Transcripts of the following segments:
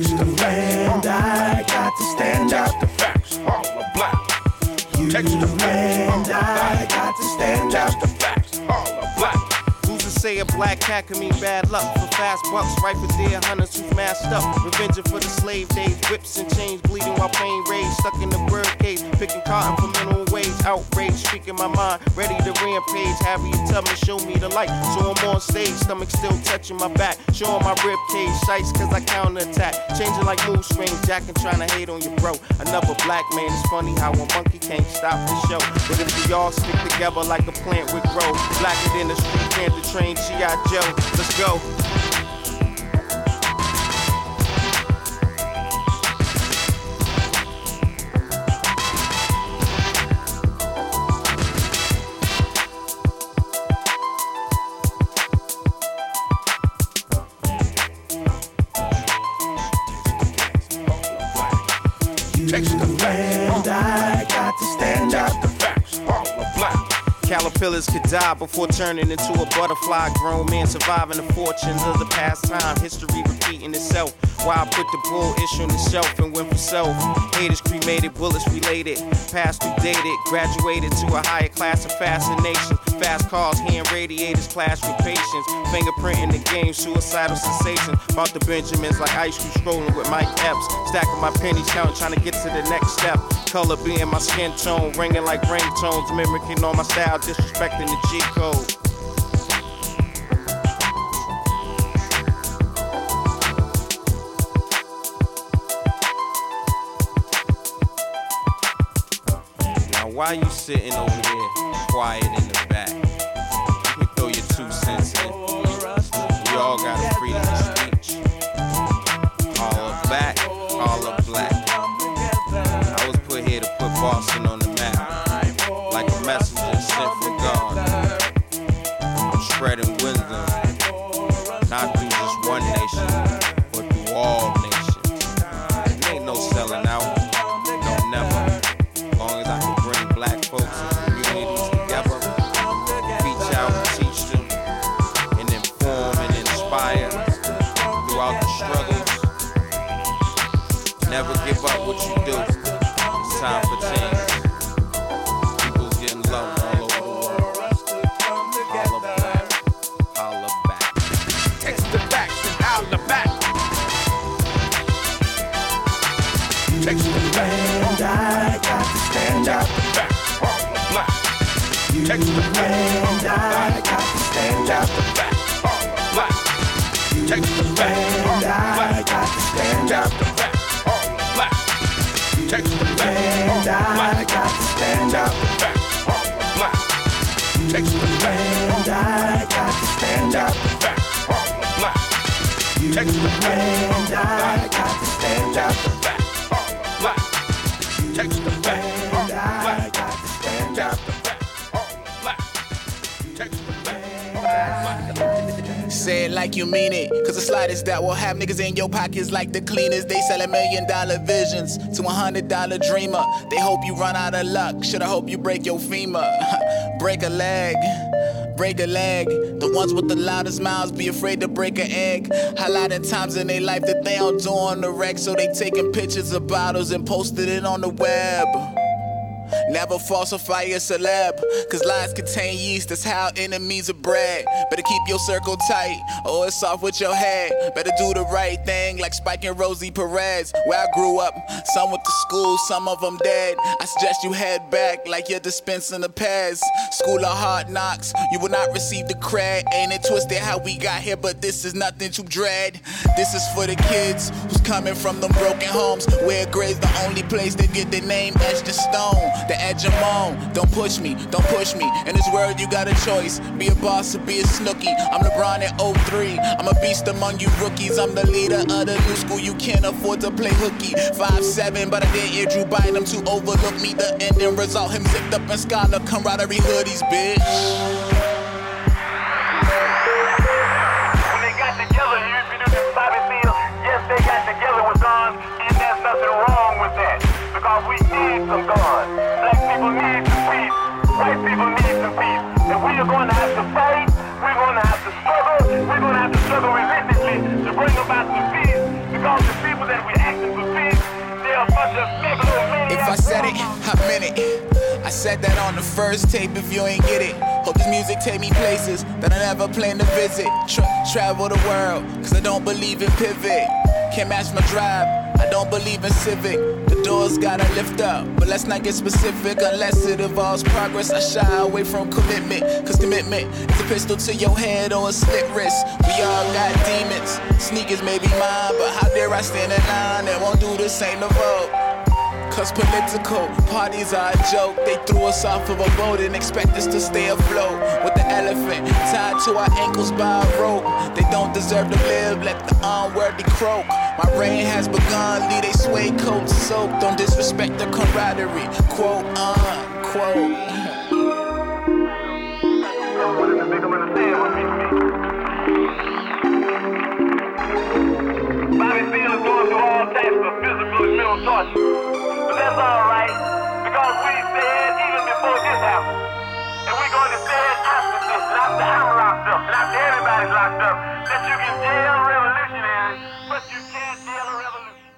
The land, I got to stand out. The facts, all the black. Text the land, I got to stand out. Say a black cat can mean bad luck? For fast bucks, right for deer hunters who's masked up. Revenging for the slave days, whips and chains bleeding while pain rage. Stuck in the bird cage, picking cotton for minimum wage. Outrage, speaking my mind, ready to rampage. Harriet Tubman, show me the light. So I'm on stage, stomach still touching my back. Showing my rib cage, sights cause I counterattack. Changing like mood swings, jacking trying to hate on your bro. Another black man, it's funny how a monkey can't stop the show. But if we all stick together like a plant would grow, blacker than the street panther train, G.I. Joe. Let's go. Caterpillars could die before turning into a butterfly. Grown man surviving the fortunes of the past time. History repeating itself. Why I put the bull issue on the shelf and went for self. Haters cremated, bullets related. Past through dated, graduated to a higher class of fascination. Fast cars, hand radiators, clash with patience. Fingerprinting the game, suicidal sensation. About the Benjamins like ice cream strolling with Mike Epps. Stacking my pennies, counting, trying to get to the next step. Color being my skin tone, ringing like ringtones, mimicking all my style, disrespecting the G code. Why you sitting over there, quiet in the back? I got to stand up. Facts, all the facts, all And I got to stand up. Facts, all the facts, And I got to stand out. Say it like you mean it. Cause the slightest that will have niggas in your pockets like the cleaners. They sell a million dollar visions to a hundred dollar dreamer. They hope you run out of luck. Should I hope you break your femur? break a leg. Break a leg. The ones with the loudest mouths be afraid to break an egg. Highlighting times in their life that they don't do on the wreck. So they taking pictures of bottles and posted it on the web. Never falsify a celeb, cause lies contain yeast, that's how enemies are bred. Better keep your circle tight, or it's off with your head. Better do the right thing, like Spike and Rosie Perez. Where I grew up, some went to school, some of them dead. I suggest you head back, like you're dispensing the pads. School of hard knocks, you will not receive the cred. Ain't it twisted how we got here, but this is nothing to dread. This is for the kids who's coming from them broken homes, where grade's the only place they get their name etched in stone. The edge I'm on, don't push me, don't push me. In this world, you got a choice be a boss or be a snooky. I'm LeBron at 03, I'm a beast among you rookies. I'm the leader of the new school, you can't afford to play hooky. 5'7, but I did Andrew Bynum to overlook me. The ending result, him zipped up in scholar camaraderie hoodies, bitch. They got together, with and there's nothing wrong with that. Because we need some guns need to. White people need to. And we are going to have to fight. We're going to have to struggle. We're going to have to struggle to bring about the peace. Because the people that we're acting for peace, they're. If I said it, I meant it. I said that on the first tape if you ain't get it. Hope this music take me places that I never planned to visit. Travel the world, cause I don't believe in pivot. Can't match my drive, I don't believe in civic. Doors gotta lift up, but let's not get specific unless it involves progress. I shy away from commitment, cause commitment is a pistol to your head or a slit wrist. We all got demons, sneakers may be mine, but how dare I stand in line and won't do the same to vote? Cause political parties are a joke. They threw us off of a boat and expect us to stay afloat. With the elephant tied to our ankles by a rope. They don't deserve to live, let the unworthy croak. My reign has begun, leave they suede coats soaked. Don't disrespect the camaraderie, quote unquote. Bobby Seale is going through all types of physical and mental torture. But that's alright, because we said even before this happened. And we're going to say it after this, and after I'm locked up, and after everybody's locked up, that you can jail revolutionaries, but you can't jail a revolution.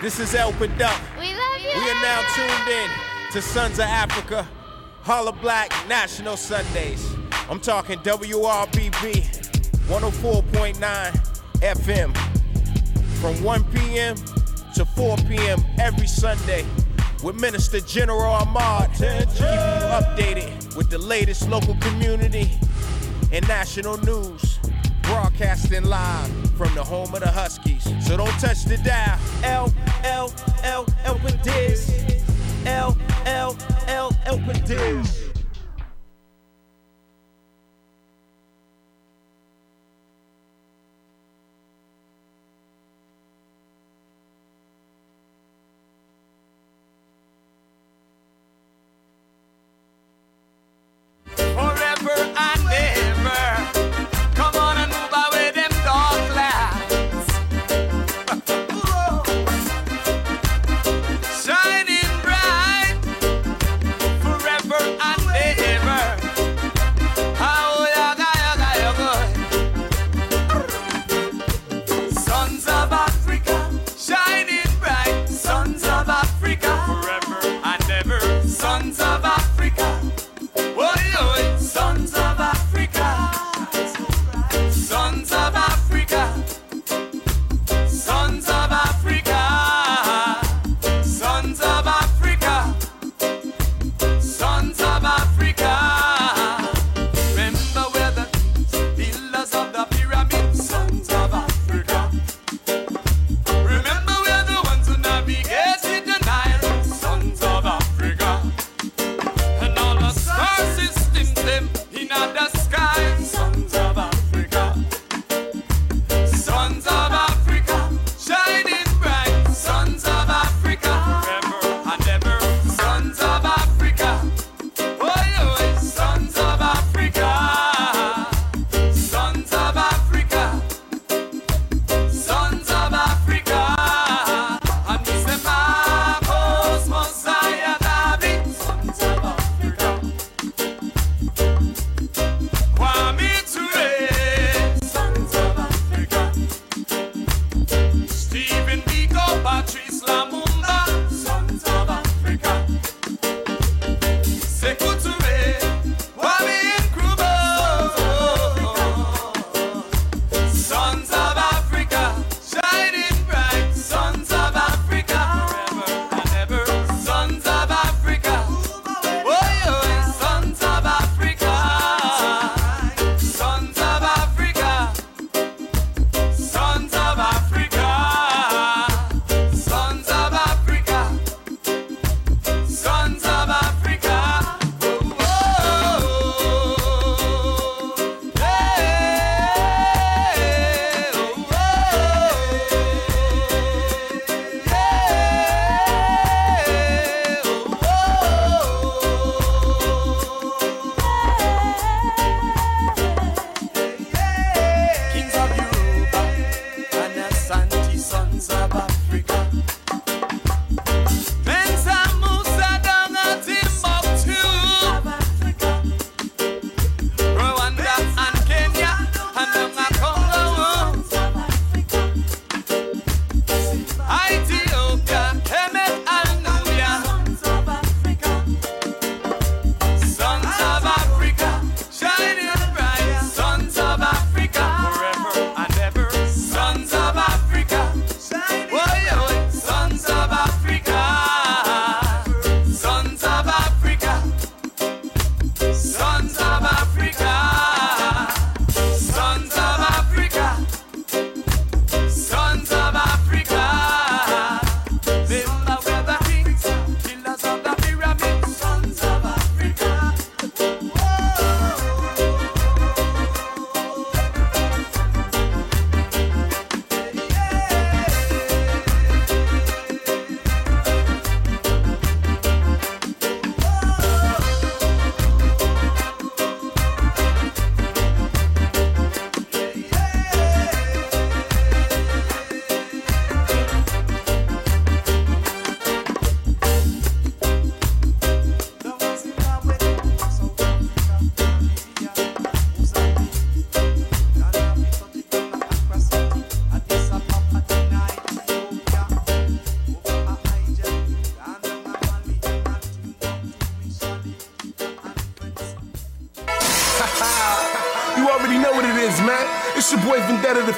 This is Elpid Duck. We love you. We are now tuned in to Sons of Africa, Holla Black National Sundays. I'm talking WRBB 104.9 FM from 1 p.m. to 4 p.m. every Sunday with Minister General Ahmad. Keep you updated with the latest local community and national news. Broadcasting live from the home of the Huskies. So don't touch the dial. L, L, L, L with this. L, L, L, L with. Forever and ever.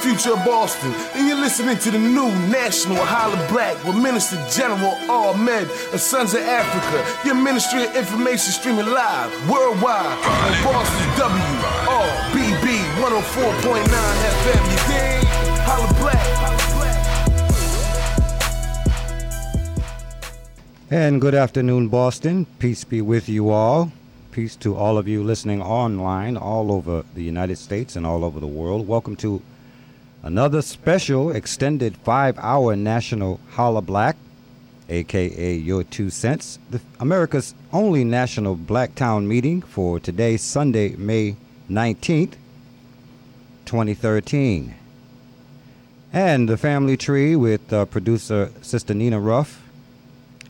Future of Boston. And you're listening to the new National Holla Black with Minister General Ahmad of Sons of Africa. Your Ministry of Information streaming live worldwide on Boston WRBB 104.9 FM. You dig? Holla Black. And good afternoon, Boston. Peace be with you all. Peace to all of you listening online all over the United States and all over the world. Welcome to another special extended five hour national Holla Black, aka Your Two Cents, the, America's only national Black Town meeting for today, Sunday, May 19th, 2013. And the family tree with uh, producer Sister Nina Ruff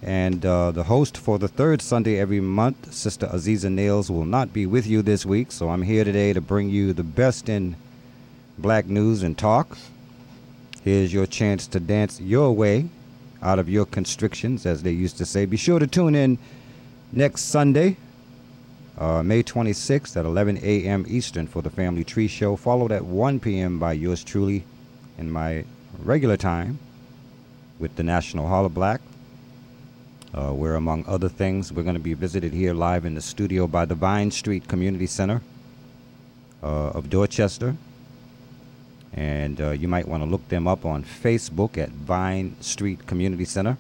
and uh, the host for the third Sunday every month, Sister Aziza Nails, will not be with you this week, so I'm here today to bring you the best in black news and talk. Here's your chance to dance your way out of your constrictions, as they used to say. Be sure to tune in next Sunday, uh, May 26th at 11 a.m. Eastern for the Family Tree Show, followed at 1 p.m. by yours truly in my regular time with the National Holla Black uh, where, among other things, we're going to be visited here live in the studio by the Vine Street Community Center uh, of Dorchester. And uh, you might want to look them up on Facebook at Vine Street Community Center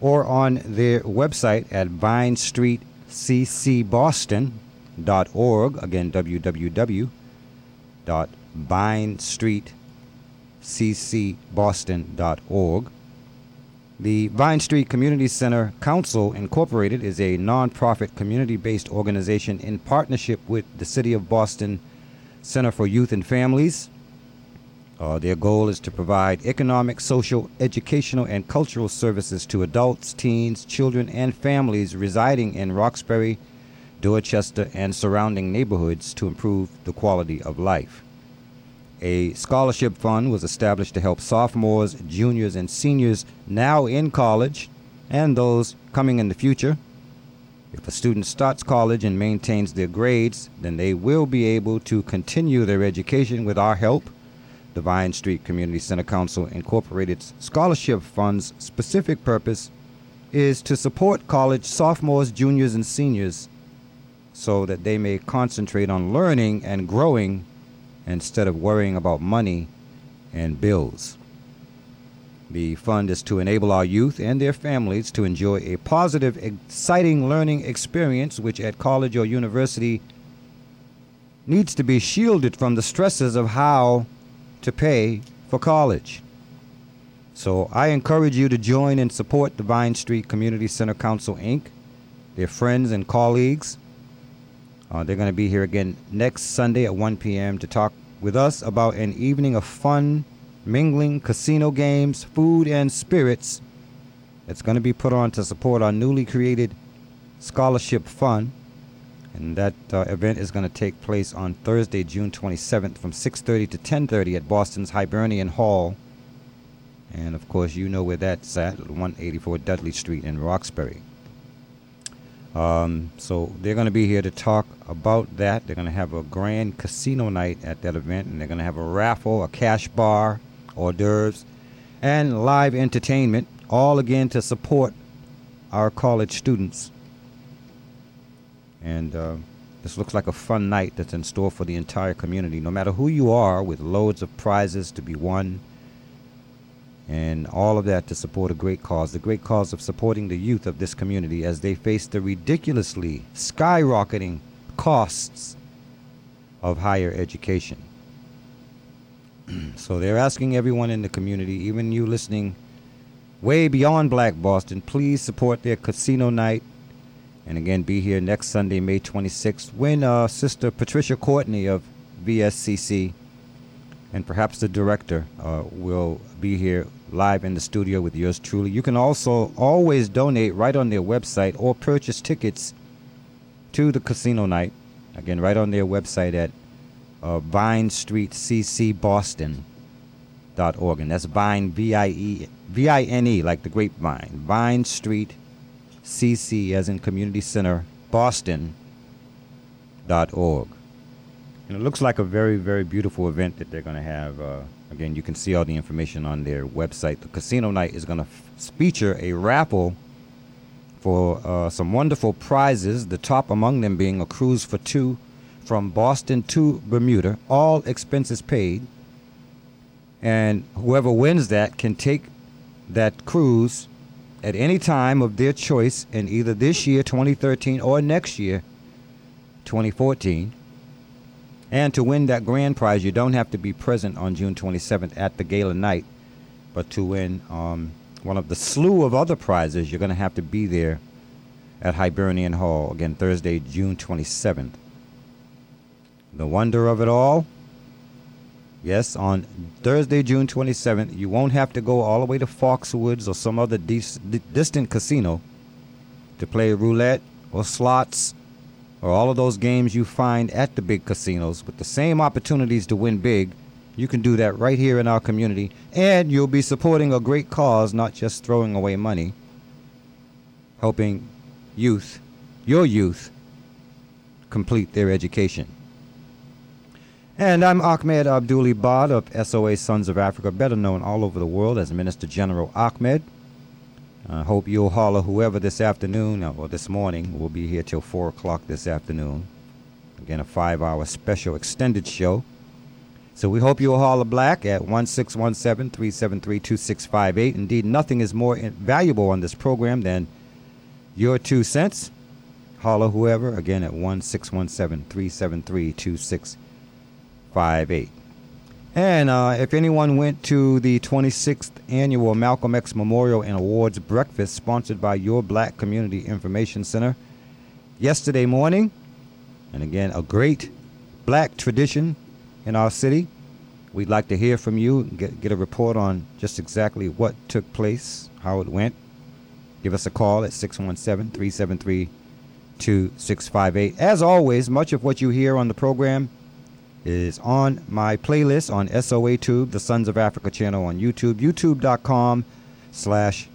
or on their website at vinestreetccboston.org. Again, www.vinestreetccboston.org. The Vine Street Community Center Council Incorporated is a nonprofit community based organization in partnership with the City of Boston Center for Youth and Families. Uh, their goal is to provide economic, social, educational, and cultural services to adults, teens, children, and families residing in Roxbury, Dorchester, and surrounding neighborhoods to improve the quality of life. A scholarship fund was established to help sophomores, juniors, and seniors now in college and those coming in the future. If a student starts college and maintains their grades, then they will be able to continue their education with our help. The Vine Street Community Center Council Incorporated's scholarship fund's specific purpose is to support college sophomores, juniors, and seniors so that they may concentrate on learning and growing instead of worrying about money and bills. The fund is to enable our youth and their families to enjoy a positive, exciting learning experience, which at college or university needs to be shielded from the stresses of how to pay for college. So I encourage you to join and support the Vine Street Community Center Council, Inc., their friends and colleagues, uh, they're going to be here again next Sunday at 1 p.m. to talk with us about an evening of fun, mingling, casino games, food, and spirits. It's going to be put on to support our newly created scholarship fund. And that uh, event is going to take place on Thursday, June 27th from 6:30 to 10:30 at Boston's Hibernian Hall. And of course, you know where that's at, 184 Dudley Street in Roxbury. Um, so they're going to be here to talk about that. They're going to have a grand casino night at that event, and they're going to have a raffle, a cash bar, hors d'oeuvres, and live entertainment, all again to support our college students. And uh, this looks like a fun night that's in store for the entire community, no matter who you are, with loads of prizes to be won and all of that to support a great cause, the great cause of supporting the youth of this community as they face the ridiculously skyrocketing costs of higher education. so they're asking everyone in the community, even you listening way beyond Black Boston, please support their casino night. And again, be here next Sunday, May 26th, when uh, Sister Patricia Courtney of VSCC and perhaps the director uh, will be here live in the studio with yours truly. You can also always donate right on their website or purchase tickets to the casino night. Again, right on their website at uh, Vine Street CC Boston dot org, and that's Vine V I E V I N E like the grapevine. Vine Street CC as in Community Center Boston dot org. And it looks like a very, very beautiful event that they're going to have. Uh, again, you can see all the information on their website. The casino night is going to f- feature a raffle for uh, some wonderful prizes, the top among them being a cruise for two from Boston to Bermuda, all expenses paid. And whoever wins that can take that cruise at any time of their choice in either this year, 2013, or next year, 2014. And to win that grand prize, you don't have to be present on June 27th at the gala night, but to win um, one of the slew of other prizes, you're going to have to be there at Hibernian Hall again Thursday, June 27th. The wonder of it all? Yes, on Thursday, June 27th, you won't have to go all the way to Foxwoods or some other di- distant casino to play roulette or slots or all of those games you find at the big casinos with the same opportunities to win big. You can do that right here in our community, and you'll be supporting a great cause, not just throwing away money, helping youth, your youth, complete their education. And I'm Ahmad Abdulibad of SOA Sons of Africa, better known all over the world as Minister General Ahmad. I hope you'll holler whoever this afternoon uh, or this morning. We'll be here till 4 o'clock this afternoon. Again, a five hour special extended show. So we hope you'll holler black at 1617 373 2658. Indeed, nothing is more valuable on this program than your two cents. Holler whoever, again at 1617 373 2658. And uh, if anyone went to the 26th annual Malcolm X Memorial and Awards breakfast sponsored by your Black Community Information Center yesterday morning, and again, a great black tradition in our city, we'd like to hear from you, get, get a report on just exactly what took place, how it went. Give us a call at 617 373 2658. As always, much of what you hear on the program is on my playlist on SOA Tube, the Sons of Africa channel on YouTube, youtube.com slash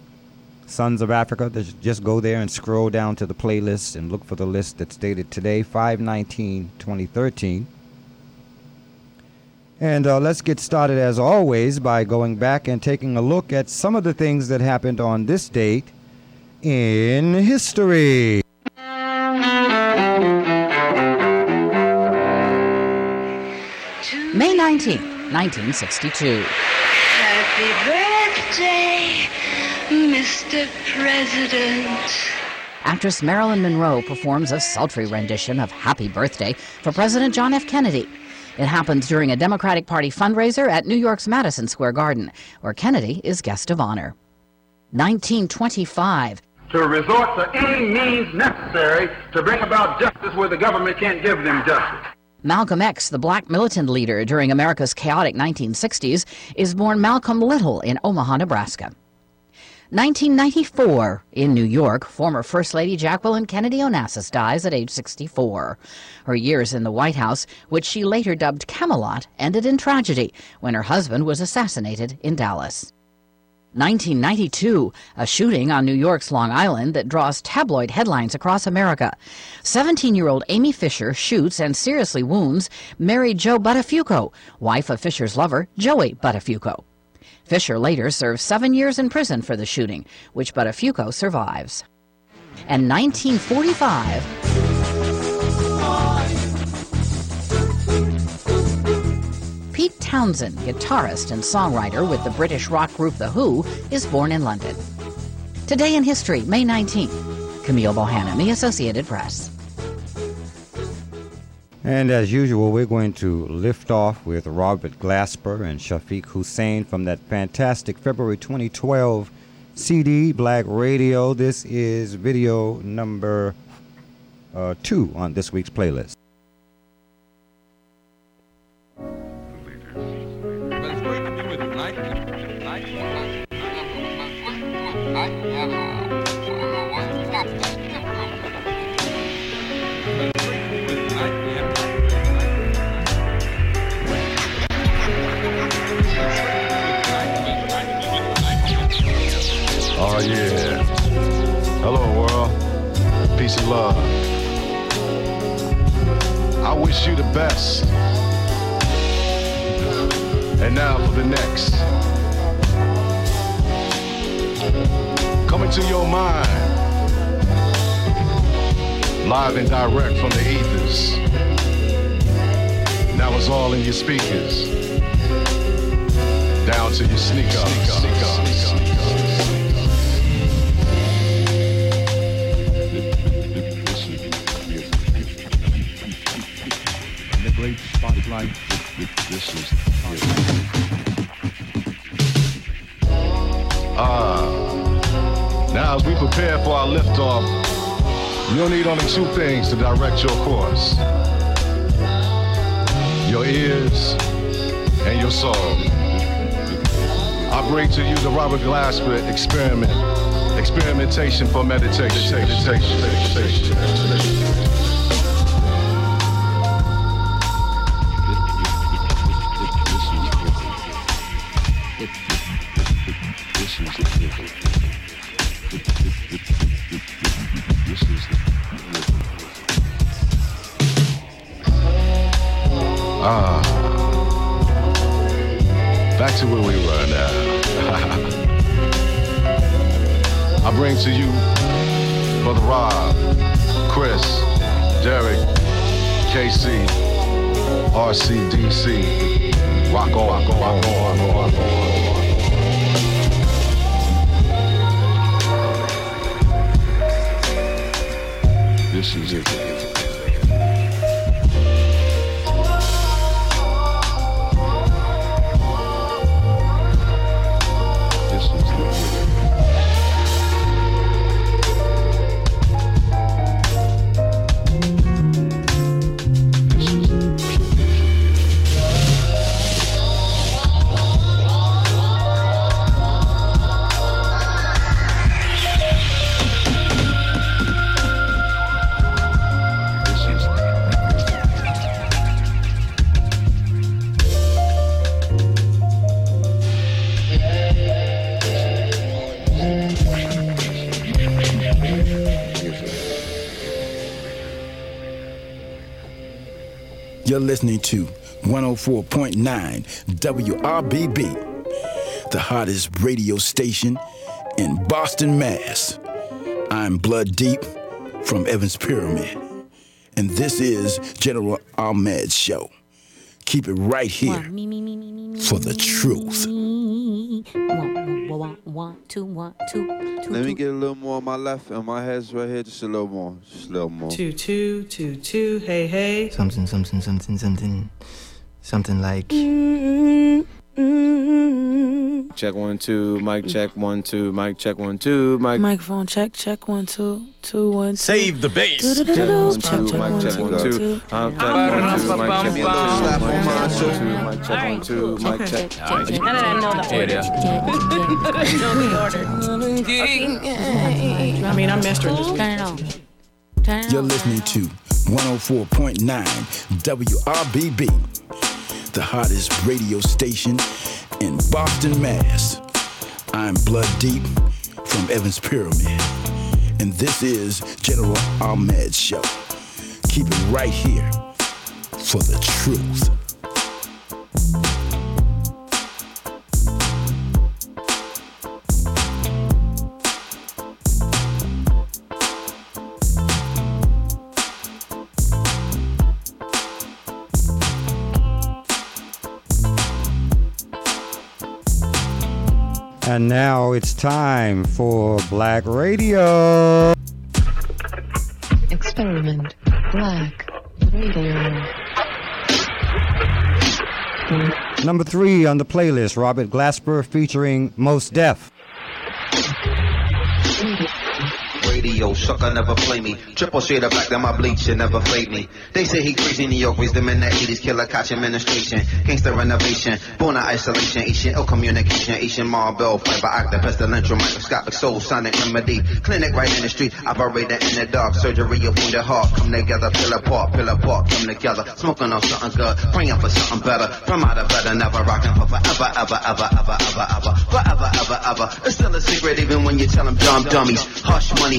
Sons of Africa. Just go there and scroll down to the playlist and look for the list that's dated today, 519 2013. And uh, let's get started, as always, by going back and taking a look at some of the things that happened on this date in history. 19, 1962. Happy birthday, Mr. President. Actress Marilyn Monroe performs a sultry rendition of Happy Birthday for President John F. Kennedy. It happens during a Democratic Party fundraiser at New York's Madison Square Garden, where Kennedy is guest of honor. 1925. To resort to any means necessary to bring about justice where the government can't give them justice. Malcolm X, the black militant leader during America's chaotic 1960s, is born Malcolm Little in Omaha, Nebraska. 1994, in New York, former First Lady Jacqueline Kennedy Onassis dies at age 64. Her years in the White House, which she later dubbed Camelot, ended in tragedy when her husband was assassinated in Dallas. 1992, a shooting on New York's Long Island that draws tabloid headlines across America. 17 year old Amy Fisher shoots and seriously wounds Mary Jo Buttafuoco, wife of Fisher's lover, Joey Buttafuoco. Fisher later serves seven years in prison for the shooting, which Buttafuoco survives. And 1945, Pete Townshend, guitarist and songwriter with the British rock group The Who, is born in London. Today in history, May 19th. Camille Bohannon, The Associated Press. And as usual, we're going to lift off with Robert Glasper and Shafiq Husayn from that fantastic February 2012 CD, Black Radio. This is video number uh, two on this week's playlist. Love. I wish you the best. And now for the next. Coming to your mind. Live and direct from the ethers. Now it's all in your speakers. Down to your sneakers. Great spotlight, this is Ah. Now, as we prepare for our liftoff, you'll need only two things to direct your course your ears and your soul. I bring to you the Robert Glasper experiment, experimentation for meditation. meditation, meditation, meditation. To you Brother Rob, Chris, Derek, KC, RCDC. Rock on, rock on, rock on, rock on. this is it. Listening to 104.9 WRBB, the hottest radio station in Boston, Mass. I'm Blood Deep from Evans Pyramid, and this is General Ahmad's show. Keep it right here for the truth. One, one, two, one, two, two, Let me get a little more on my left and my head's right here. Just a little more. Just a little more. Two, two, two, two, hey, hey. Something, something, something, something, something like. Mm-hmm. Mm-hmm. Check one, two. Mic check one, two. Mic check one, two. Mic. Microphone check, check one, two, two, one, two. Save the bass. Check one, two. Check, check, Mic one, check two, one, one, two. two. One, two. Mic check one, two. slap on mine, Mic check one, two. Mic check one, two. Mic check. Now that I know the order. know the order. I mean, I'm mastering this. Turn it on. Turn it You're listening to 104.9 WRBB, the hottest radio station in Boston, Mass. I'm Blood Deep from Evans Pyramid, and this is General Ahmad show. Keep it right here for the truth. And now it's time for Black Radio. Experiment Black Radio. Number three on the playlist, Robert Glasper featuring Mos Def. Radio sucker never play me. Triple shade of black, then my bleach should never fade me. They say he crazy, New York raised him in the 80s. Killer catch administration, gangster renovation, born of isolation, Asian ill communication, Asian marble, fiber actor, pestilential, microscopic soul, sonic remedy. Clinic right in the street, operator in the dark, surgery of wounded heart. Come together, pill apart, pill apart, come together. Smoking on something good, praying for something better. From out of better, never rocking for forever, ever, ever, ever, ever, ever, forever, ever, ever. It's still a secret even when you tell them dumb dummies. Hush money,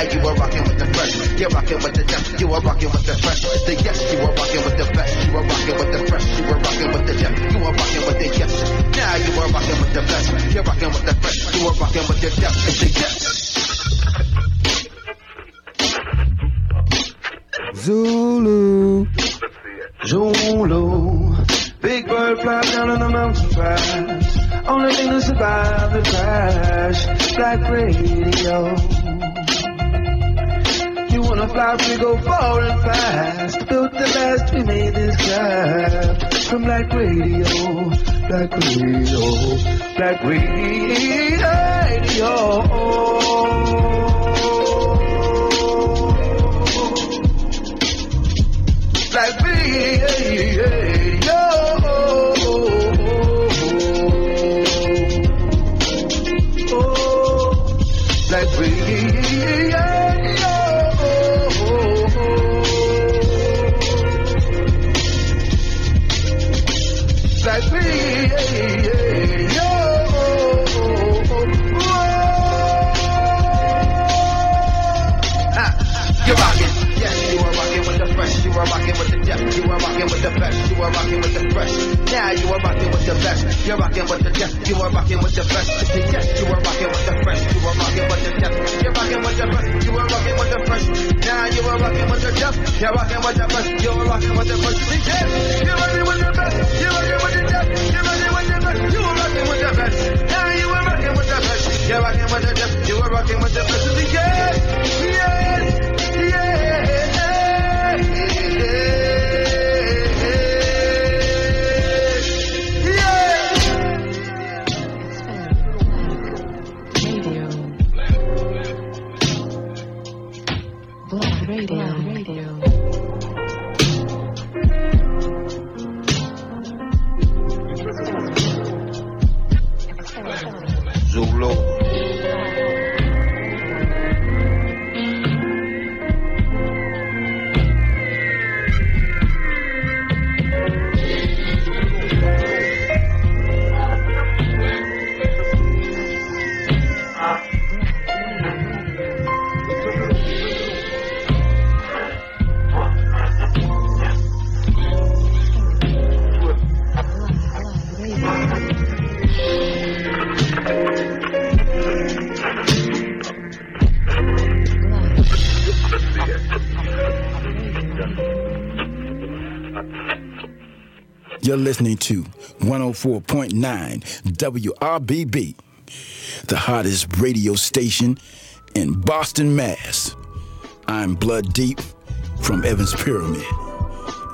Now you are rocking with the fresh, you're rocking with the depth, you are rocking with the fresh, the yes, you are rocking with the best, you are rocking with the fresh, you are rocking with the depth, you are rocking with the yes. Now you are rocking with the best, you're rocking with the fresh, you are rocking with the depth, it's the yes. Zulu. Zulu. Big bird fly down on the mountain pass. Only thing to survive the crash. Black radio. Wanna fly, we go forward and fast. Built the best, we made this craft. From Black Radio, Black Radio, Black Radio. Black Radio. Are rocking with the fresh. Now you are rocking with the best, you're rocking with the depth, you are rocking with the best. Yes, you are rocking with the fresh, you are rocking with the depth, you're rocking with the best, you are rocking with the fresh. Now you are rocking with the depth, you're rocking with the best, you are rocking with the fresh. Yes, you're rocking with the best, you're rocking with the depth, you're rocking with the best, you are rocking with the best. Now you are rocking with the best, you're rocking with the depth, you are rocking with the best. Yes, yes. You're listening to 104.9 WRBB, the hottest radio station in Boston, Mass. I'm Blood Deep from Evans Pyramid,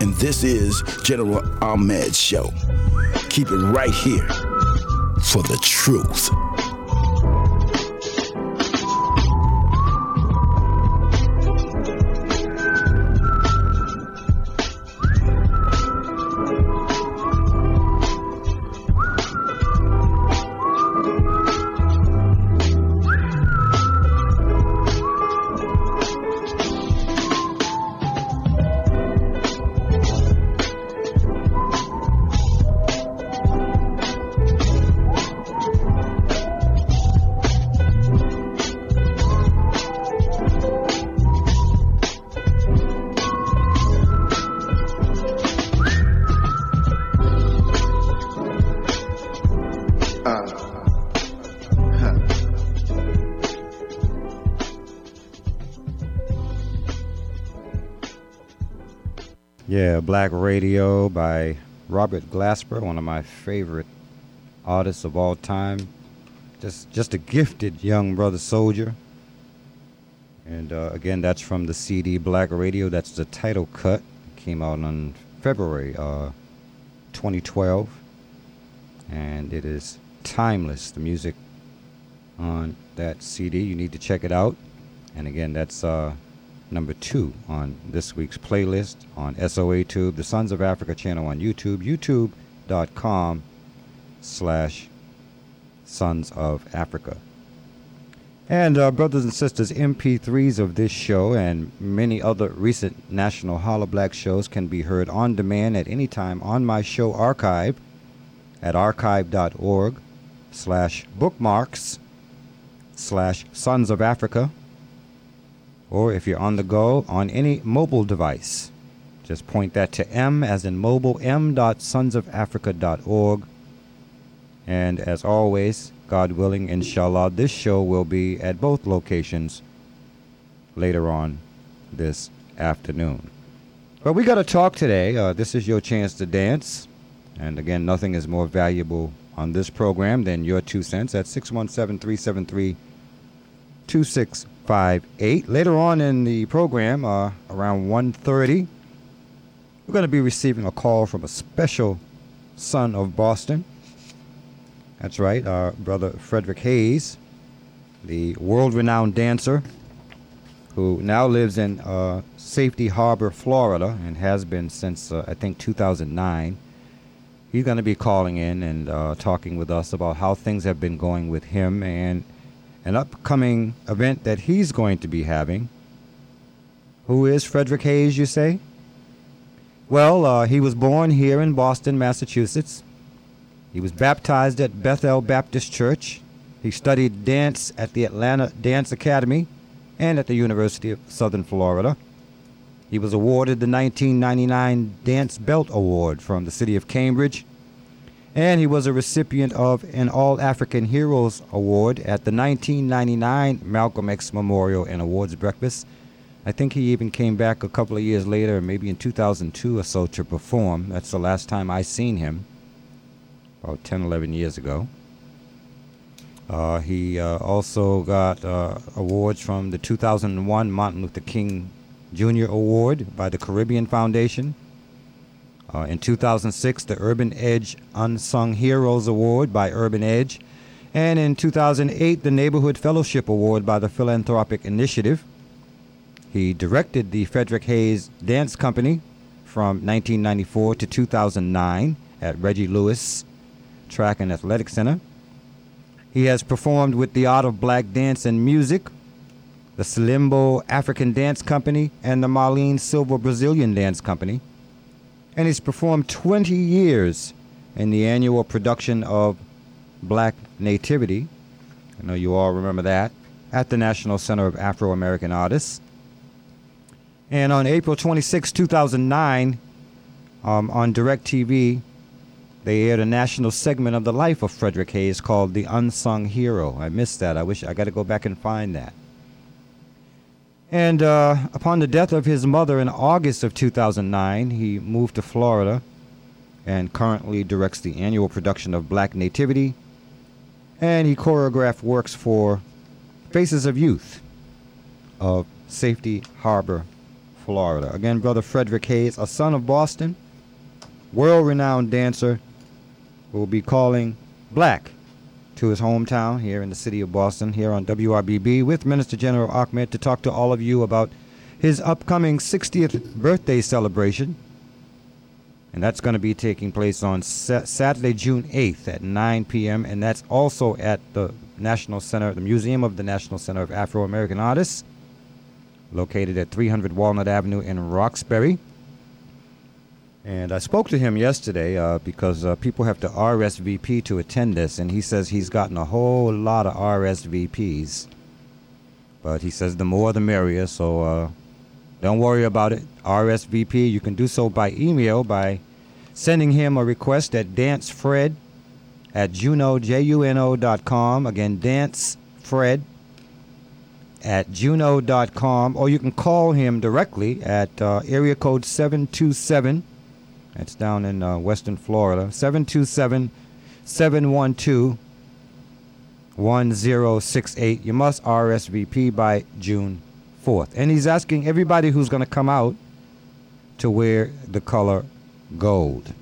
and this is General Ahmad's show. Keep it right here for the truth. Black Radio by Robert Glasper, one of my favorite artists of all time. Just just a gifted young brother soldier. And uh, again, that's from the CD Black Radio. That's the title cut. Came out on February uh, 2012. And it is timeless, the music on that CD. You need to check it out. And again, that's uh, number two on this week's playlist on SOA Tube, the Sons of Africa channel on YouTube, youtube.com slash Sons of Africa. And uh, brothers and sisters, MP3s of this show and many other recent National Holla Black shows can be heard on demand at any time on my show archive at archive.org slash bookmarks slash Sons of Africa. Or if you're on the go on any mobile device, just point that to M as in mobile, m.sonsofafrica.org. And as always, God willing, inshallah, this show will be at both locations later on this afternoon. But we got to talk today. Uh, this is your chance to dance. And again, nothing is more valuable on this program than your two cents at 617 373 2658. Later on in the program, uh, around 1.30, we're going to be receiving a call from a special son of Boston. That's right, our brother Frederick Hayes, the world renowned dancer who now lives in uh, Safety Harbor, Florida, and has been since uh, I think 2009. He's going to be calling in and uh, talking with us about how things have been going with him and an upcoming event that he's going to be having. Who is Frederick Hayes, you say? Well, uh, he was born here in Boston, Massachusetts. He was baptized at Bethel Baptist Church. He studied dance at the Atlanta Dance Academy and at the University of Southern Florida. He was awarded the 1999 Dance Belt Award from the city of Cambridge. And he was a recipient of an All African Heroes Award at the 1999 Malcolm X Memorial and Awards Breakfast. I think he even came back a couple of years later, maybe in 2002 or so, to perform. That's the last time I seen him, about 10, 11 years ago. Uh, he uh, also got uh, awards from the 2001 Martin Luther King Jr. Award by the Caribbean Foundation. Uh, in 2006, the Urban Edge Unsung Heroes Award by Urban Edge. And in 2008, the Neighborhood Fellowship Award by the Philanthropic Initiative. He directed the Frederick Hayes Dance Company from 1994 to 2009 at Reggie Lewis Track and Athletic Center. He has performed with the Art of Black Dance and Music, the Salimbo African Dance Company, and the Marlene Silva Brazilian Dance Company. And he's performed 20 years in the annual production of Black Nativity. I know you all remember that, at the National Center of Afro American Artists. And on April 26, 2009, um, on DirecTV, they aired a national segment of the life of Frederick Hayes called The Unsung Hero. I missed that. I wish I got to go back and find that. And uh, upon the death of his mother in August of 2009, he moved to Florida and currently directs the annual production of Black Nativity. And he choreographed works for Faces of Youth of Safety Harbor, Florida. Again, Brother Frederick Hayes, a son of Boston, world renowned dancer, will be calling Black to his hometown here in the city of Boston, here on WRBB, with Minister General Ahmad to talk to all of you about his upcoming 60th birthday celebration. And that's going to be taking place on Sa- Saturday, June 8th at 9 p.m. And that's also at the National Center, the Museum of the National Center of Afro American Artists, located at 300 Walnut Avenue in Roxbury. And I spoke to him yesterday uh, because uh, people have to RSVP to attend this, and he says he's gotten a whole lot of RSVPs. But he says the more the merrier, so uh, don't worry about it. RSVP, you can do so by email by sending him a request at dancefred at juno, J-U-N-O dot com. Again, dancefred at juno.com, or you can call him directly at uh, area code 727- it's down in uh, Western Florida. 727 712 1068. You must RSVP by June 4th. And he's asking everybody who's going to come out to wear the color gold.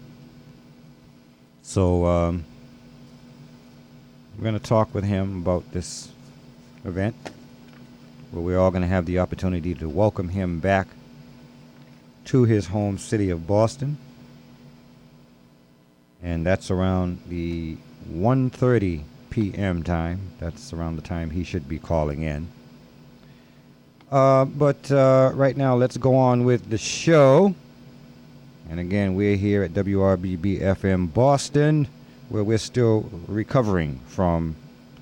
So um, we're going to talk with him about this event. where we're all going to have the opportunity to welcome him back to his home city of Boston. And that's around the 1:30 p.m. time. That's around the time he should be calling in. Uh, but uh, right now, let's go on with the show. And again, we're here at WRBB FM Boston, where we're still recovering from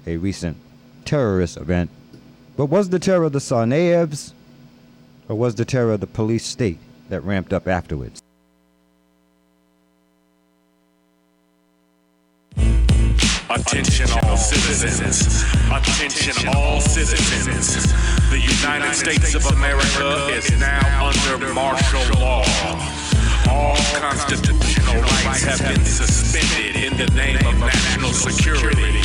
a recent terrorist event. But was the terror the Tsarnaevs, or was the terror the police state that ramped up afterwards? Attention all citizens. Attention all citizens. The United States of America is now under martial law. All constitutional rights have been suspended in the name of national security.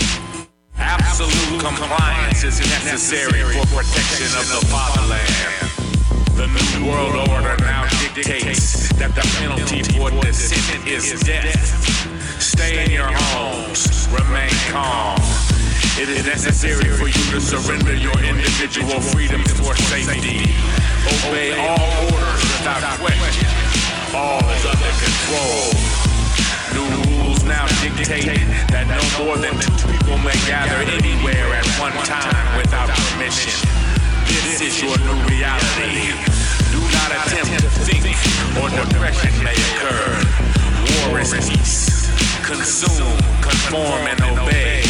Absolute compliance is necessary for protection of the fatherland. The New World Order now dictates that the penalty for dissent is death. Stay in your homes, remain calm. It is necessary for you to surrender your individual freedoms for safety. Obey all orders without question. All is under control. New rules now dictate that no more than two people may gather anywhere at one time without permission. This is your new reality. Do not attempt to think or depression may occur. War is peace. Consume, conform, and obey.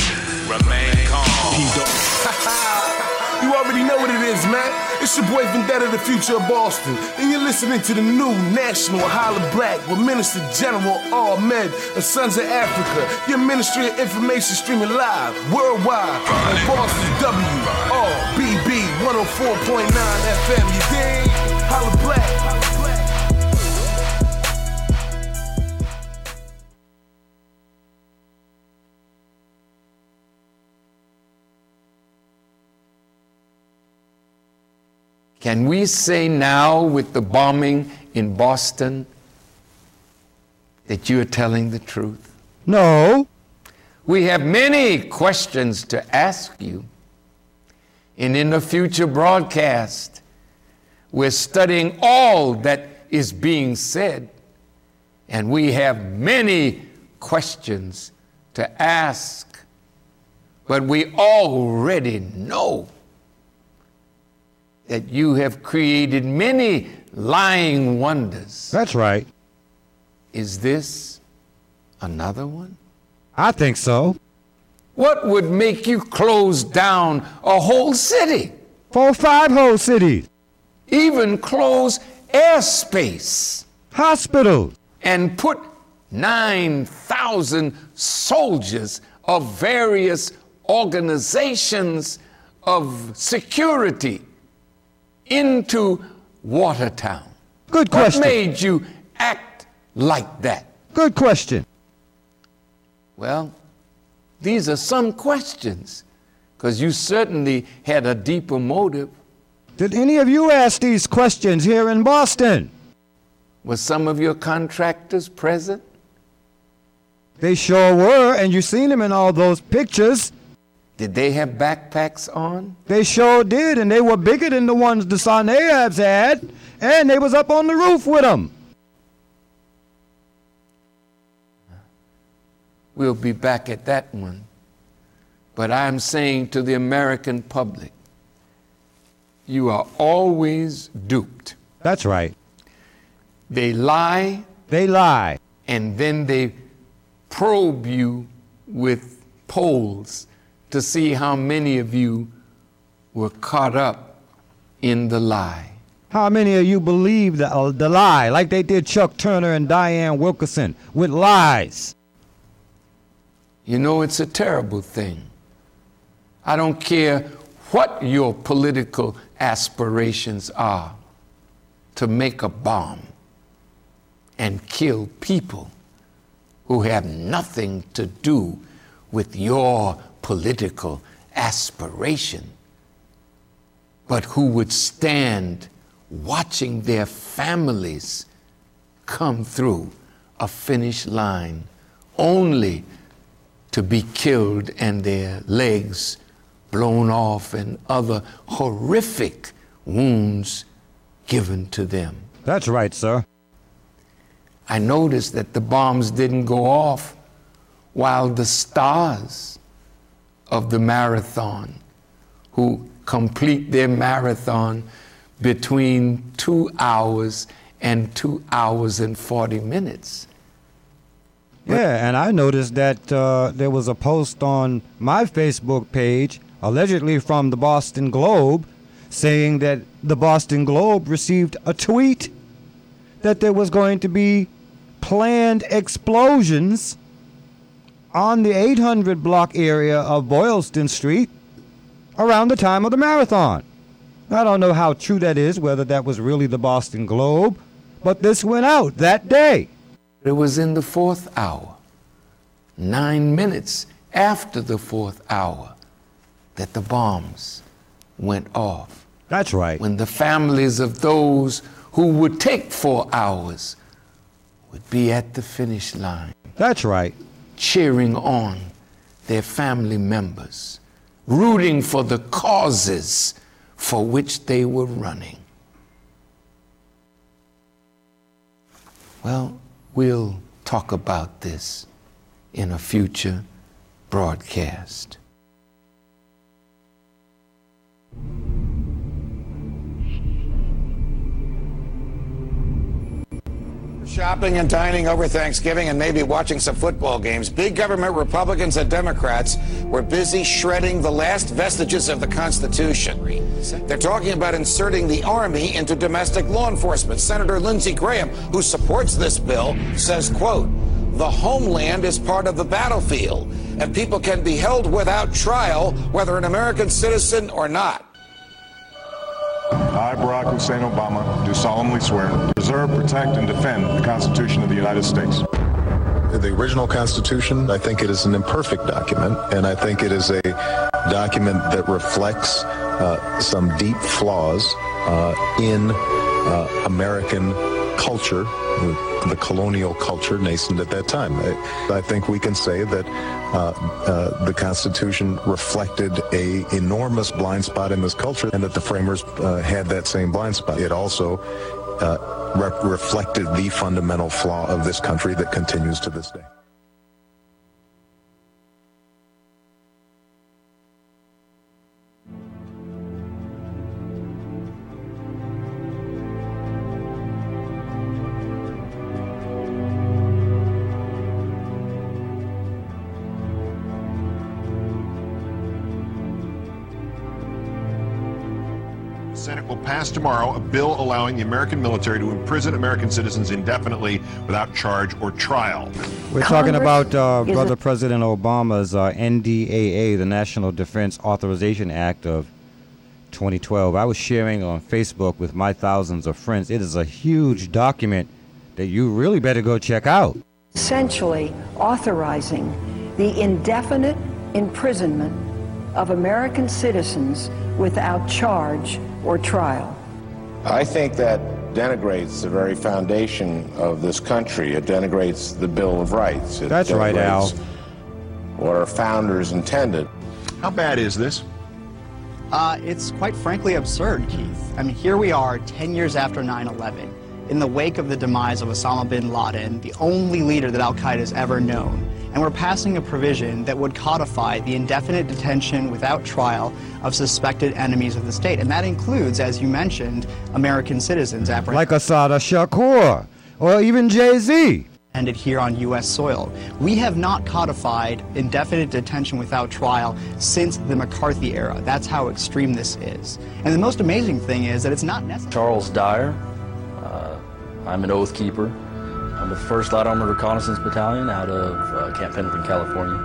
Remain calm. you already know what it is, man. It's your boy Vendetta, the future of Boston. And you're listening to the new National Holla Black with Minister General Ahmad of Sons of Africa. Your Ministry of Information streaming live worldwide on Boston WRBB 104.9 FM. You dig? Holla Black. Can we say now, with the bombing in Boston, that you are telling the truth? No. We have many questions to ask you. And in the future broadcast, we're studying all that is being said. And we have many questions to ask. But we already know that you have created many lying wonders. That's right. Is this another one? I think so. What would make you close down a whole city? Four or five whole cities. Even close airspace. Hospitals. And put 9,000 soldiers of various organizations of security into Watertown? Good question. What made you act like that? Good question. Well, these are some questions, because you certainly had a deeper motive. Did any of you ask these questions here in Boston? Were some of your contractors present? They sure were, and you seen them in all those pictures. Did they have backpacks on? They sure did, and they were bigger than the ones the Tsarnaevs had, and they was up on the roof with them. We'll be back at that one. But I'm saying to the American public, you are always duped. That's right. They lie. They lie. And then they probe you with polls to see how many of you were caught up in the lie. How many of you believe the, uh, the lie, like they did Chuck Turner and Diane Wilkerson, with lies? You know, it's a terrible thing. I don't care what your political aspirations are to make a bomb and kill people who have nothing to do with your political aspiration, but who would stand watching their families come through a finish line only to be killed and their legs blown off and other horrific wounds given to them. That's right, sir. I noticed that the bombs didn't go off while the stars of the marathon, who complete their marathon between two hours and two hours and 40 minutes. Yeah, and I noticed that uh, there was a post on my Facebook page, allegedly from the Boston Globe, saying that the Boston Globe received a tweet that there was going to be planned explosions on the 800 block area of Boylston Street around the time of the marathon. I don't know how true that is, whether that was really the Boston Globe, but this went out that day. It was in the fourth hour, nine minutes after the fourth hour, that the bombs went off. That's right. When the families of those who would take four hours would be at the finish line. That's right. Cheering on their family members, rooting for the causes for which they were running. Well, we'll talk about this in a future broadcast. Shopping and dining over Thanksgiving and maybe watching some football games. Big government Republicans and Democrats were busy shredding the last vestiges of the Constitution. They're talking about inserting the Army into domestic law enforcement. Senator Lindsey Graham, who supports this bill, says, quote, the homeland is part of the battlefield, and people can be held without trial, whether an American citizen or not. I, Barack Hussein Obama, do solemnly swear to preserve, protect, and defend the Constitution of the United States. The original Constitution, I think it is an imperfect document, and I think it is a document that reflects uh, some deep flaws uh, in uh, American culture, the, colonial culture nascent at that time. I, I think we can say that uh, uh, the Constitution reflected a enormous blind spot in this culture, and that the framers uh, had that same blind spot. It also re- reflected the fundamental flaw of this country that continues to this day. Senate will pass tomorrow a bill allowing the American military to imprison American citizens indefinitely without charge or trial. We're talking about uh, Brother President Obama's uh, NDAA, the National Defense Authorization Act of 2012. I was sharing on Facebook with my thousands of friends. It is a huge document that you really better go check out. Essentially authorizing the indefinite imprisonment of American citizens without charge or trial. I think that denigrates the very foundation of this country. It denigrates the Bill of Rights. It That's right, Al. What our founders intended. How bad is this? Uh, it's quite frankly absurd, Keith. I mean, here we are 10 years after 9 11, in the wake of the demise of Osama bin Laden, the only leader that Al Qaeda has ever known. And we're passing a provision that would codify the indefinite detention without trial of suspected enemies of the state. And that includes, as you mentioned, American citizens apprehended. Like Assata Shakur, or even Jay Z. Ended here on U.S. soil. We have not codified indefinite detention without trial since the McCarthy era. That's how extreme this is. And the most amazing thing is that it's not necessary. Charles Dyer. I'm an oath keeper. I'm with the 1st Light Armored Reconnaissance Battalion out of uh, Camp Pendleton, California.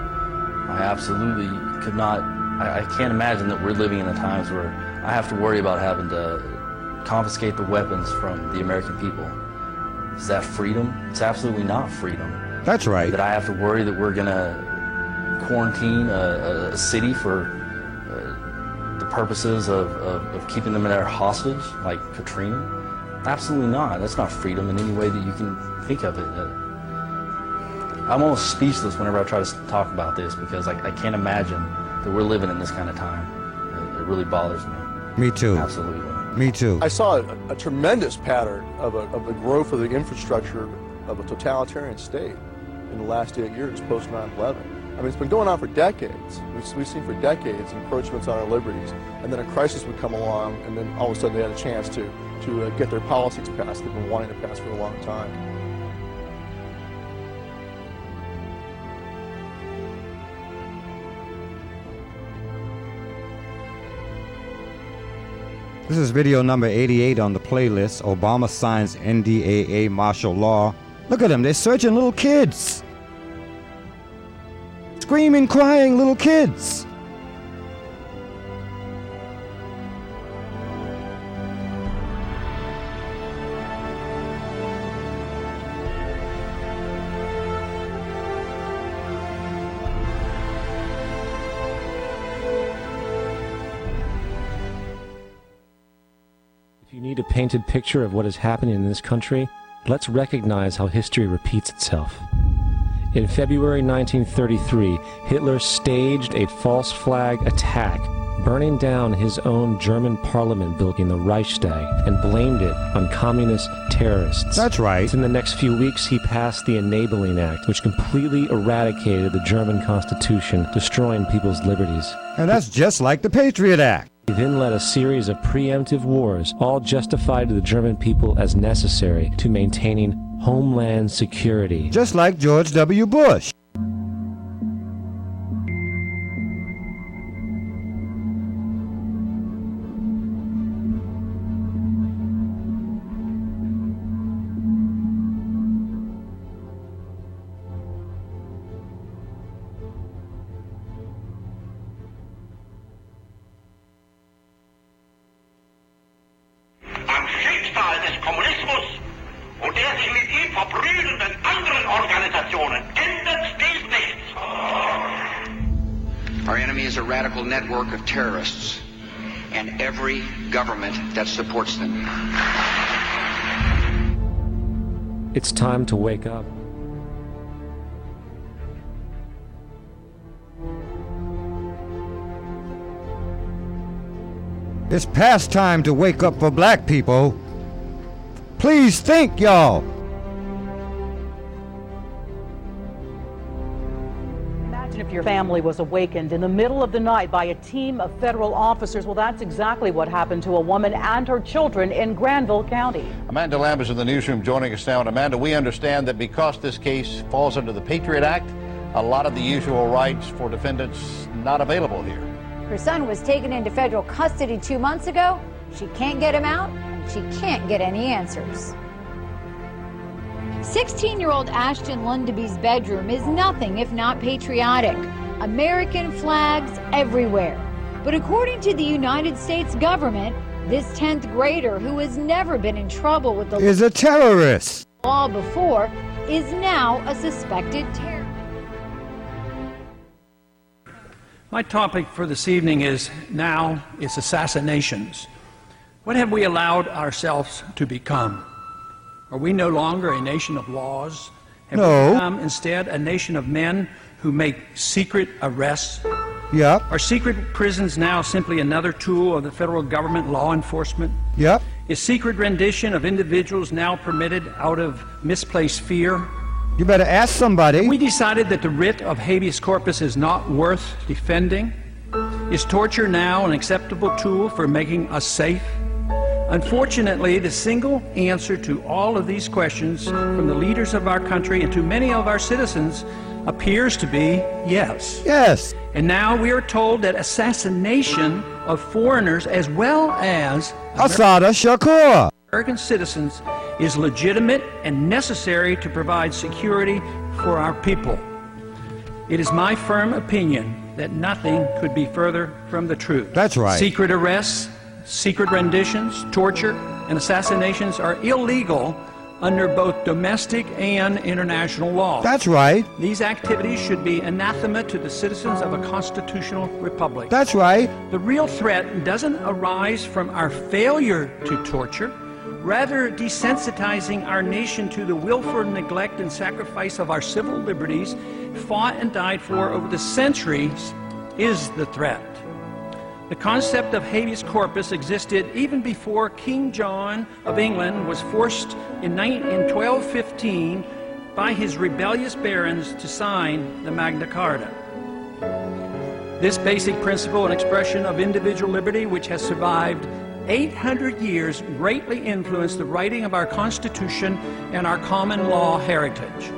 I absolutely could not, I, I can't imagine that we're living in the times where I have to worry about having to confiscate the weapons from the American people. Is that freedom? It's absolutely not freedom. That's right. That I have to worry that we're going to quarantine a, a, city for uh, the purposes of, of, of keeping them in there hostage, like Katrina. Absolutely not. That's not freedom in any way that you can think of it. Uh, I'm almost speechless whenever I try to talk about this because I, I can't imagine that we're living in this kind of time. It, it really bothers me. Me too. Absolutely. Me too. I saw a, a tremendous pattern of, a, of the growth of the infrastructure of a totalitarian state in the last eight years post 9 11. I mean, it's been going on for decades. We've, we've seen for decades encroachments on our liberties, and then a crisis would come along, and then all of a sudden they had a chance to, to uh, get their policies passed they've been wanting to pass for a long time. This is video number 88 on the playlist. Obama signs NDAA martial law. Look at them, they're searching little kids. Screaming, crying little kids. Painted picture of what is happening in this country, let's recognize how history repeats itself. In February 1933, Hitler staged a false flag attack, burning down his own German parliament building, the Reichstag, and blamed it on communist terrorists. That's right. In the next few weeks, he passed the Enabling Act, which completely eradicated the German Constitution, destroying people's liberties. And that's just like the Patriot Act. He then led a series of preemptive wars, all justified to the German people as necessary to maintaining homeland security. Just like George W. Bush. Of terrorists and every government that supports them. It's time to wake up. It's past time to wake up for black people. Please think, y'all. Your family was awakened in the middle of the night by a team of federal officers. Well, that's exactly what happened to a woman and her children in Granville County. Amanda Lamb is in the newsroom joining us now. And Amanda, we understand that because this case falls under the Patriot Act, a lot of the usual rights for defendants not available here. Her son was taken into federal custody two months ago. She can't get him out, and she can't get any answers. 16 year old Ashton Lundeby's bedroom is nothing if not patriotic. American flags everywhere. But according to the United States government, this 10th grader who has never been in trouble with the Is a terrorist. law before is now a suspected terrorist. My topic for this evening is now is assassinations. What have we allowed ourselves to become? Are we no longer a nation of laws? Have No. we become instead a nation of men who make secret arrests? Yep. Are secret prisons now simply another tool of the federal government law enforcement? Yep. Is secret rendition of individuals now permitted out of misplaced fear? You better ask somebody. We decided that the writ of habeas corpus is not worth defending. Is torture now an acceptable tool for making us safe? Unfortunately, the single answer to all of these questions from the leaders of our country and to many of our citizens appears to be yes. Yes. And now we are told that assassination of foreigners as well as Assata Shakur. American citizens is legitimate and necessary to provide security for our people. It is my firm opinion that nothing could be further from the truth. That's right. Secret arrests, secret renditions, torture, and assassinations are illegal under both domestic and international law. That's right. These activities should be anathema to the citizens of a constitutional republic. That's right. The real threat doesn't arise from our failure to torture, rather, desensitizing our nation to the willful neglect and sacrifice of our civil liberties fought and died for over the centuries is the threat. The concept of habeas corpus existed even before King John of England was forced in 1215 by his rebellious barons to sign the Magna Carta. This basic principle and expression of individual liberty, which has survived 800 years, greatly influenced the writing of our Constitution and our common law heritage.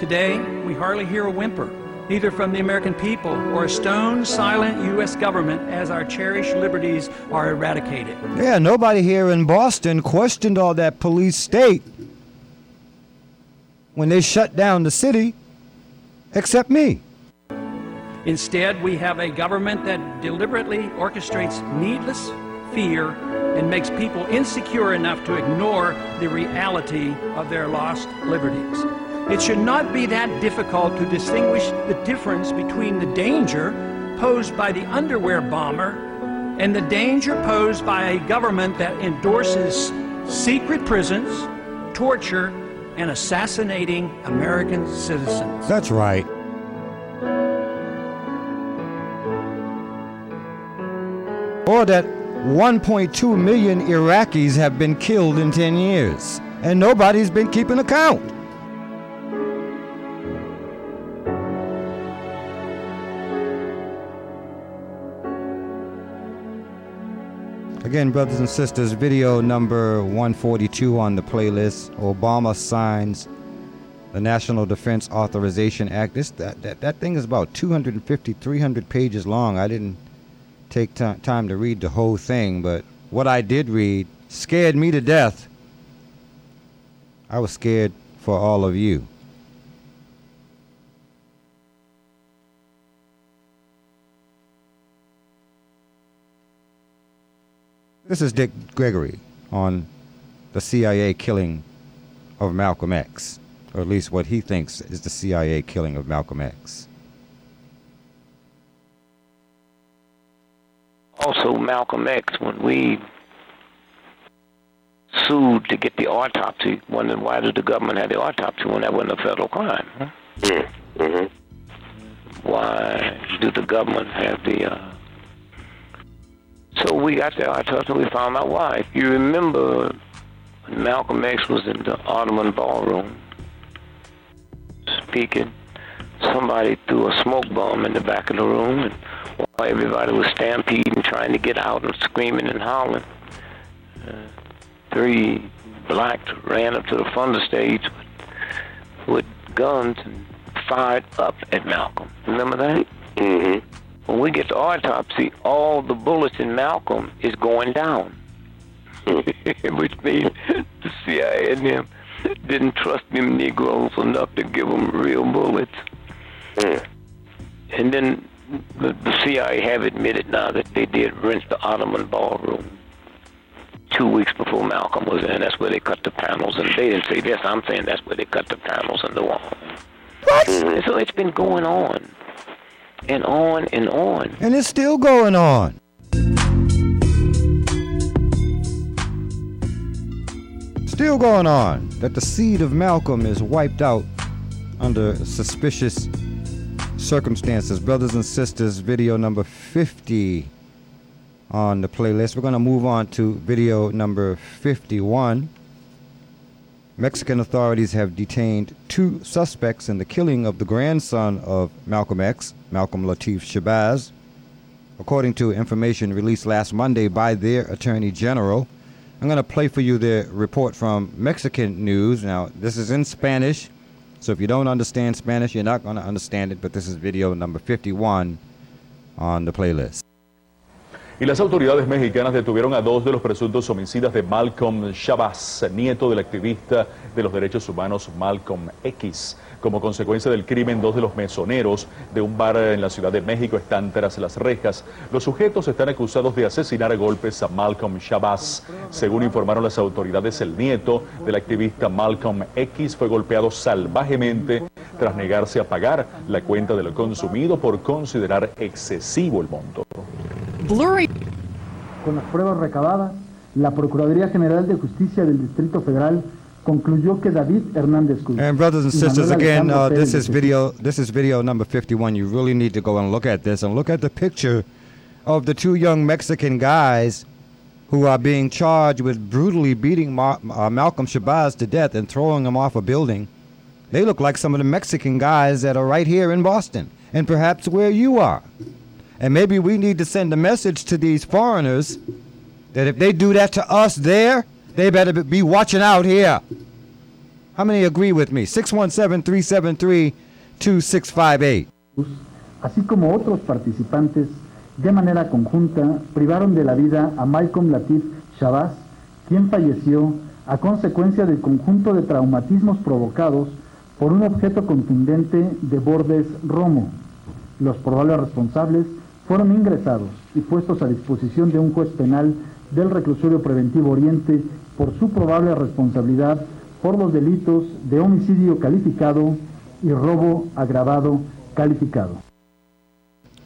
Today, we hardly hear a whimper, either from the American people or a stone silent U.S. government as our cherished liberties are eradicated. Yeah, nobody here in Boston questioned all that police state when they shut down the city, except me. Instead, we have a government that deliberately orchestrates needless fear and makes people insecure enough to ignore the reality of their lost liberties. It should not be that difficult to distinguish the difference between the danger posed by the underwear bomber and the danger posed by a government that endorses secret prisons, torture, and assassinating American citizens. That's right. Or that 1.2 million Iraqis have been killed in 10 years, and nobody's been keeping account. Again, brothers and sisters, video number 142 on the playlist. Obama signs the National Defense Authorization Act. This that, that, that thing is about 250, 300 pages long. I didn't take t- time to read the whole thing, but what I did read scared me to death. I was scared for all of you. This is Dick Gregory on the CIA killing of Malcolm X, or at least what he thinks is the CIA killing of Malcolm X. Also, Malcolm X, when we sued to get the autopsy, wondering why did the government have the autopsy when that wasn't a federal crime? Huh? Mm-hmm. Why do the government have the uh, so we got the autopsy and we found out why. You remember, Malcolm X was in the Audubon Ballroom speaking. Somebody threw a smoke bomb in the back of the room, and while everybody was stampeding, trying to get out and screaming and howling, uh, three blacks ran up to the front of the stage with, with guns and fired up at Malcolm. Remember that? Mm-hmm. When we get the autopsy, all the bullets in Malcolm is going down. Which means the CIA and them didn't trust them Negroes enough to give them real bullets. Mm. And then the, the CIA have admitted now that they did rinse the Audubon ballroom two weeks before Malcolm was in. That's where they cut the panels. And they didn't say this. I'm saying that's where they cut the panels in the wall. What? And so it's been going on and on and on. And it's still going on. Still going on that the seed of Malcolm is wiped out under suspicious circumstances. Brothers and sisters, video number 50 on the playlist. We're going to move on to video number 51. Mexican authorities have detained two suspects in the killing of the grandson of Malcolm X, Malcolm Latif Shabazz. According to information released last Monday by their attorney general, I'm going to play for you the report from Mexican News. Now, this is in Spanish, so if you don't understand Spanish, you're not going to understand it, but this is video number 51 on the playlist. Y las autoridades mexicanas detuvieron a dos de los presuntos homicidas de Malcolm Shabazz, nieto del activista de los derechos humanos Malcolm X. Como consecuencia del crimen, dos de los mesoneros de un bar en la Ciudad de México están tras las rejas. Los sujetos están acusados de asesinar a golpes a Malcolm Shabazz. Según informaron las autoridades, el nieto del activista Malcolm X fue golpeado salvajemente tras negarse a pagar la cuenta de lo consumido por considerar excesivo el monto. Blurry. Con las pruebas recabadas, la Procuraduría General de Justicia del Distrito Federal concluyó que David Hernández Cruz And brothers and sisters, again, uh, this is video. This is video number 51. You really need to go and look at this and look at the picture of the two young Mexican guys who are being charged with brutally beating uh, Malcolm Shabazz to death and throwing him off a building. They look like some of the Mexican guys that are right here in Boston, and perhaps where you are. And maybe we need to send a message to these foreigners that if they do that to us there, they better be watching out here. How many agree with me? 617 373 2658. así como otros participantes, de manera conjunta privaron de la vida a Malcolm Latif Shabazz, quien falleció a consecuencia del conjunto de traumatismos provocados por un objeto contundente de bordes Romo. Los probables responsables fueron ingresados y puestos a disposición de un juez penal del reclusorio preventivo Oriente por su probable responsabilidad por los delitos de homicidio calificado y robo agravado calificado.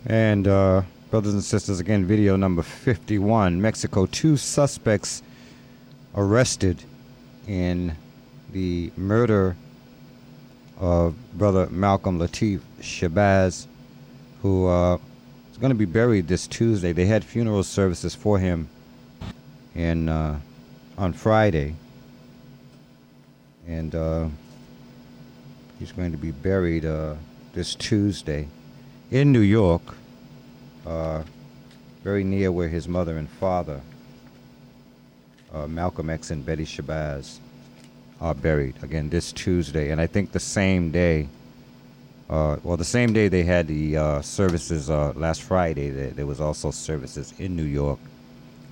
And, uh, brothers and sisters, again, video number 51. Mexico, two suspects arrested in the murder of brother Malcolm Latif Shabazz, who uh, is going to be buried this Tuesday. They had funeral services for him in, uh, on Friday. And uh, he's going to be buried uh, this Tuesday in New York, uh, very near where his mother and father, uh, Malcolm X and Betty Shabazz, are buried. Again, this Tuesday. And I think the same day, uh, well, the same day they had the uh, services last Friday, there, there was also services in New York.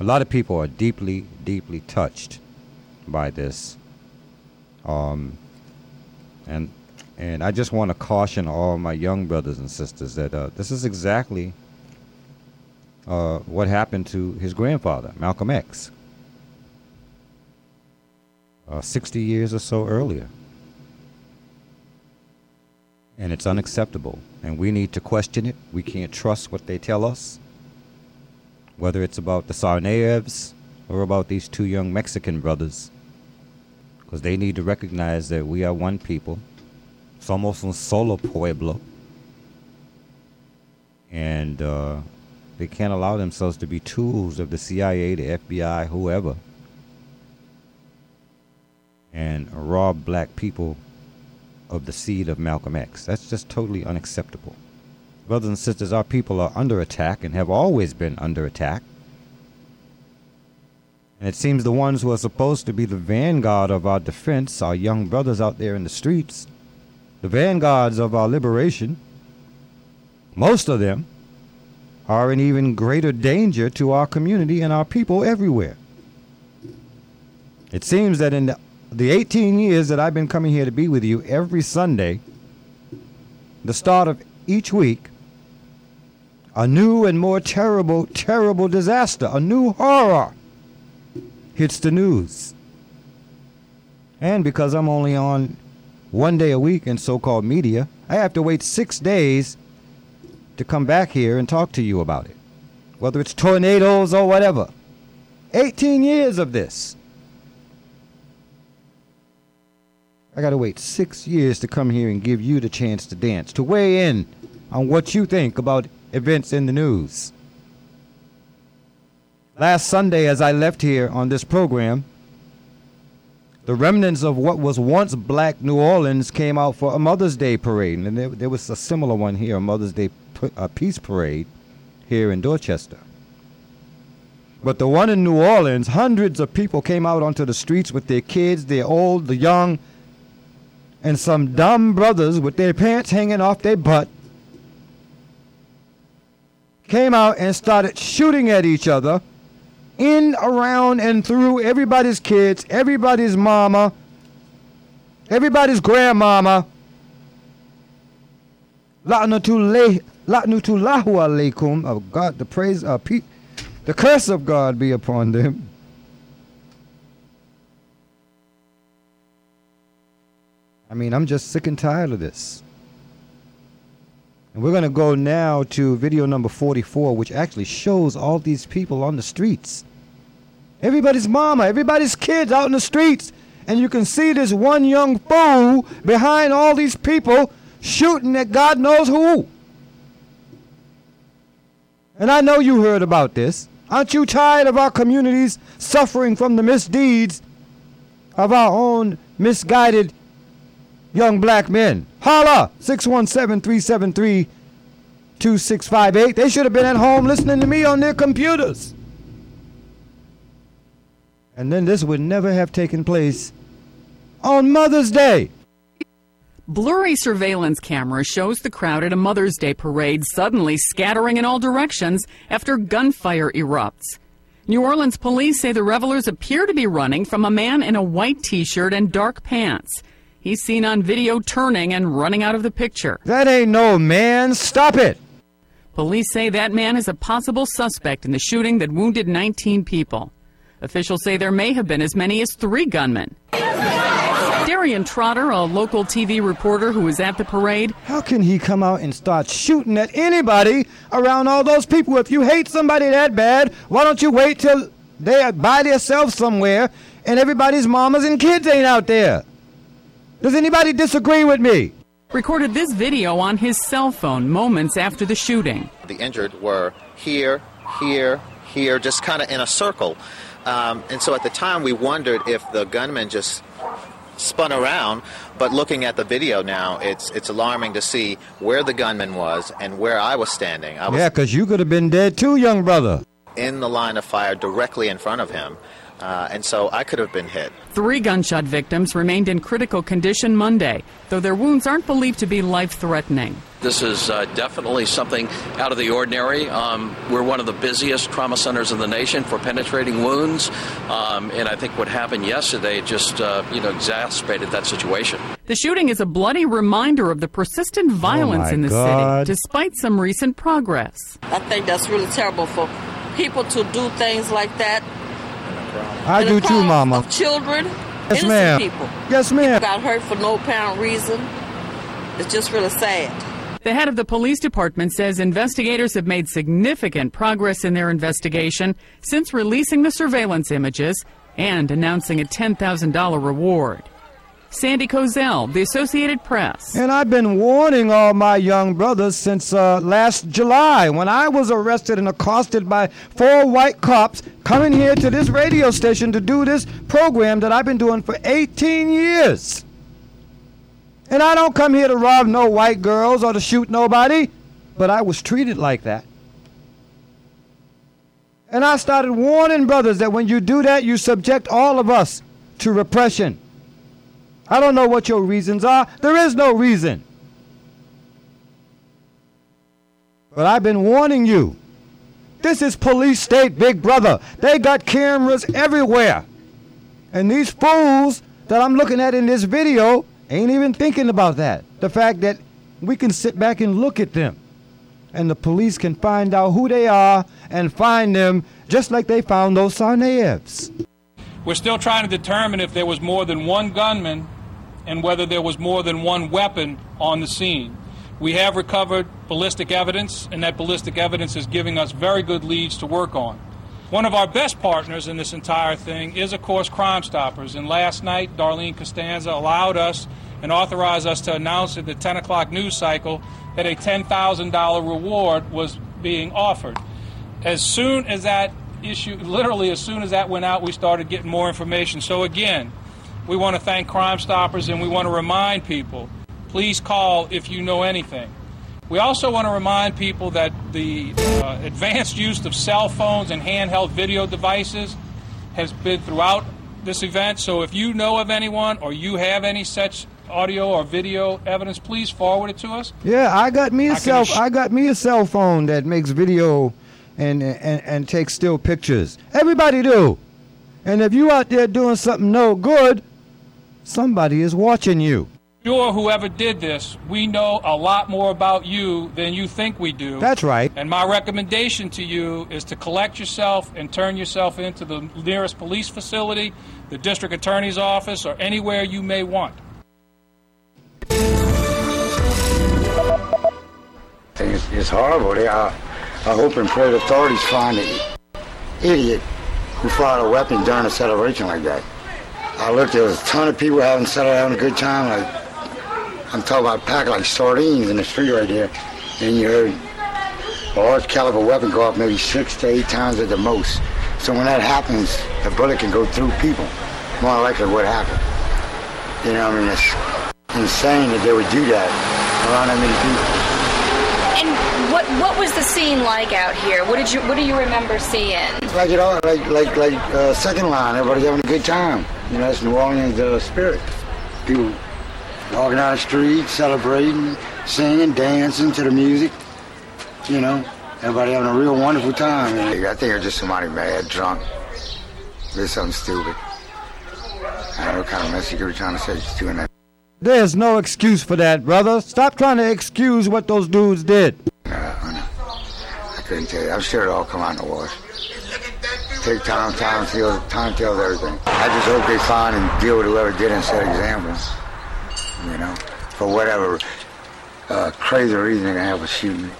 A lot of people are deeply, deeply touched by this. Um, and and I just want to caution all my young brothers and sisters that uh, this is exactly uh, what happened to his grandfather, Malcolm X, uh, 60 years or so earlier. And it's unacceptable. And we need to question it. We can't trust what they tell us, whether it's about the Tsarnaevs or about these two young Mexican brothers, because they need to recognize that we are one people. Somos un solo pueblo. And uh, they can't allow themselves to be tools of the CIA, the FBI, whoever, and rob black people of the seed of Malcolm X. That's just totally unacceptable. Brothers and sisters, our people are under attack and have always been under attack. And it seems the ones who are supposed to be the vanguard of our defense, our young brothers out there in the streets, the vanguards of our liberation, most of them are in even greater danger to our community and our people everywhere. It seems that in the, the 18 years that I've been coming here to be with you every Sunday, the start of each week, a new and more terrible, terrible disaster, a new horror hits the news. And because I'm only on one day a week in so called media, I have to wait six days to come back here and talk to you about it. Whether it's tornadoes or whatever. 18 years of this. I got to wait six years to come here and give you the chance to dance, to weigh in on what you think about events in the news. Last Sunday, as I left here on this program, the remnants of what was once black New Orleans came out for a Mother's Day parade. And there, there was a similar one here, a Mother's Day a peace parade here in Dorchester. But the one in New Orleans, hundreds of people came out onto the streets with their kids, their old, the young, and some dumb brothers with their pants hanging off their butt came out and started shooting at each other in, around, and through everybody's kids, everybody's mama, everybody's grandmama. La'natullah- La'natullahu alaikum of God, the praise, uh, pe- the curse of God be upon them. I mean, I'm just sick and tired of this. We're going to go now to video number 44, which actually shows all these people on the streets. Everybody's mama, everybody's kids out in the streets and you can see this one young fool behind all these people shooting at God knows who. And I know you heard about this. Aren't you tired of our communities suffering from the misdeeds of our own misguided young black men? Holla! 617 373 2658. They should have been at home listening to me on their computers. And then this would never have taken place on Mother's Day. Blurry surveillance camera shows the crowd at a Mother's Day parade suddenly scattering in all directions after gunfire erupts. New Orleans police say the revelers appear to be running from a man in a white t shirt and dark pants. He's seen on video turning and running out of the picture. That ain't no man. Stop it. Police say that man is a possible suspect in the shooting that wounded 19 people. Officials say there may have been as many as three gunmen. Darian Trotter, a local TV reporter who was at the parade. How can he come out and start shooting at anybody around all those people? If you hate somebody that bad, why don't you wait till they are by themselves somewhere and everybody's mamas and kids ain't out there? Does anybody disagree with me? Recorded this video on his cell phone moments after the shooting. The injured were here, here, here, just kind of in a circle. Um, and so at the time, we wondered if the gunman just spun around. But looking at the video now, it's it's alarming to see where the gunman was and where I was standing. I was Yeah, 'cause you could have been dead too, young brother. in the line of fire directly in front of him, uh, and so I could have been hit. Three gunshot victims remained in critical condition Monday, though their wounds aren't believed to be life threatening. This is uh, definitely something out of the ordinary. Um, we're one of the busiest trauma centers in the nation for penetrating wounds, um, and I think what happened yesterday just uh, you know exacerbated that situation. The shooting is a bloody reminder of the persistent violence my in the God. city, despite some recent progress. I think that's really terrible for people to do things like that. I do too, Mama. Of children, Yes, innocent ma'am. people. Yes, ma'am. People got hurt for no apparent reason. It's just really sad. The head of the police department says investigators have made significant progress in their investigation since releasing the surveillance images and announcing a $10,000 reward. Sandy Kozel, The Associated Press. And I've been warning all my young brothers since uh, last July when I was arrested and accosted by four white cops coming here to this radio station to do this program that I've been doing for 18 years. And I don't come here to rob no white girls or to shoot nobody, but I was treated like that. And I started warning brothers that when you do that, you subject all of us to repression. I don't know what your reasons are. There is no reason. But I've been warning you. This is police state, big brother. They got cameras everywhere. And these fools that I'm looking at in this video ain't even thinking about that. The fact that we can sit back and look at them. And the police can find out who they are and find them just like they found those Tsarnaevs. We're still trying to determine if there was more than one gunman and whether there was more than one weapon on the scene. We have recovered ballistic evidence, and that ballistic evidence is giving us very good leads to work on. One of our best partners in this entire thing is, of course, Crime Stoppers. And last night, Darlene Cusanza allowed us and authorized us to announce at the 10 o'clock news cycle that a $10,000 reward was being offered. As soon as that issue, literally as soon as that went out, we started getting more information. So again, we want to thank Crime Stoppers and we want to remind people please call if you know anything. We also want to remind people that the uh, advanced use of cell phones and handheld video devices has been throughout this event. So if you know of anyone or you have any such audio or video evidence, please forward it to us. Yeah, I got me a I cell. ass- I got me a cell phone that makes video and, and and takes still pictures. Everybody do. And if you out there doing something no good, somebody is watching you. Sure, whoever did this, we know a lot more about you than you think we do. That's right. And my recommendation to you is to collect yourself and turn yourself into the nearest police facility, the district attorney's office, or anywhere you may want. It's, it's horrible. They, I, I hope and pray the authorities find the idiot who fired a weapon during a celebration like that. I looked, there was a ton of people having settled having a good time. Like I'm talking about a pack like sardines in the street right here. And you heard a large caliber weapon go off maybe six to eight times at the most. So when that happens, the bullet can go through people. More likely what happened. You know, I mean, it's insane that they would do that around that many people. And what what was the scene like out here? What did you what do you remember seeing? Like it all, like like like uh, second line. Everybody's having a good time. You know, it's New Orleans uh, spirit. People walking down the street, celebrating, singing, dancing to the music. You know, everybody having a real wonderful time. I think it's just somebody mad, drunk, did something stupid. I don't know what kind of message you were trying to say. Just doing that. There's no excuse for that, brother. Stop trying to excuse what those dudes did. I couldn't tell you. I'm sure it all come out in the wash. Take time, time tells, time tells everything. I just hope they find and deal with whoever did and set examples. You know, for whatever uh, crazy reason they're gonna have a shooting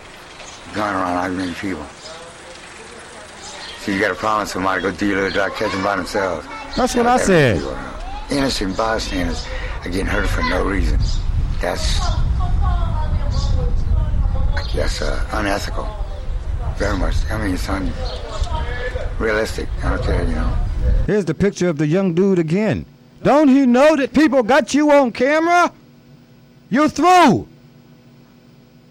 gun around like many people. So you got to promise somebody go deal with it, catch them by themselves. That's what I said. People, innocent bystanders are getting hurt for no reason. That's, that's uh, unethical. Very much. I mean, it's unrealistic out there, you know. Here's the picture of the young dude again. Don't he know that people got you on camera? You're through.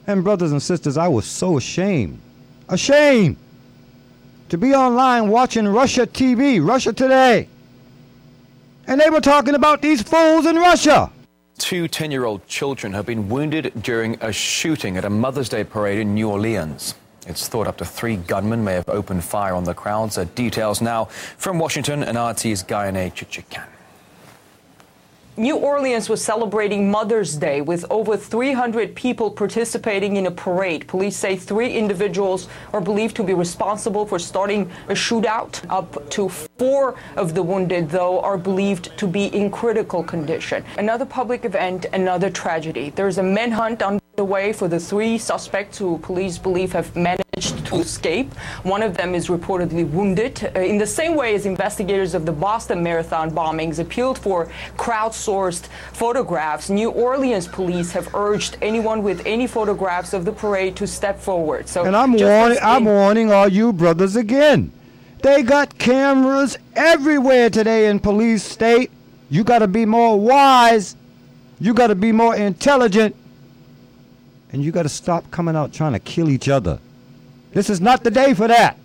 And brothers and sisters, I was so ashamed. Ashamed to be online watching Russia TV, Russia Today. And they were talking about these fools in Russia. Two 10 year old children have been wounded during a shooting at a Mother's Day parade in New Orleans. It's thought up to three gunmen may have opened fire on the crowds. Details now from Washington and RT's Gayane Chichakyan. New Orleans was celebrating Mother's Day with over 300 people participating in a parade. Police say three individuals are believed to be responsible for starting a shootout. Up to four of the wounded, though, are believed to be in critical condition. Another public event, another tragedy. There's a manhunt underway for the three suspects who police believe have managed to escape. One of them is reportedly wounded. Uh, in the same way as investigators of the Boston Marathon bombings appealed for crowdsourced photographs, New Orleans police have urged anyone with any photographs of the parade to step forward. So, and I'm warning, I'm warning all you brothers again. They got cameras everywhere today in police state. You got to be more wise. You got to be more intelligent. And you got to stop coming out trying to kill each other. This is not the day for that.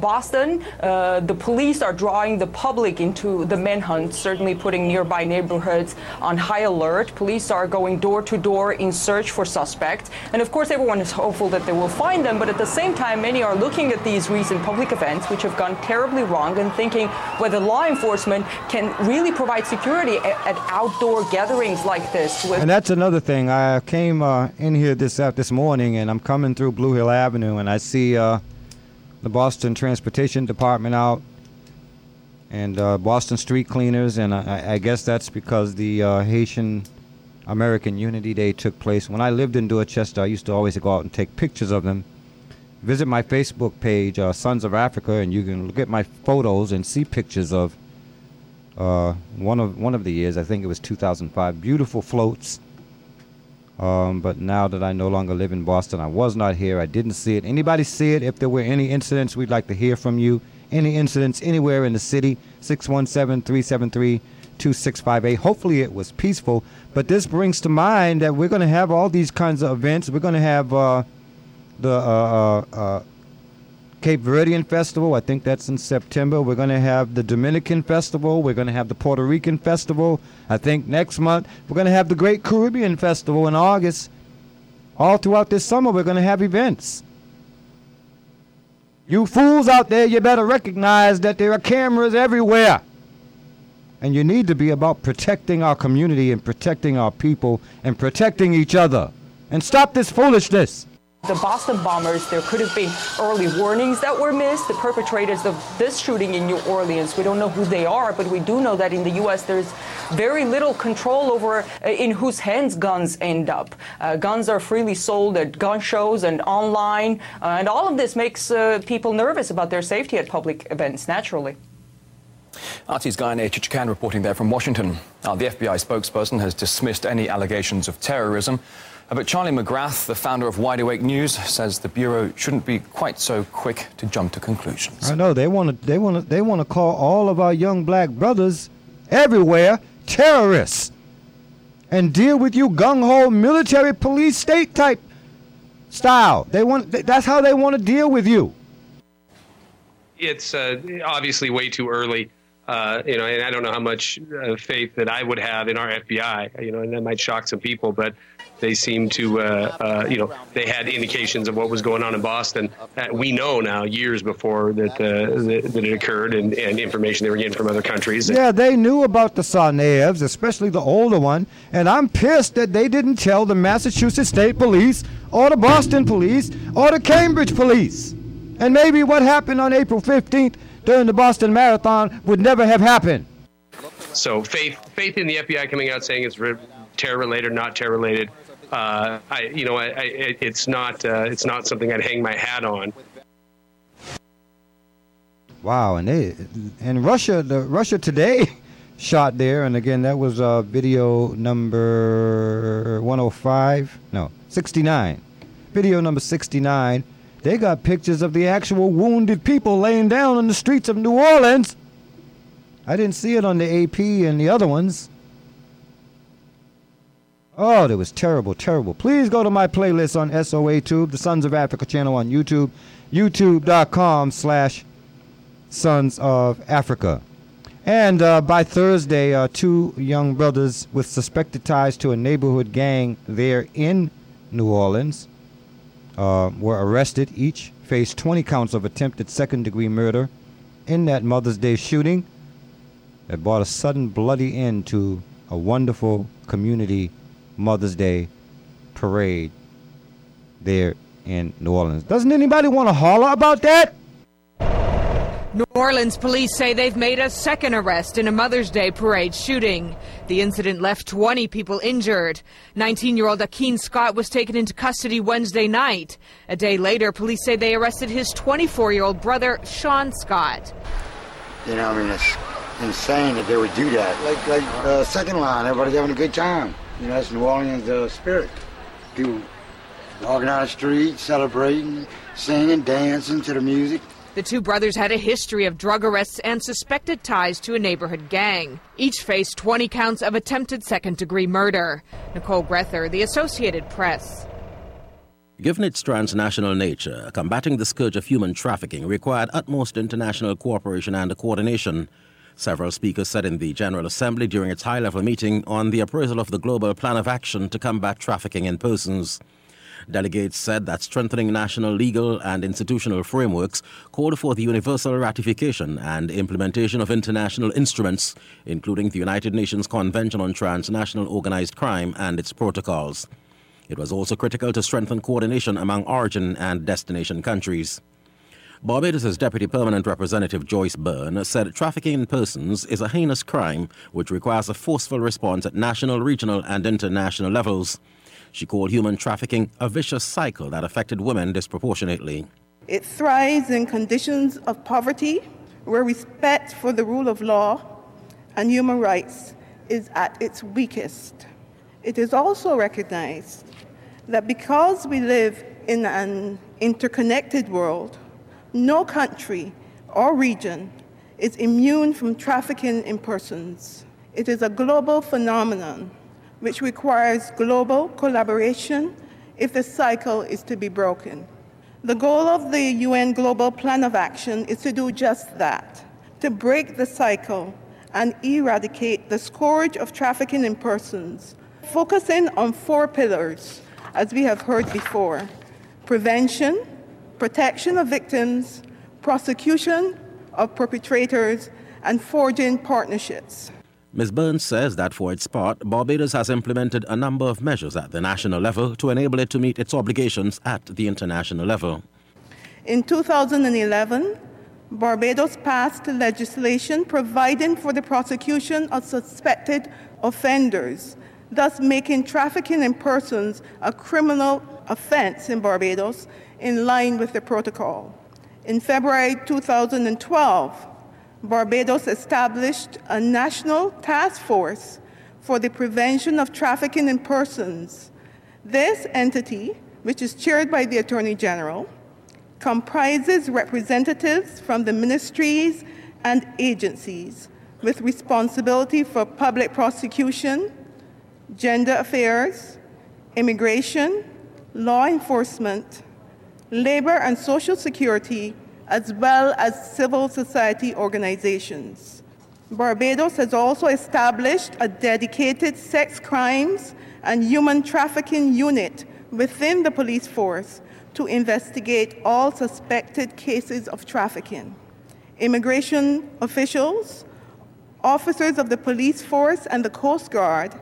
Boston, uh, the police are drawing the public into the manhunt, certainly putting nearby neighborhoods on high alert. Police are going door to door in search for suspects. And of course, everyone is hopeful that they will find them. But at the same time, many are looking at these recent public events, which have gone terribly wrong, and thinking whether law enforcement can really provide security at, at outdoor gatherings like this. and that's another thing. I came uh, in here this, uh, this morning, and I'm coming through Blue Hill Avenue, and I see uh, the Boston Transportation Department out and uh, Boston Street Cleaners, and I, I, guess that's because the uh, Haitian American Unity Day took place. When I lived in Dorchester, I used to always go out and take pictures of them. Visit my Facebook page, uh, Sons of Africa, and you can look at my photos and see pictures of uh, one of one of the years. I think it was 2005. Beautiful floats um, but now that I no longer live in Boston, I was not here. I didn't see it. Anybody see it? If there were any incidents, we'd like to hear from you. Any incidents anywhere in the city, 617 373 2658. Hopefully it was peaceful. But this brings to mind that we're going to have all these kinds of events. We're going to have uh, the uh, uh, uh Cape Verdean Festival. I think that's in September. We're going to have the Dominican Festival. We're going to have the Puerto Rican Festival. I think next month we're going to have the Great Caribbean Festival in August. All throughout this summer, we're going to have events. You fools out there, you better recognize that there are cameras everywhere. And you need to be about protecting our community and protecting our people and protecting each other. And stop this foolishness. The Boston bombers, there could have been early warnings that were missed. The perpetrators of this shooting in New Orleans, we don't know who they are, but we do know that in the U.S. there's very little control over uh, in whose hands guns end up. Uh, guns are freely sold at gun shows and online, uh, and all of this makes uh, people nervous about their safety at public events, naturally. RT's Gayane Chichakyan reporting there from Washington. Now, the FBI spokesperson has dismissed any allegations of terrorism. But Charlie McGrath, the founder of Wide Awake News, says the bureau shouldn't be quite so quick to jump to conclusions. I know they want to. They want to. They want to call all of our young black brothers everywhere terrorists, and deal with you gung ho military police state type style. They want. That's how they want to deal with you. It's uh, obviously way too early uh, you know, and I don't know how much uh, faith that I would have in our FBI, you know, and that might shock some people, but they seem to, uh, uh you know, they had indications of what was going on in Boston. we know now, years before that, uh, that, that, it occurred, and, and, information they were getting from other countries. Yeah, they knew about the Tsarnaevs, especially the older one, and I'm pissed that they didn't tell the Massachusetts State Police or the Boston Police or the Cambridge Police. And maybe what happened on April 15th during the Boston Marathon would never have happened. So faith, faith in the FBI coming out saying it's terror related, not terror related. Uh, I, you know, I, I, it's not, uh, it's not something I'd hang my hat on. Wow, and they, and Russia, the Russia Today shot there, and again that was uh, video number 105, no, 69, video number 69 they got pictures of the actual wounded people laying down on the streets of New Orleans. I didn't see it on the AP and the other ones. Oh, that was terrible, terrible. Please go to my playlist on SOA Tube, the Sons of Africa channel on YouTube, youtube.com slash Sons of Africa. And uh, by Thursday, uh, two young brothers with suspected ties to a neighborhood gang there in New Orleans uh, were arrested. Each faced 20 counts of attempted second degree murder in that Mother's Day shooting that brought a sudden bloody end to a wonderful community Mother's Day parade there in New Orleans. Doesn't anybody want to holler about that? New Orleans police say they've made a second arrest in a Mother's Day parade shooting. The incident left 20 people injured. 19 year old Akein Scott was taken into custody Wednesday night. A day later, police say they arrested his 24 year old brother, Sean Scott. You know, I mean, it's insane that they would do that. Like, like uh, second line, everybody's having a good time. You know, that's New Orleans uh, spirit. People walking down the street, celebrating, singing, dancing to the music. The two brothers had a history of drug arrests and suspected ties to a neighborhood gang. Each faced 20 counts of attempted second degree murder. Nicole Grether, The Associated Press. Given its transnational nature, combating the scourge of human trafficking required utmost international cooperation and coordination. Several speakers said in the General Assembly during its high level meeting on the appraisal of the global plan of action to combat trafficking in persons. Delegates said that strengthening national legal and institutional frameworks called for the universal ratification and implementation of international instruments, including the United Nations Convention on Transnational Organized Crime and its protocols. It was also critical to strengthen coordination among origin and destination countries. Barbados' Deputy Permanent Representative Joyce Byrne said trafficking in persons is a heinous crime which requires a forceful response at national, regional, and international levels. She called human trafficking a vicious cycle that affected women disproportionately. It thrives in conditions of poverty where respect for the rule of law and human rights is at its weakest. It is also recognized that because we live in an interconnected world, no country or region is immune from trafficking in persons. It is a global phenomenon which requires global collaboration if the cycle is to be broken. The goal of the UN Global Plan of Action is to do just that to break the cycle and eradicate the scourge of trafficking in persons, focusing on four pillars, as we have heard before prevention, protection of victims, prosecution of perpetrators, and forging partnerships. Ms. Burns says that for its part, Barbados has implemented a number of measures at the national level to enable it to meet its obligations at the international level. In 2011, Barbados passed legislation providing for the prosecution of suspected offenders, thus making trafficking in persons a criminal offense in Barbados in line with the protocol. In February 2012, Barbados established a national task force for the prevention of trafficking in persons. This entity, which is chaired by the Attorney General, comprises representatives from the ministries and agencies with responsibility for public prosecution, gender affairs, immigration, law enforcement, labor and social security, as well as civil society organizations. Barbados has also established a dedicated sex crimes and human trafficking unit within the police force to investigate all suspected cases of trafficking. Immigration officials, officers of the police force and the Coast Guard,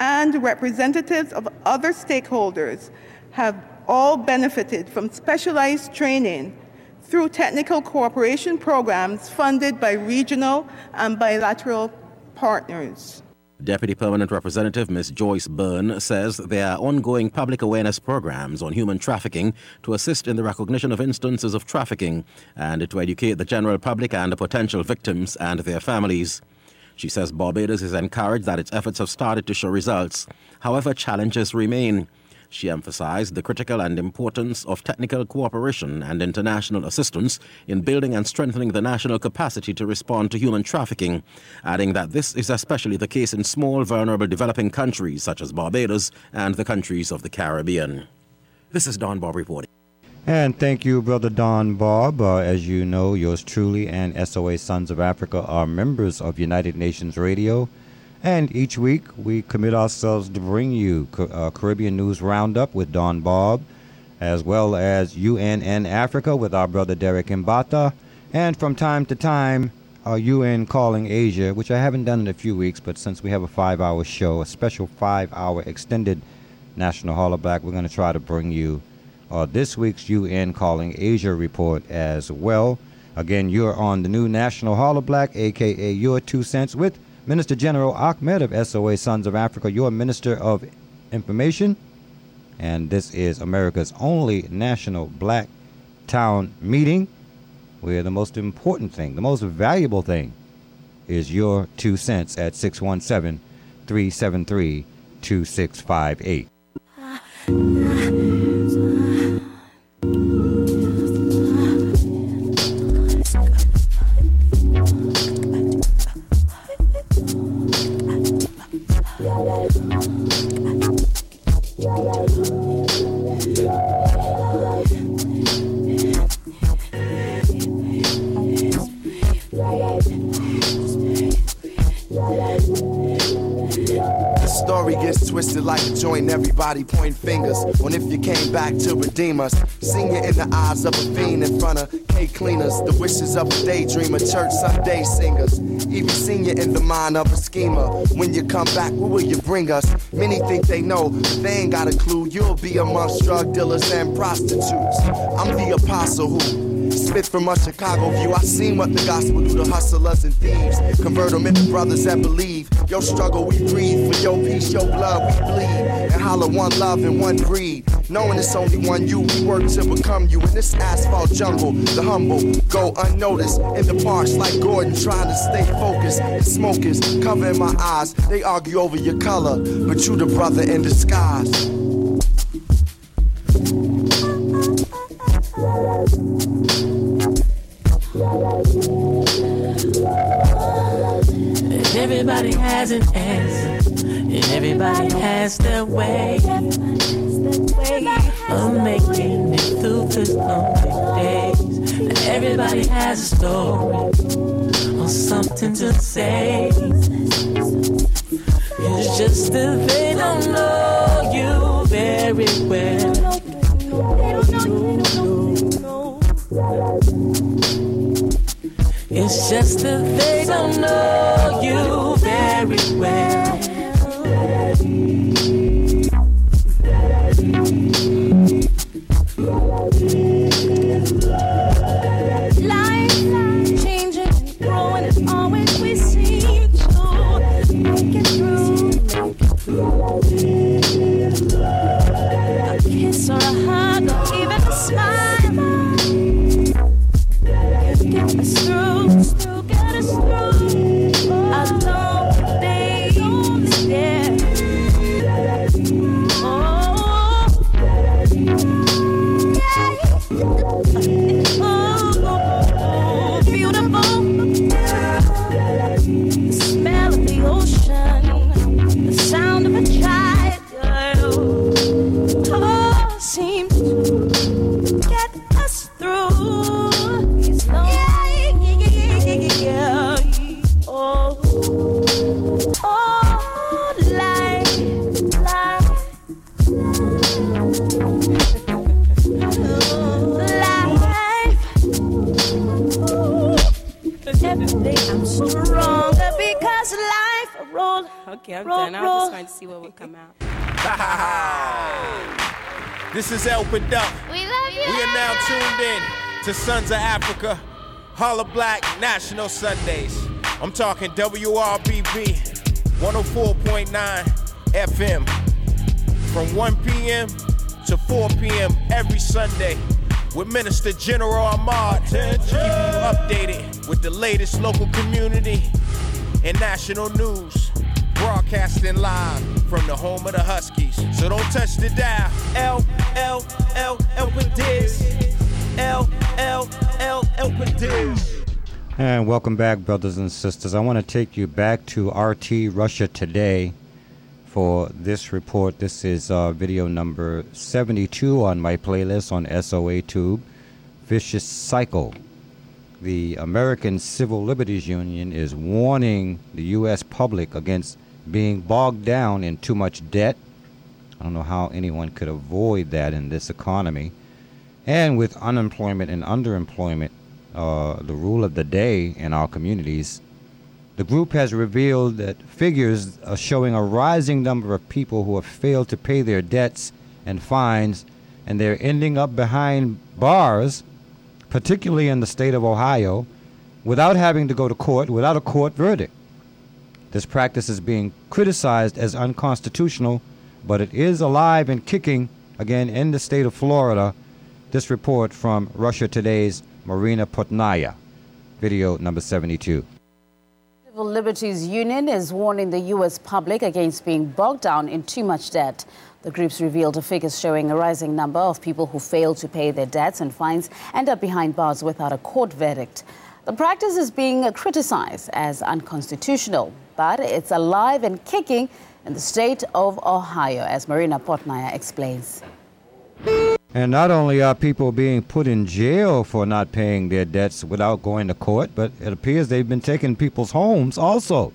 and representatives of other stakeholders have all benefited from specialized training through technical cooperation programs funded by regional and bilateral partners. Deputy Permanent Representative Ms. Joyce Byrne says there are ongoing public awareness programs on human trafficking to assist in the recognition of instances of trafficking and to educate the general public and potential victims and their families. She says Barbados is encouraged that its efforts have started to show results. However, challenges remain. She emphasized the critical and importance of technical cooperation and international assistance in building and strengthening the national capacity to respond to human trafficking, adding that this is especially the case in small, vulnerable developing countries such as Barbados and the countries of the Caribbean. This is Donn Bobb reporting. And thank you, Brother Donn Bobb. Uh, as you know, yours truly and SOA Sons of Africa are members of United Nations Radio. And each week we commit ourselves to bring you uh, Caribbean News Roundup with Donn Bobb, as well as UNN Africa with our brother Derek Mbata, and from time to time, our UN Calling Asia, which I haven't done in a few weeks, but since we have a five hour show, a special five hour extended National Holla Black, we're going to try to bring you uh, this week's UN Calling Asia report as well. Again, you're on the new National Holla Black, aka Your Two Cents, with Minister General Ahmad of SOA Sons of Africa, your Minister of Information. And this is America's only national black town meeting where the most important thing, the most valuable thing, is your two cents at 617 373 2658. like a joint, everybody point fingers on if you came back to redeem us. Seen you in the eyes of a fiend in front of K cleaners, the wishes of a daydreamer, church Sunday singers. Even seen you in the mind of a schemer. When you come back, what will you bring us? Many think they know, but they ain't got a clue. You'll be amongst drug dealers and prostitutes. I'm the apostle who Spit from a Chicago view. I seen what the gospel do to hustlers and thieves. Convert them into brothers that believe. Your struggle we breathe. For your peace, your blood we bleed. And holler one love and one breed. Knowing it's only one you, we work to become you. In this asphalt jungle, the humble go unnoticed. In the parks like Gordon, trying to stay focused. The smokers covering my eyes. They argue over your color, but you the brother in disguise. Everybody has an answer, and everybody has their way of making it through the lonely days. And everybody has a story or something to say. It's just that they don't know you very well. It's just that they don't know you very well. Opened Up. We love you. We are now tuned in to Sons of Africa, Holla Black National Sundays. I'm talking WRBB 104.9 FM from 1 p.m. to 4 p.m. every Sunday with Minister General Ahmad to keep you updated with the latest local community and national news. Broadcasting live from the home of the Huskies. So don't touch the dial. L, L, L, L with. L, L, L, L with. And welcome back, brothers and sisters. I want to take you back to RT Russia Today for this report. This is uh, video number 72 on my playlist on SOA Tube Vicious Cycle. The American Civil Liberties Union is warning the U.S. public against being bogged down in too much debt. I don't know how anyone could avoid that in this economy. And with unemployment and underemployment, uh, the rule of the day in our communities, the group has revealed that figures are showing a rising number of people who have failed to pay their debts and fines, and they're ending up behind bars, particularly in the state of Ohio, without having to go to court, without a court verdict. This practice is being criticized as unconstitutional, but it is alive and kicking again in the state of Florida. This report from Russia Today's Marina Portnaya, video number 72. Civil Liberties Union is warning the U.S. public against being bogged down in too much debt. The groups revealed a figures showing a rising number of people who fail to pay their debts and fines end up behind bars without a court verdict. The practice is being criticized as unconstitutional, but it's alive and kicking in the state of Ohio, as Marina Portnaya explains. And not only are people being put in jail for not paying their debts without going to court, but it appears they've been taking people's homes also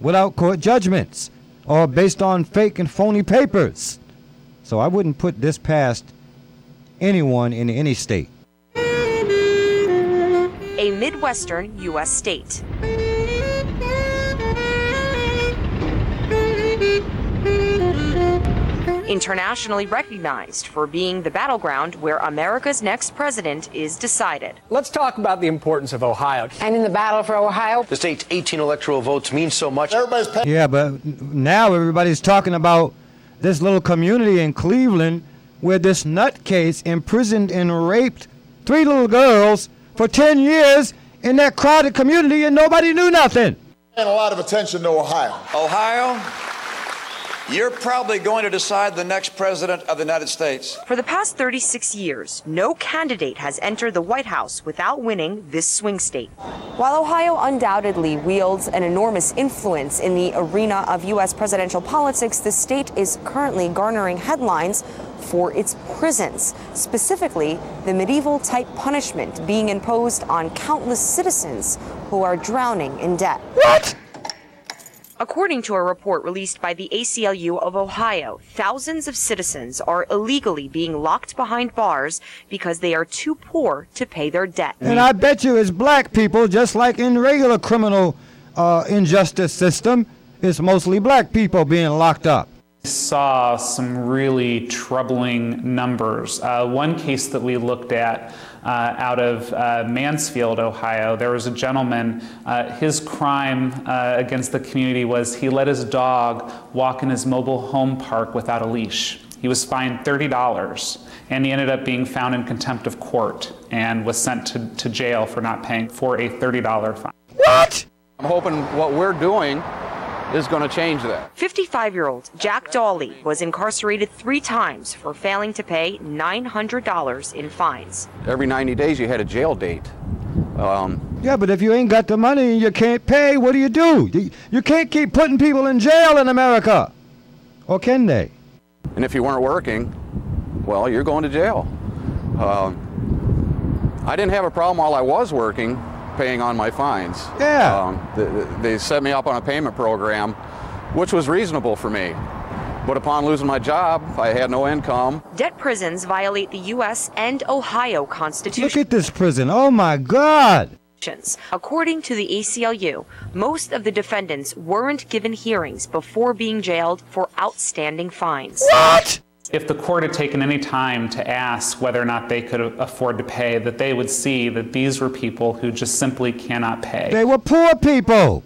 without court judgments or based on fake and phony papers. So I wouldn't put this past anyone in any state. a Midwestern U.S. state. Internationally recognized for being the battleground where America's next president is decided. Let's talk about the importance of Ohio. And in the battle for Ohio, The state's 18 electoral votes mean so much. Everybody's paying. Yeah, but now everybody's talking about this little community in Cleveland where this nutcase imprisoned and raped three little girls for 10 years in that crowded community and nobody knew nothing. And a lot of attention to Ohio. Ohio, you're probably going to decide the next president of the United States. For the past 36 years, no candidate has entered the White House without winning this swing state. While Ohio undoubtedly wields an enormous influence in the arena of U.S. presidential politics, the state is currently garnering headlines for its prisons, specifically the medieval type punishment being imposed on countless citizens who are drowning in debt. What? According to a report released by the ACLU of Ohio, thousands of citizens are illegally being locked behind bars because they are too poor to pay their debt. And I bet you it's black people, just like in regular criminal uh, injustice system, it's mostly black people being locked up. saw some really troubling numbers. Uh, one case that we looked at out of uh, Mansfield, Ohio, there was a gentleman, uh, his crime uh, against the community was he let his dog walk in his mobile home park without a leash. He was fined $30 and he ended up being found in contempt of court and was sent to, to jail for not paying for a $30 fine. What? I'm hoping what we're doing is going to change that. 55 year old Jack Dawley was incarcerated three times for failing to pay $900 in fines. Every 90 days you had a jail date. Um, Yeah, but if you ain't got the money and you can't pay, what do you do? You- You can't keep putting people in jail in America. Or can they? and if you weren't working, well, you're going to jail. Um, I didn't have a problem while I was working paying on my fines. Yeah. Um, th- they set me up on a payment program, which was reasonable for me. But upon losing my job, I had no income. Debt prisons violate the U.S. and Ohio Constitution. Look at this prison. Oh my God. According to the ACLU, most of the defendants weren't given hearings before being jailed for outstanding fines. What? If the court had taken any time to ask whether or not they could afford to pay, that they would see that these were people who just simply cannot pay. They were poor people.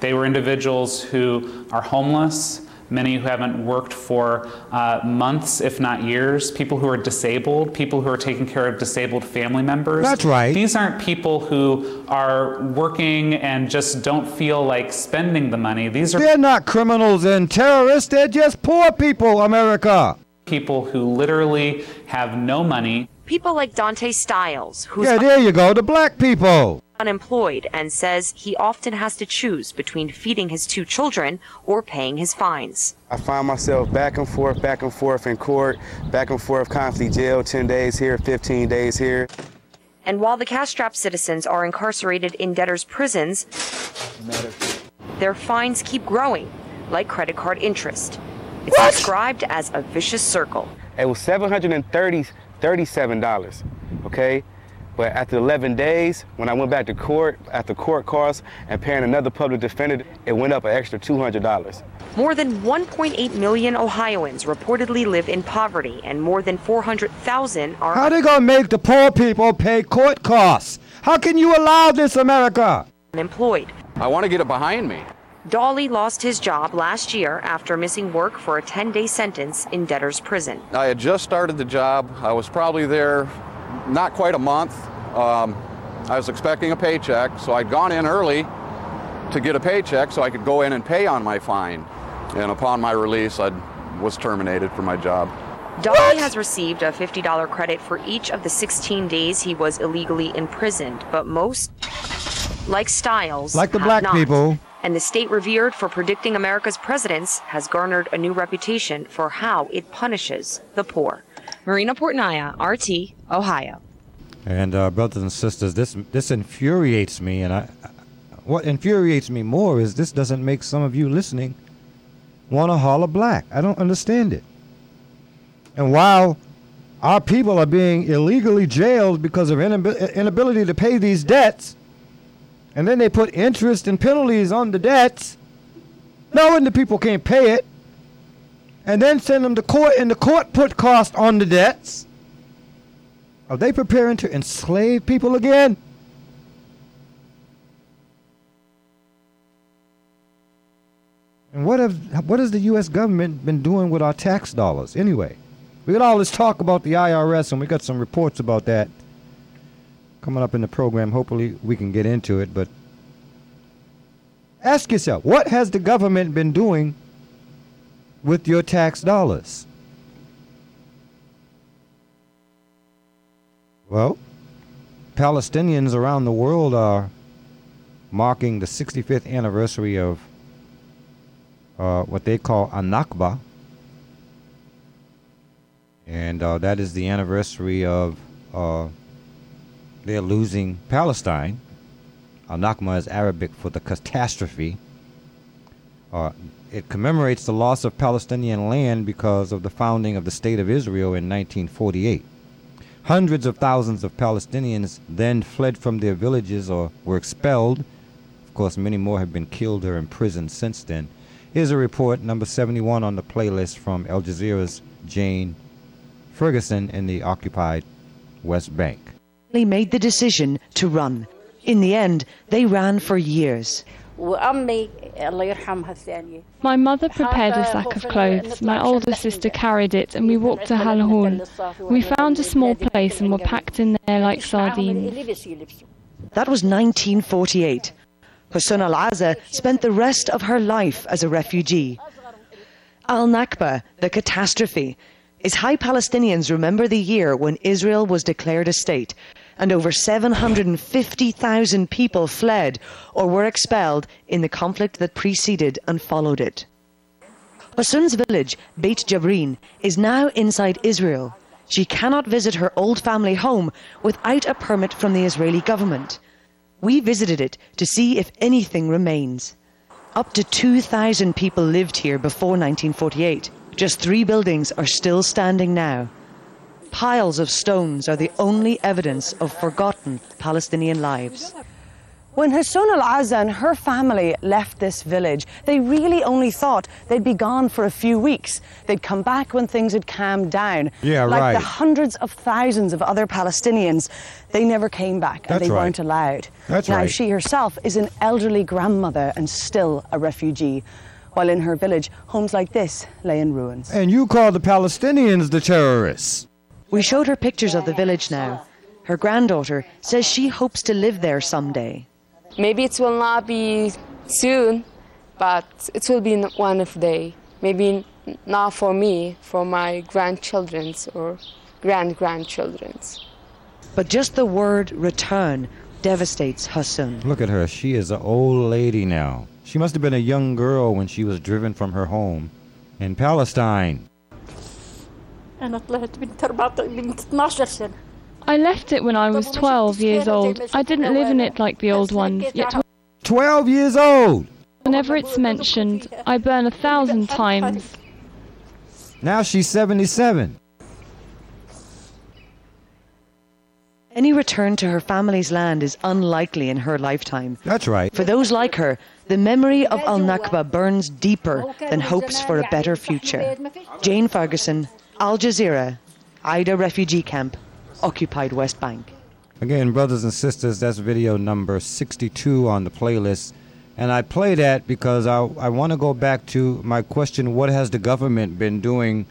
They were individuals who are homeless, many who haven't worked for uh, months, if not years, people who are disabled, people who are taking care of disabled family members. That's right. These aren't people who are working and just don't feel like spending the money. These are They're not criminals and terrorists. They're just poor people, America. People who literally have no money. People like Dante Stiles, who's Yeah, there you go. The black people. unemployed and says he often has to choose between feeding his two children or paying his fines. I find myself back and forth, back and forth in court, back and forth, constantly jail, 10 days here, 15 days here. And while the cash strapped citizens are incarcerated in debtors' prisons, their fines keep growing, like credit card interest. It's described as a vicious circle. It was $730, $37, okay? But after 11 days, when I went back to court, after court costs and paying another public defender, it went up an extra $200. More than 1.8 million Ohioans reportedly live in poverty, and more than 400,000 are How they gonna make the poor people pay court costs? How can you allow this, America? unemployed. I want to get it behind me. Dawley lost his job last year after missing work for a 10 day sentence in debtor's prison. I had just started the job. I was probably there not quite a month. Um, I was expecting a paycheck, so I'd gone in early to get a paycheck so I could go in and pay on my fine. And upon my release, I was terminated from my job. Dawley has received a $50 credit for each of the 16 days he was illegally imprisoned, but most, like Stiles, Like the black not. people. And the state revered for predicting America's presidents has garnered a new reputation for how it punishes the poor. Marina Portnaya, RT, Ohio. And uh, brothers and sisters, this this infuriates me, and I, what infuriates me more is this doesn't make some of you listening want to holler black. I don't understand it. And while our people are being illegally jailed because of inabi- inability to pay these debts, and then they put interest and penalties on the debts, knowing the people can't pay it, and then send them to court, and the court put cost on the debts. Are they preparing to enslave people again? And what have what has the U.S. government been doing with our tax dollars anyway? We got all this talk about the IRS, and we got some reports about that coming up in the program. Hopefully, we can get into it. But ask yourself, what has the government been doing with your tax dollars? Well, Palestinians around the world are marking the 65th anniversary of uh, what they call a Nakba. And uh, that is the anniversary of uh, their losing Palestine. Al Nakba is Arabic for the catastrophe. Uh, it commemorates the loss of Palestinian land because of the founding of the State of Israel in 1948. Hundreds of thousands of Palestinians then fled from their villages or were expelled. Of course, many more have been killed or imprisoned since then. Here's a report, number 71 on the playlist from Al Jazeera's Jane Ferguson in the occupied West Bank finally made the decision to run. In the end, they ran for years. My mother prepared a sack of clothes. My older sister carried it, and we walked to Halahorn. We found a small place and were packed in there like sardines. That was 1948. Hussein Al Aza spent the rest of her life as a refugee. Al Nakba, the catastrophe, is how Palestinians remember the year when Israel was declared a state, and over 750,000 people fled or were expelled in the conflict that preceded and followed it. Hassan's village, Beit Jabrin, is now inside Israel. She cannot visit her old family home without a permit from the Israeli government. We visited it to see if anything remains. Up to 2,000 people lived here before 1948. Just three buildings are still standing now. Piles of stones are the only evidence of forgotten Palestinian lives. When Hassan al Azza and her family left this village, they really only thought they'd be gone for a few weeks. They'd come back when things had calmed down. Yeah, like right. the hundreds of thousands of other Palestinians, they never came back and That's they right. weren't allowed. That's now, right. she herself is an elderly grandmother and still a refugee, while in her village, homes like this lay in ruins. And you call the Palestinians the terrorists. We showed her pictures of the village now. Her granddaughter says she hopes to live there someday. Maybe it will not be soon, but it will be one of day. Maybe not for me, for my grandchildren's or grand grandchildren's. But just the word return devastates Hassan. Look at her. She is an old lady now. She must have been a young girl when she was driven from her home in Palestine. أنا طلعت بنت 14 بنت 12 سنة I left it when I was 12 years old. I didn't live in it like the old ones, yet 12 years old! whenever it's mentioned, I burn a thousand times. Now she's 77. Any return to her family's land is unlikely in her lifetime. That's right. For those like her, the memory of Al Nakba burns deeper than hopes for a better future. Jane Ferguson, Al Jazeera, Aida refugee camp, occupied West Bank. Again, brothers and sisters, that's video number 62 on the playlist. And I play that because I, I want to go back to my question what has the government been doing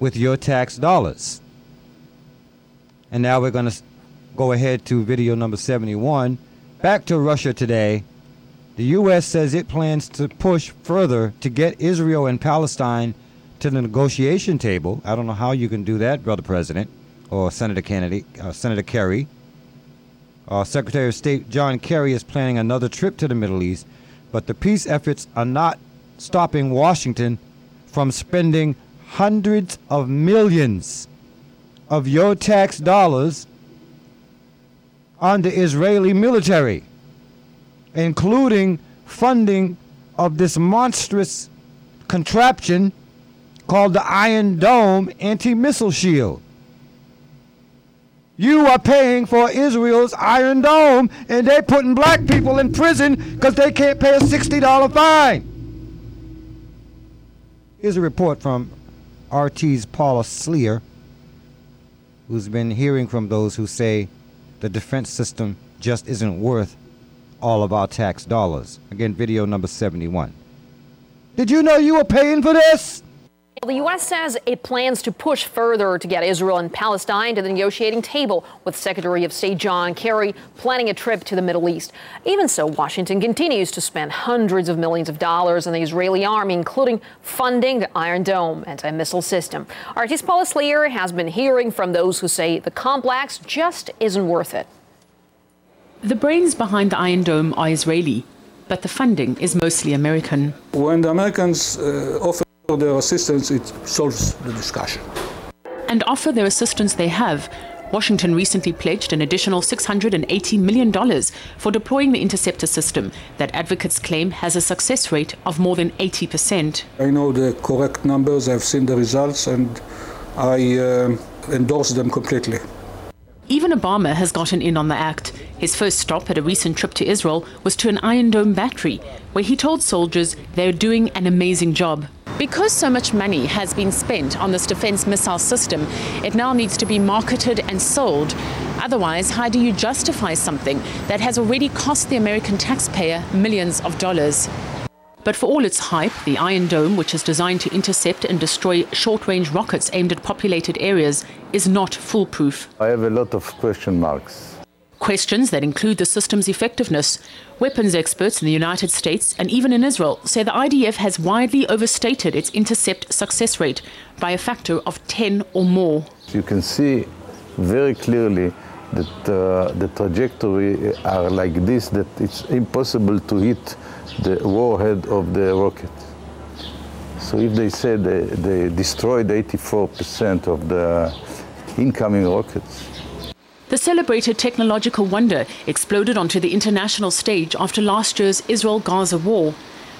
with your tax dollars? And now we're going to go ahead to video number 71. Back to Russia today. The U.S. says it plans to push further to get Israel and Palestine to the negotiation table. I don't know how you can do that, Brother President, or Senator Kennedy, uh, Senator Kerry. Uh, Secretary of State John Kerry is planning another trip to the Middle East, but the peace efforts are not stopping Washington from spending hundreds of millions of your tax dollars on the Israeli military, including funding of this monstrous contraption called the Iron Dome anti missile shield. You are paying for Israel's Iron Dome, and they're putting black people in prison because they can't pay a $60 fine. Here's a report from RT's Paula Slier, who's been hearing from those who say the defense system just isn't worth all of our tax dollars. Again, video number 71. Did you know you were paying for this? The U.S. says it plans to push further to get Israel and Palestine to the negotiating table, with Secretary of State John Kerry planning a trip to the Middle East. Even so, Washington continues to spend hundreds of millions of dollars on the Israeli army, including funding the Iron Dome anti missile system. RT's Paula Slier has been hearing from those who say the complex just isn't worth it. The brains behind the Iron Dome are Israeli, but the funding is mostly American. When the Americans uh, offer their assistance, it solves the discussion. And offer their assistance they have. Washington recently pledged an additional $680 million for deploying the interceptor system that advocates claim has a success rate of more than 80%. I know the correct numbers, I've seen the results, and I uh, endorse them completely. Even Obama has gotten in on the act. His first stop at a recent trip to Israel was to an Iron Dome battery, where he told soldiers they're doing an amazing job. Because so much money has been spent on this defense missile system, it now needs to be marketed and sold. Otherwise, how do you justify something that has already cost the American taxpayer millions of dollars? But for all its hype, the Iron Dome, which is designed to intercept and destroy short range rockets aimed at populated areas, is not foolproof. I have a lot of question marks. Questions that include the system's effectiveness. Weapons experts in the United States and even in Israel say the IDF has widely overstated its intercept success rate by a factor of 10 or more. You can see very clearly that uh, the trajectory are like this, that it's impossible to hit the warhead of the rocket. So if they say they, they destroyed 84% of the incoming rockets, The celebrated technological wonder exploded onto the international stage after last year's Israel Gaza war.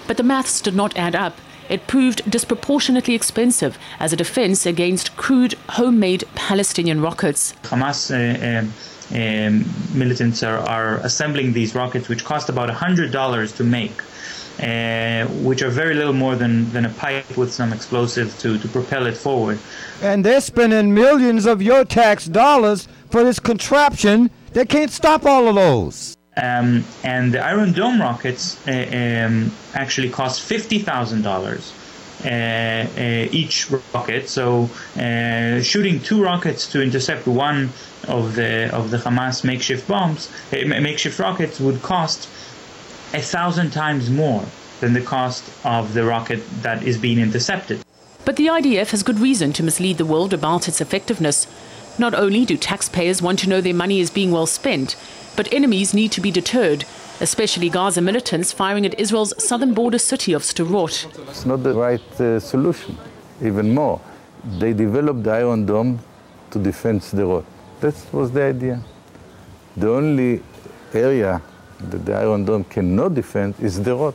But the maths did not add up. It proved disproportionately expensive as a defense against crude, homemade Palestinian rockets. Hamas uh, uh, um, militants are, are assembling these rockets, which cost about $100 to make. Uh, which are very little more than, than a pipe with some explosives to, to propel it forward. And they're spending millions of your tax dollars for this contraption that can't stop all of those. Um, and the Iron Dome rockets uh, um, actually cost fifty thousand dollars uh, each rocket. So uh, shooting two rockets to intercept one of the of the Hamas makeshift bombs, uh, makeshift rockets would cost a thousand times more than the cost of the rocket that is being intercepted. But the IDF has good reason to mislead the world about its effectiveness. Not only do taxpayers want to know their money is being well spent, but enemies need to be deterred, especially Gaza militants firing at Israel's southern border city of Sderot. It's not the right uh, solution. Even more, they developed the Iron Dome to defend Sderot. That was the idea. The only area that the Iron Dome cannot defend is Sderot.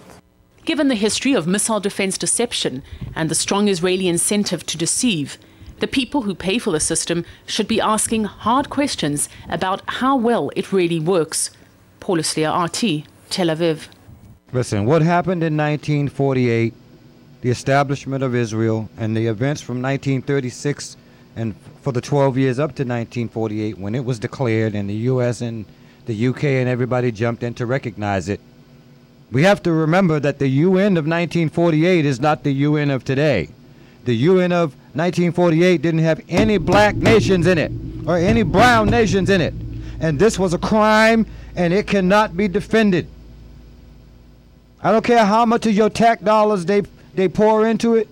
Given the history of missile defense deception and the strong Israeli incentive to deceive, the people who pay for the system should be asking hard questions about how well it really works. Paula Slier, RT, Tel Aviv. Listen, what happened in 1948, the establishment of Israel, and the events from 1936 and for the 12 years up to 1948 when it was declared and the U.S. and the UK and everybody jumped in to recognize it. We have to remember that the UN of 1948 is not the UN of today. The UN of 1948 didn't have any black nations in it or any brown nations in it. And this was a crime and it cannot be defended. I don't care how much of your tax dollars they, they pour into it.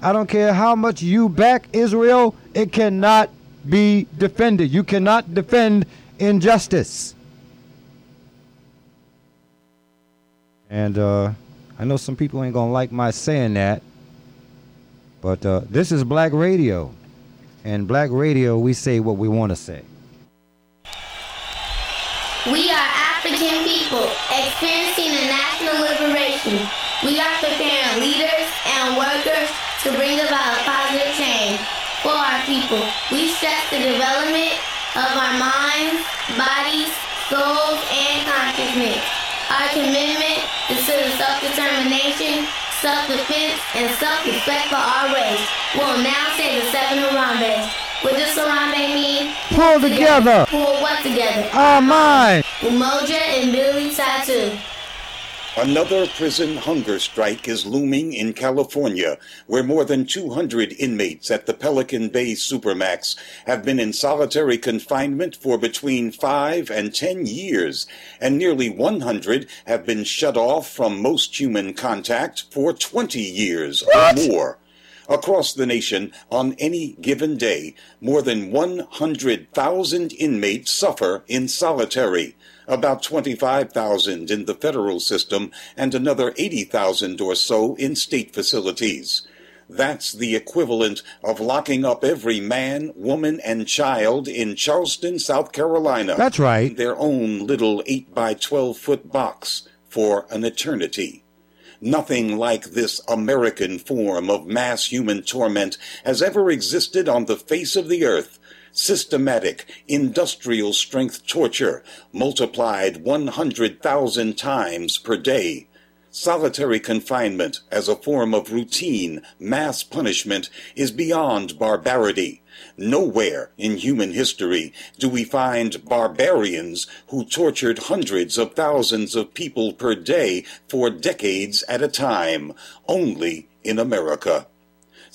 I don't care how much you back Israel. It cannot be defended. You cannot defend injustice. And uh, I know some people ain't gonna like my saying that, but uh, this is Black Radio, and Black Radio we say what we want to say. We are African people experiencing a national liberation. We are preparing leaders and workers to bring about positive change for our people. We stress the development of our minds, bodies, souls, and consciousness. Our commitment is to the self-determination, self-defense, and self-respect for our race. We'll now say the seven Harambees. What does Harambee mean? Pull together. Pull what together? Our mind. Umoja and Billy Tattoo. Another prison hunger strike is looming in California, where more than 200 inmates at the Pelican Bay Supermax have been in solitary confinement for between 5 and 10 years, and nearly 100 have been shut off from most human contact for 20 years What? or more. Across the nation, on any given day, more than 100,000 inmates suffer in solitary about 25,000 in the federal system, and another 80,000 or so in state facilities. That's the equivalent of locking up every man, woman, and child in Charleston, South Carolina. That's right. in Their own little 8 by 12 foot box for an eternity. Nothing like this American form of mass human torment has ever existed on the face of the earth systematic, industrial strength torture multiplied 100,000 times per day. Solitary confinement as a form of routine mass punishment is beyond barbarity. Nowhere in human history do we find barbarians who tortured hundreds of thousands of people per day for decades at a time, only in America.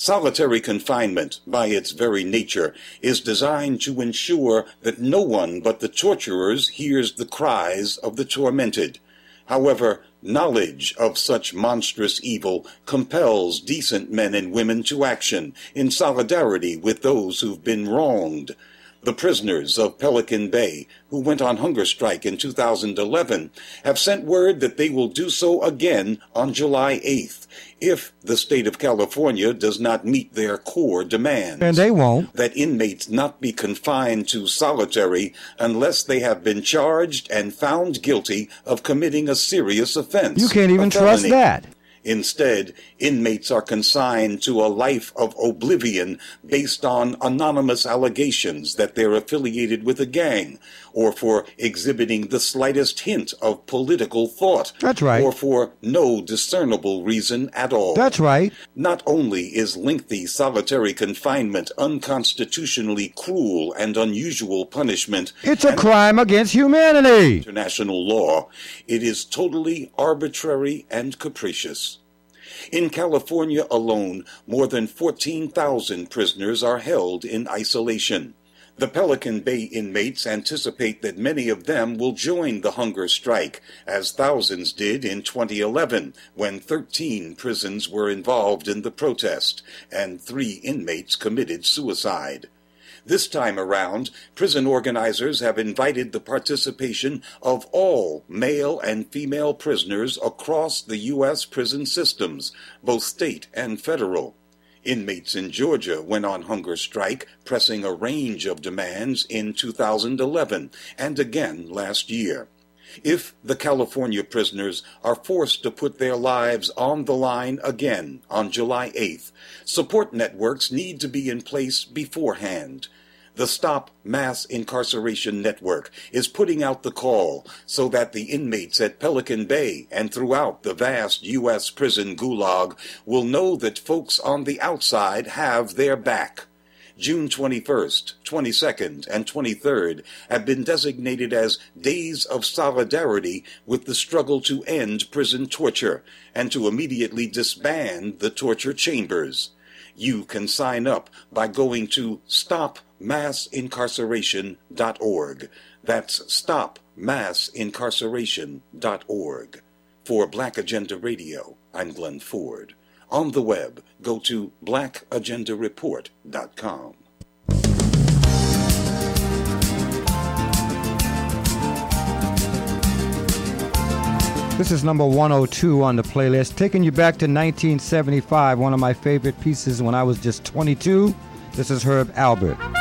Solitary confinement, by its very nature, is designed to ensure that no one but the torturers hears the cries of the tormented. However, knowledge of such monstrous evil compels decent men and women to action in solidarity with those who've been wronged. The prisoners of Pelican Bay, who went on hunger strike in 2011, have sent word that they will do so again on July 8th if the state of California does not meet their core demands. And they won't. That inmates not be confined to solitary unless they have been charged and found guilty of committing a serious offense. You can't even trust that. Instead, inmates are consigned to a life of oblivion based on anonymous allegations that they're affiliated with a gang, or for exhibiting the slightest hint of political thought. That's right. Or for no discernible reason at all. That's right. Not only is lengthy solitary confinement unconstitutionally cruel and unusual punishment, It's a crime against humanity. international law, it is totally arbitrary and capricious. In California alone, more than 14,000 prisoners are held in isolation. The Pelican Bay inmates anticipate that many of them will join the hunger strike, as thousands did in 2011 when 13 prisons were involved in the protest and three inmates committed suicide. This time around, prison organizers have invited the participation of all male and female prisoners across the U.S. prison systems, both state and federal. Inmates in Georgia went on hunger strike, pressing a range of demands in 2011 and again last year. If the California prisoners are forced to put their lives on the line again on July 8th, support networks need to be in place beforehand. The Stop Mass Incarceration Network is putting out the call so that the inmates at Pelican Bay and throughout the vast U.S. prison gulag will know that folks on the outside have their back. June 21st, 22nd, and 23rd have been designated as Days of Solidarity with the struggle to end prison torture and to immediately disband the torture chambers. You can sign up by going to stopmassincarceration.org. That's stopmassincarceration.org. For Black Agenda Radio, I'm Glen Ford. On the web, go to blackagendareport.com. This is number 102 on the playlist, taking you back to 1975, one of my favorite pieces when I was just 22. This is Herb Alpert.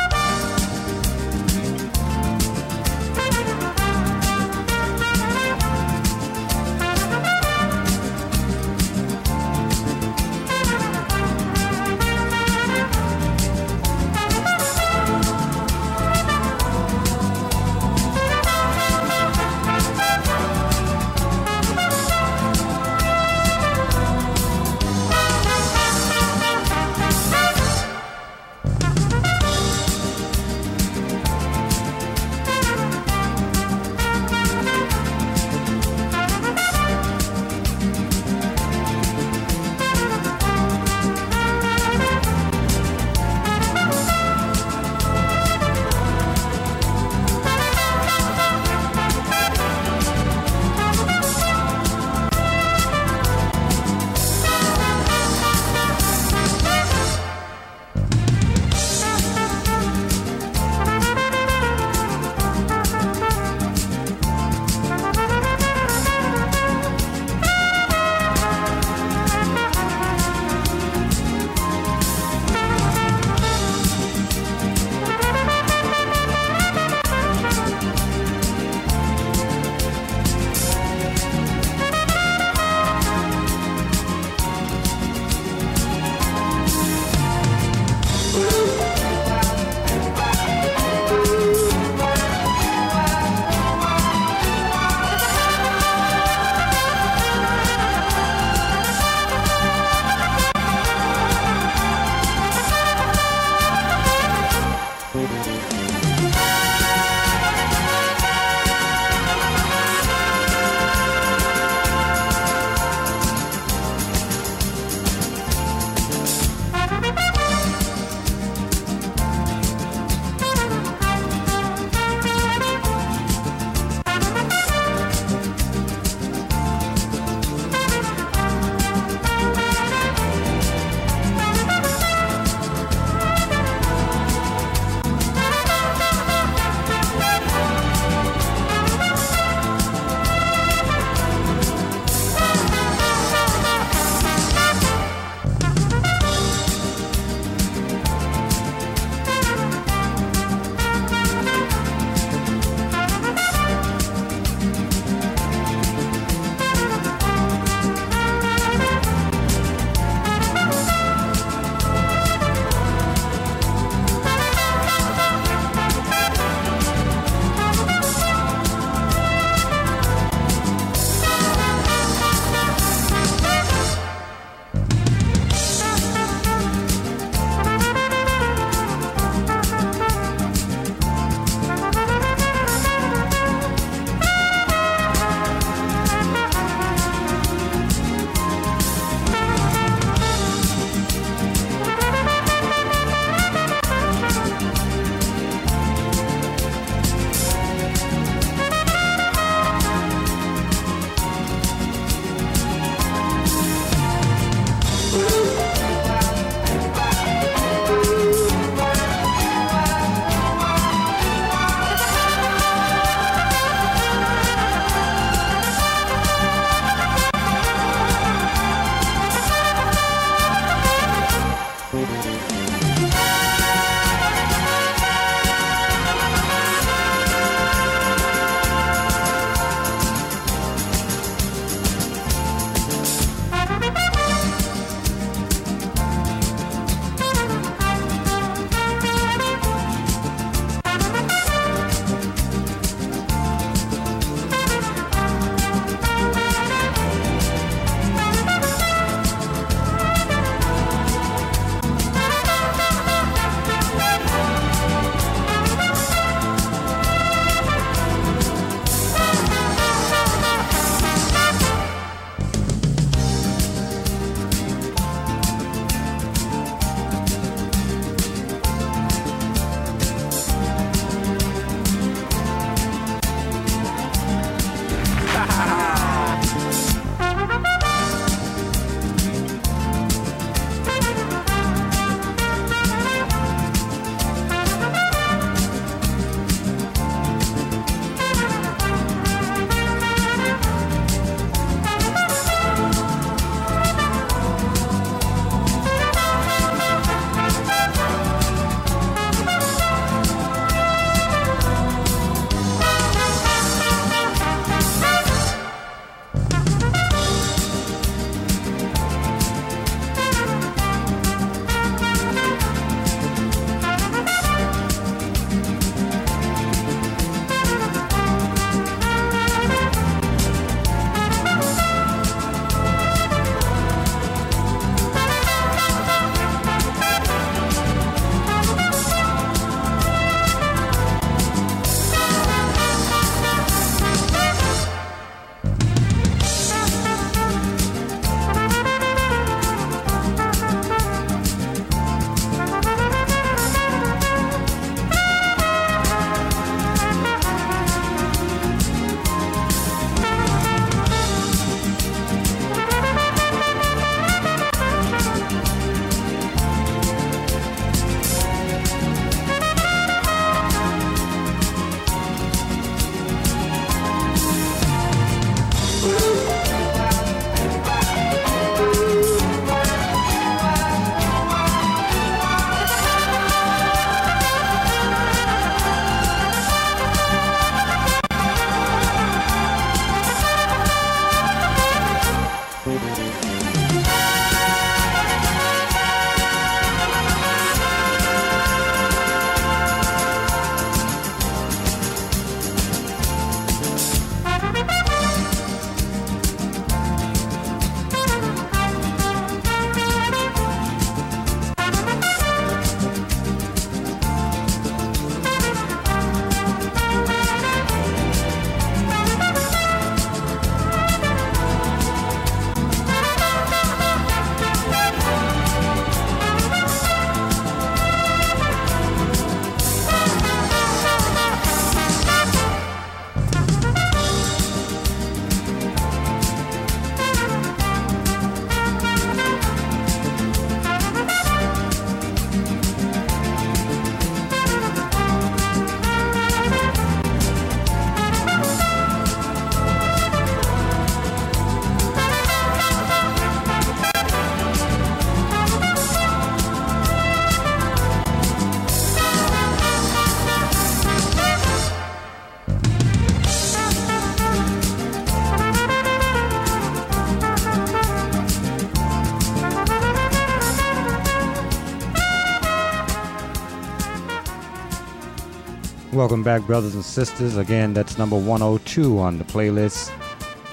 Welcome back, brothers and sisters. Again, that's number 102 on the playlist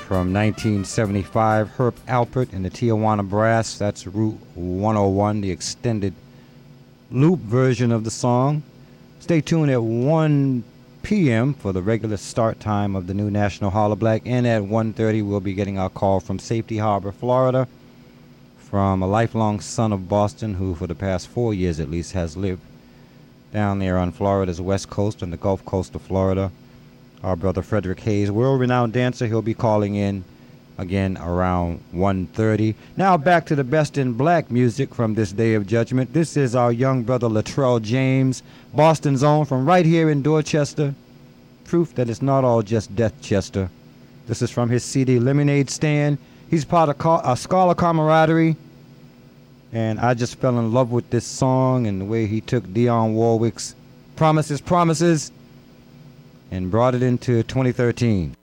from 1975. Herb Alpert and the Tijuana Brass. That's Route 101, the extended loop version of the song. Stay tuned at 1 p.m. for the regular start time of the new National Holla Black, and at 1:30 we'll be getting our call from Safety Harbor, Florida, from a lifelong son of Boston who, for the past four years at least, has lived down there on Florida's west coast and the Gulf Coast of Florida. Our brother Frederick Hayes, world-renowned dancer, he'll be calling in again around 1.30. Now back to the best in black music from this day of judgment. This is our young brother Latrell James, Boston's own from right here in Dorchester. Proof that it's not all just Deathchester. This is from his CD Lemonade Stand. He's part of a Scholar Camaraderie. And I just fell in love with this song and the way he took Dionne Warwick's Promises, Promises and brought it into 2013.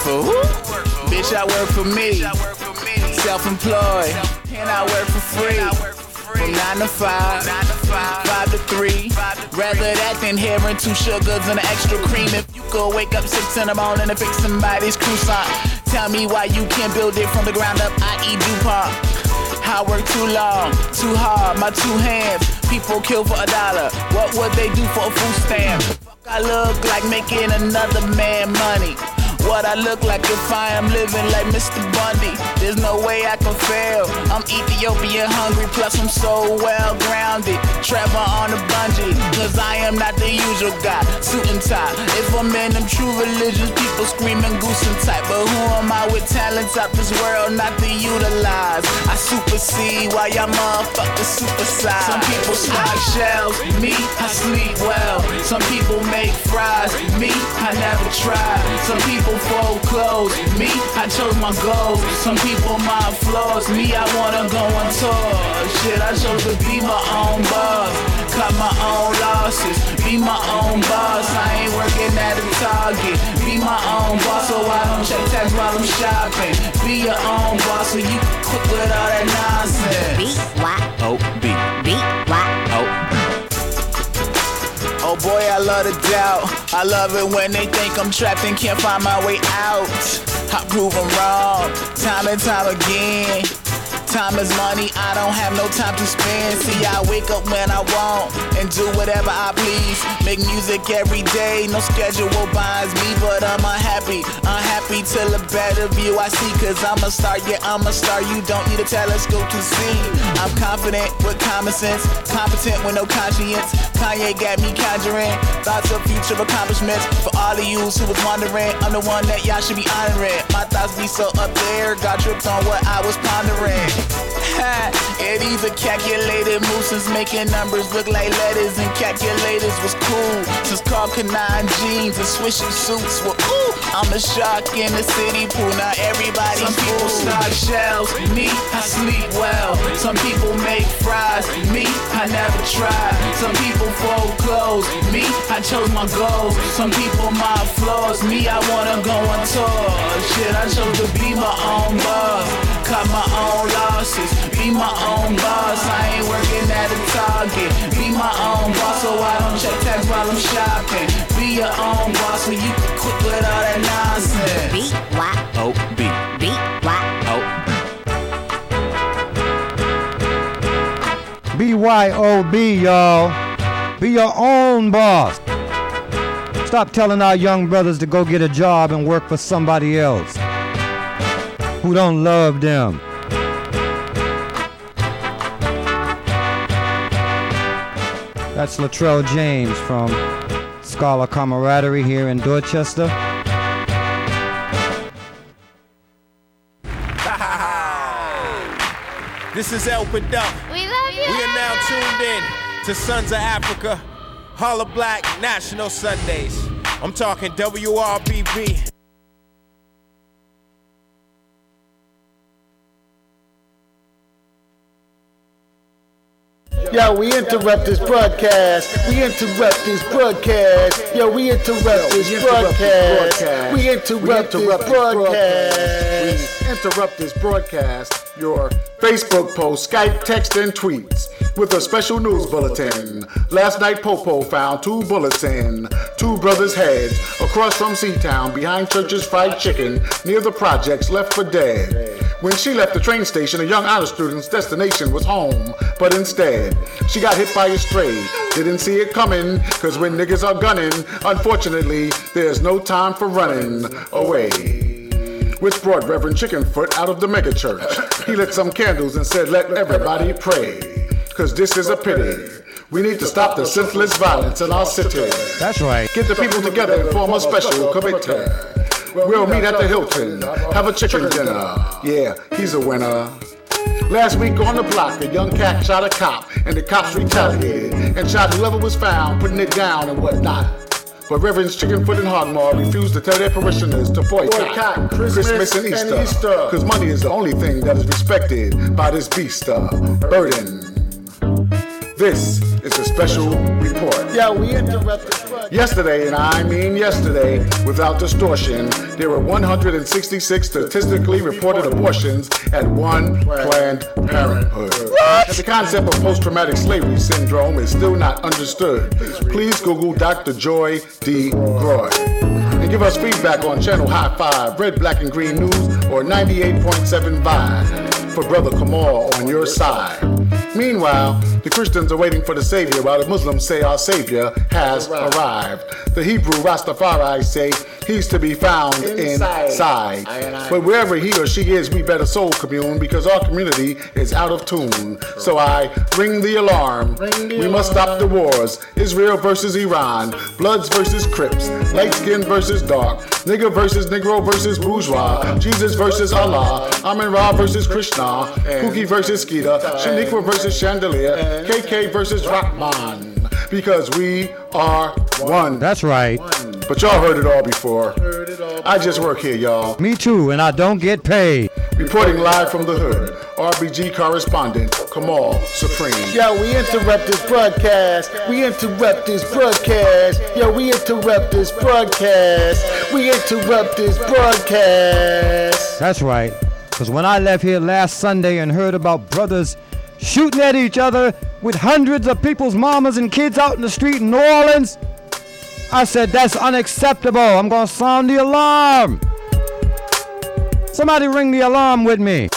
for who? Bitch, I work for me. Self-employed, and I work for free. Nine to five, five to three. Rather that than hearing two sugars and an extra cream. If you could wake up six in the morning and fix somebody's croissant, tell me why you can't build it from the ground up. I eat DuPont. I work too long, too hard, my two hands. People kill for a dollar. What would they do for a food stamp? Fuck, I look like making another man money. What I look like if I am living like Mr. Bundy. There's no way I can fail. I'm Ethiopian hungry, plus I'm so well grounded. Trevor on the bungee, cause I am not the usual guy. Suit and tie. If I'm in them true religions, people screaming goose and type. But who am I with talents out this world not to utilize? I supersede while y'all motherfuckers supersize. Some people stock shells, me, I sleep well. Some people make fries, me, I never try. Some people people fold clothes. Me, I chose my goals. Some people my flaws. Me, I wanna go on tour. Shit, I chose to be my own boss. Cut my own losses. Be my own boss. I ain't working at a Target. Be my own boss, so I don't check tax while I'm shopping. Be your own boss, so you can quit with all that nonsense. B Y O B Oh boy, I love the doubt. I love it when they think I'm trapped and can't find my way out. I prove them wrong, time and time again. Time is money, I don't have no time to spend. See, I wake up when I want and do whatever I please. Make music every day, no schedule binds me, but I'm unhappy. Unhappy till a better view I see, cause I'm a star, yeah, I'm a star. You don't need a telescope to see. I'm confident with common sense, competent with no conscience. Kanye got me conjuring thoughts of future accomplishments. For all of you who was wondering, I'm the one that y'all should be honoring. My thoughts be so up there, got tripped on what I was pondering. Yeah, these are calculated moves since making numbers look like letters and calculators was cool. Since Karl Kani jeans and swishing suits were ooh. I'm a shark in the city pool. Now everybody. Some people start shells. Me, I sleep well. Some people make fries. Me, I never try. Some people fold clothes. Me, I chose my goals. Some people my flaws. Me, I wanna go on tour. Shit, I chose to be my own boss. Cut my own losses. Be my own boss. I ain't working at a Target. Be my own boss, so I don't check tax while I'm shopping. Be your own boss, so you can quit with all that nonsense. B Y O B B Y O. B Y O B, y'all. Be your own boss. Stop telling our young brothers to go get a job and work for somebody else who don't love them. That's Latrell James from Scholar Camaraderie here in Dorchester. this is El Paduk. We love you. We are now tuned in to Sons of Africa, Holla Black National Sundays. I'm talking WRBB. Yo, we interrupt this broadcast. We interrupt this broadcast. Yo, we interrupt this broadcast. We interrupt this broadcast. We interrupt this broadcast. Your Facebook post, Skype, text, and tweets with a special news bulletin. Last night, Popo found two bullets in two brothers' heads across from Seatown behind Church's Fried Chicken near the projects left for dead. When she left the train station, a young honor student's destination was home, but instead, she got hit by a stray. Didn't see it coming, cause when niggas are gunning, unfortunately, there's no time for running away which brought Reverend Chickenfoot out of the megachurch. He lit some candles and said, Let everybody pray, cause this is a pity. We need to stop the senseless violence in our city. That's right. Get the people together and form a special committee. We'll meet at the Hilton, have a chicken dinner. Yeah, he's a winner. Last week on the block, a young cat shot a cop, and the cops retaliated and shot whoever was found, putting it down and whatnot. But Reverends Chickenfoot and Hogmaw refused to tell their parishioners to boycott, Boycott Christmas and and Easter. Because money is the only thing that is respected by this beast burden. This is a special report. Yo, we interrupt this broadcast. Yesterday, and I mean yesterday, without distortion, there were 166 statistically reported abortions at one Planned Parenthood. And the concept of post-traumatic slavery syndrome is still not understood. Please Google Dr. Joy DeGruy. And give us feedback on Channel High Five, Red, Black, and Green News, or 98.7 Vibe for Brother Kamal on your side. Meanwhile, the Christians are waiting for the Savior, while the Muslims say our Savior has arrived. The Hebrew Rastafari say he's to be found Inside. inside. But wherever he or she is, we better soul commune because our community is out of tune. So I ring the alarm. we must stop the wars. Israel versus Iran, Bloods versus Crips, light skin versus dark, nigger versus Negro versus bourgeois, Jesus versus Allah, Amin Ra versus Krishna, Pookie versus Skeeter, Shaniqua versus Chandelier, KK versus Rockman. Because we are one. That's right. But y'all heard it all before. I just work here, y'all. Me too, and I don't get paid. Reporting live from the hood, RBG correspondent Kamal Supreme. Yo, we interrupt this broadcast. We interrupt this broadcast. Yo, we interrupt this broadcast. We interrupt this broadcast. That's right. Because when I left here last Sunday and heard about brothers shooting at each other with hundreds of people's mamas and kids out in the street in New Orleans, I said, that's unacceptable. I'm going to sound the alarm. Somebody ring the alarm with me.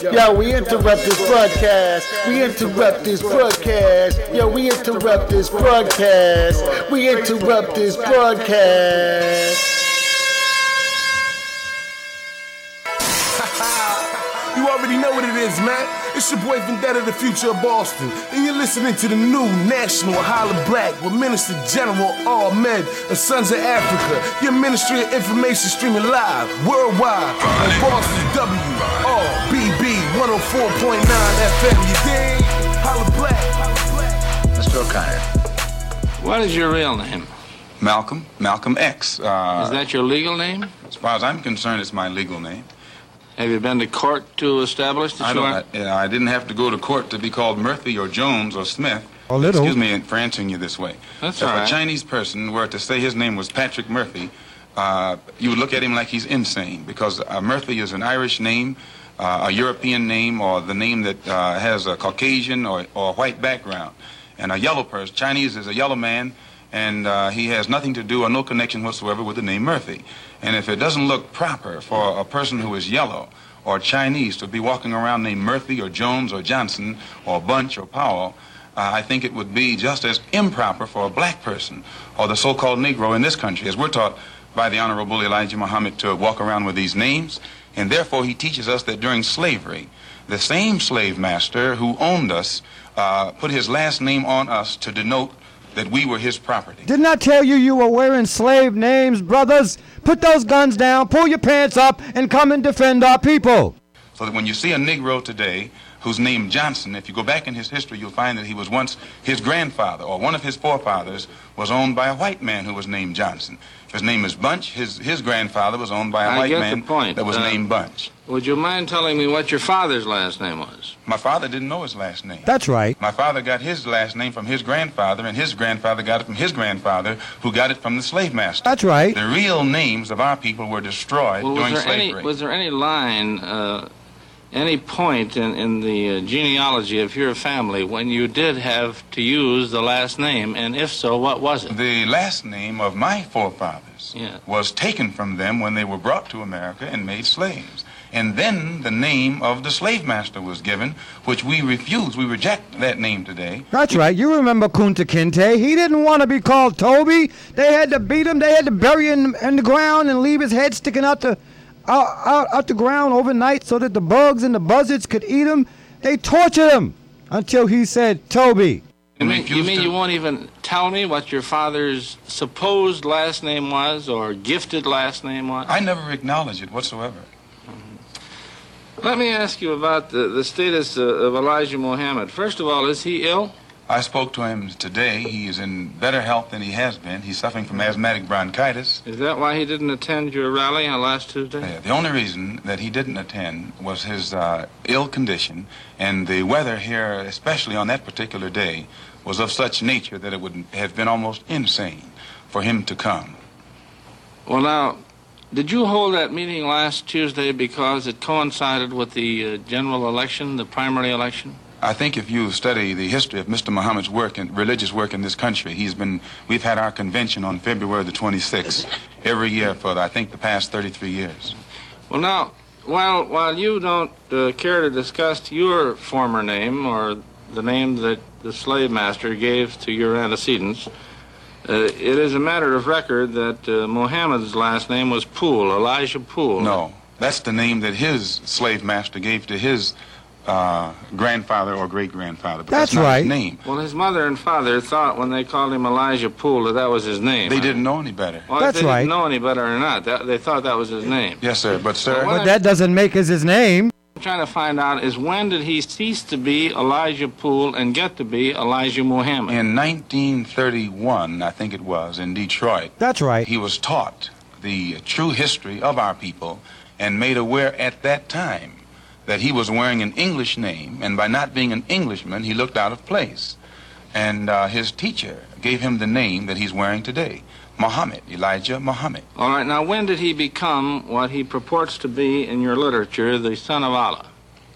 Yo, we interrupt this broadcast. We interrupt this broadcast. Yo, we interrupt this broadcast. We interrupt this broadcast. Already know what it is, man. It's your boy Vendetta, the future of Boston. And you're listening to the new National Holla Black with Minister General Ahmad of Sons of Africa. Your Ministry of Information streaming live worldwide on Boston WRBB 104.9 FM. You dig? Holla Black. Mr. O'Connor, what is your real name? Malcolm, Malcolm X. Uh, Is that your legal name? As far as I'm concerned, it's my legal name. Have you been to court to establish the I, you don't, are? I, I didn't have to go to court to be called Murphy or Jones or Smith. A little. Excuse me for answering you this way. That's if all a. Chinese person were to say his name was Patrick Murphy, uh, you would look at him like he's insane because uh, Murphy is an Irish name, uh, a European name, or the name that uh, has a Caucasian or, or white background. And a yellow person, Chinese is a yellow man, and uh, he has nothing to do or no connection whatsoever with the name Murphy. And if it doesn't look proper for a person who is yellow or Chinese to be walking around named Murphy or Jones or Johnson or Bunch or Powell, uh, I think it would be just as improper for a black person or the so-called Negro in this country, as we're taught by the Honorable Elijah Muhammad to walk around with these names. And therefore, he teaches us that during slavery, the same slave master who owned us uh, put his last name on us to denote that we were his property. Didn't I tell you you were wearing slave names, brothers? Put those guns down, pull your pants up, and come and defend our people. So that when you see a Negro today who's named Johnson, if you go back in his history, you'll find that he was once his grandfather or one of his forefathers was owned by a white man who was named Johnson. His name is Bunch, his, his grandfather was owned by a I white man point. that was Uh, named Bunch. Would you mind telling me what your father's last name was? My father didn't know his last name. That's right. My father got his last name from his grandfather, and his grandfather got it from his grandfather, who got it from the slave master. That's right. The real names of our people were destroyed Well, was during there any slavery. was there any line, uh, any point in, in the uh, genealogy of your family when you did have to use the last name, and if so, what was it? The last name of my forefathers was taken from them when they were brought to America and made slaves. And then the name of the slave master was given, which we refuse. We reject that name today. That's right. You remember Kunta Kinte? He didn't want to be called Toby. They had to beat him. They had to bury him in the ground and leave his head sticking out the out, out, out the ground overnight so that the bugs and the buzzards could eat him. They tortured him until he said Toby. You mean, you mean you won't even tell me what your father's supposed last name was or gifted last name was? I never acknowledge it whatsoever. Let me ask you about the, the status uh, of Elijah Muhammad. First of all, is he ill? I spoke to him today. He is in better health than he has been. He's suffering from asthmatic bronchitis. Is that why he didn't attend your rally on last Tuesday? Yeah, the only reason that he didn't attend was his uh, ill condition, and the weather here, especially on that particular day, was of such nature that it would have been almost insane for him to come. Well, now, did you hold that meeting last Tuesday because it coincided with the uh, general election, the primary election? I think if you study the history of Mr. Muhammad's work and religious work in this country, he's been. We've had our convention on February the 26th every year for I think the past 33 years. Well, now, while while you don't uh, care to discuss your former name or the name that the slave master gave to your antecedents, uh, it is a matter of record that uh, Muhammad's last name was Poole, Elijah Poole. No, that's the name that his slave master gave to his uh, grandfather or great grandfather. But that's, That's not right. His name. Well, his mother and father thought when they called him Elijah Poole that that was his name. They didn't know any better. Well, That's if they right. didn't know any better or not, that, they thought that was his name. Yes, sir. But sir, But that doesn't make us his name. I'm trying to find out is when did he cease to be Elijah Poole and get to be Elijah Muhammad? In 1931, I think it was, in Detroit, That's right. he was taught the true history of our people and made aware at that time that he was wearing an English name, and by not being an Englishman, he looked out of place. And uh, his teacher gave him the name that he's wearing today, Muhammad, Elijah Muhammad. All right, now when did he become what he purports to be in your literature, the son of Allah?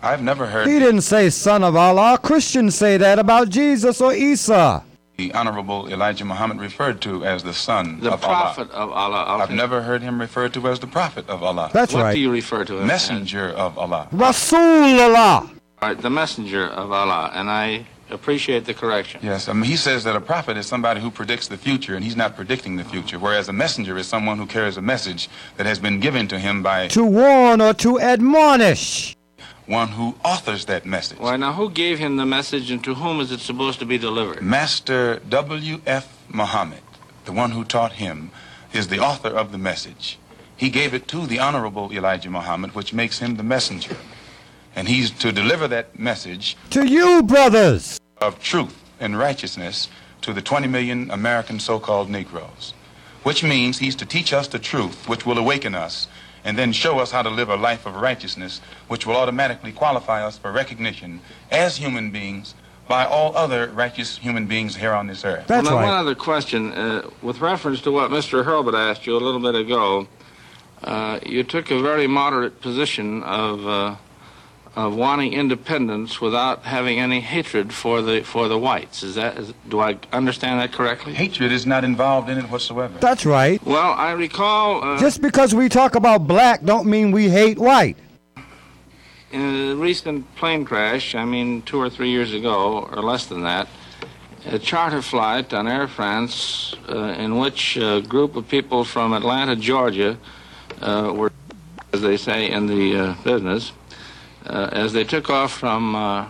I've never heard He didn't say son of Allah. Christians say that about Jesus or Isa. The Honorable Elijah Muhammad referred to as the son The of prophet Allah. of Allah. I've never heard him referred to as the prophet of Allah. That's what right. do you refer to him Messenger of Allah. Rasulullah. as? All right, the messenger of Allah, and I appreciate the correction. Yes, I mean, he says that a prophet is somebody who predicts the future, and he's not predicting the future, whereas a messenger is someone who carries a message that has been given to him by To warn or to admonish. One who authors that message. Why, now who gave him the message and to whom is it supposed to be delivered? Master W.F. Muhammad, the one who taught him, is the author of the message. He gave it to the Honorable Elijah Muhammad, which makes him the messenger. And he's to deliver that message To you, brothers. of truth and righteousness to the 20 million American so-called Negroes, which means he's to teach us the truth, which will awaken us, and then show us how to live a life of righteousness, which will automatically qualify us for recognition as human beings by all other righteous human beings here on this earth. well, now, one other question. Uh, with reference to what Mr. Hurlbut asked you a little bit ago, uh, you took a very moderate position of, uh, of wanting independence without having any hatred for the, for the whites. Is that, is, do I understand that correctly? Hatred is not involved in it whatsoever. That's right. Well, I recall uh, Just because we talk about black don't mean we hate white. in a recent plane crash, I mean two or three years ago, or less than that, a charter flight on Air France uh, in which a group of people from Atlanta, Georgia, uh, were, as they say in the uh, business, uh, as they took off from uh,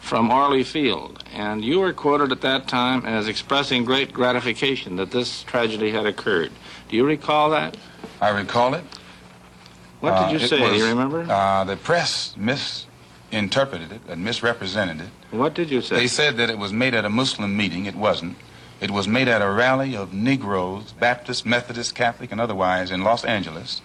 from Orly Field, and you were quoted at that time as expressing great gratification that this tragedy had occurred. Do you recall that? I recall it. What Uh, did you it say? Do you remember? Uh, the press misinterpreted it and misrepresented it. What did you say? They said that it was made at a Muslim meeting. It wasn't. It was made at a rally of Negroes, Baptist, Methodist, Catholic, and otherwise in Los Angeles,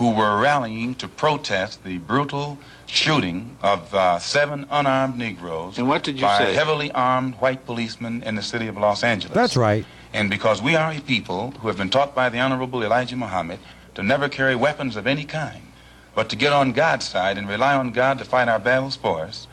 who were rallying to protest the brutal shooting of uh, seven unarmed Negroes And what did you by say? heavily armed white policemen in the city of Los Angeles. That's right. And because we are a people who have been taught by the Honorable Elijah Muhammad to never carry weapons of any kind, but to get on God's side and rely on God to fight our battles for us,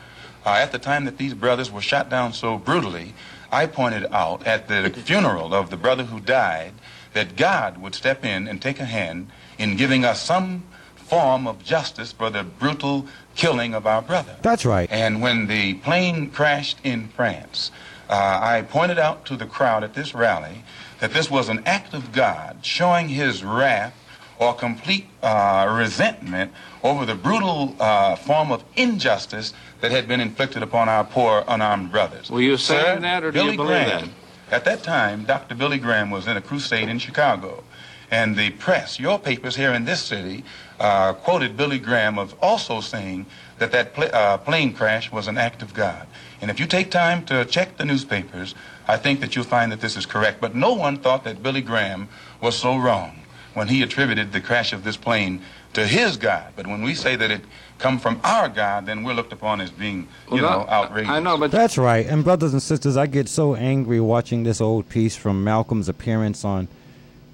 uh, at the time that these brothers were shot down so brutally, I pointed out at the funeral of the brother who died that God would step in and take a hand in giving us some form of justice for the brutal killing of our brother. That's right. And when the plane crashed in France, uh, I pointed out to the crowd at this rally that this was an act of God showing his wrath or complete uh, resentment over the brutal uh, form of injustice that had been inflicted upon our poor unarmed brothers. Were you saying Sir, that, or do Billy you believe Graham, At that time, Dr. Billy Graham was in a crusade in Chicago. And the press, your papers here in this city, uh, quoted Billy Graham of also saying that that pl- uh, plane crash was an act of God. And if you take time to check the newspapers, I think that you'll find that this is correct. But no one thought that Billy Graham was so wrong when he attributed the crash of this plane to his God. But when we say that it come from our God, then we're looked upon as being, you Well, know, that- outrageous. I know, but That's right. And brothers and sisters, I get so angry watching this old piece from Malcolm's appearance on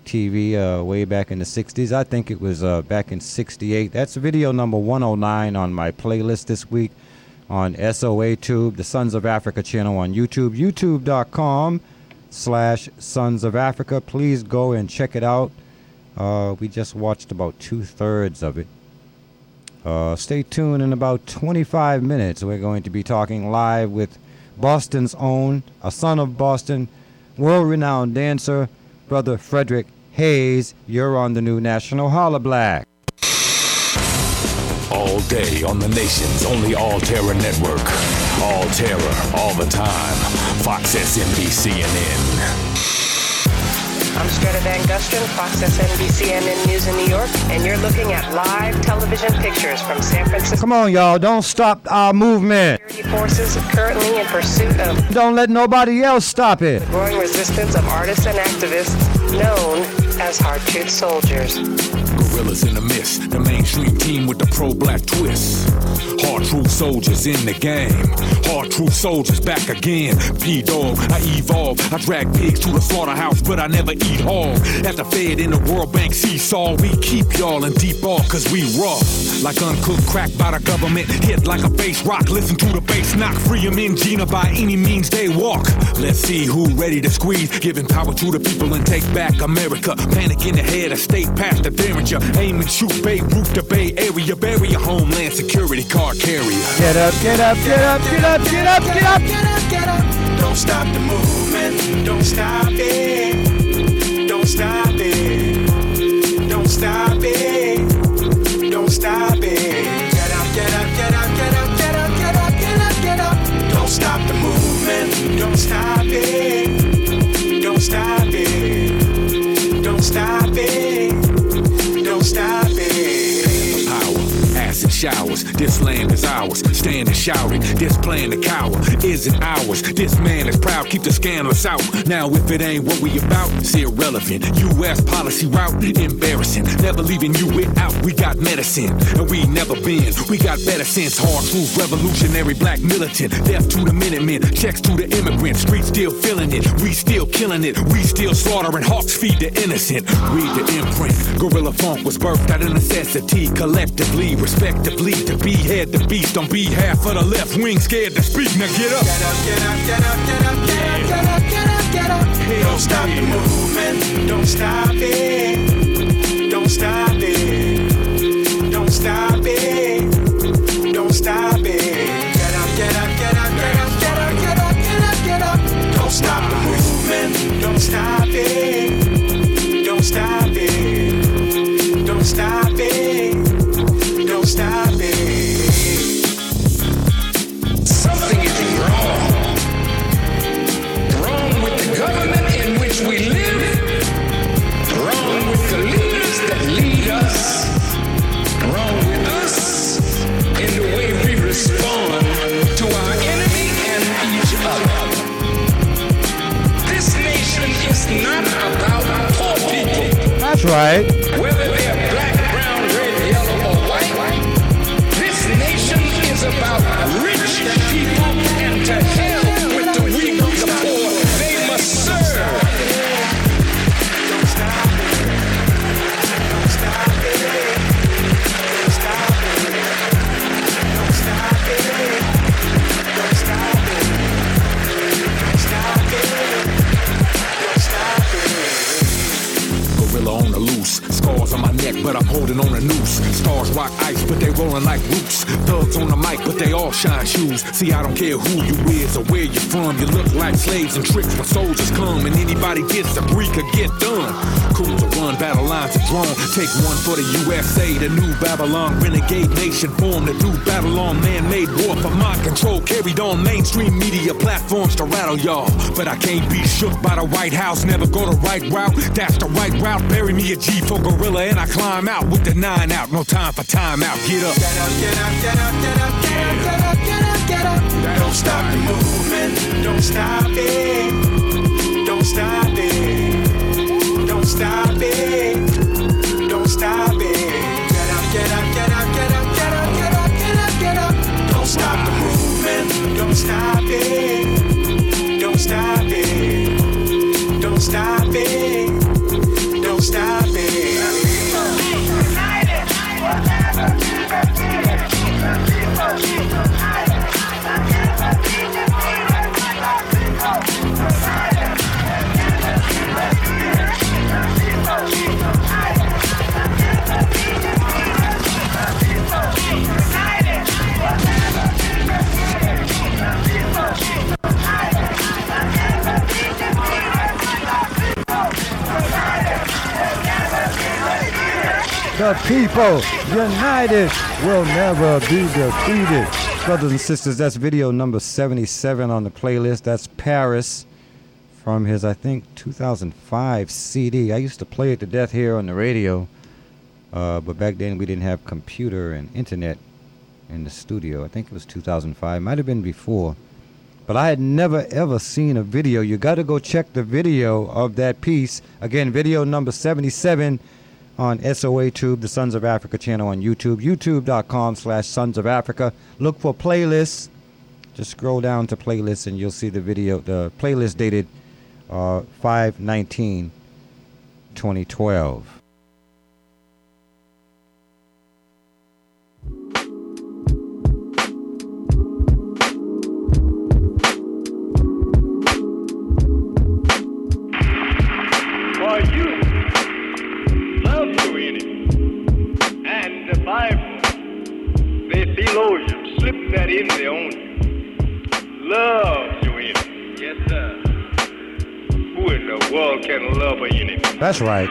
TV uh, way back in the 60s. I think it was uh, back in 68. That's video number 109 on my playlist this week on SOA Tube, the Sons of Africa channel on YouTube, youtube.com slash Sons of Africa. Please go and check it out. Uh, we just watched about two thirds of it. Uh, stay tuned in about 25 minutes. We're going to be talking live with Boston's own, a son of Boston, world renowned dancer, Brother Frederick Hayes. You're on the new National Holla Black. All day on the nation's only All Terror network. All terror, all the time. Fox SNBC CNN. I'm Stretta Van Gusten, Fox SNBC News in New York, and you're looking at live television pictures from San Francisco Come on, y'all. Don't stop our movement. forces currently in pursuit of Don't let nobody else stop it. growing resistance of artists and activists known as Hard Truth Soldiers. Gorillas in the mist, the mainstream team with the pro-black twist. Hard truth soldiers in the game. Hard truth soldiers back again. P-Dog, I evolve. I drag pigs to the slaughterhouse, but I never eat hog. At the Fed in the World Bank seesaw, we keep y'all in deep awe cause we raw. Like uncooked crack by the government. Hit like a bass rock. Listen to the bass knock. free Free 'em in Gina by any means they walk. Let's see who ready to squeeze. Giving power to the people and take back America. Panic in the head, a state past the Derringer. Aim and shoot Beirut, the Bay Area. Bury a homeland security card carrier. Get up, get up, get up, get up, get up, get up. Get up, get up. Don't stop the movement. Don't stop it. Don't stop it. Don't stop it. Don't stop it. Get up, get up, get up, get up, get up, get up, get up, get up. Don't stop the movement. Don't stop it. Stop it. Don't stop showers. This land is ours. Standing shouting. This plan to cower isn't ours. This man is proud. Keep the scandalous out. Now, if it ain't what we about, it's irrelevant. U.S. policy route, embarrassing. Never leaving you without. We got medicine, and we never been. We got better sense. Hard truth, revolutionary black militant. Death to the Minutemen. Checks to the immigrants. Streets still feeling it. We still killing it. We still slaughtering. Hawks feed the innocent. Read the imprint. Gorilla funk was birthed out of necessity. Collectively, respectively, to behead the beast on behalf of the left wing. Scared to speak. Now get up. Get up, get up, get up, get up, get up, get up, get up, get up. Don't stop the movement. Don't stop it. Don't stop it. Don't stop it. Don't stop it. Get up, get up, get up, get up, get up, get up, get up, get up. Don't stop the movement. Don't stop it. Don't stop right. But I'm holding on a noose. Stars rock ice, but they rolling like roots. Thugs on the mic, but they all shine shoes. See, I don't care who you is or where you from. You look like slaves and tricks when soldiers come, and anybody gets a brief could get done. Cool to run, battle lines are drawn. Take one for the USA, the new Babylon renegade nation formed. The new Babylon man-made war for mind control, carried on mainstream media platforms to rattle y'all. But I can't be shook by the White House. Never go the right route. That's the right route. Bury me a G for gorilla, and I climb out with the nine out. No time for time out. Get up. Get up, get up, get up, get up, get up, get up, get up, get up. Don't stop the movement. Don't stop it. Don't stop it. Don't stop it. Don't stop it. Get up, get up, get up, get up, get up, get up, get up, get up. Don't stop the movement. Don't stop it. Don't stop it. Don't stop it. The people united will never be defeated. Brothers and sisters, that's video number 77 on the playlist. That's Paris from his, I think, 2005 CD. I used to play it to death here on the radio, uh, but back then we didn't have computer and internet in the studio. I think it was 2005. Might have been before. But I had never ever seen a video. You got to go check the video of that piece. Again, video number 77 on SOA Tube, the Sons of Africa channel on YouTube, youtube.com slash Sons of Africa. Look for playlists. Just scroll down to playlists and you'll see the video, the playlist dated uh, 519 2012. The theologians slip that in there on you. Love your enemy. Yes, sir. Who in the world can love an enemy? That's right.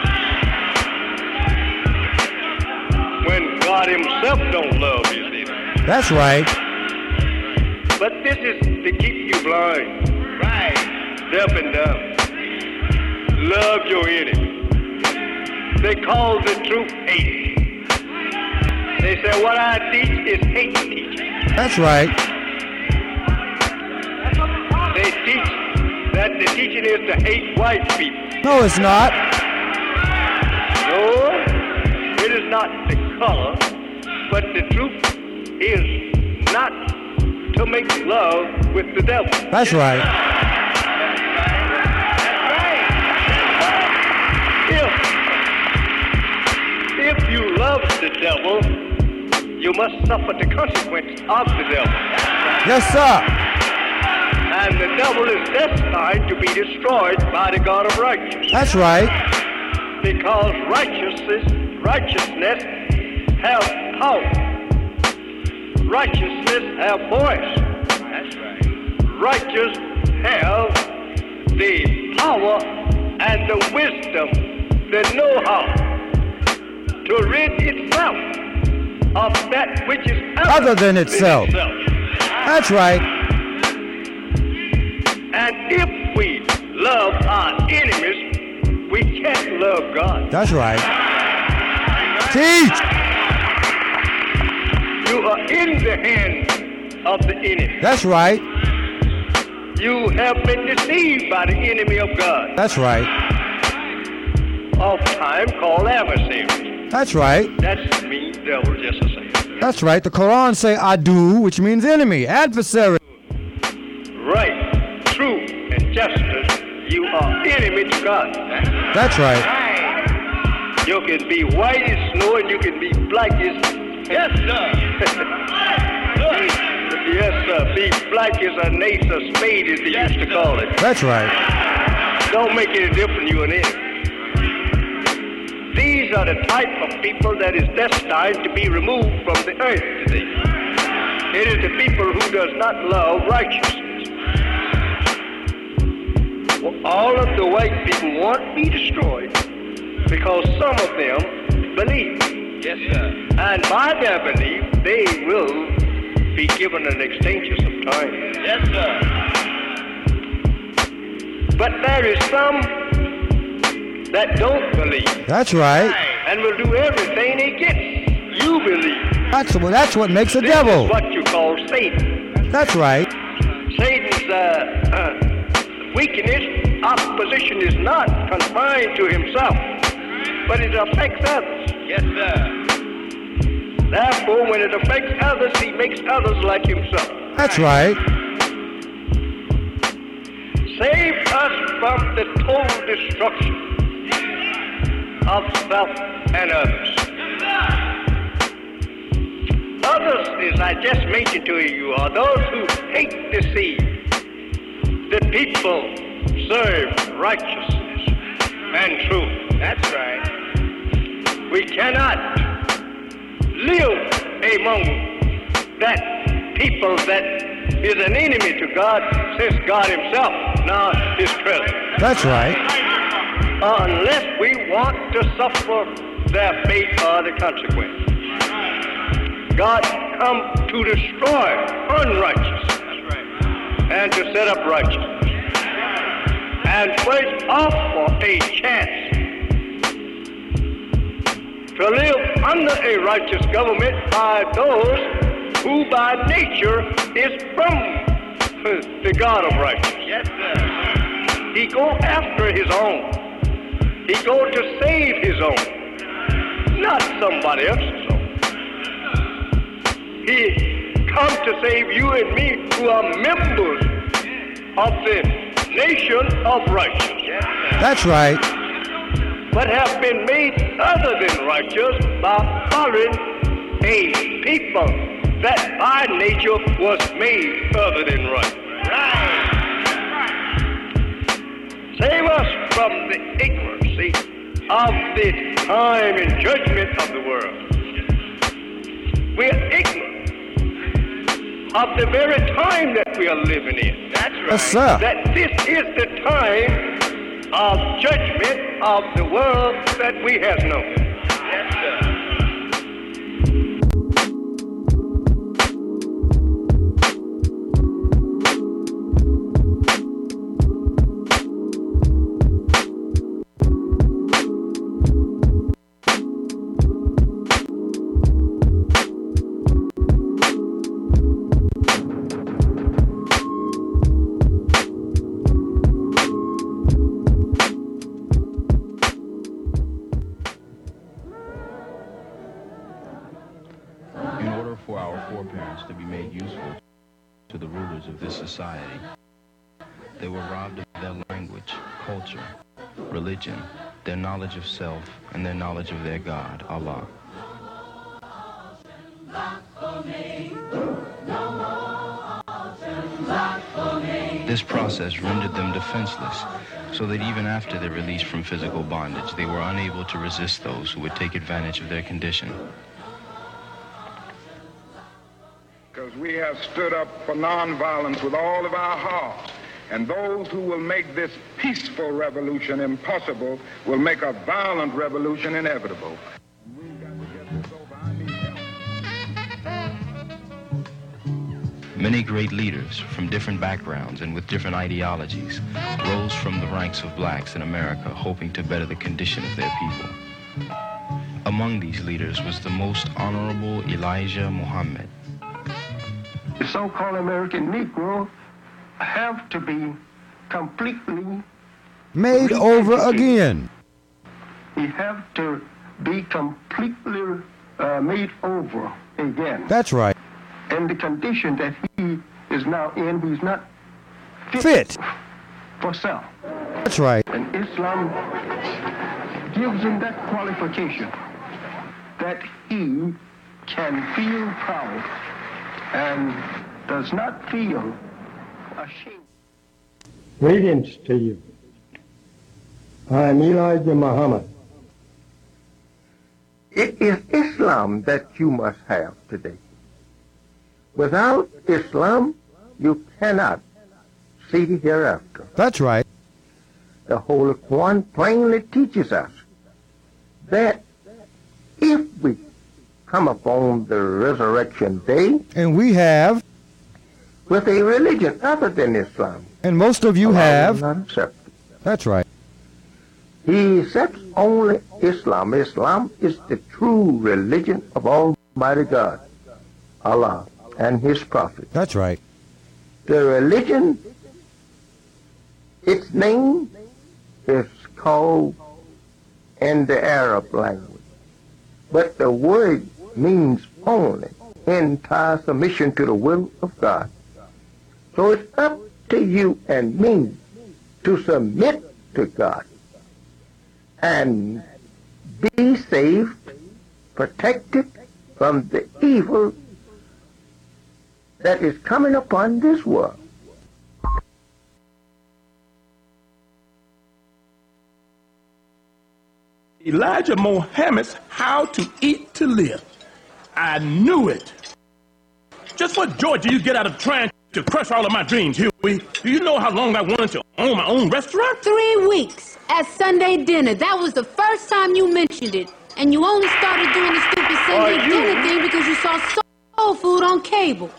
When God himself don't love his enemy. That's right. But this is to keep you blind. Right. Deaf and dumb. Love your enemy. They call the truth hate. They say what I teach is hate teaching. That's right. They teach that the teaching is to hate white people. No, it's not. No, it is not the color, but the truth is not to make love with the devil. That's right. That's right. If, if you love the devil, you must suffer the consequence of the devil. Yes, sir. And the devil is destined to be destroyed by the God of righteousness. That's right. Because righteousness, righteousness have power. Righteousness have voice. That's right. Righteous have the power and the wisdom, the know-how to rid itself of that which is Other than itself. That's right. And if we love our enemies, we can't love God. That's right. Teach. You are in the hands of the enemy. That's right. You have been deceived by the enemy of God. That's right. of time called adversaries. That's right. That's mean devil just the same. That's right. The Quran say adu, which means enemy, adversary. Right, truth, and justice, you are enemy to God. That's right. You can be white as snow and you can be black as... Yes, sir. yes, sir. Be black as an ace of spade, as they used to call it. That's right. Don't make any difference, you and enemy. These are the type of people that is destined to be removed from the earth today. It is the people who does not love righteousness. Well, all of the white people won't be destroyed because some of them believe. Yes, sir. And by their belief, they will be given an extension of time. Yes, sir. But there is some that don't believe That's right. and will do everything they get. You believe. That's what. That's what makes a This devil. is what you call Satan. That's right. Satan's uh, uh, weakness, opposition is not confined to himself, but it affects others. Yes, sir. Therefore, when it affects others, he makes others like himself. That's right. Save us from the total destruction of self and others. Others, as I just mentioned to you, are those who hate deceive. The people serve righteousness and truth. That's right. We cannot live among that people that is an enemy to God since God himself now is present. That's right. Unless we want to suffer their fate or the consequence. God come to destroy unrighteousness and to set up righteousness. And first for a chance to live under a righteous government by those who by nature is from the God of righteousness. Yes, sir. He go after his own. He go to save his own, not somebody else's own. He come to save you and me who are members of the nation of righteousness. That's right. But have been made other than righteous by following a people that by nature was made other than right. Save us from the ignorancy of the time and judgment of the world. We are ignorant of the very time that we are living in. That's right. Yes, sir. That this is the time of judgment of the world that we have known. Knowledge of self, and their knowledge of their God, Allah. This process rendered them defenseless, so that even after their release from physical bondage, they were unable to resist those who would take advantage of their condition. Because we have stood up for nonviolence with all of our hearts. And those who will make this peaceful revolution impossible will make a violent revolution inevitable. Many great leaders from different backgrounds and with different ideologies rose from the ranks of blacks in America hoping to better the condition of their people. Among these leaders was the most honorable Elijah Muhammad. The so-called American Negro have to be completely Made over again. he have to be completely uh, made over again. That's right. And the condition that he is now in, he's not Fit. for self. That's right. And Islam gives him that qualification that he can feel proud and does not feel. Greetings to you. I'm Elijah Muhammad. It is Islam that you must have today. Without Islam, you cannot see the hereafter. That's right. The Holy Quran plainly teaches us that if we come upon the resurrection day And we have, with a religion other than Islam, and most of you Allah have. not. That's right. He accepts only Islam. Islam is the true religion of Almighty God, Allah, and His Prophet. That's right. The religion, its name is called in the Arab language, but the word means only entire submission to the will of God. So it's up to you and me to submit to God and be saved, protected from the evil that is coming upon this world. Elijah Muhammad's How to Eat to Live. I knew it. Just what do you get out of trying to crush all of my dreams, Huey? Do you know how long I wanted to own my own restaurant? Three weeks at Sunday dinner. That was the first time you mentioned it. And you only started doing the stupid Sunday Are you- dinner thing because you saw soul food on cable.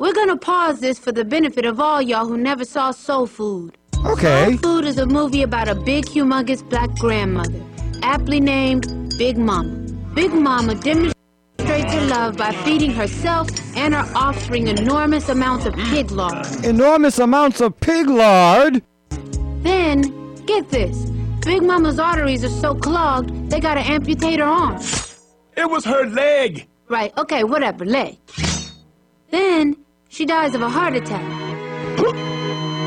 We're gonna pause this for the benefit of all y'all who never saw Soul Food. Okay. Soul Food is a movie about a big, humongous black grandmother, aptly named Big Mama. Big Mama demonstrates her love by feeding herself and her offspring enormous amounts of pig lard. Enormous amounts of pig lard. Then, get this. Big Mama's arteries are so clogged, they gotta amputate her arm. It was her leg. Right, okay, whatever, leg. Then, she dies of a heart attack.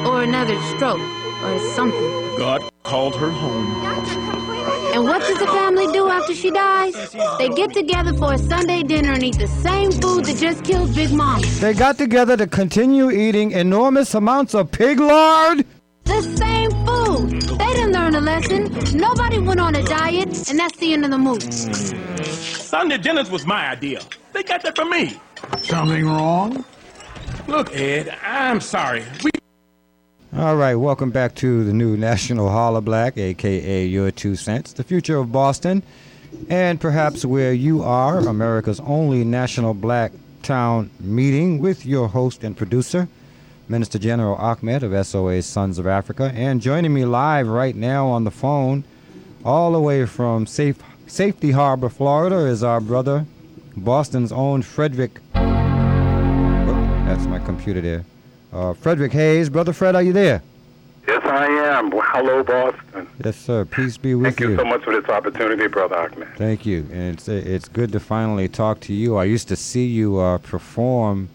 or another stroke, or something. God called her home. And what does the family do after she dies? They get together for a Sunday dinner and eat the same food that just killed Big Mama. They got together to continue eating enormous amounts of pig lard. The same food. They didn't learn a lesson. Nobody went on a diet, and that's the end of the movie. Sunday dinners was my idea. They got that from me. Something wrong? Look, Ed, I'm sorry. We All right, welcome back to the new National Holla Black, aka Your Two Cents, the future of Boston, and perhaps where you are, America's only national black town meeting with your host and producer, Minister General Ahmad of SOA's Sons of Africa, and joining me live right now on the phone, all the way from Safe Safety Harbor, Florida, is our brother, Boston's own Frederick. That's my computer there. Uh, Frederick Hayes, brother Fred, are you there? Yes, I am. Hello, Boston. Yes, sir. Peace be with Thank you so much for this opportunity, Brother Ahmad. Thank you, and it's it's good to finally talk to you. I used to see you uh, perform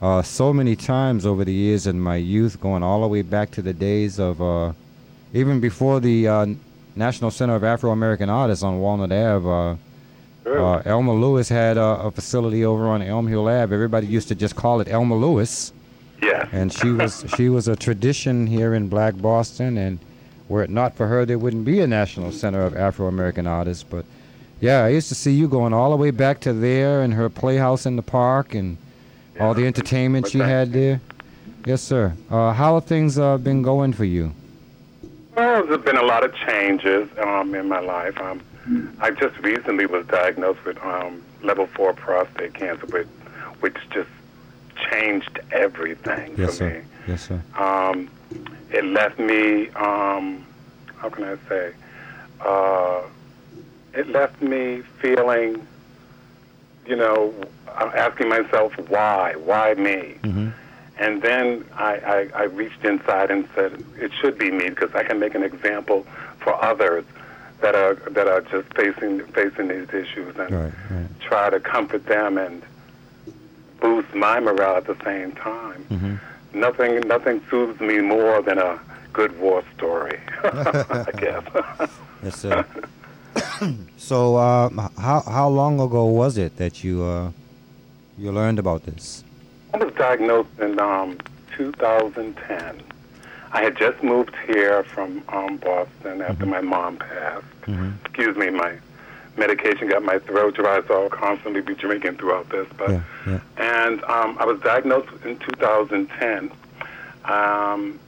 uh, so many times over the years in my youth, going all the way back to the days of uh, even before the uh, National Center of Afro American Artists on Walnut Ave. Uh, uh, Elma Lewis had uh, a facility over on Elm Hill Ave. Everybody used to just call it Elma Lewis. Yeah. And she was she was a tradition here in Black Boston, and were it not for her, there wouldn't be a National Center of Afro American Artists. But yeah, I used to see you going all the way back to there and her playhouse in the park and all the entertainment she had there. Yes, sir. Uh, how have things uh, been going for you? Well, there's been a lot of changes um, in my life. Um, I just recently was diagnosed with um, level four prostate cancer, which, which just changed everything Yes, for sir. me. Yes, sir. Um, it left me, um, how can I say, uh, it left me feeling, you know, uh, asking myself, why? Why me? Mm-hmm. And then I, I, I reached inside and said, it should be me because I can make an example for others that are that are just facing facing these issues and Right, right. try to comfort them and boost my morale at the same time. hmm Nothing nothing soothes me more than a good war story. I guess. Yes, sir. so, uh, how how long ago was it that you uh, you learned about this? I was diagnosed in um, 2010. I had just moved here from um, Boston after my mom passed. Mm-hmm. Excuse me, my medication got my throat dry, so I'll constantly be drinking throughout this. But Yeah, yeah. and um, I was diagnosed in 2010. Um,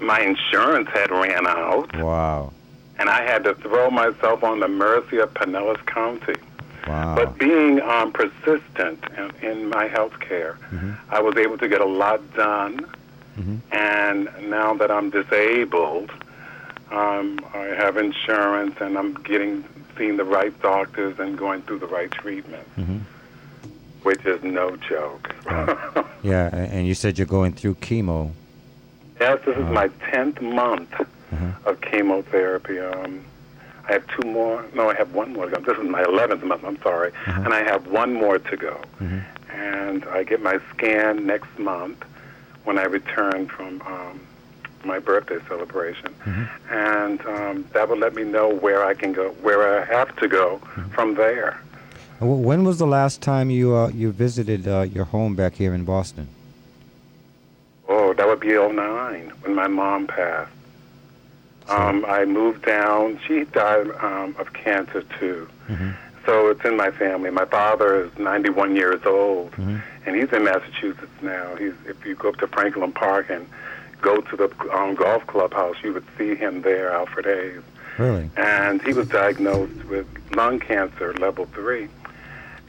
my insurance had ran out, Wow, and I had to throw myself on the mercy of Pinellas County. wow. But being um, persistent in, in my health care, Mm-hmm. I was able to get a lot done. Mhm. And now that I'm disabled, um, I have insurance, and I'm getting seeing the right doctors and going through the right treatment, hmm which is no joke. Yeah, and you said you're going through chemo. yes, this is my tenth month Uh-huh. of chemotherapy. Um, I have two more. No, I have one more to go. This is my eleventh month. I'm sorry, Uh-huh. and I have one more to go. Mhm. and I get my scan next month when I return from um, my birthday celebration, Mhm. and um, that will let me know where I can go, where I have to go from there. When was the last time you uh, you visited uh, your home back here in Boston? Oh, that would be '09 when my mom passed. Um, I moved down. She died um, of cancer too, Mm-hmm. so it's in my family. My father is 91 years old. Mm-hmm. and he's in Massachusetts now. He's if you go up to Franklin Park and go to the um, golf clubhouse, you would see him there, Alfred Hayes. Really? And he was diagnosed with lung cancer, level three,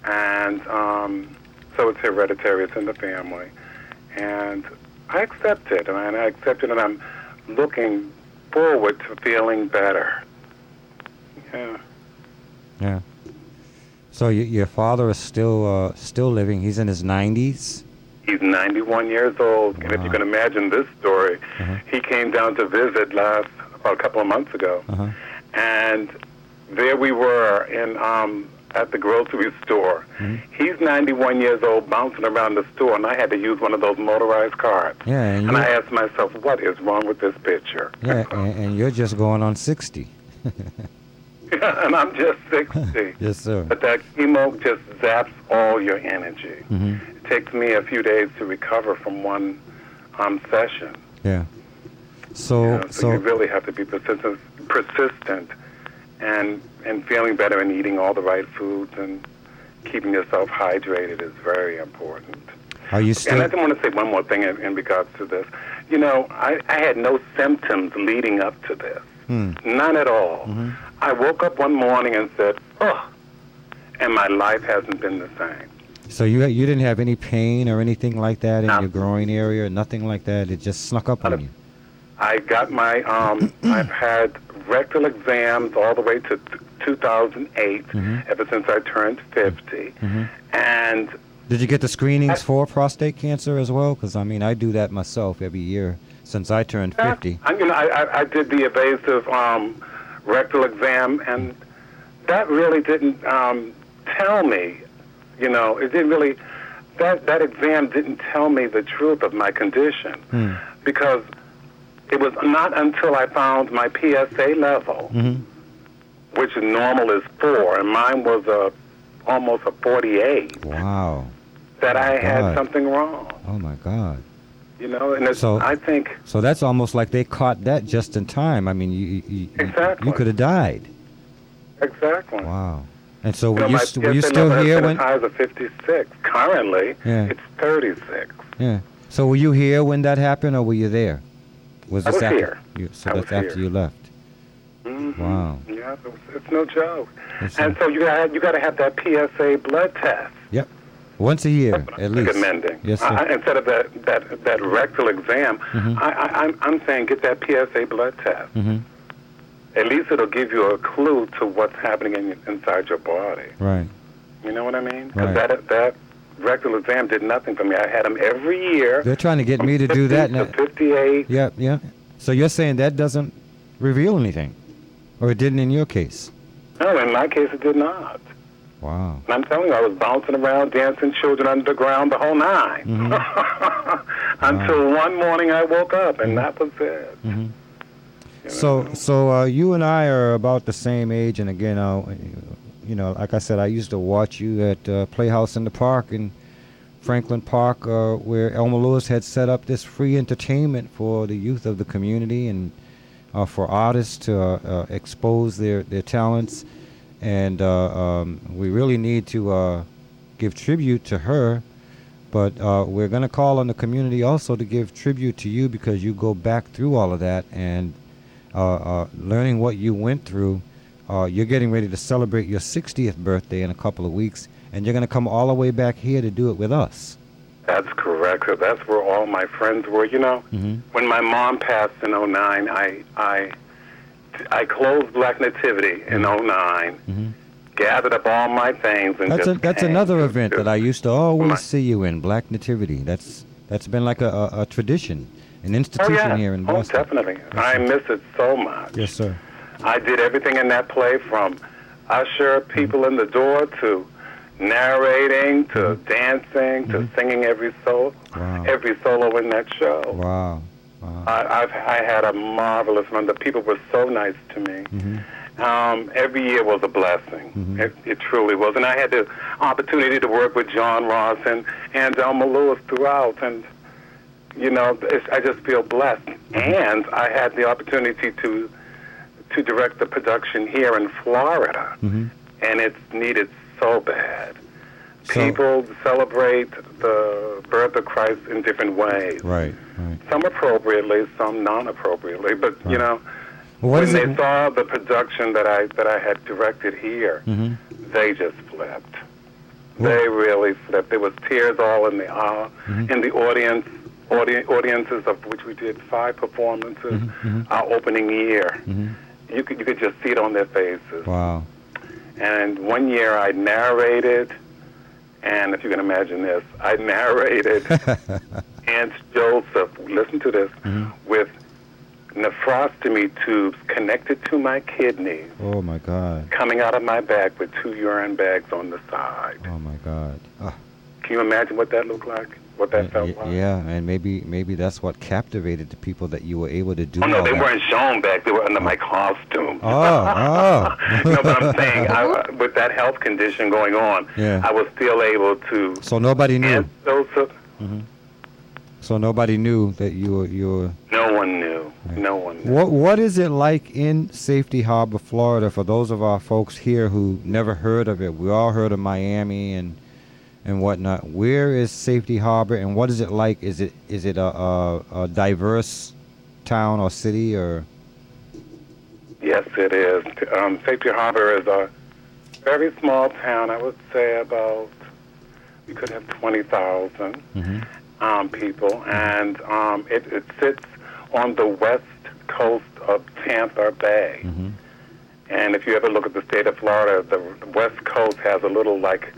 and um, so it's hereditary. It's in the family, and I accept it, and I, and I accept it, and I'm looking forward to feeling better. Yeah. Yeah. So y- your father is still uh, still living. He's in his 90s. He's 91 years old, and if you can imagine this story, Uh-huh. he came down to visit last about a couple of months ago, Uh-huh. and there we were in um, at the grocery store. Mhm. He's 91 years old, bouncing around the store, and I had to use one of those motorized carts. Yeah, and And I asked myself, what is wrong with this picture? yeah, and, and you're just going on 60. and I'm just 60. Yes, sir. But that chemo just zaps all your energy. hmm It takes me a few days to recover from one um, session. Yeah. So You know, so, so you really have to be persistent, persistent, and and feeling better and eating all the right foods and keeping yourself hydrated is very important. are you And still? I just want to say one more thing in, in regards to this. You know, I, I had no symptoms leading up to this, Hmm. none at all. Mhm. I woke up one morning and said, "Oh," and my life hasn't been the same. So you you didn't have any pain or anything like that in your groin area, or nothing like that. It just snuck up on you. I got my um I've had rectal exams all the way to t- 2008 Mhm. ever since I turned 50 hmm and Did you get the screenings for prostate cancer as well? Because I mean, I do that myself every year since I turned 50. I, you know I, I I did the evasive um rectal exam and that really didn't um tell me you know it didn't really that that exam didn't tell me the truth of my condition Hmm. because it was not until I found my PSA level hmm which normal is four, and mine was a almost a 48. Wow. That I had God. something wrong, Oh my God. you know. And So- I think So that's almost like they caught that just in time. I mean, you you, you, Exactly. you could have died. exactly. Wow. And so were know, you, st- were you still here when? as high as a 56. Currently, Yeah. it's 36. Yeah. So were you here when that happened, or were you there? Was I this was after? here. You, so I that's was after here. you left. Mhm. Wow. Yeah, it's, it's no joke. Yes, And sir. so you got you got to have that PSA blood test. Yep. Once a year, at least. Recommending. Yes, sir. I, I- instead of that, that, that rectal exam, Mhm. I, I, I'm, I'm saying get that PSA blood test. hmm At least it'll give you a clue to what's happening in, inside your body. Right. You know what I mean? 'Cause Right. that that rectal exam did nothing for me. I had them every year. They're trying to get me to do that now. 58. Yeah, yeah. So you're saying that doesn't reveal anything? Or it didn't in your case? No, in my case, it did not. Wow. And I'm telling you, I was bouncing around, dancing, children underground, the whole 9 Mm-hmm. Until one morning I woke up, and that was it. hmm So, so uh, you and I are about the same age, and again, uh, you know, like I said, I used to watch you at uh, Playhouse in the Park in Franklin Park, uh, where Elma Lewis had set up this free entertainment for the youth of the community and uh, for artists to expose their their talents, and um, we really need to give tribute to her. But uh, we're going to call on the community also to give tribute to you because you go back through all of that and learning what you went through. Uh, you're getting ready to celebrate your 60th birthday in a couple of weeks, and you're going to come all the way back here to do it with us. That's correct. So that's where all my friends were. You know, Mm-hmm. when my mom passed in '09, I I I closed Black Nativity in '9, gathered up all my things, and Mm-hmm. That's a, that's another event that I used to always see you in, Black Nativity. That's that's been like a, a, a tradition, an Oh institution yeah, here in Boston. oh Boston. definitely. I miss it so much. Yes, sir. I did everything in that play from usher people in the door to narrating to dancing to singing every solo, Wow. every solo in that show. Wow. I, I've I had a marvelous run. The people were so nice to me. Mm-hmm. Um, every year was a blessing. It, it truly was, and I had the opportunity to work with John Ross and and Elma Lewis throughout, and you know, it's, I just feel blessed. And I had the opportunity to to direct the production here in Florida, Mm-hmm. and it's needed so bad. So- People celebrate the birth of Christ in different ways. Right, right. Some appropriately, some non-appropriately. But you know, what when is they it- saw the production that I that I had directed here, Mm-hmm. they just flipped. They really flipped. There was tears all in the aisle, Mm-hmm. in the audience. Audi- audiences of which we did five performances Mm-hmm. our opening year. You could you could just see it on their faces. Wow. And one year I narrated, and if you can imagine this, I narrated Aunt Joseph, listen to this, with nephrostomy tubes connected to my kidneys Oh my God. coming out of my back with two urine bags on the side. Oh my God. Ah, Can you imagine what that looked like? What that felt like? yeah, and maybe maybe that's what captivated the people that you were able to do Oh no, they that. weren't shown back. They were under my costume. Oh, oh. no, but I'm saying, I, with that health condition going on, Yeah. I was still able to. So nobody knew. Aunt Joseph, hmm So nobody knew that you were you were. no one knew. No one knew. What what is it like in Safety Harbor, Florida, for those of our folks here who never heard of it? We all heard of Miami and and whatnot. Where is Safety Harbor, and what is it like? Is it is it a, a, a diverse town or city or? Yes, it is. Um, Safety Harbor is a very small town. I would say about we could have twenty thousand um, people, and um, it, it sits on the west coast of Tampa Bay. And if you ever look at the state of Florida, the west coast has a little like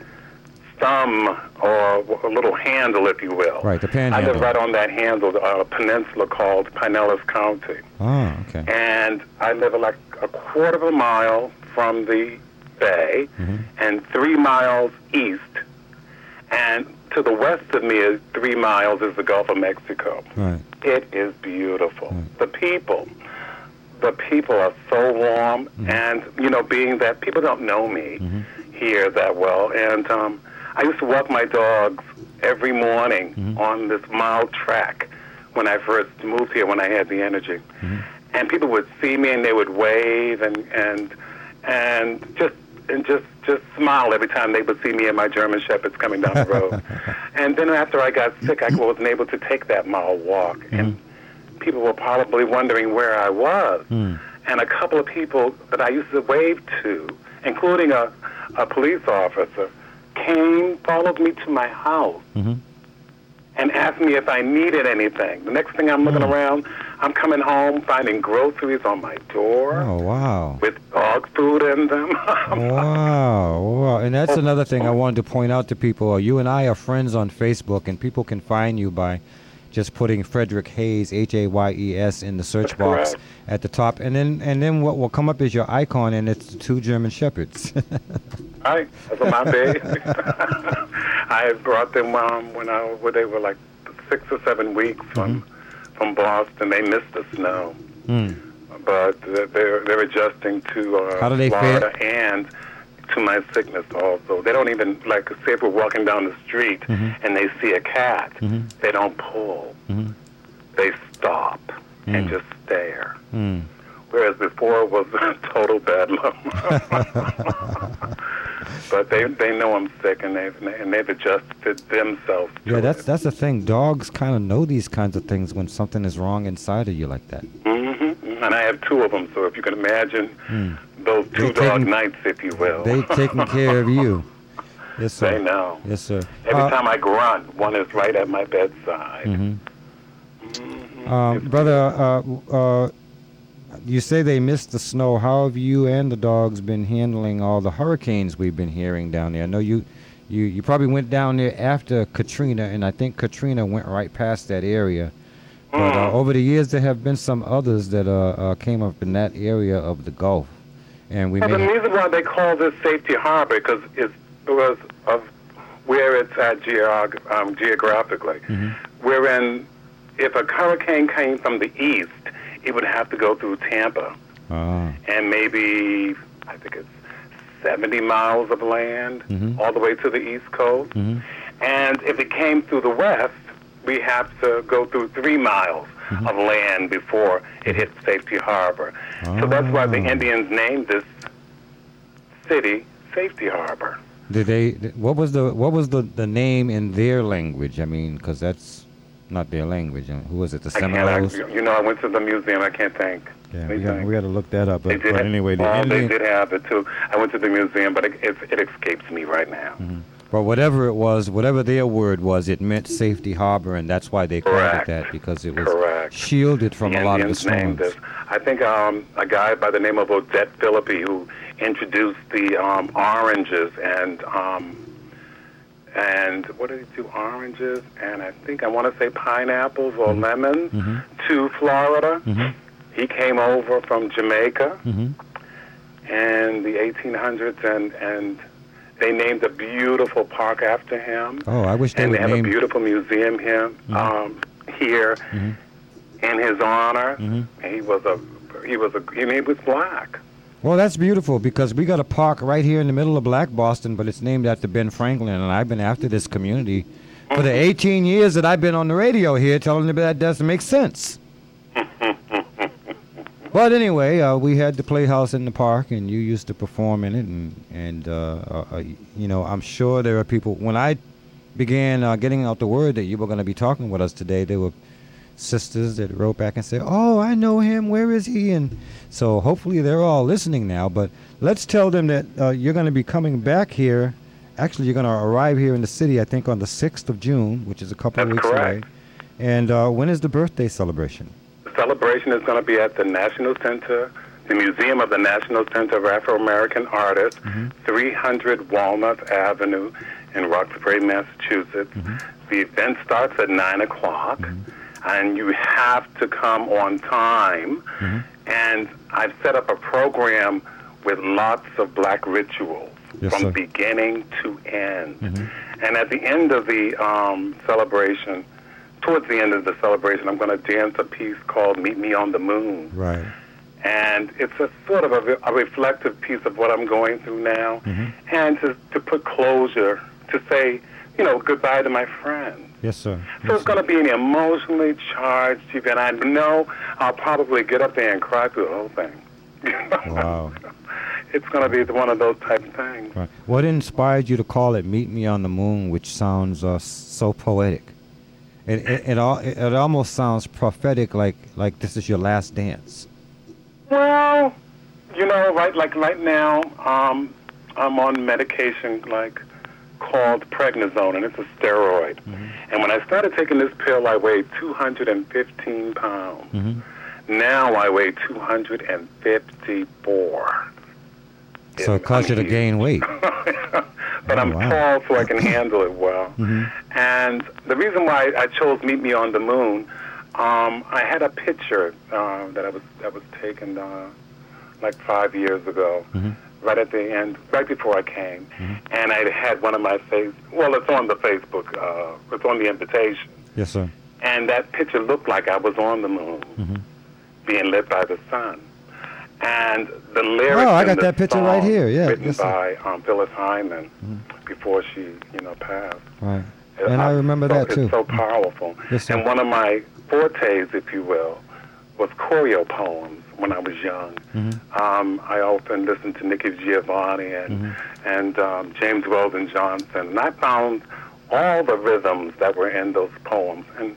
thumb or a little handle, if you will. Right, the I live right on that handle, a peninsula called Pinellas County Oh, okay. and I live like a quarter of a mile from the bay mm-hmm. and three miles east. And to the west of me is three miles is the Gulf of Mexico. Right. It is beautiful. The people, the people are so warm, mm-hmm. and you know, being that people don't know me mm-hmm. here that well, and um, I used to walk my dogs every morning mm-hmm. on this mile track when I first moved here, when I had the energy, mm-hmm. and people would see me and they would wave and and and just and just just smile every time they would see me and my German shepherds coming down the road. and then after I got sick, I wasn't able to take that mile walk, and mm-hmm. people were probably wondering where I was. Hmm. And a couple of people that I used to wave to, including a, a police officer, came, followed me to my house, mm-hmm. and asked me if I needed anything. The next thing I'm looking mm. around, I'm coming home, finding groceries on my door Oh wow. with dog food in them. Wow, wow. And that's oh. another thing I wanted to point out to people. You and I are friends on Facebook, and people can find you by just putting Frederick Hayes, H A Y E S, in the search That's box correct. at the top, and then and then what will come up is your icon, and it's the two German shepherds. Hi, that's my baby. I brought them um, when I when they were like six or seven weeks from from Boston. They missed the snow, Hmm. but they're they're adjusting to uh, How do they Florida and to my sickness also. They don't even like say if we're walking down the street Mhm. and they see a cat, Mhm. they don't pull. Mhm. They stop and Mm. just stare. Hmm. Whereas before it was total bedlam. but they they know I'm sick and they've and they've adjusted themselves. Yeah, that's that's the thing. Dogs kind of know these kinds of things when something is wrong inside of you like that. hmm And I have two of them, so if you can imagine Hmm. those They two dog taking- nights, if you will. They taking care of you. Yes, sir. They know. Yes, sir. Every Uh, time I grunt, one is right at my bedside. mhm. Um, brother, uh, uh, you say they missed the snow. How have you and the dogs been handling all the hurricanes we've been hearing down there? I know you, you, you probably went down there after Katrina, and I think Katrina went right past that area. But uh, over the years, there have been some others that uh, uh, came up in that area of the Gulf, and we Well, the reason why they call this safety harbor because it was of where it's at geog- um, geographically. Mhm. Wherein, if a hurricane came from the east, it would have to go through Tampa Ah. and maybe I think it's 70 miles of land Mhm. all the way to the east coast. Mhm. And if it came through the west, we have to go through three miles Mm-hmm. of land before it hits Safety Harbor. So that's why the Ah. Indians named this city Safety Harbor. Did they? What was the what was the, the name in their language? I mean, because that's not their language. Who was it? The Seminoles. I, you know, I went to the museum. I can't think. Yeah, we got, we got to look that up. They But, did but anyway, the well, Indian, they did have it too. I went to the museum, but it, it, it escapes me right now. But whatever it was, whatever their word was, it meant safety harbor, and that's why they called it that because it was Correct. shielded from the a lot of the named storms. this. I think um, a guy by the name of Odet Philippe who introduced the um, oranges and um, and what did he do? Oranges and I think I want to say pineapples or Mm-hmm. lemons to Florida. Mhm. He came over from Jamaica Mhm. in the 1800s and and they named a beautiful park after him. Oh, I wish they and would they have name. a beautiful museum here um, here Mhm. in his honor. Mhm. He was a he was a he was black. Well, that's beautiful because we got a park right here in the middle of Black Boston, but it's named after Ben Franklin, and I've been after this community for the 18 years that I've been on the radio here, telling them that doesn't make sense. But anyway, uh, we had the Playhouse in the park, and you used to perform in it, and and uh, uh, uh, you know, I'm sure there are people. When I began uh, getting out the word that you were going to be talking with us today, there were sisters that wrote back and said, "Oh, I know him. Where is he?" And so hopefully they're all listening now. But let's tell them that uh, you're going to be coming back here. Actually, you're going to arrive here in the city, I think, on the 6th of June, which is a couple of That's weeks correct. away. And uh, when is the birthday celebration? The celebration is going to be at the National Center, the Museum of the National Center of Afro American Artists, mm-hmm. 300 Walnut Avenue in Roxbury, Massachusetts. Mm-hmm. The event starts at 9 o'clock, mm-hmm. and you have to come on time. And I've set up a program with lots of black rituals Yes, from sir. beginning to end. And at the end of the um, celebration, towards the end of the celebration, I'm going to dance a piece called Meet Me on the Moon. Right. And it's a sort of a, a reflective piece of what I'm going through now. And to, to put closure, to say, you know, goodbye to my friends. Yes, sir. So it's going to be an emotionally charged event. I know I'll probably get up there and cry through the whole thing. Wow. It's going to be one of those type of things. Right. What inspired you to call it "Meet Me on the Moon," which sounds uh, so poetic? It it, it, all, it it almost sounds prophetic, like like this is your last dance. Well, you know, right like right now, um, I'm on medication like called prednisone, and it's a steroid. And when I started taking this pill, I weighed 215 pounds. Mm-hmm. Now I weigh 254. So it caused you to gain weight. but Oh, I'm wow. tall so I can handle it well. Mhm. And the reason why I chose "Meet Me on the Moon," um, I had a picture uh, that I was that was taken uh, like five years ago, Mhm. right at the end, right before I came, and I had one of my face. Well, it's on the Facebook. Uh, it's on the invitation, Yes, sir. and that picture looked like I was on the moon, Mhm. being lit by the sun. And the lyrics. Oh, I got that picture right here, yeah, written. Mm-hmm. by um, Phyllis Hyman before she, you know, passed. Right. And I remember so, that too. It's so powerful. Yes, and one of my fortes, if you will, was choreo poems when I was young. Mhm. Um, I often listened to Nikki Giovanni and Mm-hmm. and um, James Weldon Johnson, and I found all the rhythms that were in those poems. And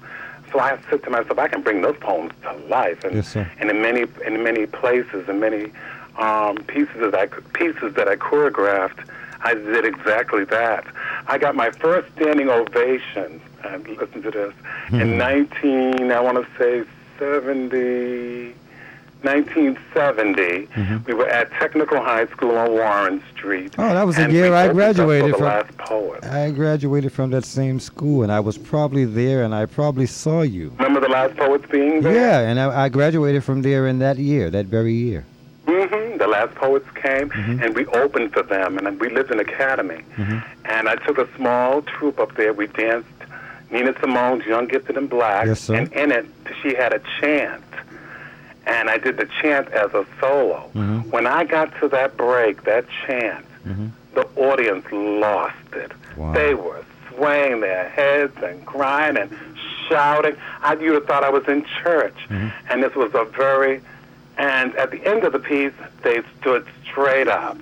so I said to myself, I can bring those poems to life. And Yes, and in many in many places and many um, pieces that I pieces that I choreographed, I did exactly that. I got my first standing ovation. And listen to this. In 19, I want to say 70, 1970, we were at Technical High School on Warren Street. Oh, that was the year I graduated from. last poet. I graduated from that same school, and I was probably there, and I probably saw you. Remember the last poets being there? Yeah, and I, I graduated from there in that year, that very year. hmm The last poets came, Mm-hmm. and we opened for them, and we lived in Academy. And I took a small troupe up there. We danced Nina Simone's Young Gifted and Black, Yes, sir. and in it she had a chant, and I did the chant as a solo. Mm-hmm. When I got to that break, that chant, the audience lost it. Wow. They were swaying their heads and crying and shouting. I you'd have thought I was in church. And this was a very, and at the end of the piece, they stood straight up.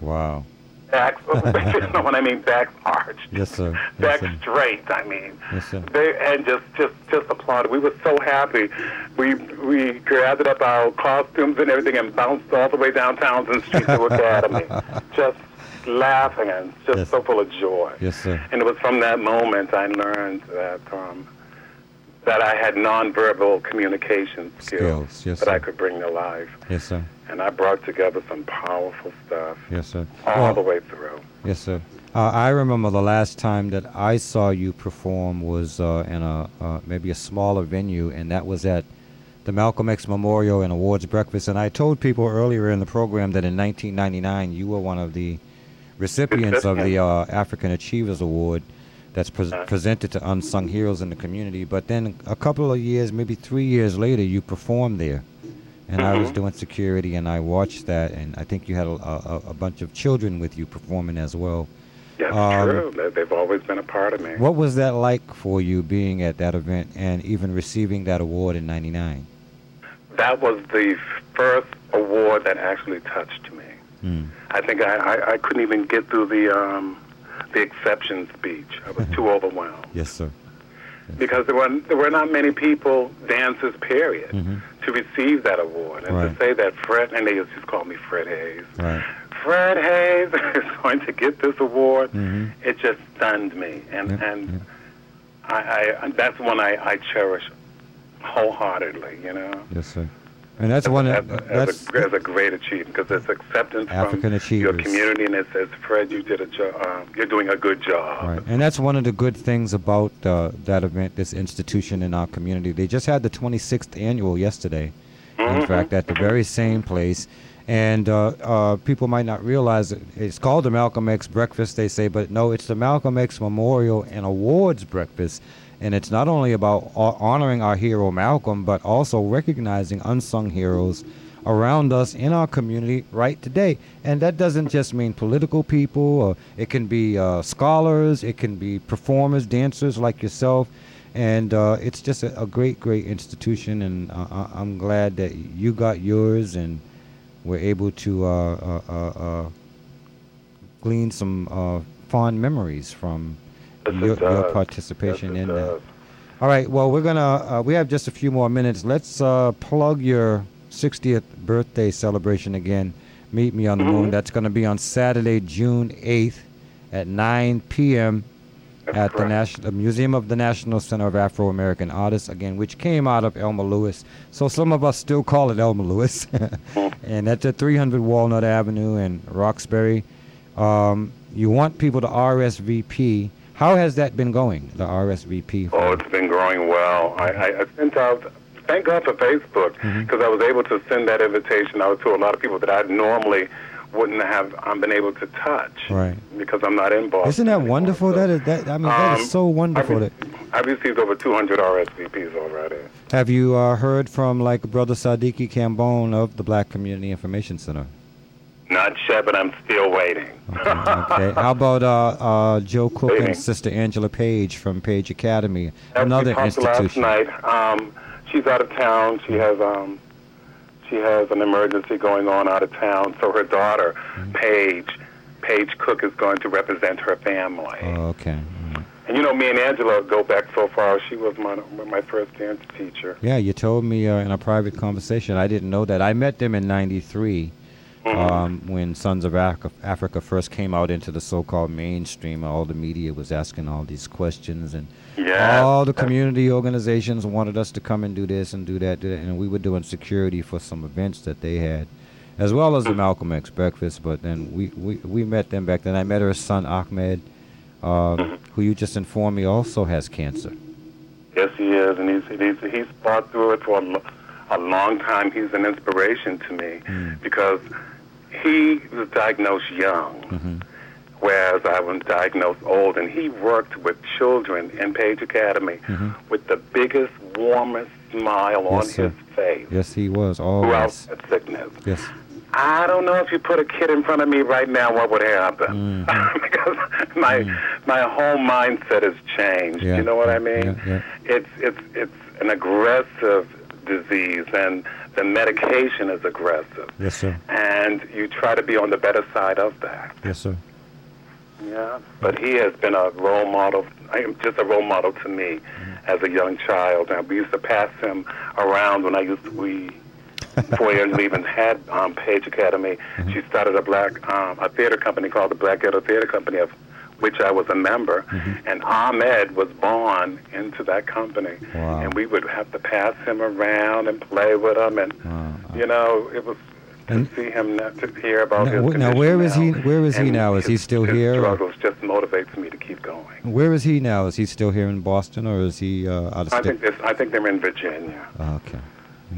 Wow. Backs, you know what I mean? Backs arched. Yes, sir. Yes, Back sir. straight, I mean. Yes, sir. They and just just just applauded. We were so happy. We we gathered up our costumes and everything and bounced all the way down Townsend Street to Academy, just laughing and just so full of joy. Yes, sir. And it was from that moment I learned that um, that I had nonverbal communication skills, Skills, yes, that I could bring to life. Yes, sir. And I brought together some powerful stuff Yes, sir. all Well, the way through. Yes, sir. Uh, I remember the last time that I saw you perform was uh, in a uh, maybe a smaller venue, and that was at the Malcolm X Memorial and Awards Breakfast. And I told people earlier in the program that in 1999 you were one of the recipients of the uh, African Achievers Award that's pres presented to unsung heroes in the community. But then a couple of years, maybe three years later, you performed there. And I was Mhm. doing security, and I watched that, and I think you had a, a, a bunch of children with you performing as well. Yes, Um, true. They- They've always been a part of me. What was that like for you being at that event and even receiving that award in '99? That was the first award that actually touched me. Mm. I think I, I, I couldn't even get through the um, the exception speech. I was too overwhelmed Yes, sir. because there were there were not many people, dancers, period, hmm to receive that award. And Right. to say that Fred, and they used to call me Fred Hayes. Right. Fred Hayes is going to get this award. hmm It just stunned me, and Yep, and I, I that's one I, I cherish wholeheartedly. You know. Yes, sir. And that's one. as, Of, as, that's a, as a great achievement because it's acceptance African from your community, and it says, "Fred, you did a job. Um, you're doing a good job." Right. And that's one of the good things about uh, that event, this institution in our community. They just had the 26th annual yesterday, in Mhm. fact, at the very same place. And uh, uh, people might not realize it. It's called the Malcolm X Breakfast, they say, but no, it's the Malcolm X Memorial and Awards Breakfast. And it's not only about honoring our hero Malcolm, but also recognizing unsung heroes around us in our community right today. And that doesn't just mean political people, it can be uh, scholars, it can be performers, dancers like yourself. And uh, it's just a, a great, great institution. And uh, I- I'm glad that you got yours and were able to uh, uh, uh, uh, glean some uh, fond memories from Your, your participation Yes, it in that. All right. Well, we're gonna. Uh, we have just a few more minutes. Let's uh, plug your 60th birthday celebration again. Meet me on the Mm-hmm. moon. That's gonna be on Saturday, June 8th, at 9 p.m. at the National Museum of the National Center of Afro American Artists. Again, which came out of Elma Lewis. So some of us still call it Elma Lewis, and that's at 300 Walnut Avenue in Roxbury. Um, you want people to RSVP. How has that been going? The RSVP. Oh, it's been growing well. I, I, I sent out, thank God for Facebook, Mm-hmm. because I was able to send that invitation out to a lot of people that I normally wouldn't have um, been able to touch Right. because I'm not in Boston. Isn't that wonderful? That is that. I mean, that Um, is so wonderful. That, I've received over 200 RSVPs already. have you uh, heard from like Brother Sadiki Kambon of the Black Community Information Center? Not yet, but I'm still waiting. Okay. How about uh, uh, Joe Cook Waiting. and Sister Angela Paige from Paige Academy, As another talked last night, um, she's out of town. She has um, she has an emergency going on out of town. So her daughter, Mm-hmm. Paige, Paige Cook, is going to represent her family. Oh, okay. And you know, me and Angela go back so far. She was my my first dance teacher. Yeah, you told me uh, in a private conversation. I didn't know that. I met them in '93 Mm-hmm. Um, when Sons of Africa, Africa first came out into the so-called mainstream. All the media was asking all these questions, and all the community organizations wanted us to come and do this and do that, do that, and we were doing security for some events that they had, as well as the Malcolm X breakfast. But then we, we, we met them back then. I met her son Ahmed, uh, who you just informed me also has cancer. Yes, he is, and he's he's he's fought through it for a, a long time. He's an inspiration to me because he was diagnosed young, mm-hmm. whereas I was diagnosed old, and he worked with children in Paige Academy mm-hmm. with the biggest, warmest smile on sir. his face Yes, he was throughout always. that sickness. Yes. I don't know if you put a kid in front of me right now, what would happen? Mm. because my mm. my whole mindset has changed. Yeah, You know what I mean? yeah, yeah. It's it's it's an aggressive disease, and the medication is aggressive, Yes, sir. and you try to be on the better side of that. Yes, sir. Yeah, but he has been a role model. I am just a role model to me as a young child. And we used to pass him around when I used to we. Before Angela even had um, Paige Academy, she started a black um, a theater company called the Black Ghetto Theater Company, of which I was a member. And Ahmed was born into that company, Wow. and we would have to pass him around and play with him, and you know it was to see him, not to hear about Now, his now where is he? now. Where is he now? Is he still his here? or- struggles just motivates me to keep going. Where is he now? Is he still here in Boston, or is he uh, out of I state? think I think they're in Virginia. Oh, okay.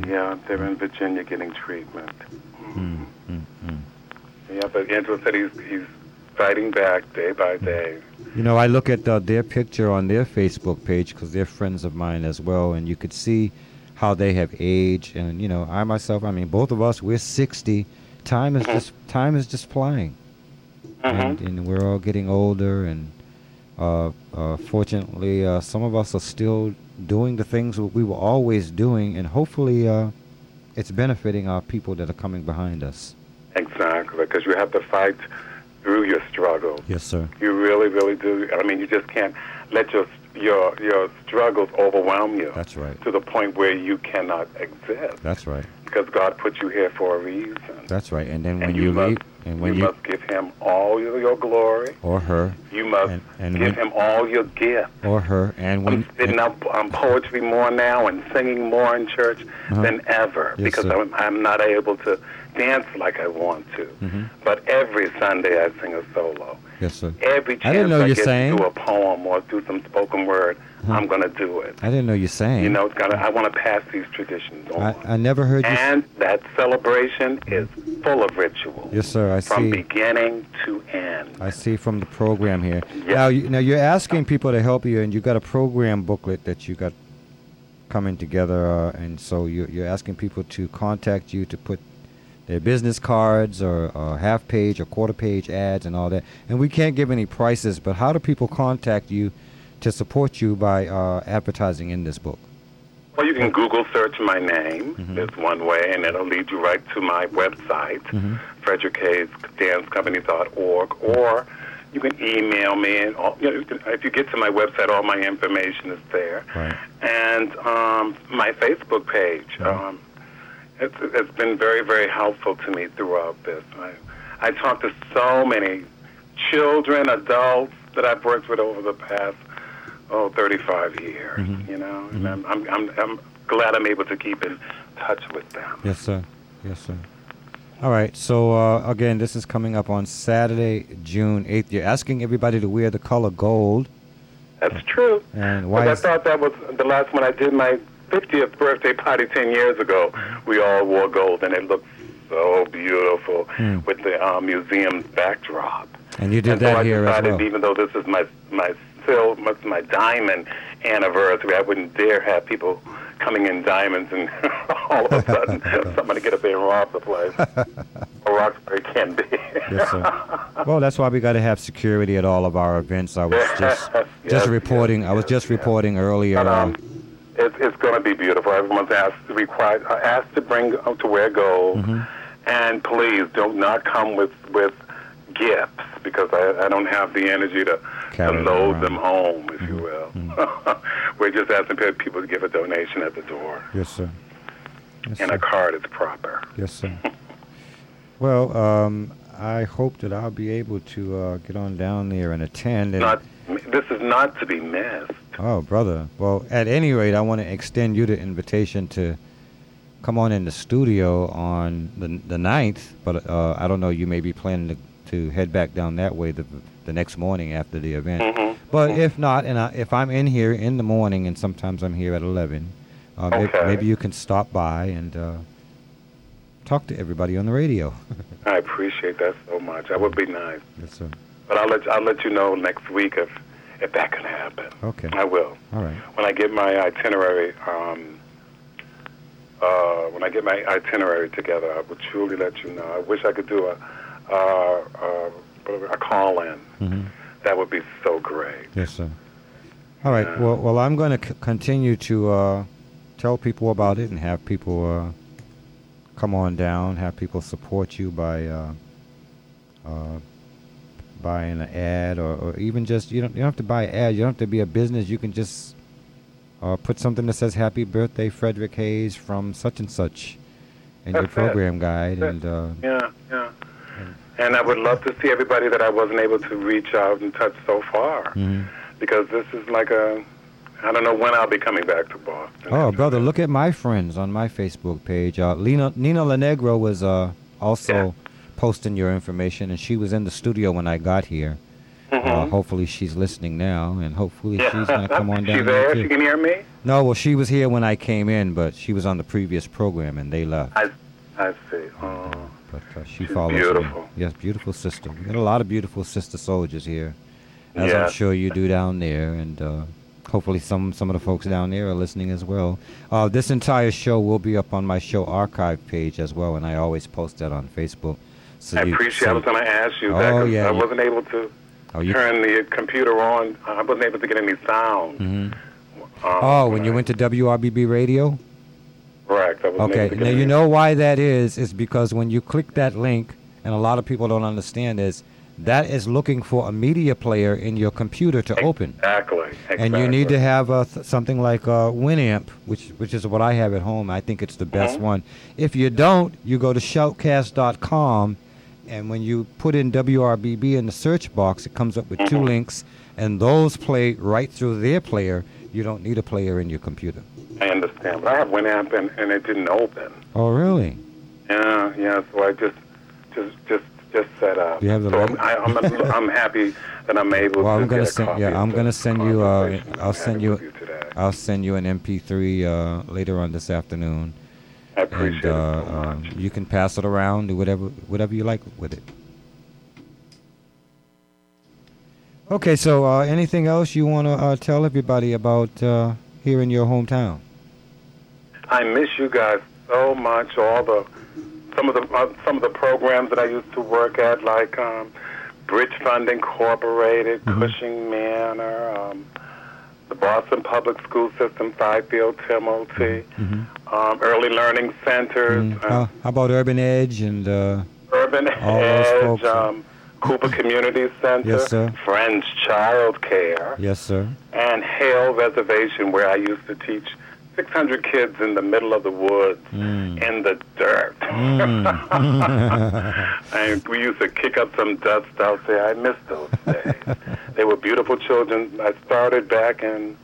Yeah, they're in Virginia getting treatment. Mm, mm, mm. Yeah, but Angela said he's he's fighting back day by day. You know, I look at uh, their picture on their Facebook page because they're friends of mine as well, and you could see how they have aged. And you know, I myself, I mean, both of us, we're 60. Time is just time is just flying, and, and we're all getting older. And uh, uh, fortunately, uh, some of us are still doing the things we were always doing, and hopefully, uh, it's benefiting our people that are coming behind us. Exactly, because you have to fight through your struggle. Yes, sir. You really, really do. I mean, you just can't let your your your struggles overwhelm you. That's right. To the point where you cannot exist, That's right. because God put you here for a reason. That's right. And then when And you, you must- leave, and when you, you, must give Him all your, your glory. or her, You must and, and give when, Him all your gift. or her, and when, I'm sitting up on poetry more now and singing more in church Uh-huh. than ever Yes, because sir. I'm, I'm not able to dance like I want to. Mhm. But every Sunday I sing a solo. yes, sir. Every chance I didn't know I you get sang. to do a poem or do some spoken word, Uh-huh. I'm going to do it. I didn't know you sang. You know, it's gotta, I want to pass these traditions on. I, I never heard you. s- and that celebration is full of ritual yes, sir. I from see. beginning to end. I see from the program here. Now, you, now you're asking people to help you, and you got a program booklet that you got coming together, uh, and so you're, you're asking people to contact you to put their business cards or, or half page or quarter page ads and all that. And we can't give any prices, but how do people contact you to support you by uh, advertising in this book? Well, you can Google search my name. Mm-hmm. There's one way, and it'll lead you right to my website, Mhm. frederickhayesdancecompany.org, or you can email me. And all, you know, you can- if you get to my website, all my information is there. Right. And um, my Facebook page. Um, it's, it's been very, very helpful to me throughout this. I, I talk to so many children, adults that I've worked with over the past oh 35 years. Mhm. You know, and I'm, I'm I'm I'm glad I'm able to keep in touch with them. Yes, sir. Yes, sir. All right. So uh, again, this is coming up on Saturday, June eighth. You're asking everybody to wear the color gold. That's true. And why? I thought that was the last one I did my 50th birthday party 10 years ago. We all wore gold, and it looked so beautiful Hmm. with the uh, museum's backdrop. and you did and so that I here as decided, well. even though this is my my my, diamond anniversary, I wouldn't dare have people coming in diamonds and all of a sudden somebody get up there and rob the place. or Roxbury can be. Yes, sir. Well, that's why we got to have security at all of our events. I was just Yes, just reporting. I was just reporting earlier. But, uh, um, it's it's going to be beautiful. Everyone's asked required uh, asked to bring uh, to wear gold, Mm-hmm. and please do not not come with with gifts because I, I don't have the energy to, to Carry load them home, if you Mm-hmm. will. We're just asking people to give a donation at the door, yes, sir. Yes, and sir. a card is proper. Yes, sir. well, um, I hope that I'll be able to uh, get on down there and attend. And, Not this is not to be missed. Oh, brother. Well, at any rate, I want to extend you the invitation to come on in the studio on the the 9th, but uh, I don't know. You may be planning to, to head back down that way the the next morning after the event. Mhm. But if not, and I, if I'm in here in the morning, and sometimes I'm here at 11, uh, Okay. maybe you can stop by and uh, talk to everybody on the radio. I appreciate that so much. That would be nice. yes, sir. But I'll let I'll let you know next week if if that can happen. Okay. I will. All right. when I get my itinerary, um, uh, when I get my itinerary together, I will truly let you know. I wish I could do a uh, uh, a call in. hmm That would be so great. Yes, sir. All right. Well, well, I'm going to c- continue to uh, tell people about it and have people uh, come on down, have people support you by uh, uh, buying an ad, or, or even just you don't you don't have to buy an ad. You don't have to be a business. You can just uh, put something that says "Happy Birthday, Frederick Hayes" from such and such in your That's it. program guide, That's and uh, Yeah, yeah. And I would love to see everybody that I wasn't able to reach out and touch so far, mhm. because this is like a. I don't know when I'll be coming back to Boston. Oh, brother, look at my friends on my Facebook page. Uh, Lena, Nina Lenegro was uh, also posting your information, and she was in the studio when I got here. Uh, Mhm. hopefully, she's listening now, and hopefully, Yeah. she's going to come on down She's here, there. too. She can hear me. No, well, she was here when I came in, but she was on the previous program, and they left. I, I see. Oh. But uh, she She's follows me. beautiful. Yes, beautiful sister. We got a lot of beautiful sister soldiers here, as. I'm sure you do down there, and uh, hopefully some some of the folks down there are listening as well. Uh, this entire show will be up on my show archive page as well, and I always post that on Facebook. So I appreciate. I was going to ask you Oh, that 'cause yeah, I wasn't able to Oh, you- turn the computer on. I wasn't able to get any sound. Mhm. Um, Oh, when you went to WRBB Radio. correct. Okay, able to get now you know why that is. Is because when you click that link, and a lot of people don't understand is that is looking for a media player in your computer to open. Exactly. And you need to have uh, th- something like uh, Winamp, which which is what I have at home. I think it's the best Mhm. one. If you don't, you go to shoutcast.com, and when you put in WRBB in the search box, it comes up with two links, and those play right through their player. You don't need a player in your computer. I understand, but I have Winamp and, and it didn't open. Oh, really? Yeah, yeah. So I just, just, just, just set up. You have the so I'm, I, I'm, I'm happy that I'm able Well, to I'm gonna send. Yeah, I'm gonna send you. Uh, I'll send you. you. I'll send you an MP3 uh, later on this afternoon. I appreciate and, it uh, so um, you can pass it around, do whatever, whatever you like with it. Okay, so uh, anything else you want to uh, tell everybody about uh, here in your hometown? I miss you guys so much. All the some of the uh, some of the programs that I used to work at, like um, Bridge Fund Incorporated, Mm-hmm. Cushing Manor, um, the Boston Public School System, Fifield, Timothy, um, Early Learning Centers, Mm, uh, uh, how about Urban Edge and? Uh, Urban Edge, um, Cooper Community Center, Yes, sir. Friends Child Care, yes, sir. and Hale Reservation, where I used to teach 600 kids in the middle of the woods Mm. in the dirt. Mm. and we used to kick up some dust out there. I miss those days. they were beautiful children. I started back in,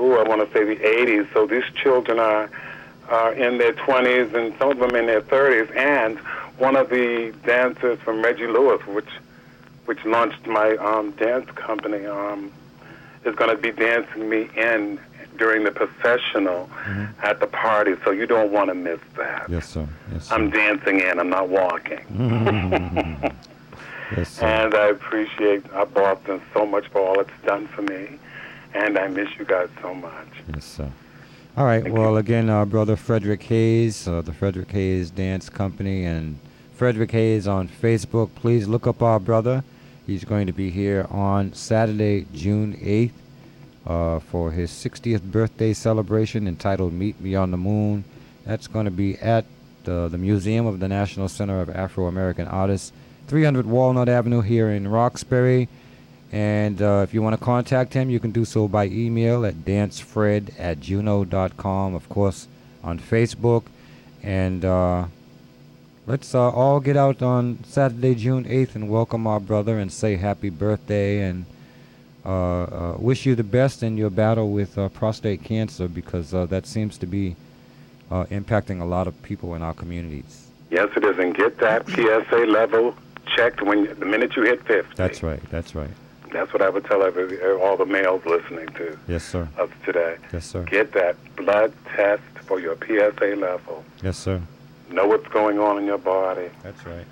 ooh, I want to say the 80s. So these children are, are in their 20s and some of them in their 30s. And one of the dancers from Reggie Lewis, which which launched my um, dance company, um, is going to be dancing me in during the processional at the party. So you don't want to miss that. Yes, sir. Yes, I'm dancing in. I'm not walking. yes, sir. And I appreciate uh, Boston so much for all it's done for me. And I miss you guys so much. Yes, sir. All right. well, again, our brother Frederick Hayes, uh, the Frederick Hayes Dance Company, and Frederick Hayes on Facebook. Please look up our brother. He's going to be here on Saturday, June 8th, uh, for his 60th birthday celebration entitled Meet Me on the Moon. That's going to be at uh, the Museum of the National Center of Afro American Artists, 300 Walnut Avenue here in Roxbury. And uh, if you want to contact him, you can do so by email at dancefred at juno.com, of course, on Facebook. And uh, let's uh, all get out on Saturday, June 8th, and welcome our brother and say happy birthday and uh, uh, wish you the best in your battle with uh, prostate cancer because uh, that seems to be uh, impacting a lot of people in our communities. Yes, it is. And get that PSA level checked when the minute you hit 50. That's right. That's right. That's what I would tell every, all the males listening to Yes, sir. us today. Yes, sir. Get that blood test for your PSA level. Yes, sir. Know what's going on in your body. That's right.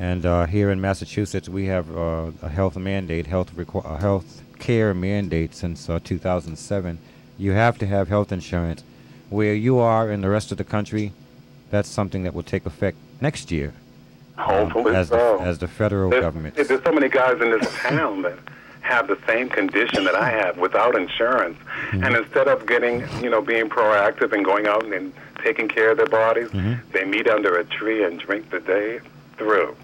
And uh, here in Massachusetts, we have uh, a health mandate, health requ- a health care mandate since uh, 2007. You have to have health insurance. Where you are in the rest of the country, that's something that will take effect next year. um, Hopefully as, so. the, as the federal There's, government. there's so many guys in this town that have the same condition that I have without insurance. Mm-hmm. And instead of getting, you know, being proactive and going out and, and taking care of their bodies, Mm-hmm. they meet under a tree and drink the day through.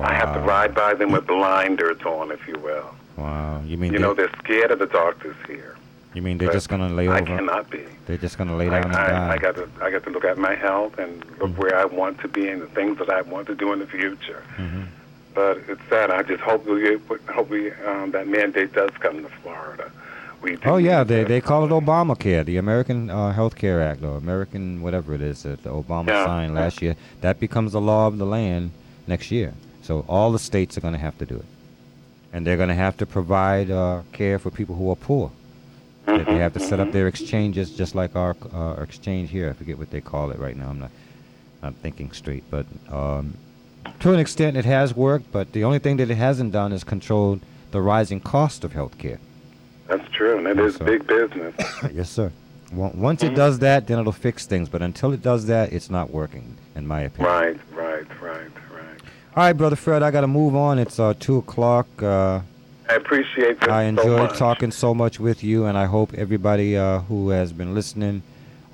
I have to ride by them with blinders on, if you will. Wow. You mean You know, they're scared of the doctors here. you mean they're but just gonna lay over? I cannot be. They're just gonna lay I, and I, die. I got to I got to look at my health and look Mm-hmm. where I want to be and the things that I want to do in the future. Mhm. But it's sad. I just hope we hope we um, that mandate does come to Florida. We Oh yeah, they they call it Obamacare, the American uh, Health Care Act, or American whatever it is that Obama Yeah. signed last year. That becomes the law of the land next year. So all the states are going to have to do it, and they're going to have to provide uh, care for people who are poor. They- They have to set up their exchanges just like our uh, exchange here. I forget what they call it right now. I'm not not thinking straight, but um, to an extent it has worked. But the only thing that it hasn't done is controlled the rising cost of health care. That's true, and it is big business. Yes, sir. On- Once it does that, then it'll fix things. But until it does that, it's not working, in my opinion. right, right, right. All right, brother Fred, I got to move on. It's uh, two o'clock. Uh, I appreciate this I so enjoyed much. talking so much with you, and I hope everybody uh, who has been listening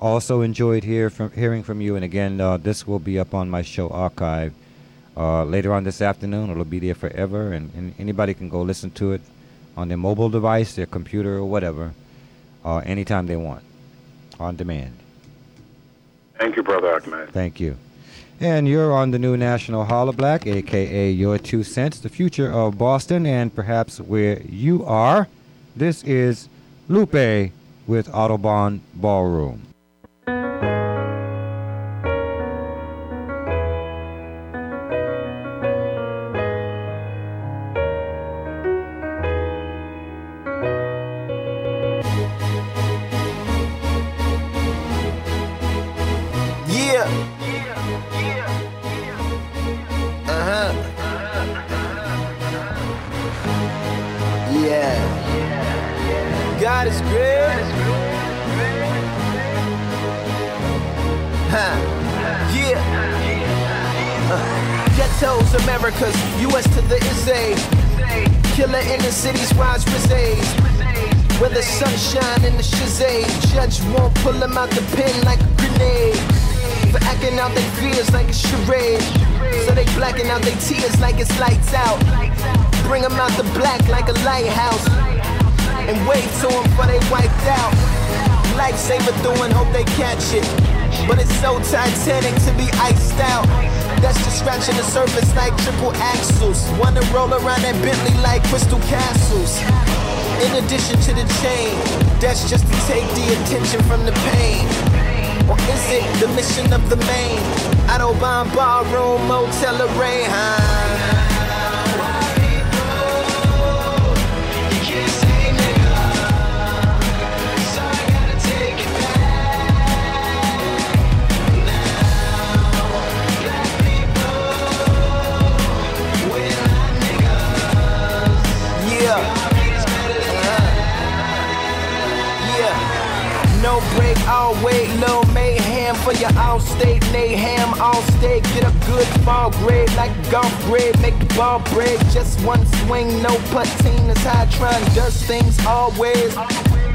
also enjoyed hear from hearing from you. And again, uh, this will be up on my show archive uh, later on this afternoon. It'll be there forever, and, and anybody can go listen to it on their mobile device, their computer, or whatever, uh, anytime they want, on demand. Thank you, brother Ahmad. Thank you. And you're on the new National Holla Black, aka Your Two Cents, the future of Boston, and perhaps where you are. This is Lupe with Autobahn Ballroom. To the Killer in the city's rise resides. Where the sunshine and the shazay. Judge won't pull him out the pen like a grenade. For acting out their fears like a charade. So they blacking out their tears like it's lights out. Bring them out the black like a lighthouse. And wave to them for they wiped out. Lifesaver doing, hope they catch it. But it's so titanic to be iced out. That's just scratching the surface like triple axles. Wanna roll around that Bentley like crystal castles. In addition to the chain, that's just to take the attention from the pain. Or is it the mission of the main? I don't Autobahn ballroom, motel array, huh? Break, wait, no mayhem for your all state mayhem. All state, get a good ball grade like golf grade, make the ball break. Just one swing, no putting. That's how I try and does things always.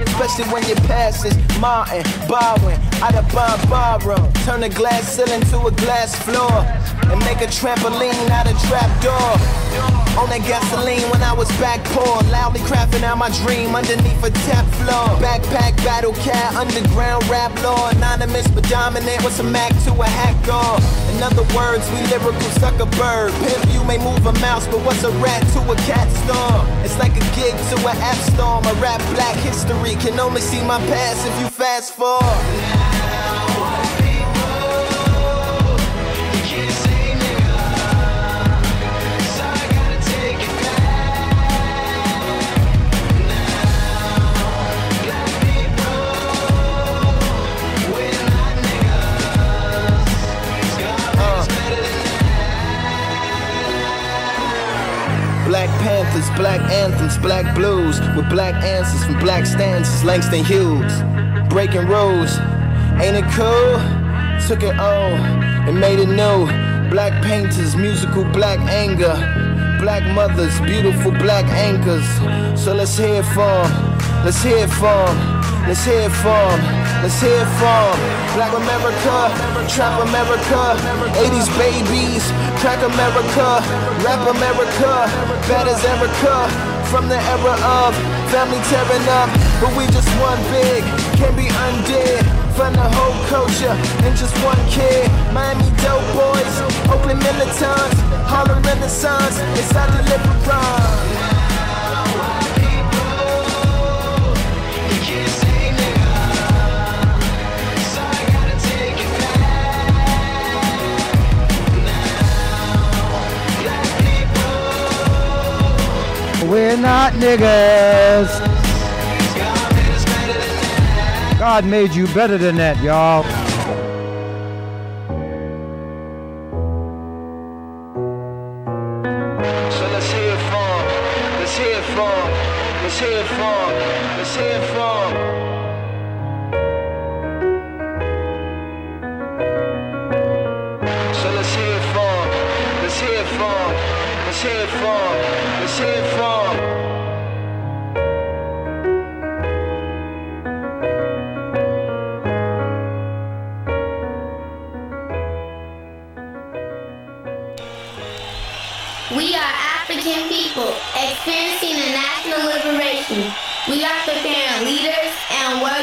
Especially when your pass is Martin, Bowen, out of bar barroom. Turn a glass ceiling to a glass floor. And make a trampoline out of trap door. On that gasoline when I was back poor. Loudly crafting out my dream underneath a tap floor. Backpack, battle cat, underground rap law. Anonymous but dominant. What's a Mac to a hack door? In other words, we lyrical sucker bird. Pimp, you may move a mouse, but what's a rat to a cat storm? It's like a gig to an app storm. A rap black history can only see my past if you fast forward. Panthers, black anthems, black blues with black answers from black stanzas, Langston Hughes. Breaking rules, ain't it cool? Took it all and made it new. Black painters, musical black anger. Black mothers, beautiful black anchors. So let's hear it for 'em. Let's hear it for 'em. Let's hear it for 'em. Let's hear 'em. Black America, Trap America, 80s babies, Crack America, Rap America, bad as Erica. From the era of family tearing up, but we just one big, can't be undid. From the whole culture and just one kid. Miami dope boys, Oakland militants, Harlem Renaissance, inside the Liberon. We're not niggas. God made you better than that, y'all.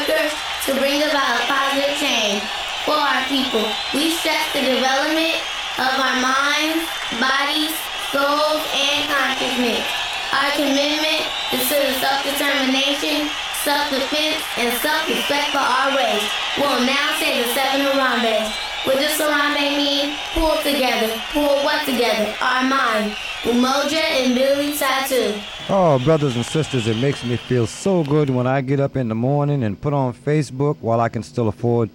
Workers to bring about a positive change for our people. We stress the development of our minds, bodies, souls, and consciousness. Our commitment is to self-determination, self-defense, and self-respect for our race. We'll now say the seven Harambees. What does Harambe mean? Pull together. Pull what together? Our mind. Umoja and Billy Tattoo. Oh, brothers and sisters, it makes me feel so good when I get up in the morning and put on Facebook while I can still afford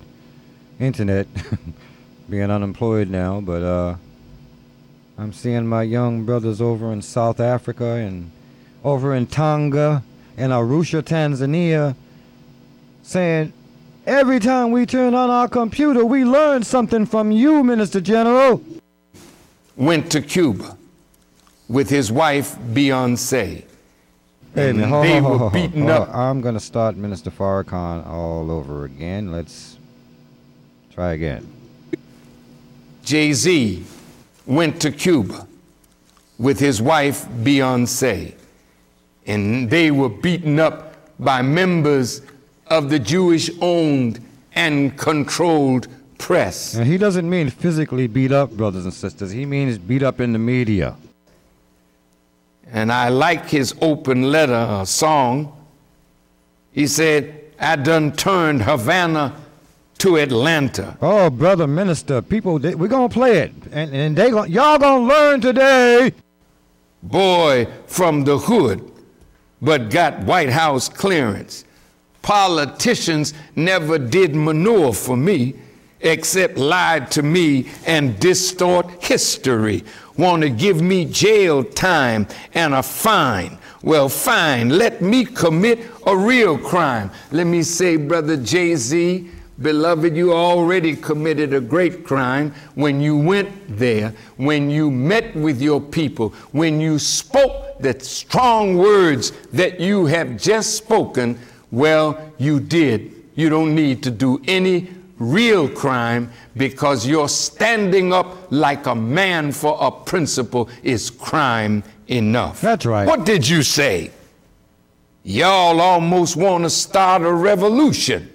internet, being unemployed now. But uh, I'm seeing my young brothers over in South Africa and over in Tonga and Arusha, Tanzania, saying every time we turn on our computer, we learn something from you, Minister General. went to Cuba with his wife Beyonce. Hey, And man, they were hold, beaten hold. up. I'm going to start Minister Farrakhan all over again. Let's try again. Jay Z went to Cuba with his wife Beyonce, and they were beaten up by members of the Jewish owned and controlled press. And he doesn't mean physically beat up, brothers and sisters. He means beat up in the media. And I like his open letter uh, song. He said, I done turned Havana to Atlanta. Oh, brother minister, people, they, we're gonna play it, and, and they gon' y'all gonna learn today. Boy from the hood, but got White House clearance. Politicians never did manure for me, except lied to me and distort history. Want to give me jail time and a fine. Well, fine, let me commit a real crime. Let me say, Brother Jay Z, beloved, you already committed a great crime when you went there, when you met with your people, when you spoke the strong words that you have just spoken. Well, you did. You don't need to do any real crime because your standing up like a man for a principle is crime enough. That's right. What did you say? Y'all almost want to start a revolution.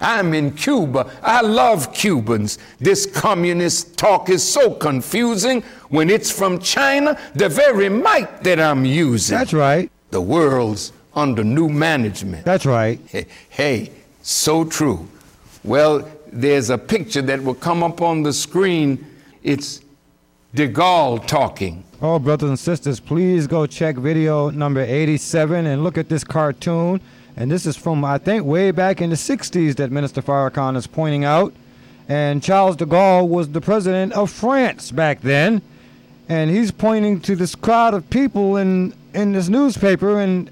I'm in Cuba. I love Cubans. This communist talk is so confusing when it's from China, the very mic that I'm using. That's right. The world's under new management. That's right. Hey, hey, so true. Well, there's a picture that will come up on the screen. It's de Gaulle talking. Oh, brothers and sisters, please go check video number 87 and look at this cartoon. And this is from, I think, way back in the 60s that Minister Farrakhan is pointing out. And Charles de Gaulle was the president of France back then. And he's pointing to this crowd of people in, in this newspaper and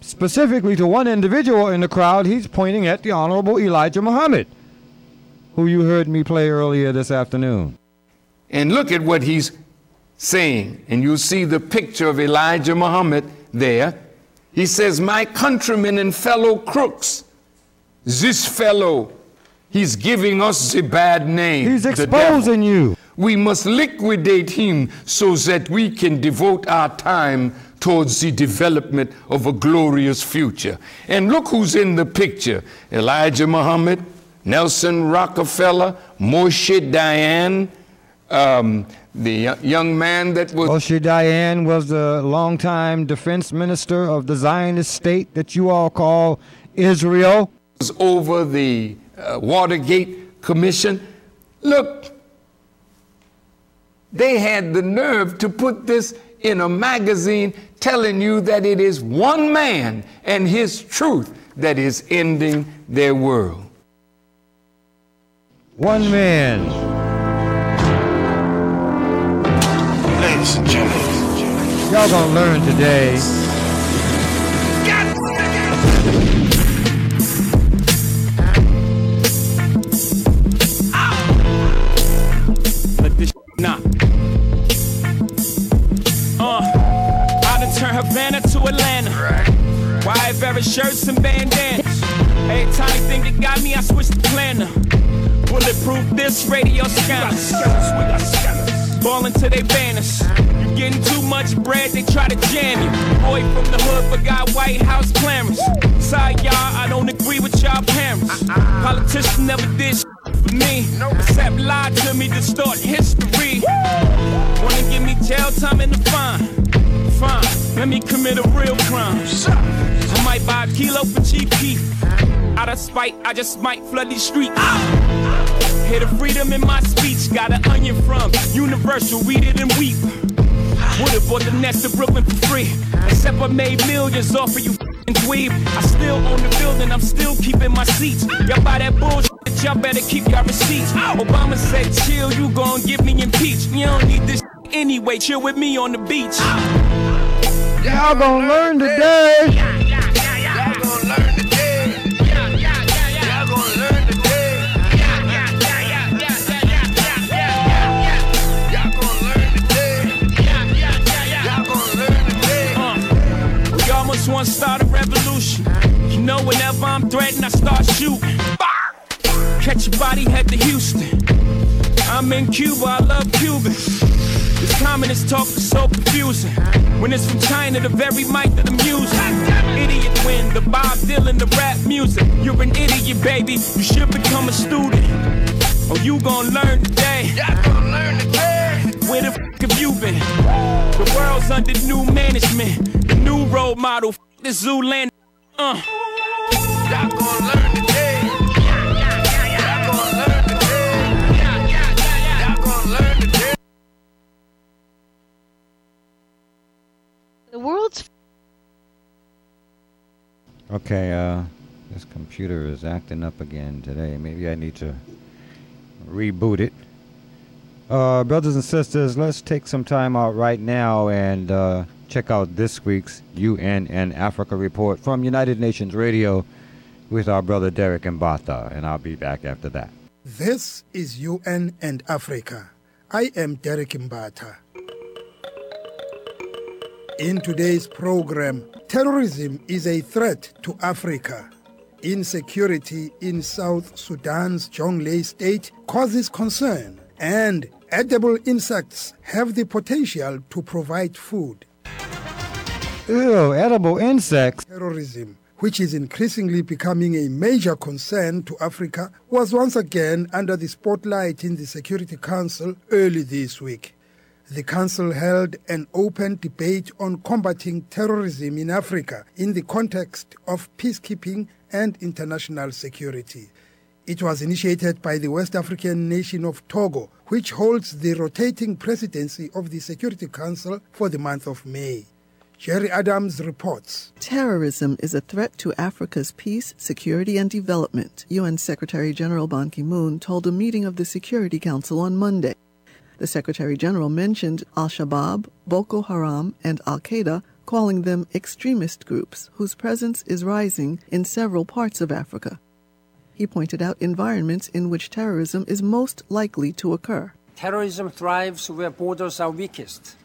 specifically to one individual in the crowd. He's pointing at the Honorable Elijah Muhammad, who you heard me play earlier this afternoon. And look at what he's saying. And you'll see the picture of Elijah Muhammad there. He says, My countrymen and fellow crooks, this fellow, he's giving us the bad name. He's exposing you. We must liquidate him so that we can devote our time towards the development of a glorious future. And look who's in the picture Elijah Muhammad, Nelson Rockefeller, Moshe Dayan, um, the young man that was. Moshe Dayan was the longtime defense minister of the Zionist state that you all call Israel. was over the uh, Watergate Commission. Look, they had the nerve to put this in a magazine telling you that it is one man and his truth that is ending their world. One man. Ladies and gentlemen. Y'all gonna learn today. Atlanta. Wide Vera shirts and bandanas. Every tiny thing that got me, I switched the planner. Bulletproof this radio scanners. Ballin' to they banners. You getting too much bread, they try to jam you. Boy from the hood, but got White House clamors. Sorry, y'all, I don't agree with y'all parents. Politicians never did for me. Except lie to me, distort history. Wanna give me jail time and a fine? Fine, let me commit a real crime. I might buy a kilo for cheap beef. Out of spite, I just might flood these streets. Hear the freedom in my speech, got an onion from Universal, read it and weep. Would've bought the next to Brooklyn for free. Except I made millions off of you dweeb. I still own the building, I'm still keeping my seats. Y'all buy that bullshit, y'all better keep your receipts. Obama said, chill, you gon' get me impeached. You don't need this anyway, chill with me on the beach. Y'all gonna learn today. Y'all to learn today. You all going to learn today. You all going to learn today. You all going to learn today. You almost want start a revolution. You know, whenever I'm threatened, I start shooting. Catch your body, head to Houston. I'm in Cuba, I love Cubans. This communist talk is so confusing. When it's from China, the very mic that I'm using. Idiot win, the Bob Dylan, the rap music. You're an idiot, baby. You should become a student. Oh, you gon' learn today. Gonna learn today. Where the f have you been? The world's under new management. The new role model, f the Zoolander. Uh. Y'all gon' learn today. Okay, uh, this computer is acting up again today. Maybe I need to reboot it. Uh, brothers and sisters, let's take some time out right now and uh, check out this week's UN and Africa report from United Nations Radio with our brother Derrick Mbatha, and I'll be back after that. This is UN and Africa. I am Derrick Mbatha. In today's program, terrorism is a threat to Africa. Insecurity in South Sudan's Jonglei state causes concern, and edible insects have the potential to provide food. Ew, edible insects. Terrorism, which is increasingly becoming a major concern to Africa, was once again under the spotlight in the Security Council early this week. The Council held an open debate on combating terrorism in Africa in the context of peacekeeping and international security. It was initiated by the West African nation of Togo, which holds the rotating presidency of the Security Council for the month of May. Jerry Adams reports. Terrorism is a threat to Africa's peace, security, and development, UN Secretary General Ban Ki moon told a meeting of the Security Council on Monday. The Secretary General mentioned Al Shabaab, Boko Haram, and Al Qaeda, calling them extremist groups whose presence is rising in several parts of Africa. He pointed out environments in which terrorism is most likely to occur. Terrorism thrives where borders are weakest.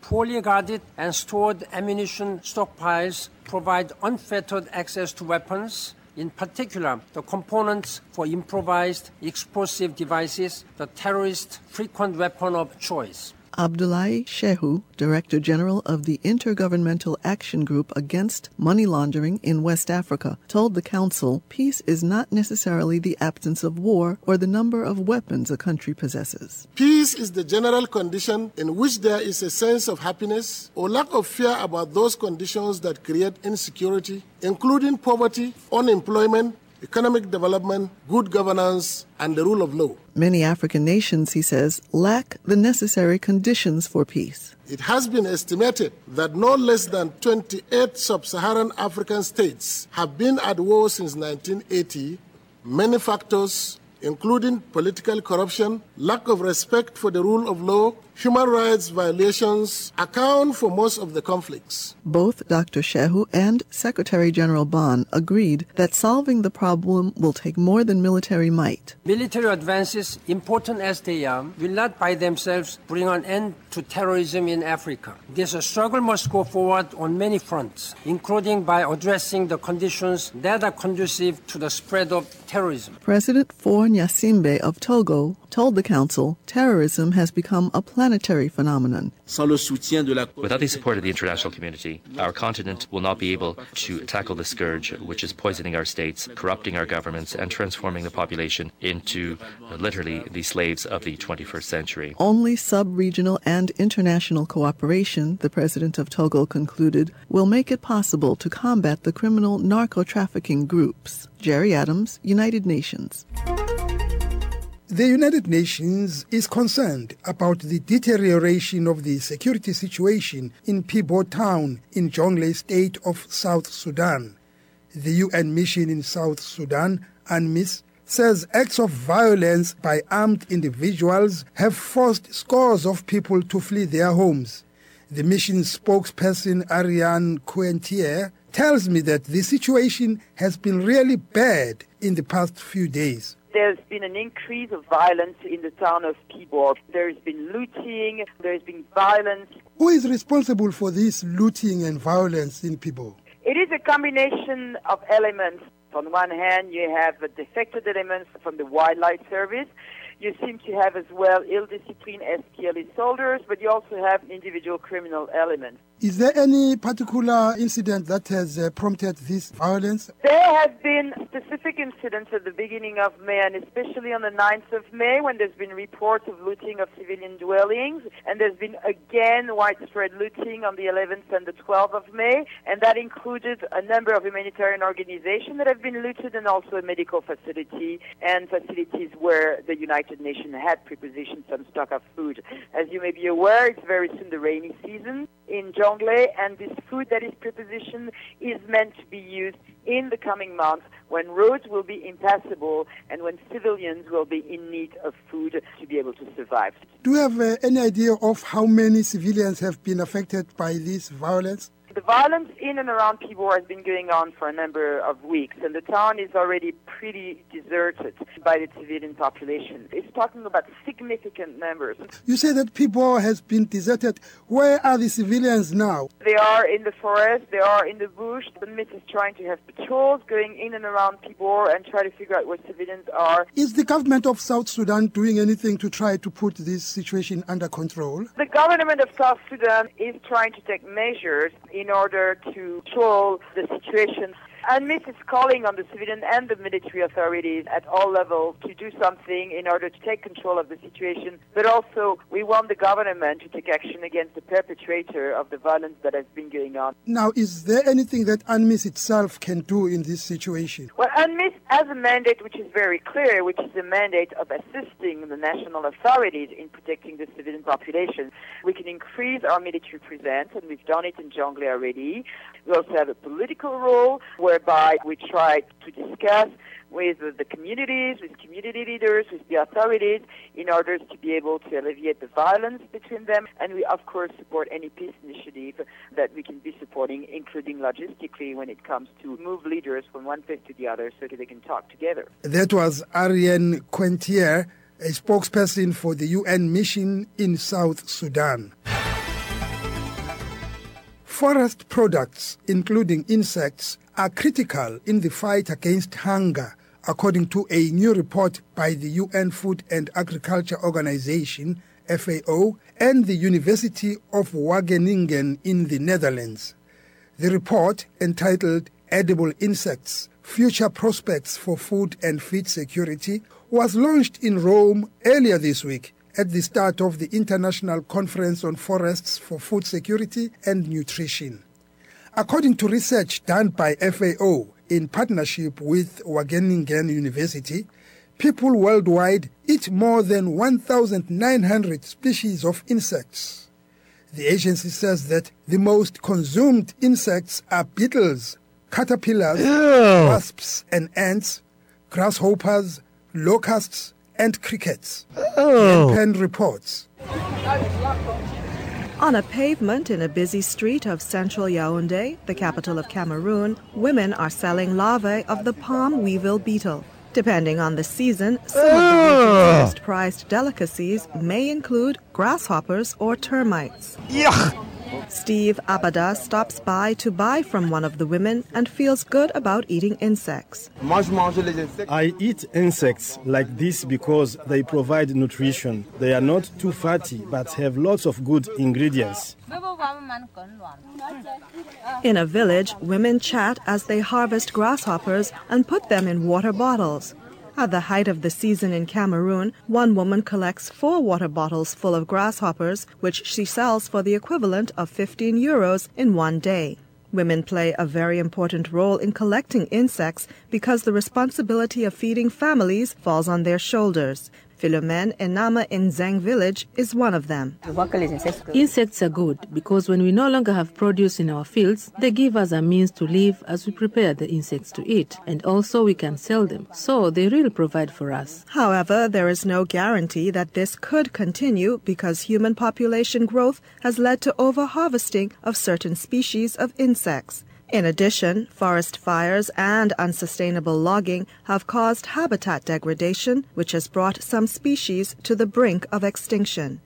Poorly guarded and stored ammunition stockpiles provide unfettered access to weapons, in particular the components for improvised explosive devices, the terrorist frequent weapon of choice. Abdullahi Shehu, Director General of the Intergovernmental Action Group Against Money Laundering in West Africa, told the Council peace is not necessarily the absence of war or the number of weapons a country possesses. Peace is the general condition in which there is a sense of happiness or lack of fear about those conditions that create insecurity, including poverty, unemployment, economic development, good governance, and the rule of law. Many African nations, he says, lack the necessary conditions for peace. It has been estimated that no less than 28 sub Saharan African states have been at war since 1980. Many factors, including political corruption, lack of respect for the rule of law, human rights violations, account for most of the conflicts. Both Dr. Shehu and Secretary General Ban agreed that solving the problem will take more than military might. Military advances, important as they are, will not by themselves bring an end to terrorism in Africa. This struggle must go forward on many fronts, including by addressing the conditions that are conducive to the spread of terrorism. President Faure Gnassingbe of Togo told the Council terrorism has become a planetary phenomenon. Without the support of the international community, our continent will not be able to tackle the scourge which is poisoning our states, corrupting our governments, and transforming the population into uh, literally the slaves of the 21st century. Only sub regional and international cooperation, the president of Togo concluded, will make it possible to combat the criminal narco trafficking groups. Jerry Adams, United Nations. The United Nations is concerned about the deterioration of the security situation in Pibor town in Jonglei state of South Sudan. The UN mission in South Sudan, UNMISS, says acts of violence by armed individuals have forced scores of people to flee their homes. The mission spokesperson Ariane Quentier tells me that the situation has been really bad in the past few days. There's been an increase of violence in the town of Pibor. There's been looting, there's been violence. Who is responsible for this looting and violence in Pibor? It is a combination of elements. On one hand, you have defected elements from the wildlife service. You seem to have as well ill-disciplined SPLA soldiers, but you also have individual criminal elements. Is there any particular incident that has uh, prompted this violence? There have been specific incidents at the beginning of May, and especially on the 9th of May, when there's been reports of looting of civilian dwellings, and there's been again widespread looting on the 11th and the 12th of May, and that included a number of humanitarian organizations that have been looted, and also a medical facility and facilities where the United Nations had prepositioned some stock of food. As you may be aware, it's very soon the rainy season. in Jonglei, and this food that is prepositioned is meant to be used in the coming months when roads will be impassable and when civilians will be in need of food to be able to survive. Do you have uh, any idea of how many civilians have been affected by this violence? The violence in and around Pibor has been going on for a number of weeks, and the town is already pretty deserted by the civilian population. It's talking about significant numbers. You say that Pibor has been deserted. Where are the civilians now? They are in the forest, they are in the bush. The MIT is trying to have patrols going in and around Pibor and try to figure out where civilians are. Is the government of South Sudan doing anything to try to put this situation under control? The government of South Sudan is trying to take measures in order to control the situation. UNMISS is calling on the civilian and the military authorities at all levels to do something in order to take control of the situation. But also, we want the government to take action against the perpetrator of the violence that has been going on. Now, is there anything that UNMISS itself can do in this situation? Well, UNMISS has a mandate which is very clear, which is the mandate of assisting the national authorities in protecting the civilian population. We can increase our military presence, and we've done it in Jonglei already. We also have a political role whereby we try to discuss with the communities, with community leaders, with the authorities, in order to be able to alleviate the violence between them. And we, of course, support any peace initiative that we can be supporting, including logistically when it comes to move leaders from one place to the other so that they can talk together. That was Ariane Quentier, a spokesperson for the UN mission in South Sudan. Forest products, including insects, are critical in the fight against hunger, according to a new report by the UN Food and Agriculture Organization, FAO, and the University of Wageningen in the Netherlands. The report, entitled Edible Insects Future Prospects for Food and Feed Security, was launched in Rome earlier this week at the start of the International Conference on Forests for Food Security and Nutrition. According to research done by FAO in partnership with Wageningen University, people worldwide eat more than 1,900 species of insects. The agency says that the most consumed insects are beetles, caterpillars, wasps, and ants, grasshoppers, locusts, and crickets. Oh. Penn reports. On a pavement in a busy street of central Yaoundé, the capital of Cameroon, women are selling larvae of the palm weevil beetle. Depending on the season, some of the ah. most prized delicacies may include grasshoppers or termites. Yuck! Steve Abada stops by to buy from one of the women and feels good about eating insects. I eat insects like this because they provide nutrition. They are not too fatty but have lots of good ingredients. In a village, women chat as they harvest grasshoppers and put them in water bottles. At the height of the season in Cameroon, one woman collects four water bottles full of grasshoppers, which she sells for the equivalent of 15 euros in one day. Women play a very important role in collecting insects because the responsibility of feeding families falls on their shoulders. Philomene Enama in Zeng village is one of them. Insects are good because when we no longer have produce in our fields, they give us a means to live as we prepare the insects to eat, and also we can sell them. So they really provide for us. However, there is no guarantee that this could continue because human population growth has led to overharvesting of certain species of insects. In addition, forest fires and unsustainable logging have caused habitat degradation, which has brought some species to the brink of extinction.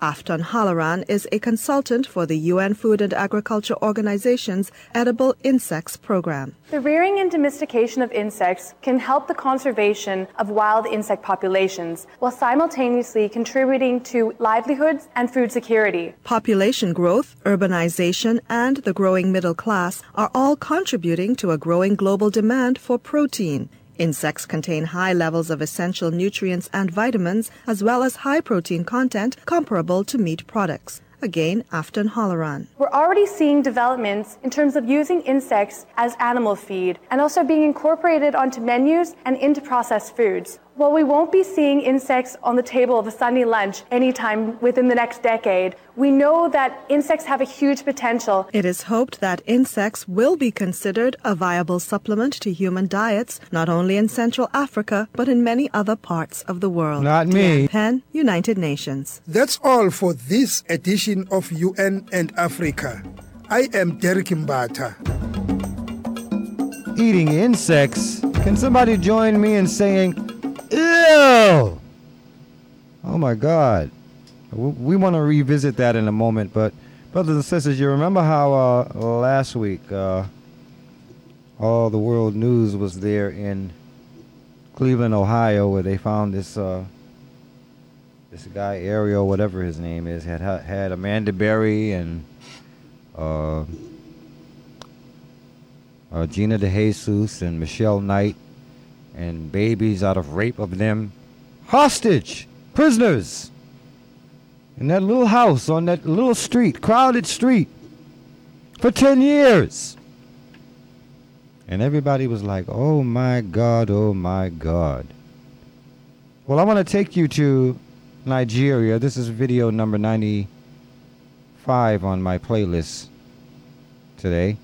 Afton Halloran is a consultant for the UN Food and Agriculture Organization's Edible Insects Program. The rearing and domestication of insects can help the conservation of wild insect populations while simultaneously contributing to livelihoods and food security. Population growth, urbanization, and the growing middle class are all contributing to a growing global demand for protein. Insects contain high levels of essential nutrients and vitamins, as well as high protein content comparable to meat products. Again, Afton Halloran. We're already seeing developments in terms of using insects as animal feed and also being incorporated onto menus and into processed foods. While we won't be seeing insects on the table of a Sunday lunch anytime within the next decade, we know that insects have a huge potential. It is hoped that insects will be considered a viable supplement to human diets, not only in Central Africa, but in many other parts of the world. Not me. Diane Penn, United Nations. That's all for this edition of UN and Africa. I am Derrick Mbatha. Eating insects. Can somebody join me in saying, ew? Oh my God. We, want to revisit that in a moment, but brothers and sisters, you remember how uh, last week uh, all the world news was there in Cleveland, Ohio, where they found this uh, this guy Ariel, whatever his name is, had had Amanda Berry and uh, uh, Gina DeJesus and Michelle Knight and babies out of rape of them hostage, prisoners in that little house on that little street, crowded street, for 10 years. And everybody was like, oh my God, oh my God. Well, I want to take you to Nigeria. This is video number 95 on my playlist today.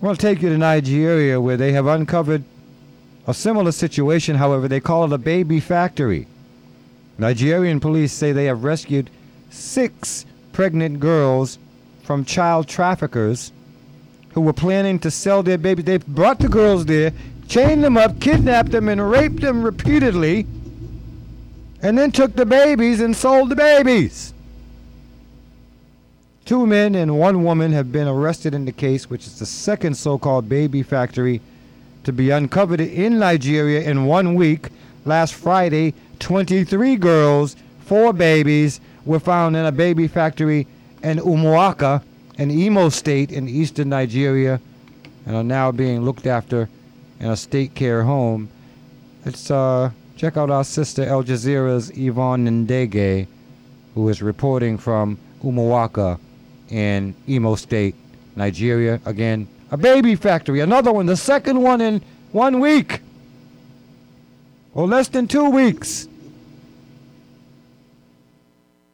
I want to take you to Nigeria where they have uncovered a similar situation. However, they call it a baby factory. Nigerian police say they have rescued six pregnant girls from child traffickers who were planning to sell their babies. They brought the girls there, chained them up, kidnapped them, and raped them repeatedly, and then took the babies and sold the babies. Two men and one woman have been arrested in the case, which is the second so called baby factory to be uncovered in Nigeria in one week. Last Friday, 23 girls, four babies were found in a baby factory in Umuaka, an Imo state in eastern Nigeria, and are now being looked after in a state care home. Let's uh, check out our sister Al Jazeera's Yvonne Ndege, who is reporting from Umuaka in Imo State, Nigeria. Again, a baby factory, another one, the second one in one week, or less than two weeks.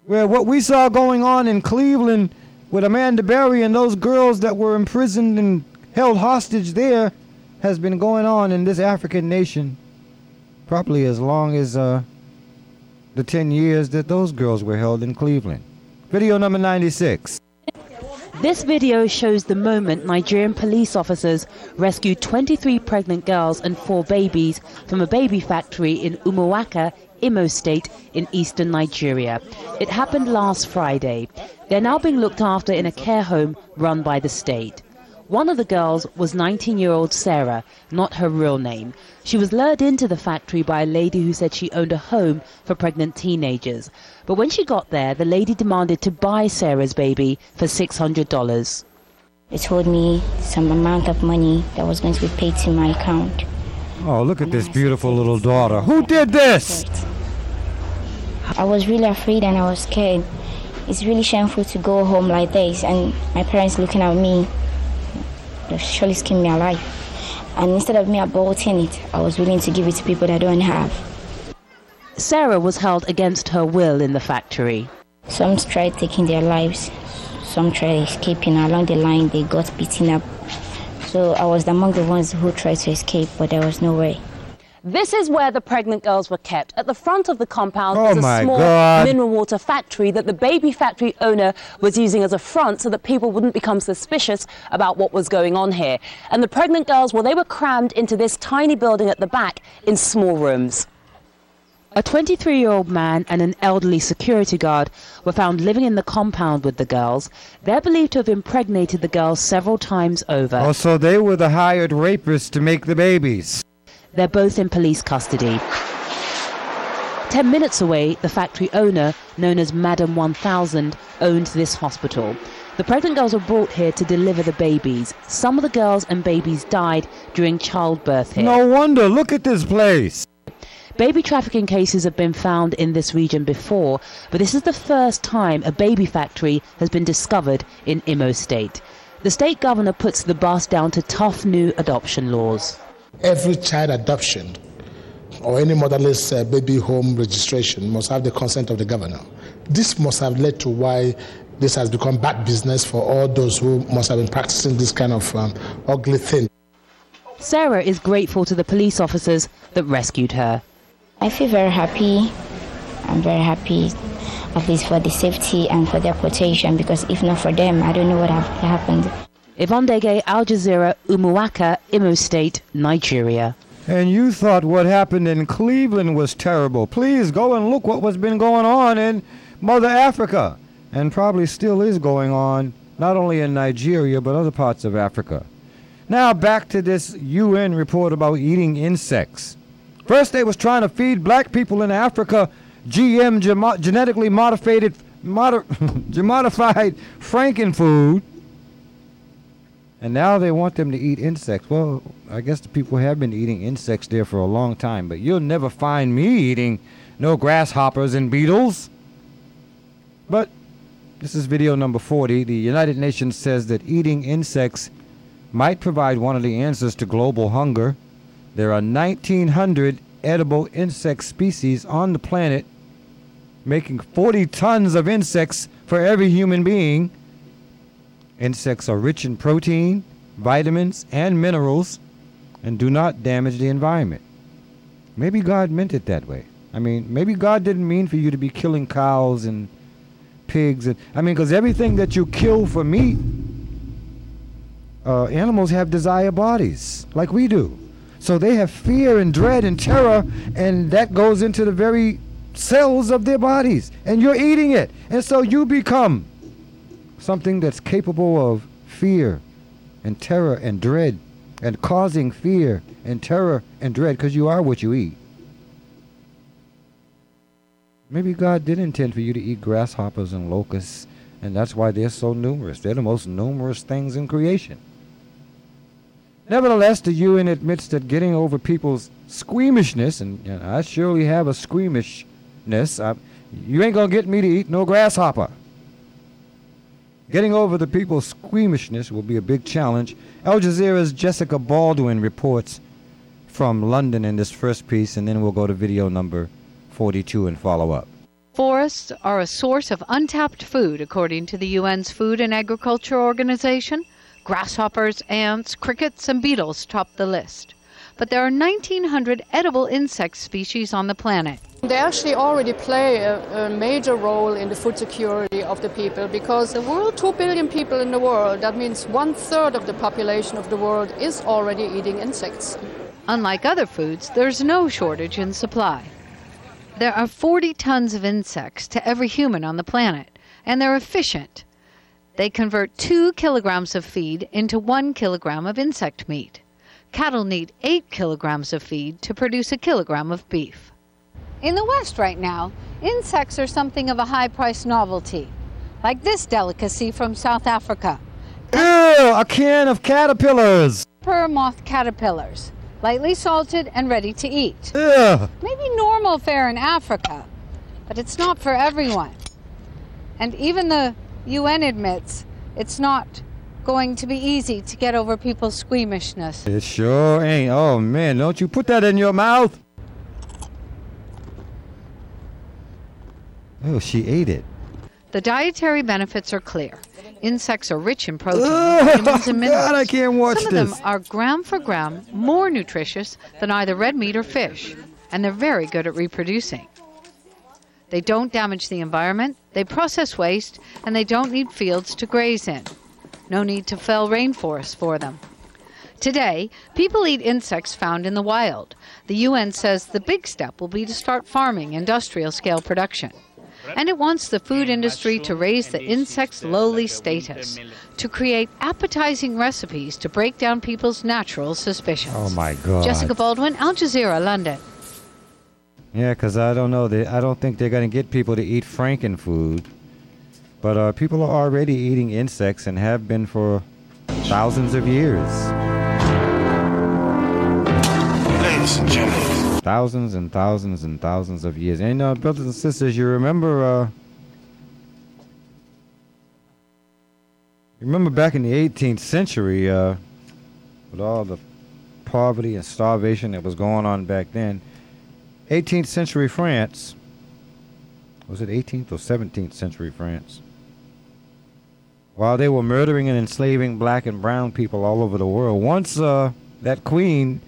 Where what we saw going on in Cleveland with Amanda Berry and those girls that were imprisoned and held hostage there has been going on in this African nation probably as long as uh, the 10 years that those girls were held in Cleveland. Video number 96. This video shows the moment Nigerian police officers rescued 23 pregnant girls and four babies from a baby factory in Umuaka, Imo State in eastern Nigeria. It happened last Friday. They're now being looked after in a care home run by the state. One of the girls was 19 year old Sarah, not her real name. She was lured into the factory by a lady who said she owned a home for pregnant teenagers. But when she got there, the lady demanded to buy Sarah's baby for $600. They told me some amount of money that was going to be paid to my account. Oh, look at this beautiful little daughter. Who did this? I was really afraid and I was scared. It's really shameful to go home like this and my parents looking at me. They surely skinned me alive. And instead of me aborting it, I was willing to give it to people that don't have. Sarah was held against her will in the factory. Some tried taking their lives, some tried escaping. Along the line, they got beaten up. So I was among the ones who tried to escape, but there was no way. This is where the pregnant girls were kept. At the front of the compound Oh was a small God. mineral water factory that the baby factory owner was using as a front so that people wouldn't become suspicious about what was going on here. And the pregnant girls, well, they were crammed into this tiny building at the back in small rooms. A 23 year old man and an elderly security guard were found living in the compound with the girls. They're believed to have impregnated the girls several times over. Oh, so they were the hired rapists to make the babies. They're both in police custody. Ten minutes away, the factory owner, known as Madam 1000, owned this hospital. The pregnant girls were brought here to deliver the babies. Some of the girls and babies died during childbirth here. No wonder. Look at this place. Baby trafficking cases have been found in this region before, but this is the first time a baby factory has been discovered in Imo State. The state governor puts the bus down to tough new adoption laws. Every child adoption or any motherless uh, baby home registration must have the consent of the governor. This must have led to why this has become bad business for all those who must have been practicing this kind of um, ugly thing. Sarah is grateful to the police officers that rescued her. I feel very happy. I'm very happy, at least for the safety and for their protection, because if not for them, I don't know what have happened. Yvonne Ndege, Al Jazeera, Umuaka, Imo State, Nigeria. And you thought what happened in Cleveland was terrible. Please go and look what was been going on in Mother Africa. And probably still is going on, not only in Nigeria, but other parts of Africa. Now back to this UN report about eating insects. First they was trying to feed black people in Africa GM genetically modified moder- modified frankenfood. And now they want them to eat insects. Well, I guess the people have been eating insects there for a long time, but you'll never find me eating no grasshoppers and beetles. But this is video number 40. The United Nations says that eating insects might provide one of the answers to global hunger. There are 1,900 edible insect species on the planet, making 40 tons of insects for every human being. Insects are rich in protein, vitamins, and minerals and do not damage the environment. Maybe God meant it that way. I mean, maybe God didn't mean for you to be killing cows and pigs. And I mean, because everything that you kill for meat, uh, animals have desire bodies like we do. So they have fear and dread and terror, and that goes into the very cells of their bodies. And you're eating it. And so you become something that's capable of fear and terror and dread and causing fear and terror and dread because you are what you eat. Maybe God did intend for you to eat grasshoppers and locusts, and that's why they're so numerous. They're the most numerous things in creation. Nevertheless, the UN admits that getting over people's squeamishness, and, I surely have a squeamishness, I, you ain't gonna get me to eat no grasshopper. Getting over the people's squeamishness will be a big challenge. Al Jazeera's Jessica Baldwin reports from London in this first piece, and then we'll go to video number 42 and follow up. Forests are a source of untapped food, according to the UN's Food and Agriculture Organization. Grasshoppers, ants, crickets, and beetles top the list. But there are 1,900 edible insect species on the planet. They actually already play a, a, major role in the food security of the people because the world, 2 billion people in the world, that means one third of the population of the world is already eating insects. Unlike other foods, there's no shortage in supply. There are 40 tons of insects to every human on the planet, and they're efficient. They convert two kilograms of feed into one kilogram of insect meat. Cattle need eight kilograms of feed to produce a kilogram of beef. In the West right now, insects are something of a high priced novelty, like this delicacy from South Africa. Ew, a can of caterpillars! Per moth caterpillars, lightly salted and ready to eat. Ew. Maybe normal fare in Africa, but it's not for everyone. And even the UN admits it's not going to be easy to get over people's squeamishness. It sure ain't. Oh man, don't you put that in your mouth. Oh, she ate it. The dietary benefits are clear. Insects are rich in protein, oh, vitamins, and minerals. God, I can't watch Some this. of them are gram for gram more nutritious than either red meat or fish, and they're very good at reproducing. They don't damage the environment, they process waste, and they don't need fields to graze in. No need to fell rainforests for them. Today, people eat insects found in the wild. The UN says the big step will be to start farming industrial scale production. And it wants the food industry to raise the insect's lowly status, to create appetizing recipes to break down people's natural suspicions. Oh my God. Jessica Baldwin, Al Jazeera, London. Yeah, because I don't know. They, I don't think they're going to get people to eat frankenfood. But uh, people are already eating insects and have been for thousands of years. Ladies and gentlemen. Thousands and thousands and thousands of years. And uh, brothers and sisters, you remember uh, remember back in the 18th century, uh, with all the poverty and starvation that was going on back then, 18th century France. Was it 18th or 17th century France? While they were murdering and enslaving black and brown people all over the world, once uh, that queen,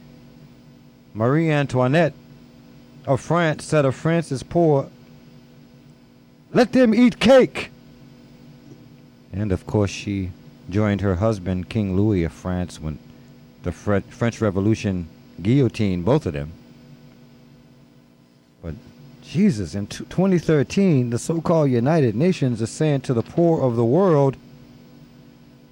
Marie Antoinette of France, said of France's poor, let them eat cake. And of course, she joined her husband, King Louis of France, when the French Revolution guillotined both of them. But Jesus, in 2013, the so called United Nations is saying to the poor of the world,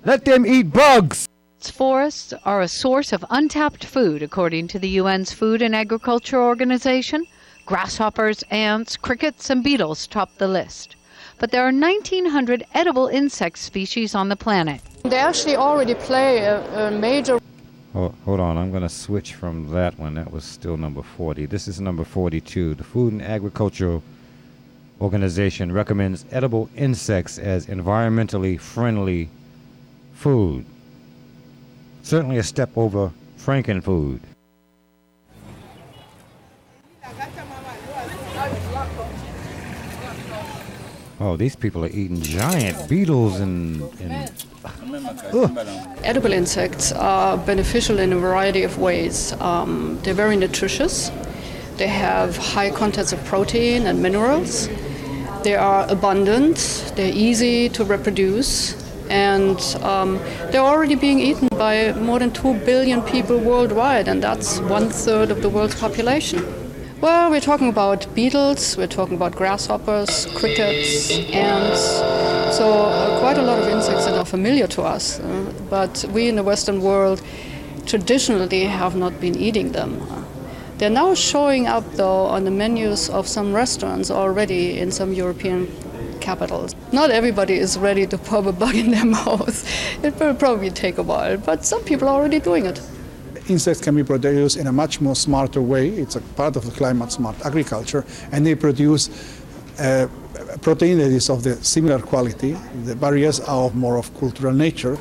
let them eat bugs. Forests are a source of untapped food, according to the UN's Food and Agriculture Organization. Grasshoppers, ants, crickets, and beetles top the list. But there are 1,900 edible insect species on the planet. They actually already play a, a major Oh, hold on, I'm going to switch from that one. That was still number 40. This is number 42. The Food and Agricultural Organization recommends edible insects as environmentally friendly food. Certainly a step over frankenfood. Oh, these people are eating giant beetles and. and Edible insects are beneficial in a variety of ways. Um, they're very nutritious. They have high contents of protein and minerals. They are abundant. They're easy to reproduce. And um, they're already being eaten by more than 2 billion people worldwide, and that's one third of the world's population. Well, we're talking about beetles, we're talking about grasshoppers, crickets, ants. So, uh, quite a lot of insects that are familiar to us. Uh, but we in the Western world traditionally have not been eating them. They're now showing up, though, on the menus of some restaurants already in some European capitals. Not everybody is ready to pop a bug in their mouth. It will probably take a while, but some people are already doing it insects can be produced in a much more smarter way. It's a part of the climate smart agriculture, and they produce uh, protein that is of the similar quality. The barriers are more of cultural nature.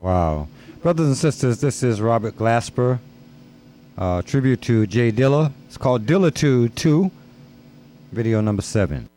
Wow. Brothers and sisters, this is Robert Glasper, uh, tribute to J Dilla. It's called Dillitude 2, video number 7.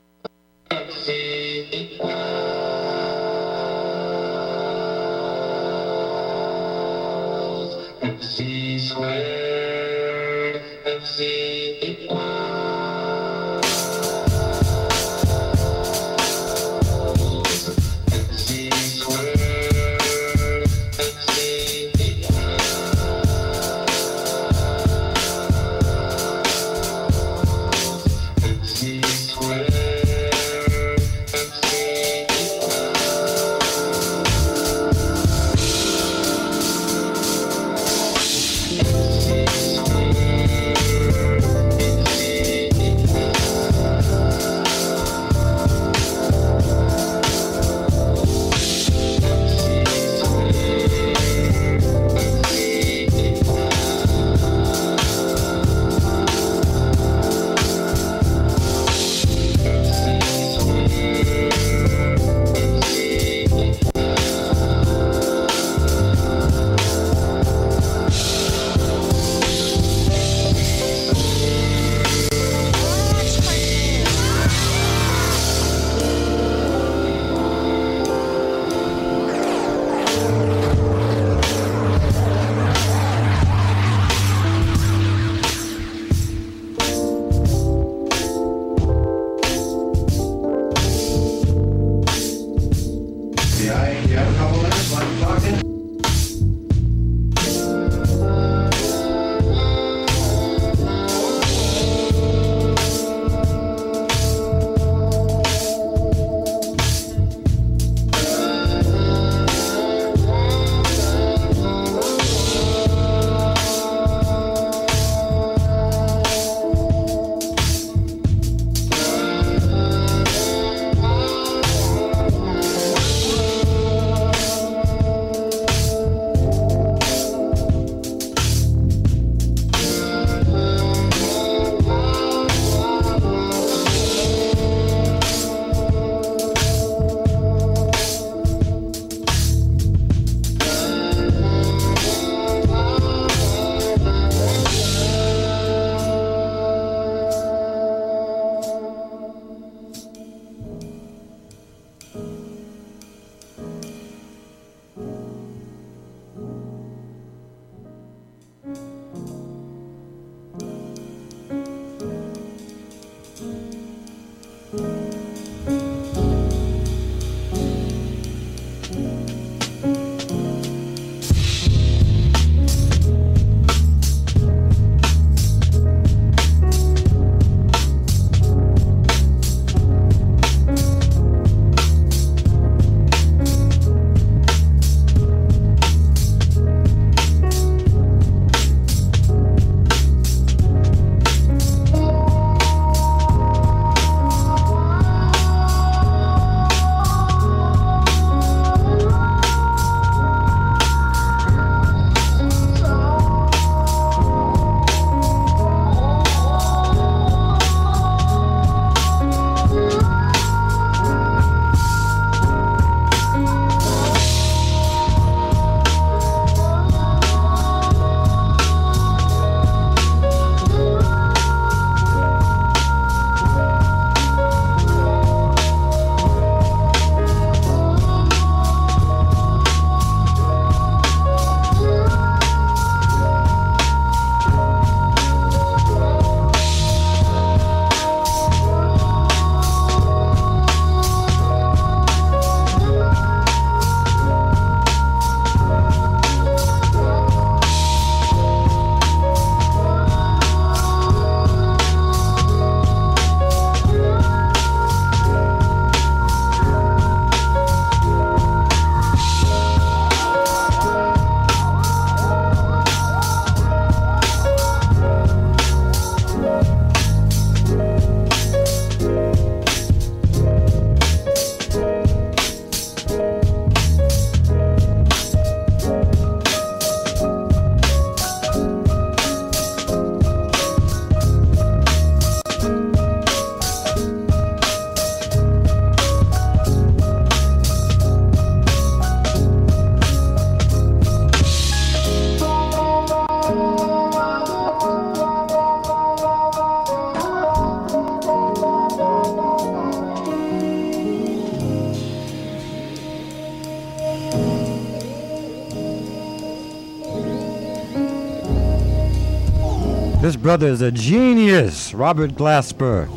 This brother is a genius, Robert Glasper.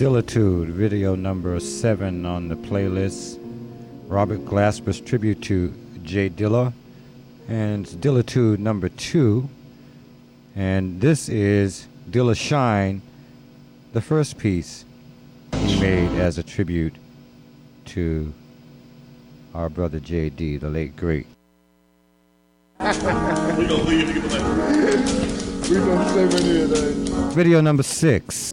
Dillitude, video number seven on the playlist. Robert Glasper's tribute to J Dilla. And it's Dillitude number two. And this is Dilla Shine, the first piece he made as a tribute to our brother JD, the late great. we gonna leave to get the We gonna stay right here, Video number six.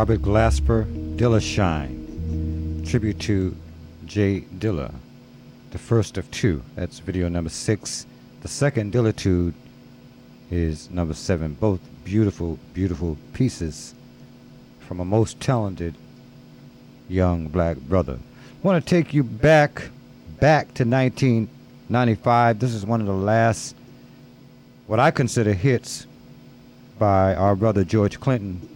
Robert Glasper, Dilla Shine. Tribute to J Dilla. The first of two. That's video number six. The second Dillitude is number seven. Both beautiful, beautiful pieces from a most talented young black brother. want to take you back, back to 1995. This is one of the last, what I consider hits by our brother George Clinton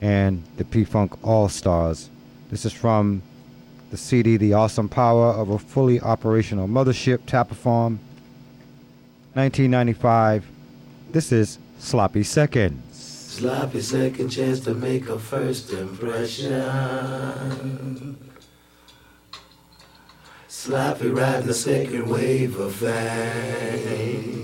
and the P Funk All Stars. This is from the CD The Awesome Power of a Fully Operational Mothership, Tapiform, 1995. This is Sloppy Seconds. Sloppy second chance to make a first impression. Sloppy riding the second wave of fame.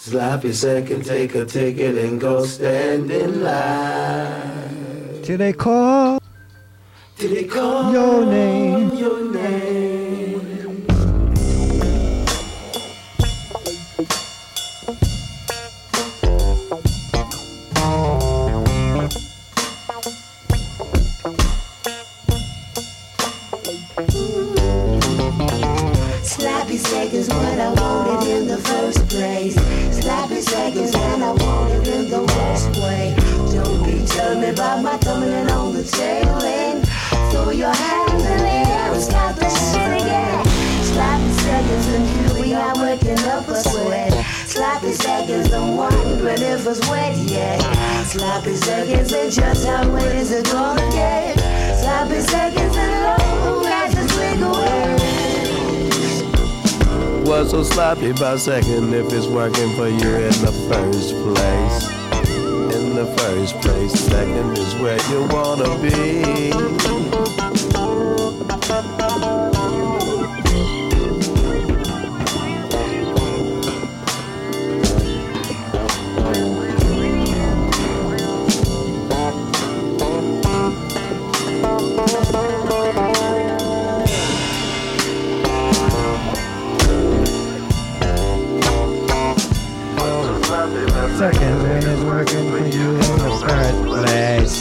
Sloppy second, take a ticket and go stand in line. Till they call Till they call your name. Your name. If it's wet yet. Sloppy seconds and just how wet is it gonna get? Sloppy seconds away. boy so sloppy about second if it's working for you in the first place. In the first place, second is where you wanna be. Second when it's working for you in the first place.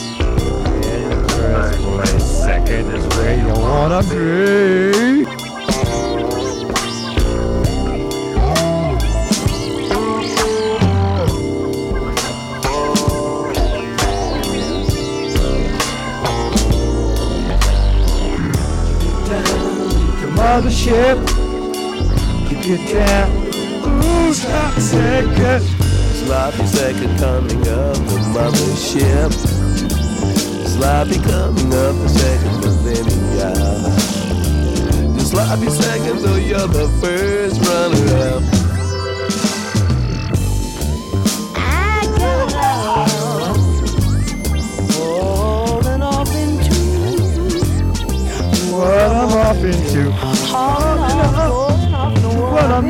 In the first place, second is where you wanna be. The mothership, you get down. Ooh, stop second. Sloppy second coming up the mothership. Sloppy coming up the second millennium. The sloppy second, though you're the first runner up. Holding off into What I'm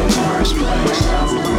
Where's place.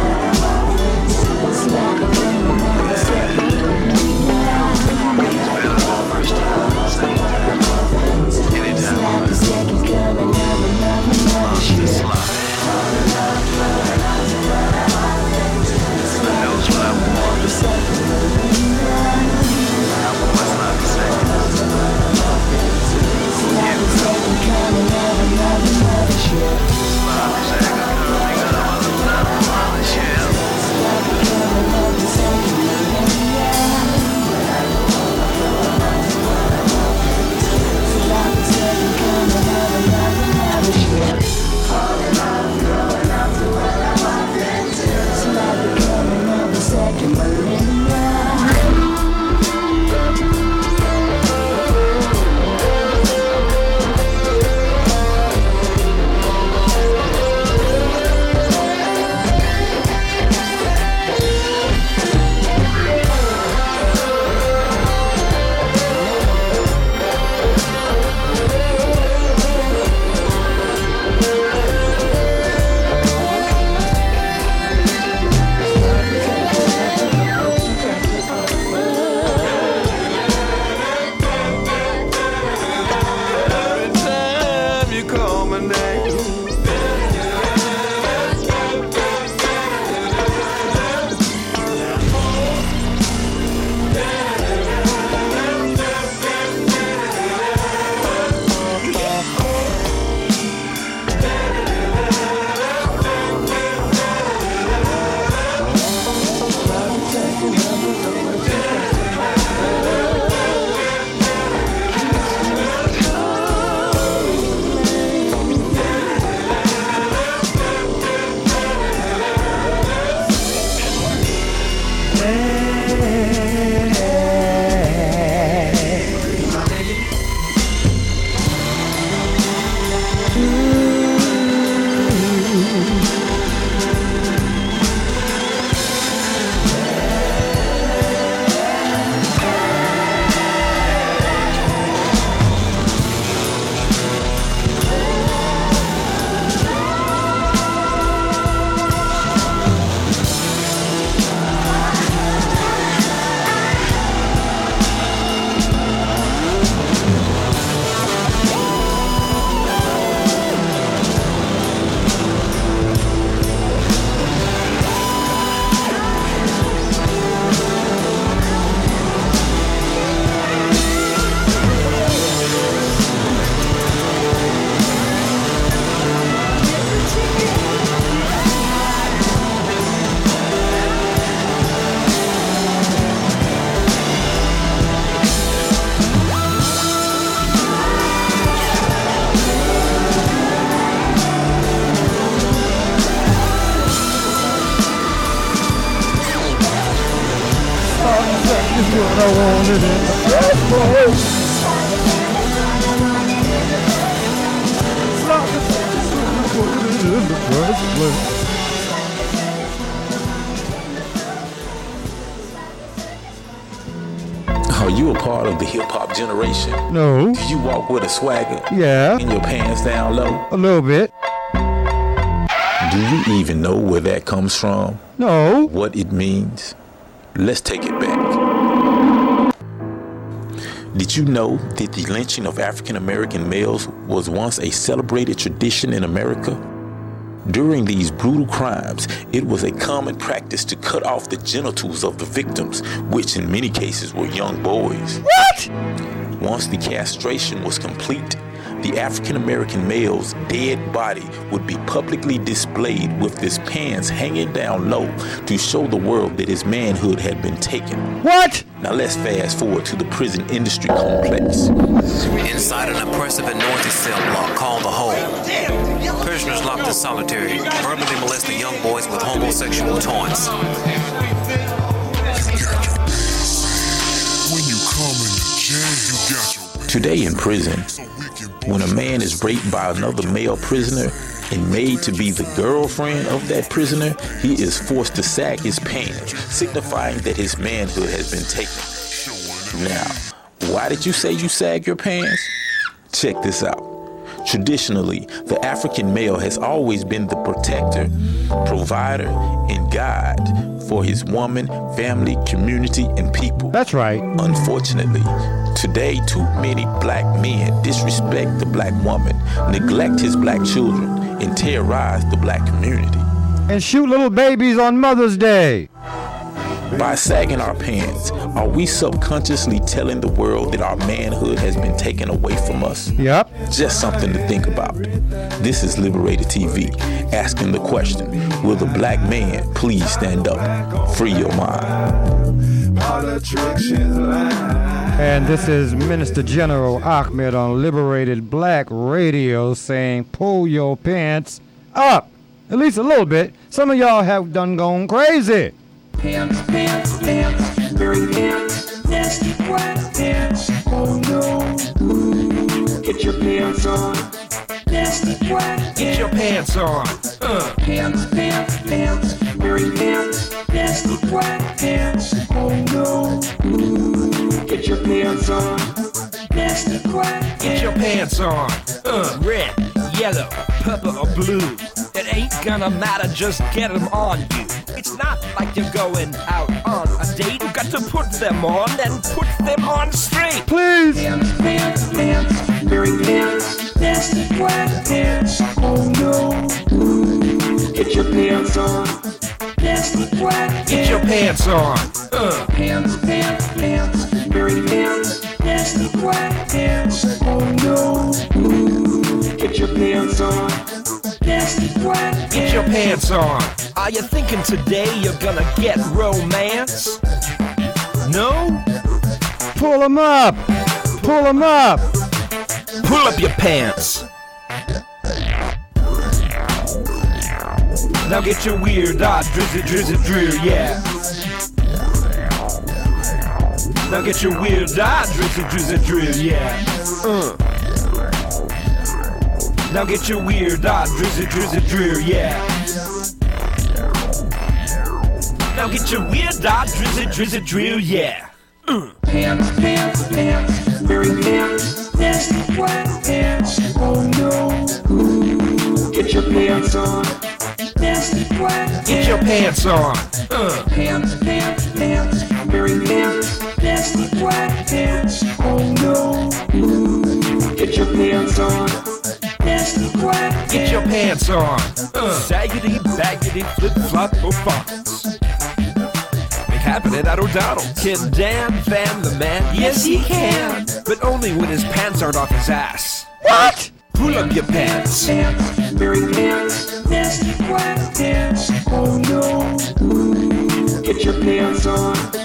Wanted it in the first place. Are you a part of the hip hop generation? No. Do you walk with a swagger? Yeah. And your pants down low? A little bit. Do you even know where that comes from? No. What it means? Let's take it back. Did you know that the lynching of African American males was once a celebrated tradition in America? During these brutal crimes, it was a common practice to cut off the genitals of the victims, which in many cases were young boys. What? Once the castration was complete, the African American male's dead body would be publicly displayed with his pants hanging down low to show the world that his manhood had been taken. What? Now let's fast forward to the prison industry complex. Inside an oppressive and noisy cell block called the Hole, prisoners locked in solitary verbally molest the young boys with homosexual taunts. When you come in the jam, you got your Today in prison, when a man is raped by another male prisoner and made to be the girlfriend of that prisoner, he is forced to sag his pants, signifying that his manhood has been taken. Now, why did you say you sag your pants? Check this out. Traditionally, the African male has always been the protector, provider, and guide for his woman, family, community, and people. That's right. Unfortunately, today too many black men disrespect the black woman, neglect his black children, and terrorize the black community. And shoot little babies on Mother's Day. By sagging our pants, are we subconsciously telling the world that our manhood has been taken away from us? Yep. Just something to think about. This is Liberated TV, asking the question Will the black man please stand up? Free your mind. And this is Minister General Ahmad on Liberated Black Radio saying, pull your pants up. At least a little bit. Some of y'all have done gone crazy. Pants, pants, pants, very pants, nasty black pants. Oh no, Ooh, get your pants on. Nasty black Get your pants on. Uh. Pants, pants, pants, very pants, nasty pants. Oh no, Ooh, get your pants on. Nasty black Get your pants on. Uh, red, yellow, purple, or blue. It ain't gonna matter, just get them on you. It's not like you're going out on a date. You got to put them on and put them on straight. Please. Pants, pants, pants, very pants, nasty black pants. Oh no, Ooh, get your pants on. Nasty black pants. Get your pants on. Uh. Pants, pants, pants, very pants, nasty black pants. Oh no, Ooh, get your pants on. Nasty. Get your pants on. Are you thinking today you're gonna get romance? No? Pull them up. Pull them up. Pull up your pants. Now get your weird eye, drizzy, drizzy, drill, yeah. Now get your weird eye, drizzy, drizzy, drill, yeah. Uh. Now get your weird eye, drizzy, drizzy, drill, yeah. Now get your weird eye, drizzy, drizzy, drill, yeah. Uh. Pants, pants, pants, very pants, nasty black pants. Oh no, Ooh, get your pants on. Nasty black Get your pants on. Uh. Pants, pants, pants, very pants, nasty black. Oh no, get your pants on. Get your pants on. Uh. Saggity, baggity, flip flop, performance. Make happening at O'Donnell. Can Dan Van the man? Yes, he can. But only when his pants aren't off his ass. What? Pull up your pants. very pants, nasty black pants. Oh no, get your pants on.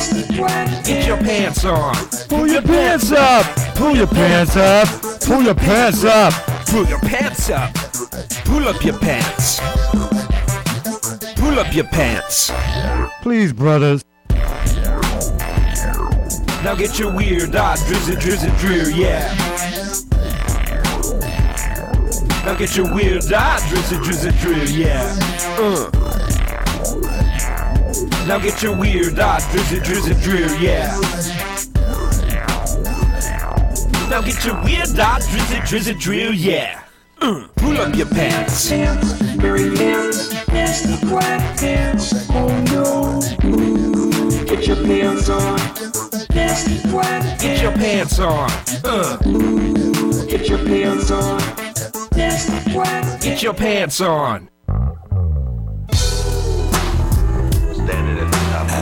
Get your pants on. Pull your pants up. Pull your pants up. Pull your pants up. Pull your pants up. Pull up your pants. Pull up your pants. Please, brothers. Now get your weird eye, drizzy, drizzy, drear, yeah. Now get your weird eye, drizzy, drizzy, drear, yeah. Uh. Now get your weird eye, drizzy, drizzy, drear, yeah. Now get your weird eye, drizzy, drizzy, drill, yeah. Uh. Pull up your pants. Very hands, nasty black hands. Oh no. Ooh, get your pants on. Nasty black hands. Get your pants on. Uh. Ooh, get your pants on. Nasty black Get your pants on. Standing at the top of the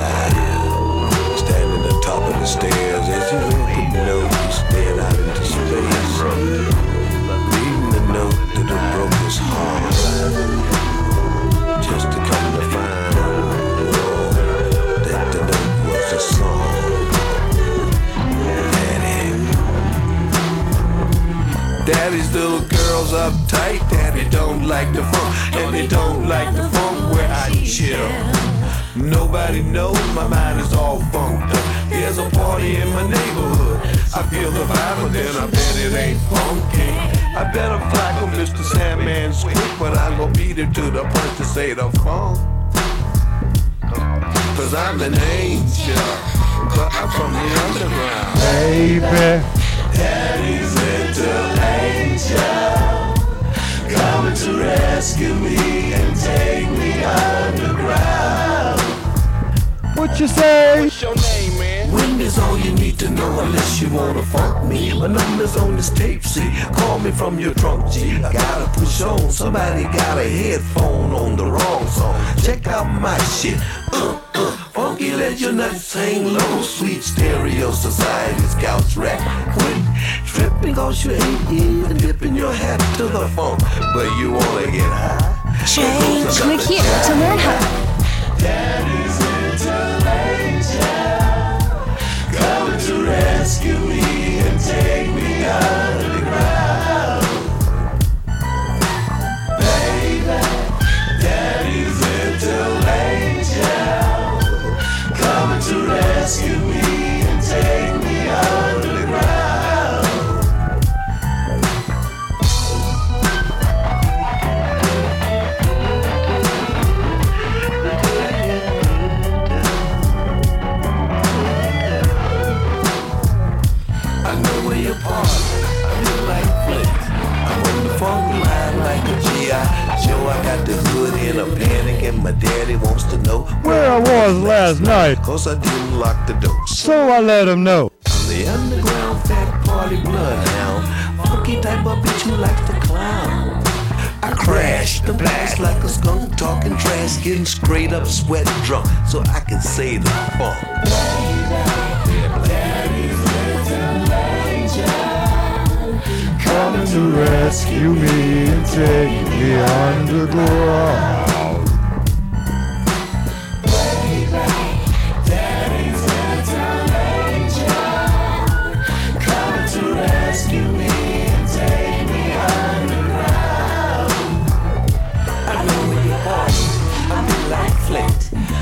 Standing at the top of the stairs as you look the note, stand out into space. Reading the note that had broke his heart. Just to come to find out that the note was a song. Daddy. Daddy's little girls uptight. Daddy don't like the funk, and they don't like the funk where I chill. Nobody knows my mind is all funked up. There's a party in my neighborhood. I feel the vibe, but then I bet it ain't funky. I better flack on Mr. Sandman's quick, but I gon' beat it to the punch to say the funk. Cause I'm an angel, but I'm from the underground. Baby. Daddy's little angel coming to rescue me and take me underground. What you say? What's your name, man? Wind is all you need to know unless you wanna funk me. My number's on this tape, see. Call me from your trunk, G. I gotta push on. Somebody got a headphone on the wrong song. Check out my shit. Uh, uh. Funky, let your nuts hang low. Sweet stereo society's couch rack. Quit tripping cause you ain't even dipping your hat to the funk. But you wanna get high. Change, click here to learn how. Rescue me and take me underground. Baby, Daddy's little angel coming to rescue me and take Phone line like a G.I. Joe. I got the hood in a panic, and my daddy wants to know Where I was last night. Cause I didn't lock the door. So I let him know. I'm the underground fat party bloodhound. Funky type of bitch who likes to clown. I crashed the place like a skunk, talking trash, getting straight up sweat drunk, so I can say the funk. Coming to rescue me and take me underground.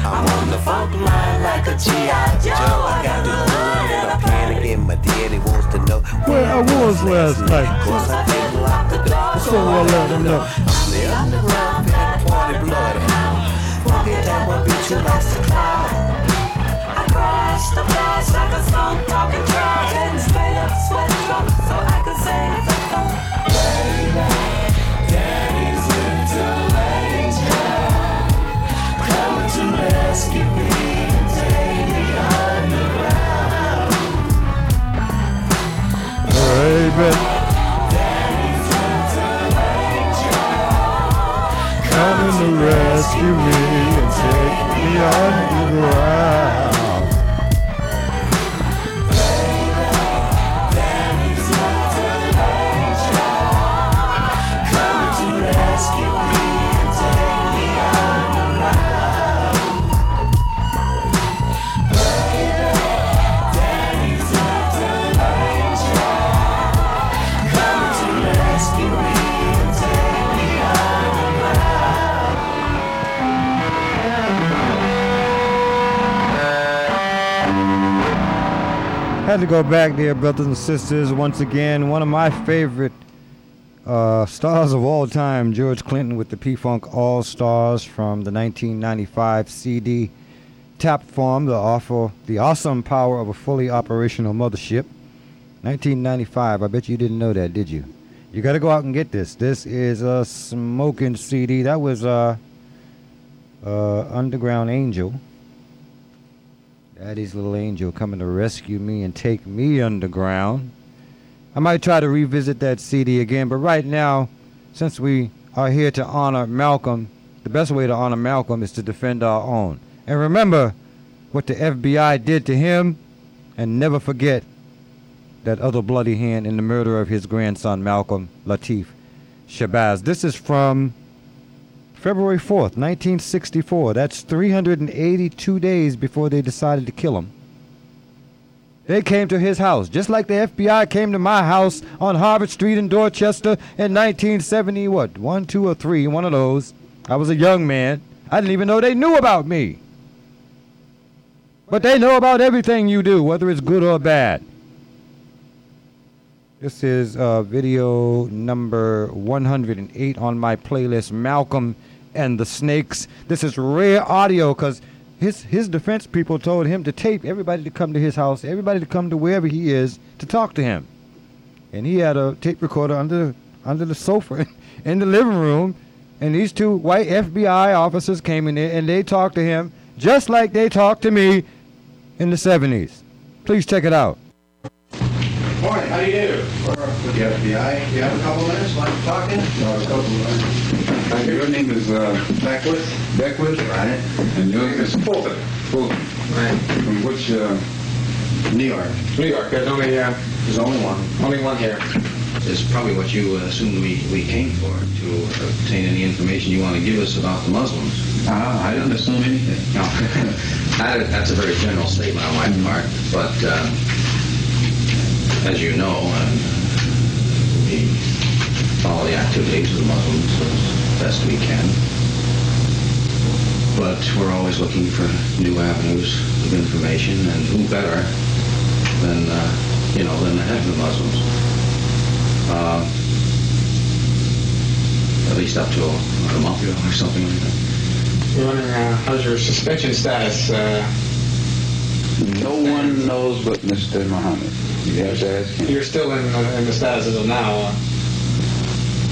I'm on the funk line like a G.I. Joe. I got the Where I was last night. So I let him know. I crashed the place like a skunk talking trash and straight up sweat drunk so I could say Coming to rescue me and take me underground. Daddy's to go back there, brothers and sisters. Once again, one of my favorite uh, stars of all time, George Clinton with the P Funk All Stars from the 1995 CD Tap Form, the awful, the awesome power of a fully operational mothership. 1995. I bet you didn't know that, did you? You got to go out and get this. This is a smoking CD. That was uh, uh, Underground Angel. Daddy's little angel coming to rescue me and take me underground. I might try to revisit that CD again, but right now, since we are here to honor Malcolm, the best way to honor Malcolm is to defend our own. And remember what the FBI did to him, and never forget that other bloody hand in the murder of his grandson, Malcolm Latif Shabazz. This is from February 4th, 1964. That's 382 days before they decided to kill him. They came to his house, just like the FBI came to my house on Harvard Street in Dorchester in 1970. What? One, two, or three? One of those. I was a young man. I didn't even know they knew about me. But they know about everything you do, whether it's good or bad. This is uh, video number 108 on my playlist, Malcolm and the Snakes. This is rare audio because his his defense people told him to tape everybody to come to his house, everybody to come to wherever he is to talk to him. And he had a tape recorder under under the sofa in the living room, and these two white FBI officers came in there and they talked to him just like they talked to me in the 70s. Please check it out. Morning, how do you do? With the FBI. You have a couple minutes, like to talk in? No, a couple of Your name is uh, Beckwith. Beckwith? Right. And yours is Fulton. Fulton. Right. From which, uh, New York. New York. There's only, uh, There's only one. only one here. Is probably what you uh, assumed we, we came for, to obtain any information you want to give us about the Muslims. Ah, I didn't assume anything. No. that, that's a very general statement on my part, but uh, as you know, uh, we follow the activities of the Muslims as best we can. But we're always looking for new avenues of information, and who better than, uh, you know, than the head of the Muslims. Uh, at least up to a, a month ago or something like that. Wondering, uh, how's your suspension status? Uh, no one knows but Mr. Muhammad. You have to ask him. You're still in, uh, in the status of now. Uh,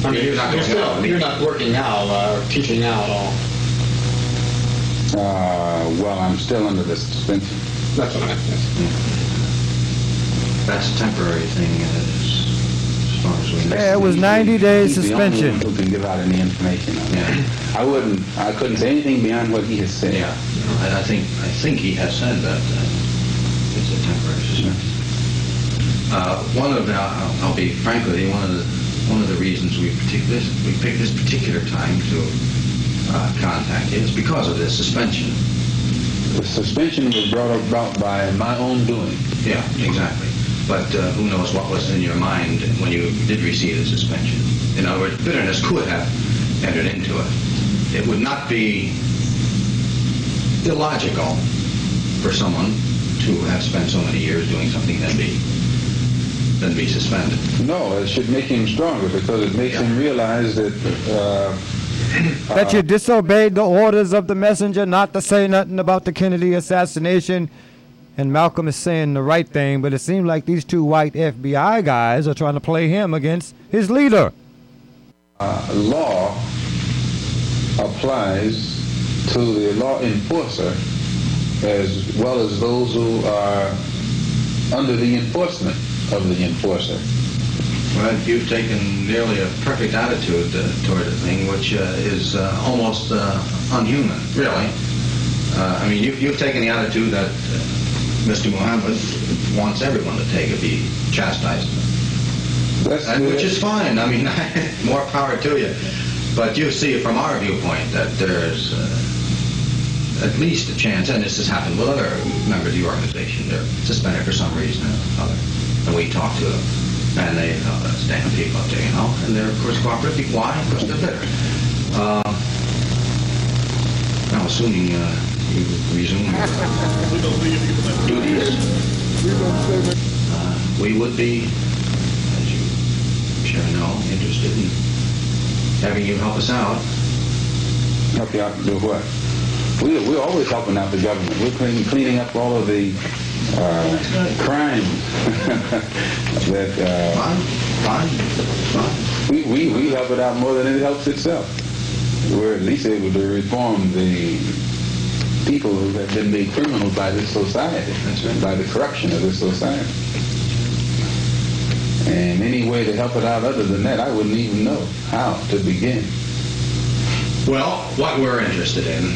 I mean, you're, You're not you're still, you're not working now, uh, or teaching now at all. Uh, well, I'm still under the suspension. That's what I meant. That's a temporary thing, uh, as, as far as we. Yeah, it was 90 days He's the only suspension. one who can give out any information on that. I wouldn't, I couldn't say anything beyond what he has said. Yeah, I, I think I think he has said that uh, it's a temporary suspension. Uh, one of the, I'll, I'll be frank with you, one of the one of the reasons we picked this we picked this particular time to uh, contact you is because of this suspension. The suspension was brought about by my own doing. Yeah, exactly. But uh, who knows what was in your mind when you did receive the suspension? In other words, bitterness could have entered into it. It would not be illogical for someone to have spent so many years doing something then be then be suspended. No, it should make him stronger because it makes him realize that uh, that you disobeyed the orders of the messenger not to say nothing about the Kennedy assassination. And Malcolm is saying the right thing, but it seems like these two white FBI guys are trying to play him against his leader. uh, law applies to the law enforcer as well as those who are under the enforcement of the enforcer. Well, you've taken nearly a perfect attitude uh, toward the thing, which uh, is uh, almost uh, unhuman, really. Uh, I mean, you, you've taken the attitude that uh, Mr. Muhammad wants everyone to take if he chastises them. And- which is fine. I mean, more power to you. But you see from our viewpoint that there's uh, at least a chance, and this has happened with other members of the organization. They're suspended for some reason or other. And we talk to them, and they uh, stand people up there, you know, and they're, of course, cooperative. Why? Because they're bitter. Uh, now, assuming uh, you resume your duties. we would be, as you sure know, interested in having you help us out. Help you out to do what? We, we're always helping out the government. We're cleaning, cleaning up all of the uh, crimes that uh, we, we, we help it out more than it helps itself. We're at least able to reform the people who have been made criminals by this society, by the corruption of this society. And any way to help it out other than that, I wouldn't even know how to begin. Well, what we're interested in,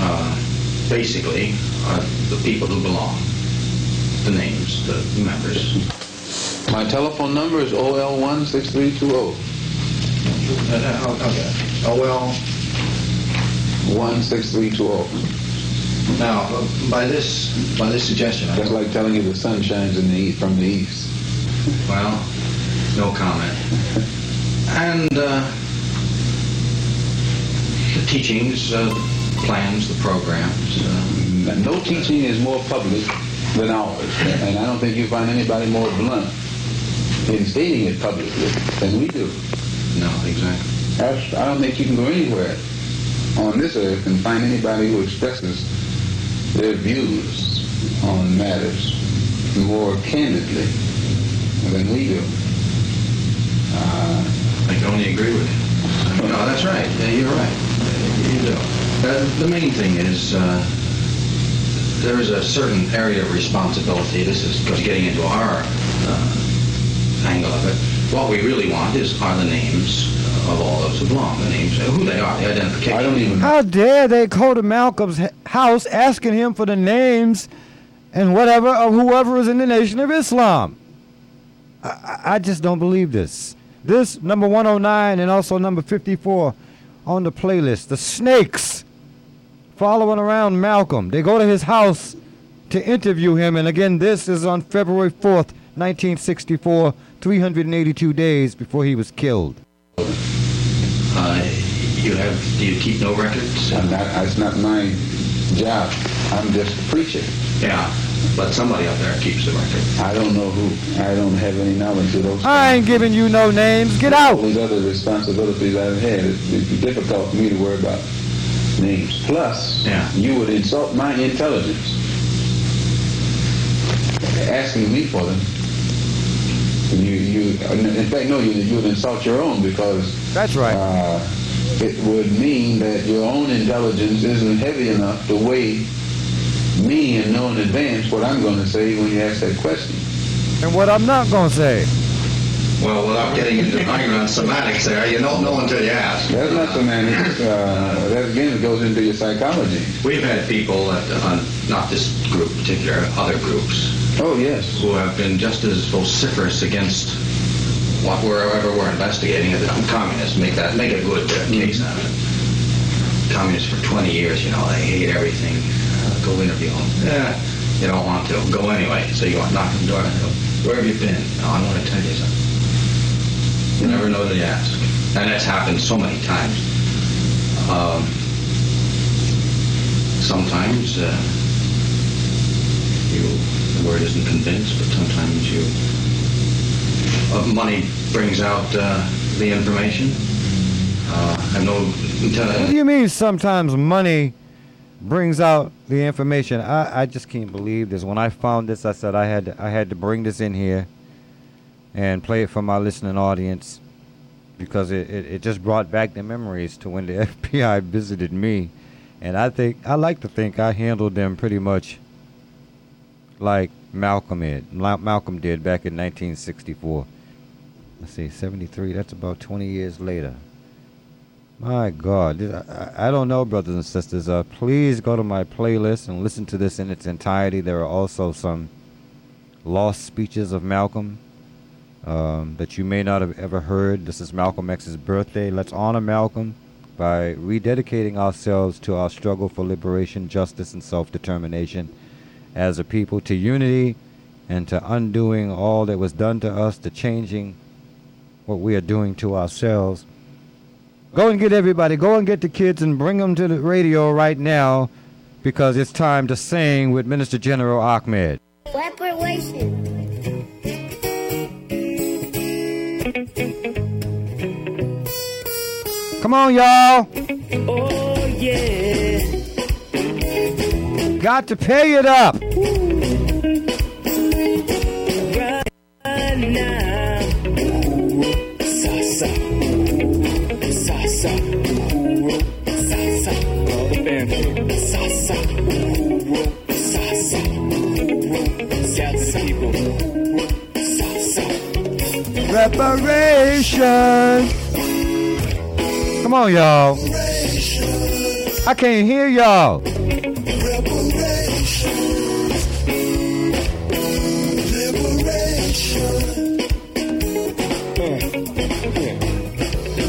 uh, basically, are the people who belong, the names, the members. My telephone number is OL16320. Uh, okay. OL 16320. Now, uh, by this by this suggestion, That's like telling you the sun shines in the from the east. Well, no comment. And uh, the teachings, uh, the plans, the programs. Uh, no teaching is more public than ours, and I don't think you find anybody more blunt in stating it publicly than we do. No, exactly. That's- I don't think you can go anywhere on this earth and find anybody who expresses their views on matters more candidly than we do. Uh, I can only agree with you. No, that's right. Yeah, you're right. You do. Uh, the main thing is uh, there is a certain area of responsibility. This is just getting into our uh, angle of it. What we really want is are the names of all those who belong, the names, who they are, the identification. I don't even. How dare they go to Malcolm's house asking him for the names and whatever of whoever is in the Nation of Islam? I, I- I just don't believe this. This number 109 and also number 54 on the playlist. The snakes following around Malcolm. They go to his house to interview him, and again, this is on February 4th, 1964, 382 days before he was killed. Uh, you have? Do you keep no records? I'm not, it's not my job. I'm just preaching. Yeah, but somebody up there keeps the record. I don't know who. I don't have any knowledge of those. I ain't giving you no names. Get out. All these other responsibilities I've had, it, it'd be difficult for me to worry about names. Plus, yeah. you would insult my intelligence asking me for them. You, you, in fact, no, you, you would insult your own because that's right. Uh, it would mean that your own intelligence isn't heavy enough to weigh me and know in advance what I'm going to say when you ask that question. And what I'm not going to say. Well, without getting into arguing on semantics there, you don't know until you ask. That's not semantics. Uh, that again goes into your psychology. We've had people, that, uh, not this group in particular, other groups. Oh, yes. Who have been just as vociferous against what wherever we're investigating as the communists. Make that, make a good uh, case out of it. Communists for 20 years, you know, they hate everything. Go interview them. Yeah, you don't want to. Go anyway. So you go knock on the door. And go, where have you been? No, I want to tell you something. You never know you ask. And that's happened so many times. Um, sometimes uh, you, the word isn't convinced, but sometimes you, uh, money brings out uh, the information. Uh, I know. What do you mean sometimes money brings out the information? I, I just can't believe this. When I found this, I said I had to, I had to bring this in here and play it for my listening audience because it, it, it just brought back the memories to when the FBI visited me. And I think I like to think I handled them pretty much like Malcolm did. Ma- Malcolm did back in 1964. Let's see, 73. That's about 20 years later. My God, I, don't know, brothers and sisters. Uh, please go to my playlist and listen to this in its entirety. There are also some lost speeches of Malcolm um, that you may not have ever heard. This is Malcolm X's birthday. Let's honor Malcolm by rededicating ourselves to our struggle for liberation, justice, and self determination as a people, to unity, and to undoing all that was done to us, to changing what we are doing to ourselves. Go and get everybody. Go and get the kids and bring them to the radio right now because it's time to sing with Minister General Ahmad. Come on, y'all. Oh, yeah. Got to pay it up. Right now. Salsa. people. Reparation. Come on, y'all. I can't hear y'all.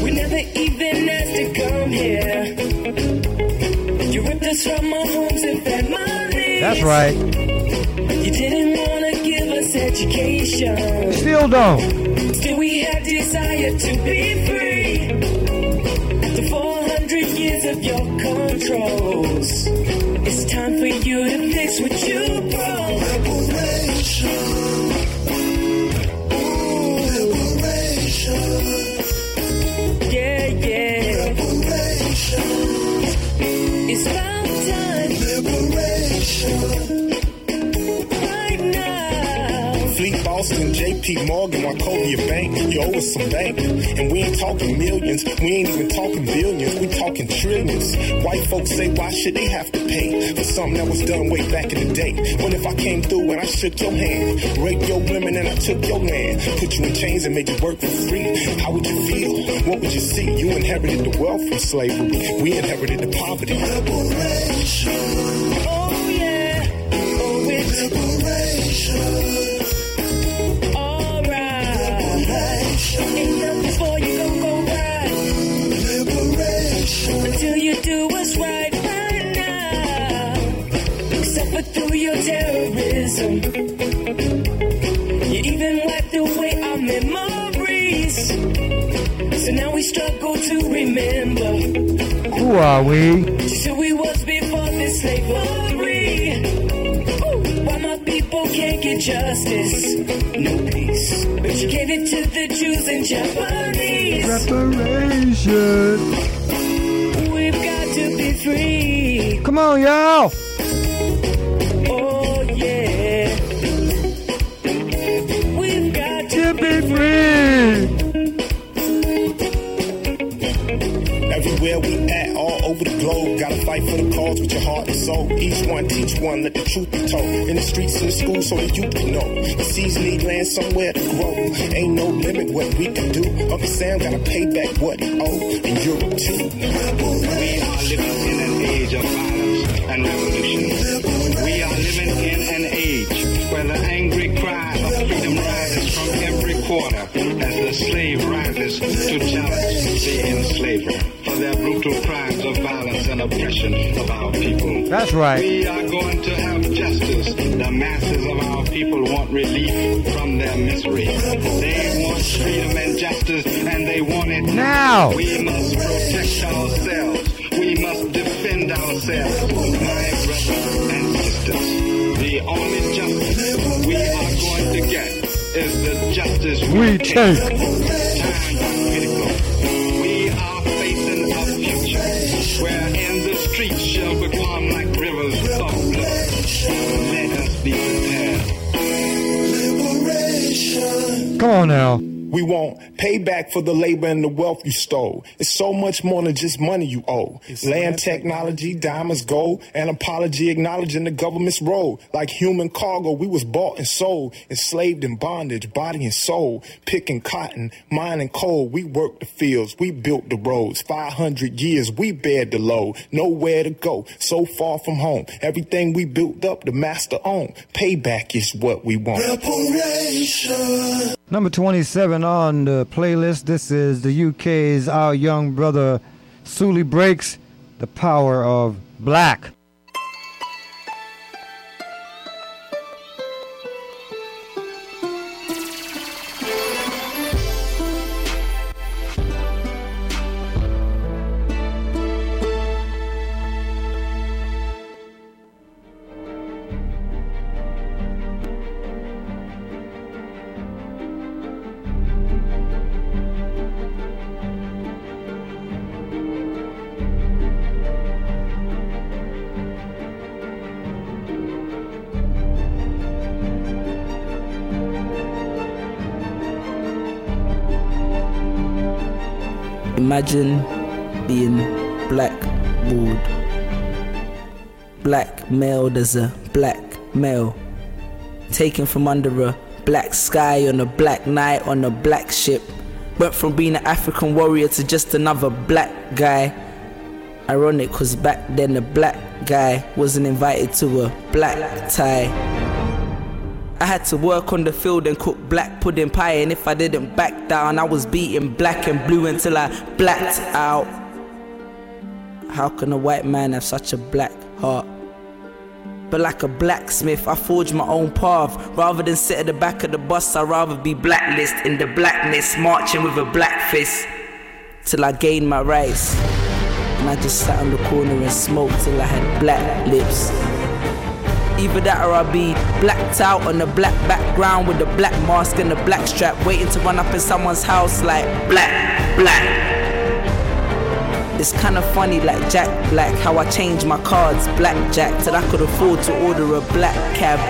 We never even asked to come here. You ripped us from our homes and families. That's right. You didn't want to give us education. Still don't. Still, we had desire to be free. After 400 years of your controls, it's time for you to fix what you broke. Yeah, Boston, JP Morgan, Wachovia Bank, you owe us some bank. And we ain't talking millions, we ain't even talking billions, we talking trillions. White folks say, why should they have to pay for something that was done way back in the day? What if I came through and I shook your hand, raped your women and I took your land, put you in chains and made you work for free? How would you feel? What would you see? You inherited the wealth from slavery, we inherited the poverty. Liberation. Oh yeah. Oh, it's Alright. You even wiped away our memories. So now we struggle to remember. Who are we? Just who we was before this slavery. Ooh, Why my people can't get justice? No peace. But you gave it to the Jews and Japanese. Reparation. We've got to be free. Come on, y'all. Over the globe, gotta fight for the cause with your heart and soul. Each one teach one, let the truth be told. In the streets, in the schools, so the youth can know. The seeds need land somewhere to grow. Ain't no limit what we can do. Uncle Sam gotta pay back what he owed, and Europe too. We are living in an age of violence and revolution. We are living in an age where the angry cry of freedom rises from every quarter as the slave rises to challenge the enslaver and oppression of our people. That's right. We are going to have justice. The masses of our people want relief from their misery. They want freedom and justice, and they want it Now. We must protect ourselves. We must defend ourselves, my brothers and sisters. The only justice we are going to get is the justice We take. On now. We want payback for the labor and the wealth you stole. It's so much more than just money you owe. Land technology, diamonds, gold, an apology acknowledging the government's role. Like human cargo, we was bought and sold, enslaved in bondage, body and soul. Picking cotton, mining coal, we worked the fields, we built the roads. 500 years, we bared the load. Nowhere to go, so far from home. Everything we built up, the master owned. Payback is what we want. Number 27 on the playlist. This is the UK's Our Young Brother Suli Breaks the Power of Black. Blackmailed as a black male. Taken from under a black sky on a black night on a black ship. Went from being an African warrior to just another black guy. Ironic, cause back then the black guy wasn't invited to a black tie. I had to work on the field and cook black pudding pie, and if I didn't back down, I was beating black and blue until I blacked out. How can a white man have such a black heart? But like a blacksmith, I forge my own path. Rather than sit at the back of the bus, I'd rather be blacklist in the blackness, marching with a black fist till I gained my rights. And I just sat on the corner and smoked till I had black lips. Either that or I'll be blacked out on a black background with a black mask and a black strap, waiting to run up in someone's house like black, black. It's kinda funny, like Jack Black, how I changed my cards, blackjack, till I could afford to order a black cab.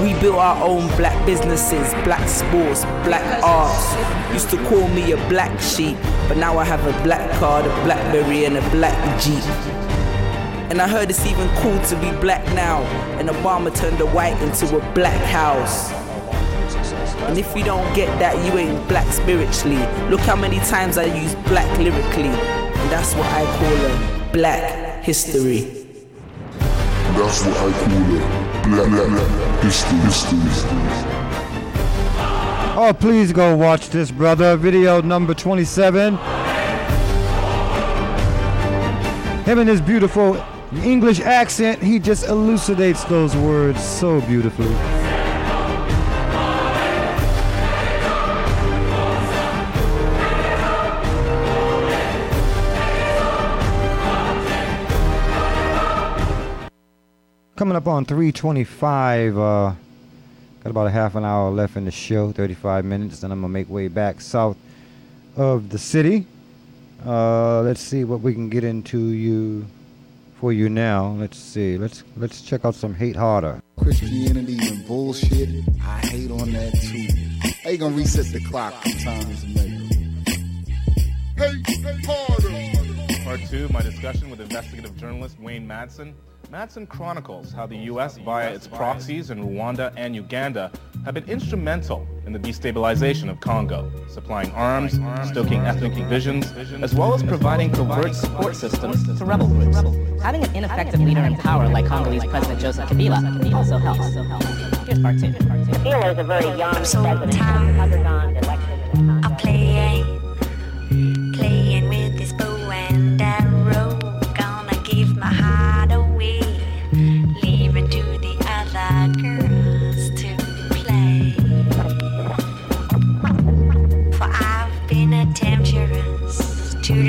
We built our own black businesses, black sports, black arts. Used to call me a black sheep, but now I have a black card, a blackberry, and a black Jeep. And I heard it's even cool to be black now. And Obama turned the white into a black house. And if you don't get that, you ain't black spiritually. Look how many times I use black lyrically. And that's what I call a black history. That's what I call it. Black, black, black history, history. Oh, please go watch this, brother. Video number 27. Him and his beautiful English accent, he just elucidates those words so beautifully. Coming up on 325, uh, got about a half an hour left in the show, 35 minutes, then I'm gonna make way back south of the city. Uh, let's see what we can get into you for you now. Let's see. Let's let's check out some hate harder. Christianity and bullshit. I hate on that too. How you gonna reset the clock when time is measured? Hate harder. Part two, my discussion with investigative journalist Wayne Madsen. Madsen chronicles how the U.S., via its proxies in Rwanda and Uganda, have been instrumental in the destabilization of Congo, supplying arms, stoking ethnic divisions, as well as providing covert support systems to rebel groups. Having an ineffective leader in power like Congolese President Joseph Kabila also helps. Here's part two. Kabila is a very young president. Undergone election.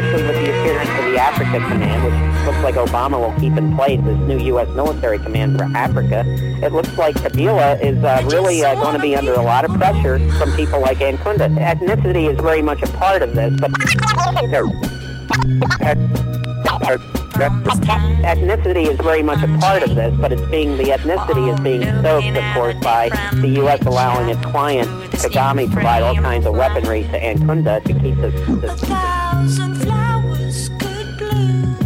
especially with the appearance of the Africa Command, which looks like Obama will keep in place this new U.S. military command for Africa. It looks like Kabila is uh, really uh, going to be under a lot of pressure from people like Nkunda. Ethnicity is very much a part of this, but ethnicity is very much a part of this, but it's being the ethnicity is being stoked, of course, by the U.S. allowing its client Kagame provide all kinds of weaponry to Nkunda to keep the, this thousand flowers could bloom.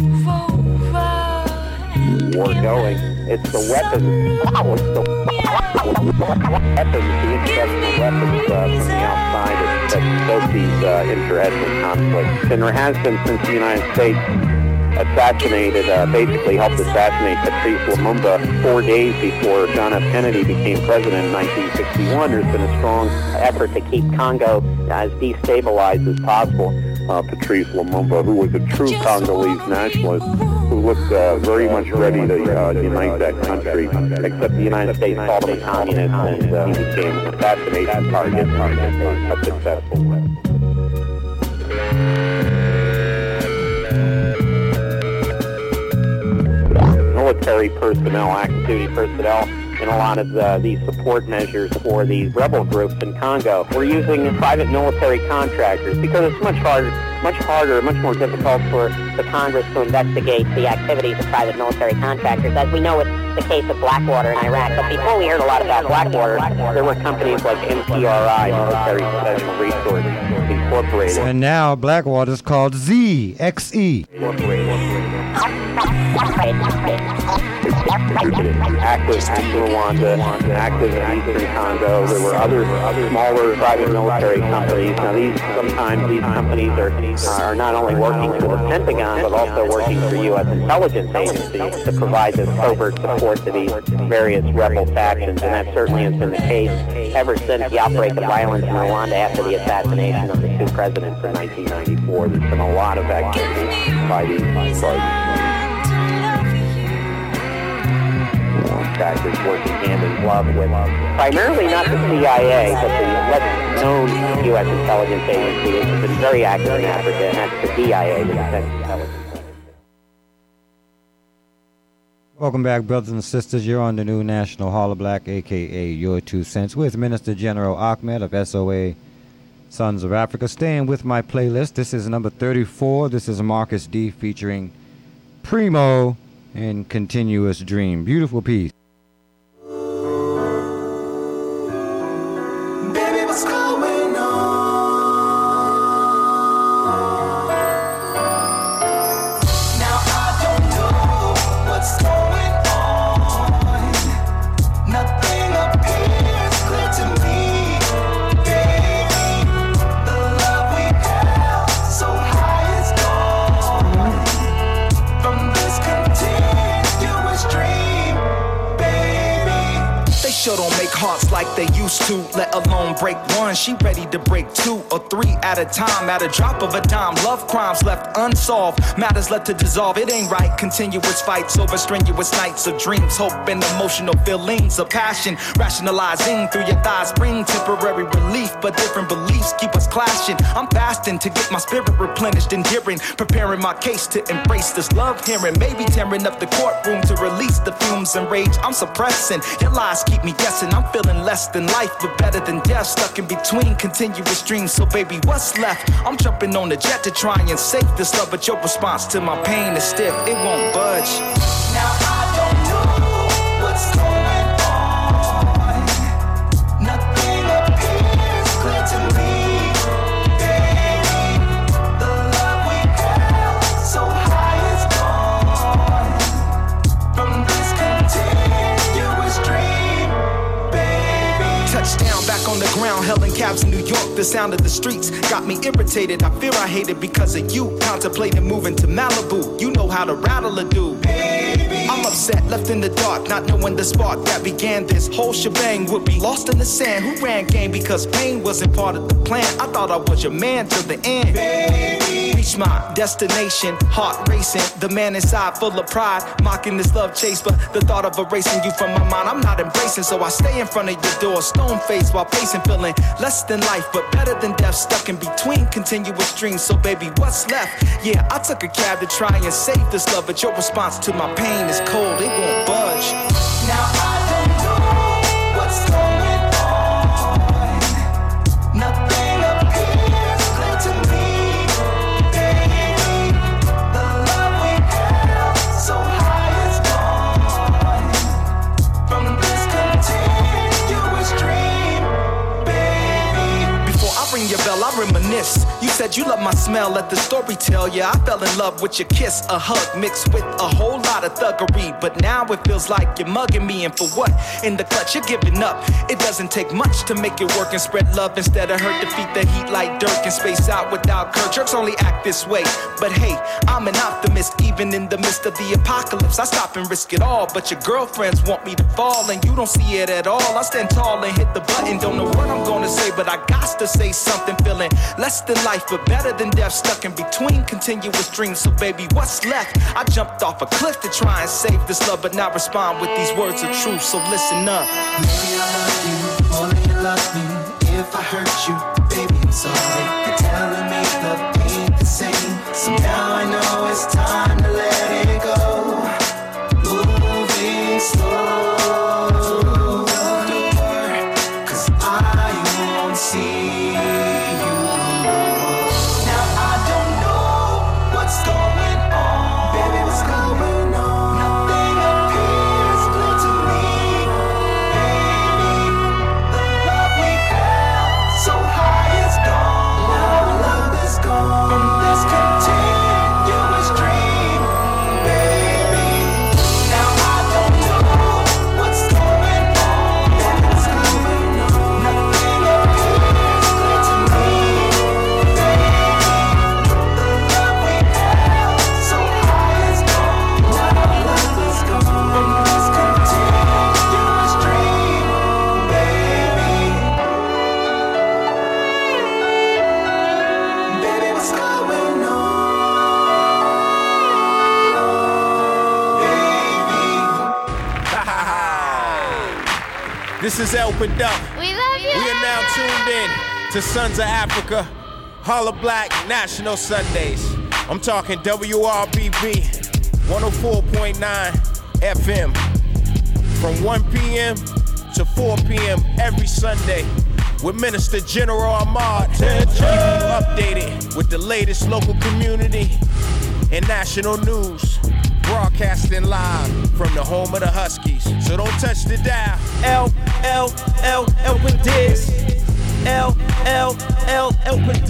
Move over and war going. It's the weapons. Oh, It's the weapons, the introduction weapons uh, from the outside that, stoke these uh, inter-ethnic conflicts. And there has been since the United States assassinated, uh, basically helped assassinate Patrice Lumumba four days before John F. Kennedy became president in 1961. There's been a strong effort to keep Congo as destabilized as possible. Uh, Patrice Lumumba, who was a true Congolese nationalist, who looked uh, very much ready to uh, unite that country, except the United States called him a communist and uh, he became an assassination target, target, a successful one. Military personnel, active duty personnel, in a lot of the, these support measures for these rebel groups in Congo. We're using private military contractors because it's much harder, much harder, much more difficult for the Congress to investigate the activities of private military contractors, as we know it's the case of Blackwater in Iraq. But before we heard a lot about Blackwater, there were companies like MPRI, Military Special Resources Incorporated. And now Blackwater is called Z X E. active in Rwanda, active in Eastern Congo. There were other other smaller private military companies. Now these sometimes these companies are are not only working for the Pentagon but also working for U.S. intelligence agencies to provide this covert support to these various rebel factions, and that certainly has been the case ever since the outbreak of violence in Rwanda after the assassination of the two presidents in 1994. There's been a lot of activity by these by contractors working hand in glove with primarily not the CIA, but the known U.S. intelligence agency, which has been very active in Africa, and that's the DIA, the Defense Intelligence. Welcome back, brothers and sisters. You're on the new National Holla Black, aka Your Two Cents, with Minister General Ahmad of SOA Sons of Afrika. Staying with my playlist, this is number 34. This is Marcus D featuring Primo and Continuous Dream. Beautiful piece. They used to, let alone break one. She ready to break two or three at a time, at a drop of a dime. Love crimes left unsolved, matters left to dissolve. It ain't right. Continuous fights over strenuous nights of dreams, hope, and emotional feelings of passion. Rationalizing through your thighs bring temporary relief, but different beliefs keep us clashing. I'm fasting to get my spirit replenished and hearing, preparing my case to embrace this love hearing. Maybe tearing up the courtroom to release the fumes and rage I'm suppressing. Your lies keep me guessing. I'm feeling less than life, but better than death. Stuck in between continuous dreams. So, baby, what's left? I'm jumping on the jet to try and save this love, but your response to my pain is stiff. It won't budge. Now I ground, held in cabs in New York. The sound of the streets got me irritated. I fear I hate it because of you. Contemplating moving to Malibu. You know how to rattle a dude. Upset, left in the dark, not knowing the spark that began this whole shebang would be lost in the sand. Who ran game because pain wasn't part of the plan? I thought I was your man till the end. Reach my destination, heart racing. The man inside full of pride, mocking this love chase. But the thought of erasing you from my mind, I'm not embracing. So I stay in front of your door, stone faced while pacing, feeling less than life, but better than death. Stuck in between continuous dreams. So baby, what's left? Yeah, I took a cab to try and save this love, but your response to my pain is cold. It won't budge. Now I don't know what's going on. Nothing appears clear to me, baby. The love we have so high is gone from this continuous dream, baby. Before I ring your bell, I reminisce. You said you love my smell, let the story tell. Yeah, I fell in love with your kiss, a hug mixed with a whole lot of thuggery. But now it feels like you're mugging me, and for what? In the clutch, you're giving up. It doesn't take much to make it work and spread love instead of hurt. Defeat the heat like dirt and space out without curve. Jerks only act this way. But hey, I'm an optimist, even in the midst of the apocalypse. I stop and risk it all, but your girlfriends want me to fall, and you don't see it at all. I stand tall and hit the button, don't know what I'm gonna say, but I got to say something. Feeling less than life, but better than death. Stuck in between continuous dreams. So, baby, what's left? I jumped off a cliff to try and save this love, but now respond with these words of truth. So, listen up. Maybe I love you more than you love me. If I hurt you, baby, I'm sorry. This is El Duck. We love you. We are now tuned in to Sons of Afrika, Holla Black National Sundays. I'm talking WRBB 104.9 FM from 1 p.m. to 4 p.m. every Sunday with Minister General Ahmad. Keep you updated with the latest local community and national news. Broadcasting live from the home of the Huskies. So don't touch the dial. L, L, L, L. L, L, L, L with.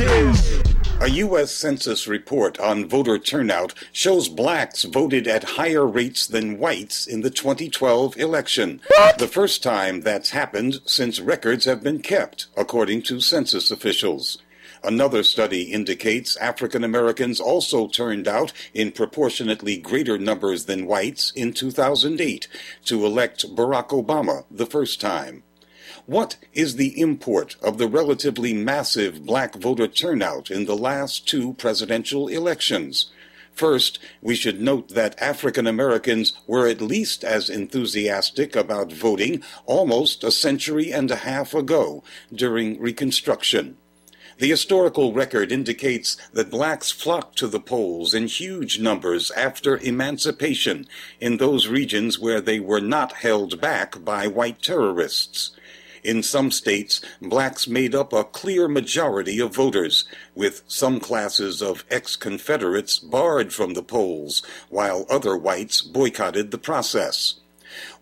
A U.S. Census report on voter turnout shows blacks voted at higher rates than whites in the 2012 election. The first time that's happened since records have been kept, according to census officials. Another study indicates African Americans also turned out in proportionately greater numbers than whites in 2008 to elect Barack Obama the first time. What is the import of the relatively massive black voter turnout in the last two presidential elections? First, we should note that African Americans were at least as enthusiastic about voting almost a century and a half ago during Reconstruction. The historical record indicates that blacks flocked to the polls in huge numbers after emancipation in those regions where they were not held back by white terrorists. In some states, blacks made up a clear majority of voters, with some classes of ex-Confederates barred from the polls, while other whites boycotted the process.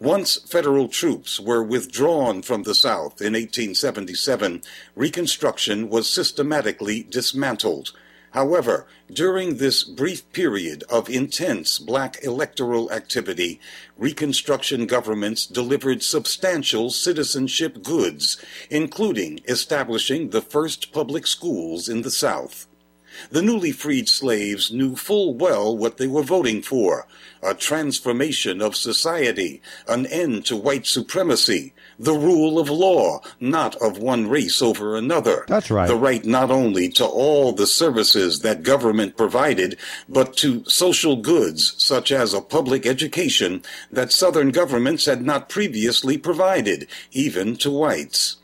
Once federal troops were withdrawn from the South in 1877, Reconstruction was systematically dismantled. However, during this brief period of intense black electoral activity, Reconstruction governments delivered substantial citizenship goods, including establishing the first public schools in the South. The newly freed slaves knew full well what they were voting for a transformation of society, an end to white supremacy, the rule of law, not of one race over another. That's right. The right not only to all the services that government provided, but to social goods such as a public education that Southern governments had not previously provided, even to whites.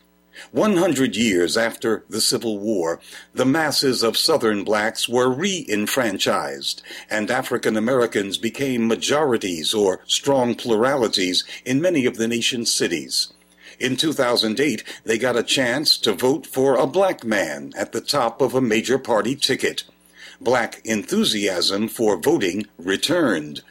100 years after the Civil War, the masses of Southern blacks were re-enfranchised, and African Americans became majorities or strong pluralities in many of the nation's cities. In 2008, they got a chance to vote for a black man at the top of a major party ticket. Black enthusiasm for voting returned.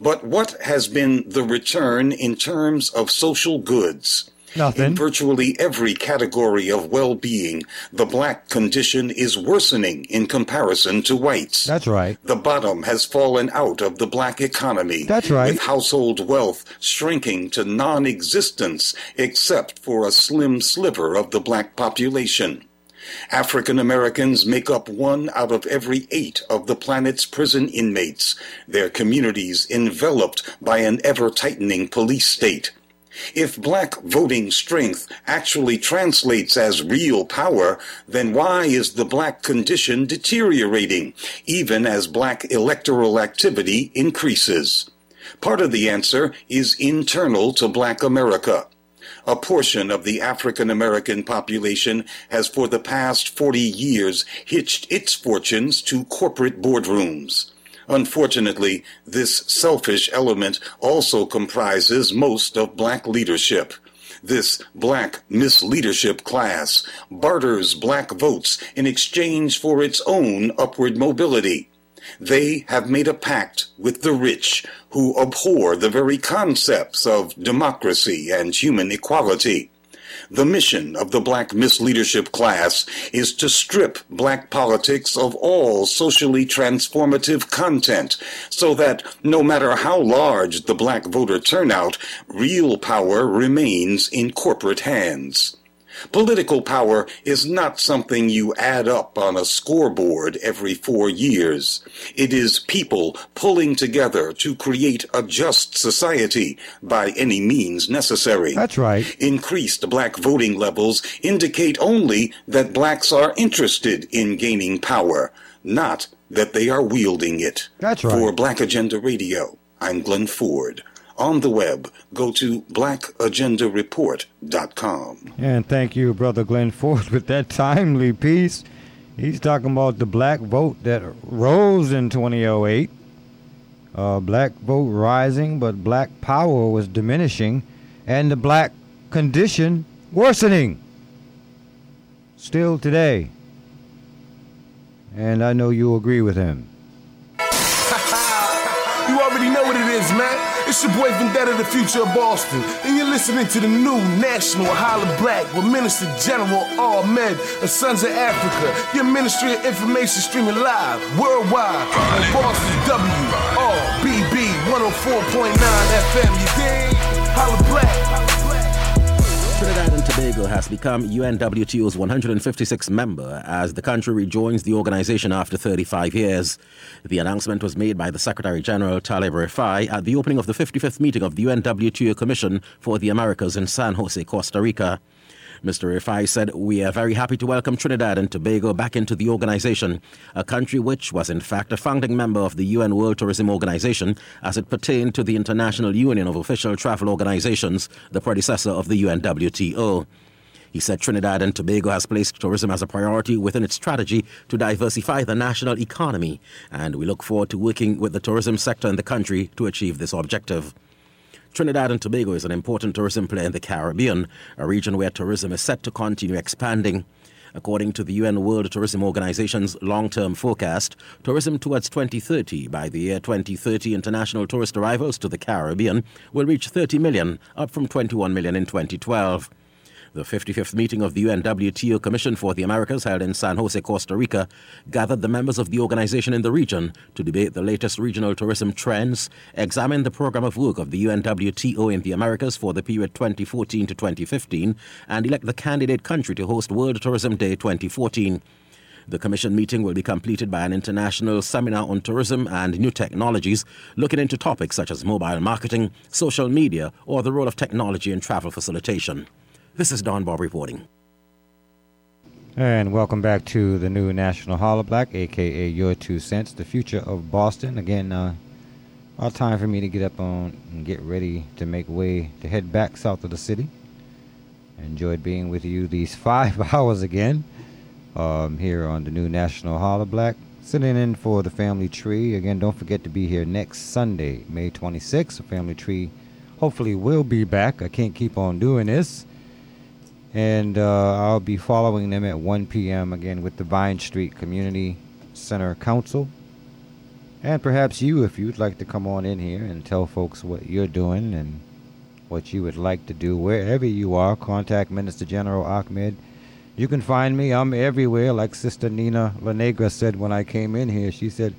But what has been the return in terms of social goods? Nothing. In virtually every category of well-being, the black condition is worsening in comparison to whites. That's right. The bottom has fallen out of the black economy. That's right. With household wealth shrinking to non-existence except for a slim sliver of the black population. African Americans make up one out of every eight of the planet's prison inmates, their communities enveloped by an ever tightening police state. If black voting strength actually translates as real power, then why is the black condition deteriorating, even as black electoral activity increases? Part of the answer is internal to black America. A portion of the African American population has for the past 40 years hitched its fortunes to corporate boardrooms. Unfortunately, this selfish element also comprises most of black leadership. This black misleadership class barters black votes in exchange for its own upward mobility. They have made a pact with the rich who abhor the very concepts of democracy and human equality. The mission of the black misleadership class is to strip black politics of all socially transformative content so that no matter how large the black voter turnout, real power remains in corporate hands. Political power is not something you add up on a scoreboard every four years. It is people pulling together to create a just society by any means necessary. That's right. Increased black voting levels indicate only that blacks are interested in gaining power, not that they are wielding it. That's right. For Black Agenda Radio, I'm Glen Ford. On the web, go to blackagendareport.com. And thank you, Brother Glen Ford, with that timely piece. He's talking about the black vote that rose in 2008. Uh, black vote rising, but black power was diminishing, and the black condition worsening. Still today. And I know you agree with him. You already know what it is, man. It's your boy Vendetta, the future of Boston. And you're listening to the new National Holla Black with Minister General Ahmad of Sons of Afrika. Your Ministry of Information streaming live worldwide on Boston WRBB 104.9 FM. You dig? Holla Black. Trinidad and Tobago has become UNWTO's 156th member as the country rejoins the organization after 35 years. The announcement was made by the Secretary General Taleb Rifai at the opening of the 55th meeting of the UNWTO Commission for the Americas in San Jose, Costa Rica. Mr. Rifai said, We are very happy to welcome Trinidad and Tobago back into the organization, a country which was in fact a founding member of the UN World Tourism Organization as it pertained to the International Union of Official Travel Organizations, the predecessor of the UNWTO. He said Trinidad and Tobago has placed tourism as a priority within its strategy to diversify the national economy, and we look forward to working with the tourism sector in the country to achieve this objective. Trinidad and Tobago is an important tourism player in the Caribbean, a region where tourism is set to continue expanding. According to the UN World Tourism Organization's long term forecast, tourism towards 2030, by the year 2030, international tourist arrivals to the Caribbean will reach 30 million, up from 21 million in 2012. The 55th meeting of the UNWTO Commission for the Americas, held in San Jose, Costa Rica, gathered the members of the organization in the region to debate the latest regional tourism trends, examine the program of work of the UNWTO in the Americas for the period 2014 to 2015, and elect the candidate country to host World Tourism Day 2014. The Commission meeting will be completed by an international seminar on tourism and new technologies, looking into topics such as mobile marketing, social media, or the role of technology in travel facilitation. This is Donn Bobb reporting. And welcome back to the new National Holla Black, aka Your Two Cents, the future of Boston. Again, uh, time for me to get up on and get ready to make way to head back south of the city. Enjoyed being with you these five hours again um, here on the new National Holla Black. Sitting in for the family tree. Again, don't forget to be here next Sunday, May 26th. The family tree hopefully will be back. I can't keep on doing this and uh, I'll be following them at 1 p.m. again with the Vine Street Community Center Council. And perhaps you, if you'd like to come on in here and tell folks what you're doing and what you would like to do wherever you are, contact Minister General Ahmad. You can find me. I'm everywhere, like Sister Nina Lanegra said when I came in here. She said,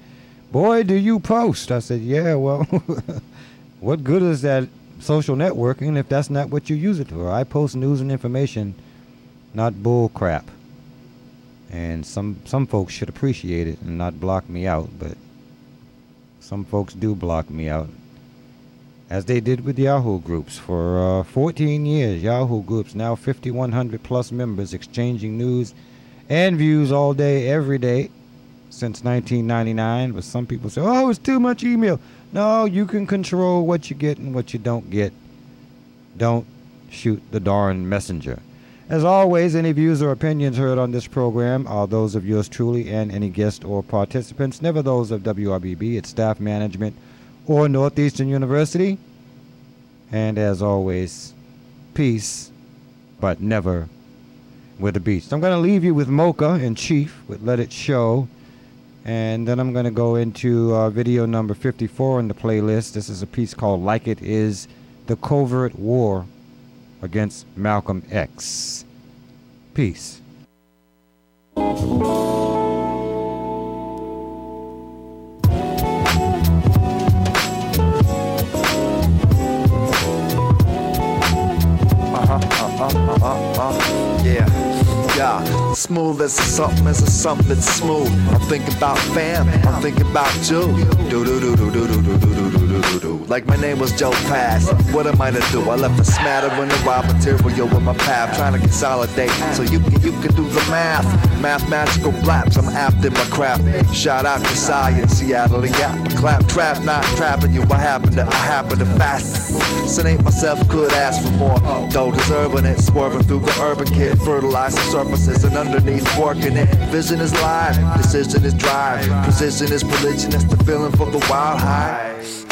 Boy, do you post? I said, Yeah, well, what good is that social networking if that's not what you use it for. I post news and information, not bull crap. And some some folks should appreciate it and not block me out, but some folks do block me out. As they did with Yahoo groups for uh, 14 years. Yahoo groups now 5,100 plus members exchanging news and views all day, every day since 1999. But some people say, "Oh, it's too much email." No, you can control what you get and what you don't get. Don't shoot the darn messenger. As always, any views or opinions heard on this program are those of yours truly and any guest or participants, never those of WRBB, its staff management, or Northeastern University. And as always, peace, but never with the beast. I'm going to leave you with Mocha and Chief with Let It Show. And then I'm going to go into uh, video number 54 in the playlist. This is a piece called Like It Is The Covert War Against Malcolm X. Peace. Smooth as a something as a something smooth. I'm thinking about fam, I'm thinking about you. Do do do do do do do do do do Like my name was Joe Pass. What am I to do? I left a smattering of raw material in my path, trying to consolidate so you can you can do the math. Mathematical blaps, I'm apt in my craft. Shout out to science, Seattle and Yap. Clap trap, not trapping you. I happen to I happen to fast. Ain't myself could ask for more. Though deserving it, swerving through the urban kid, fertilizing surfaces and underneath working it. Vision is live, decision is drive, precision is religion. That's the feeling for the wild high.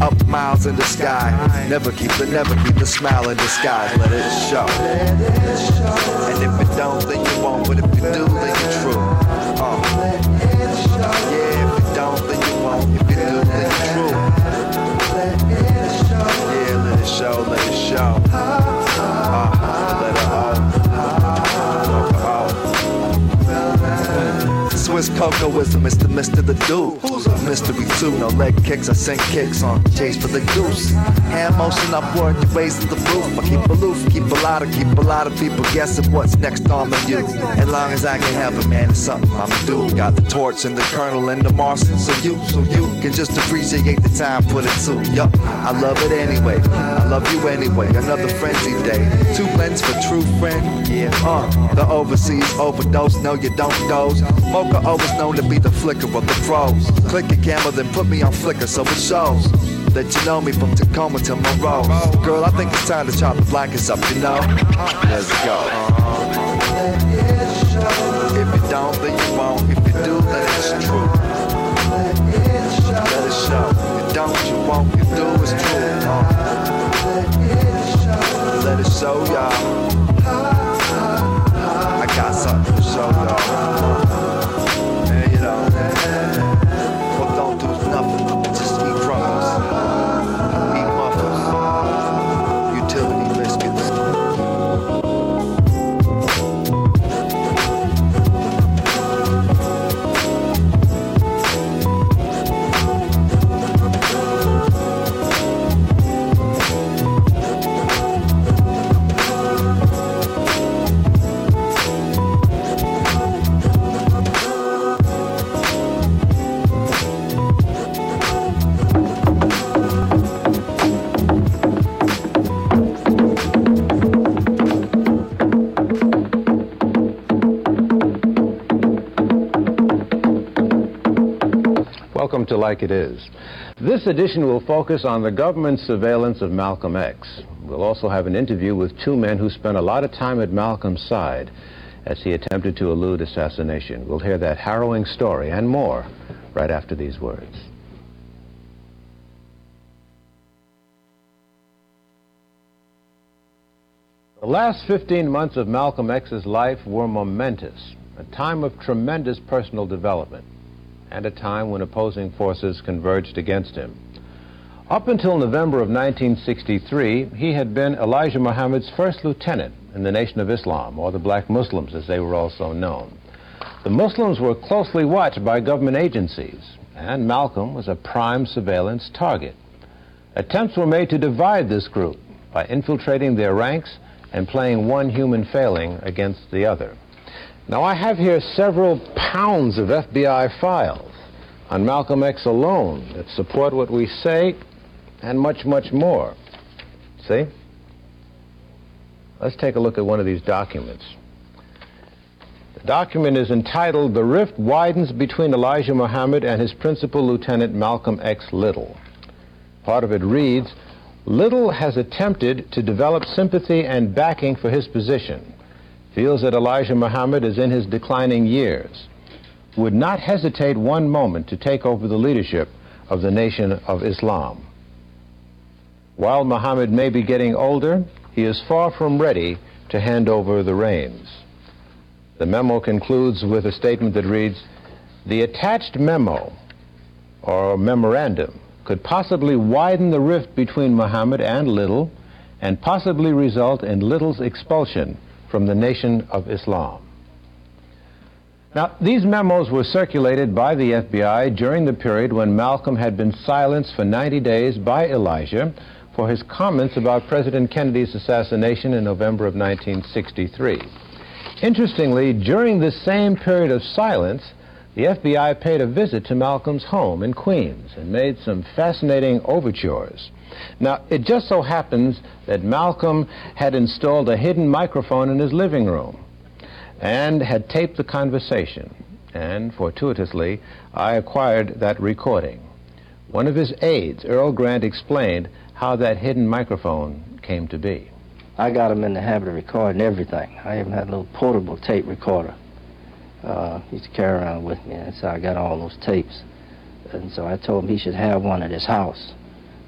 Up miles in the sky, never keep the never keep the smile in disguise. Let it show. And if you don't, then you won't. But if you do, then you're true. All. Swiss cocoism is the Mr. the Dude. Mystery too, no leg kicks, I send kicks on chase for the goose. Hand motion upward, raising the roof. I keep aloof, keep a lot of, keep a lot of people guessing what's next on the you. As long as I can help it, man, it's something I'm do. Got the torch and the kernel and the Martian, so you, so you can just appreciate the time, put it to. Yup, I love it anyway. I love you anyway. Another frenzy day. Two blends for true friend. Yeah, uh, the overseas overdose. No, you don't doze. Mocha always known to be the flicker of the pros. Click a camera, then put me on Flickr so it shows that you know me from Tacoma to Monroe. Girl, I think it's time to chop the blankets up, you know? Let's go. If you don't, then you won't. If you do, then it's true. Let it show. If you don't, you won't. If You do, it's true. Uh. Let it show, y'all. I got something to show y'all. Welcome to Like It Is. This edition will focus on the government's surveillance of Malcolm X. We'll also have an interview with two men who spent a lot of time at Malcolm's side as he attempted to elude assassination. We'll hear that harrowing story and more right after these words. The last 15 months of Malcolm X's life were momentous, a time of tremendous personal development, and a time when opposing forces converged against him. Up until November of 1963, he had been Elijah Muhammad's first lieutenant in the Nation of Islam, or the Black Muslims as they were also known. The Muslims were closely watched by government agencies, and Malcolm was a prime surveillance target. Attempts were made to divide this group by infiltrating their ranks and playing one human failing against the other. Now, I have here several pounds of FBI files on Malcolm X alone that support what we say and much, much more. See? Let's take a look at one of these documents. The document is entitled The Rift Widens Between Elijah Muhammad and His Principal Lieutenant Malcolm X. Little. Part of it reads Little has attempted to develop sympathy and backing for his position feels that Elijah Muhammad is in his declining years, would not hesitate one moment to take over the leadership of the Nation of Islam. While Muhammad may be getting older, he is far from ready to hand over the reins. The memo concludes with a statement that reads, the attached memo or memorandum could possibly widen the rift between Muhammad and Little and possibly result in Little's expulsion from the Nation of Islam. Now, these memos were circulated by the FBI during the period when Malcolm had been silenced for 90 days by Elijah for his comments about President Kennedy's assassination in November of 1963. Interestingly, during this same period of silence, the FBI paid a visit to Malcolm's home in Queens and made some fascinating overtures. Now, it just so happens that Malcolm had installed a hidden microphone in his living room and had taped the conversation. And fortuitously, I acquired that recording. One of his aides, Earl Grant, explained how that hidden microphone came to be. I got him in the habit of recording everything. I even had a little portable tape recorder. Uh, used to carry around with me. and so I got all those tapes. And so I told him he should have one at his house.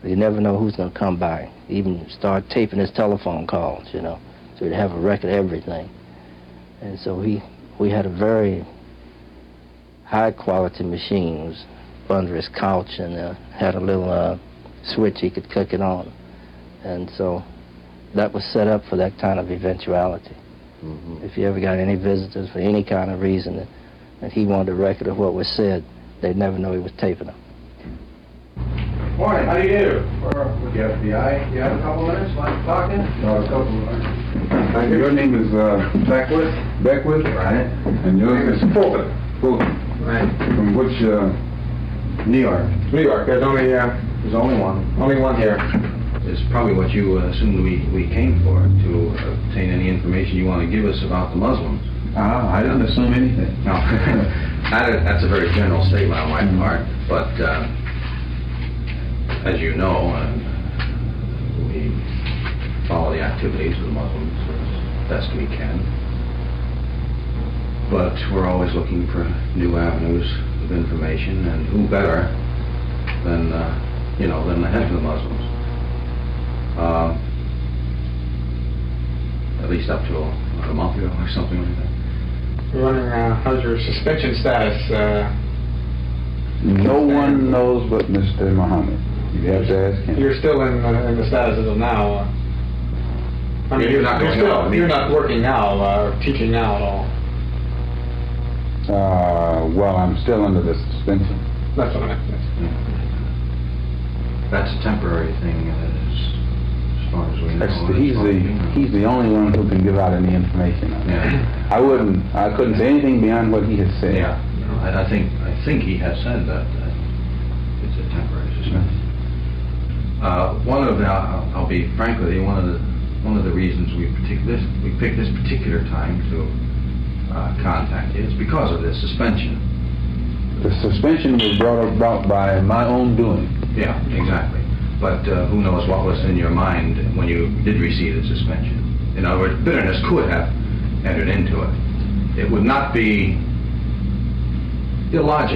You never know who's going to come by. Even start taping his telephone calls, you know, so he'd have a record of everything. And so he, we had a very high quality machine. Was under his couch and uh, had a little uh, switch he could click it on. And so that was set up for that kind of eventuality. Mm-hmm. If you ever got any visitors for any kind of reason that, that he wanted a record of what was said, they'd never know he was taping them. Morning, how do you do? We're with the FBI. You have a couple minutes, like talking? No, a couple of Thank you. Your name is uh, Beckwith. Beckwith? Right. And yours Name is Fulton. Fulton. Right. From which, uh, New York. New York? There's only, uh, There's only one. only one here. Is probably what you uh, assumed we, we came for, to obtain any information you want to give us about the Muslims. Ah, I didn't assume anything. No, That that's a very general statement on my part, but uh, as you know, uh, we follow the activities of the Muslims as best we can. But we're always looking for new avenues of information, and who better than, uh, you know, than the head of the Muslims? Uh, At least up to a month ago or something like that. Running, uh, how's your suspension status? Uh, No one knows but Mr. Muhammad. You have to ask him. you're still in, uh, in the status as of now. Uh, I mean, You're you're, not you're still, out, you're not working now, uh, or teaching now at all. Uh, well, I'm still under the suspension. That's what I meant. That's a temporary thing, That's the, he's the he's the only one who can give out any information on that. I wouldn't I couldn't say anything beyond what he has said. Yeah, no, I, I think, I think he has said that, that it's a temporary suspension. Uh, one of the, I'll, I'll be frank with you, one of the, one of the reasons we partic- this, we picked this particular time to, uh, contact you is because of this suspension. The suspension was brought about by my own doing. Yeah, exactly. But uh, who knows what was in your mind when you did receive the suspension? In other words, bitterness could have entered into it. It would not be illogical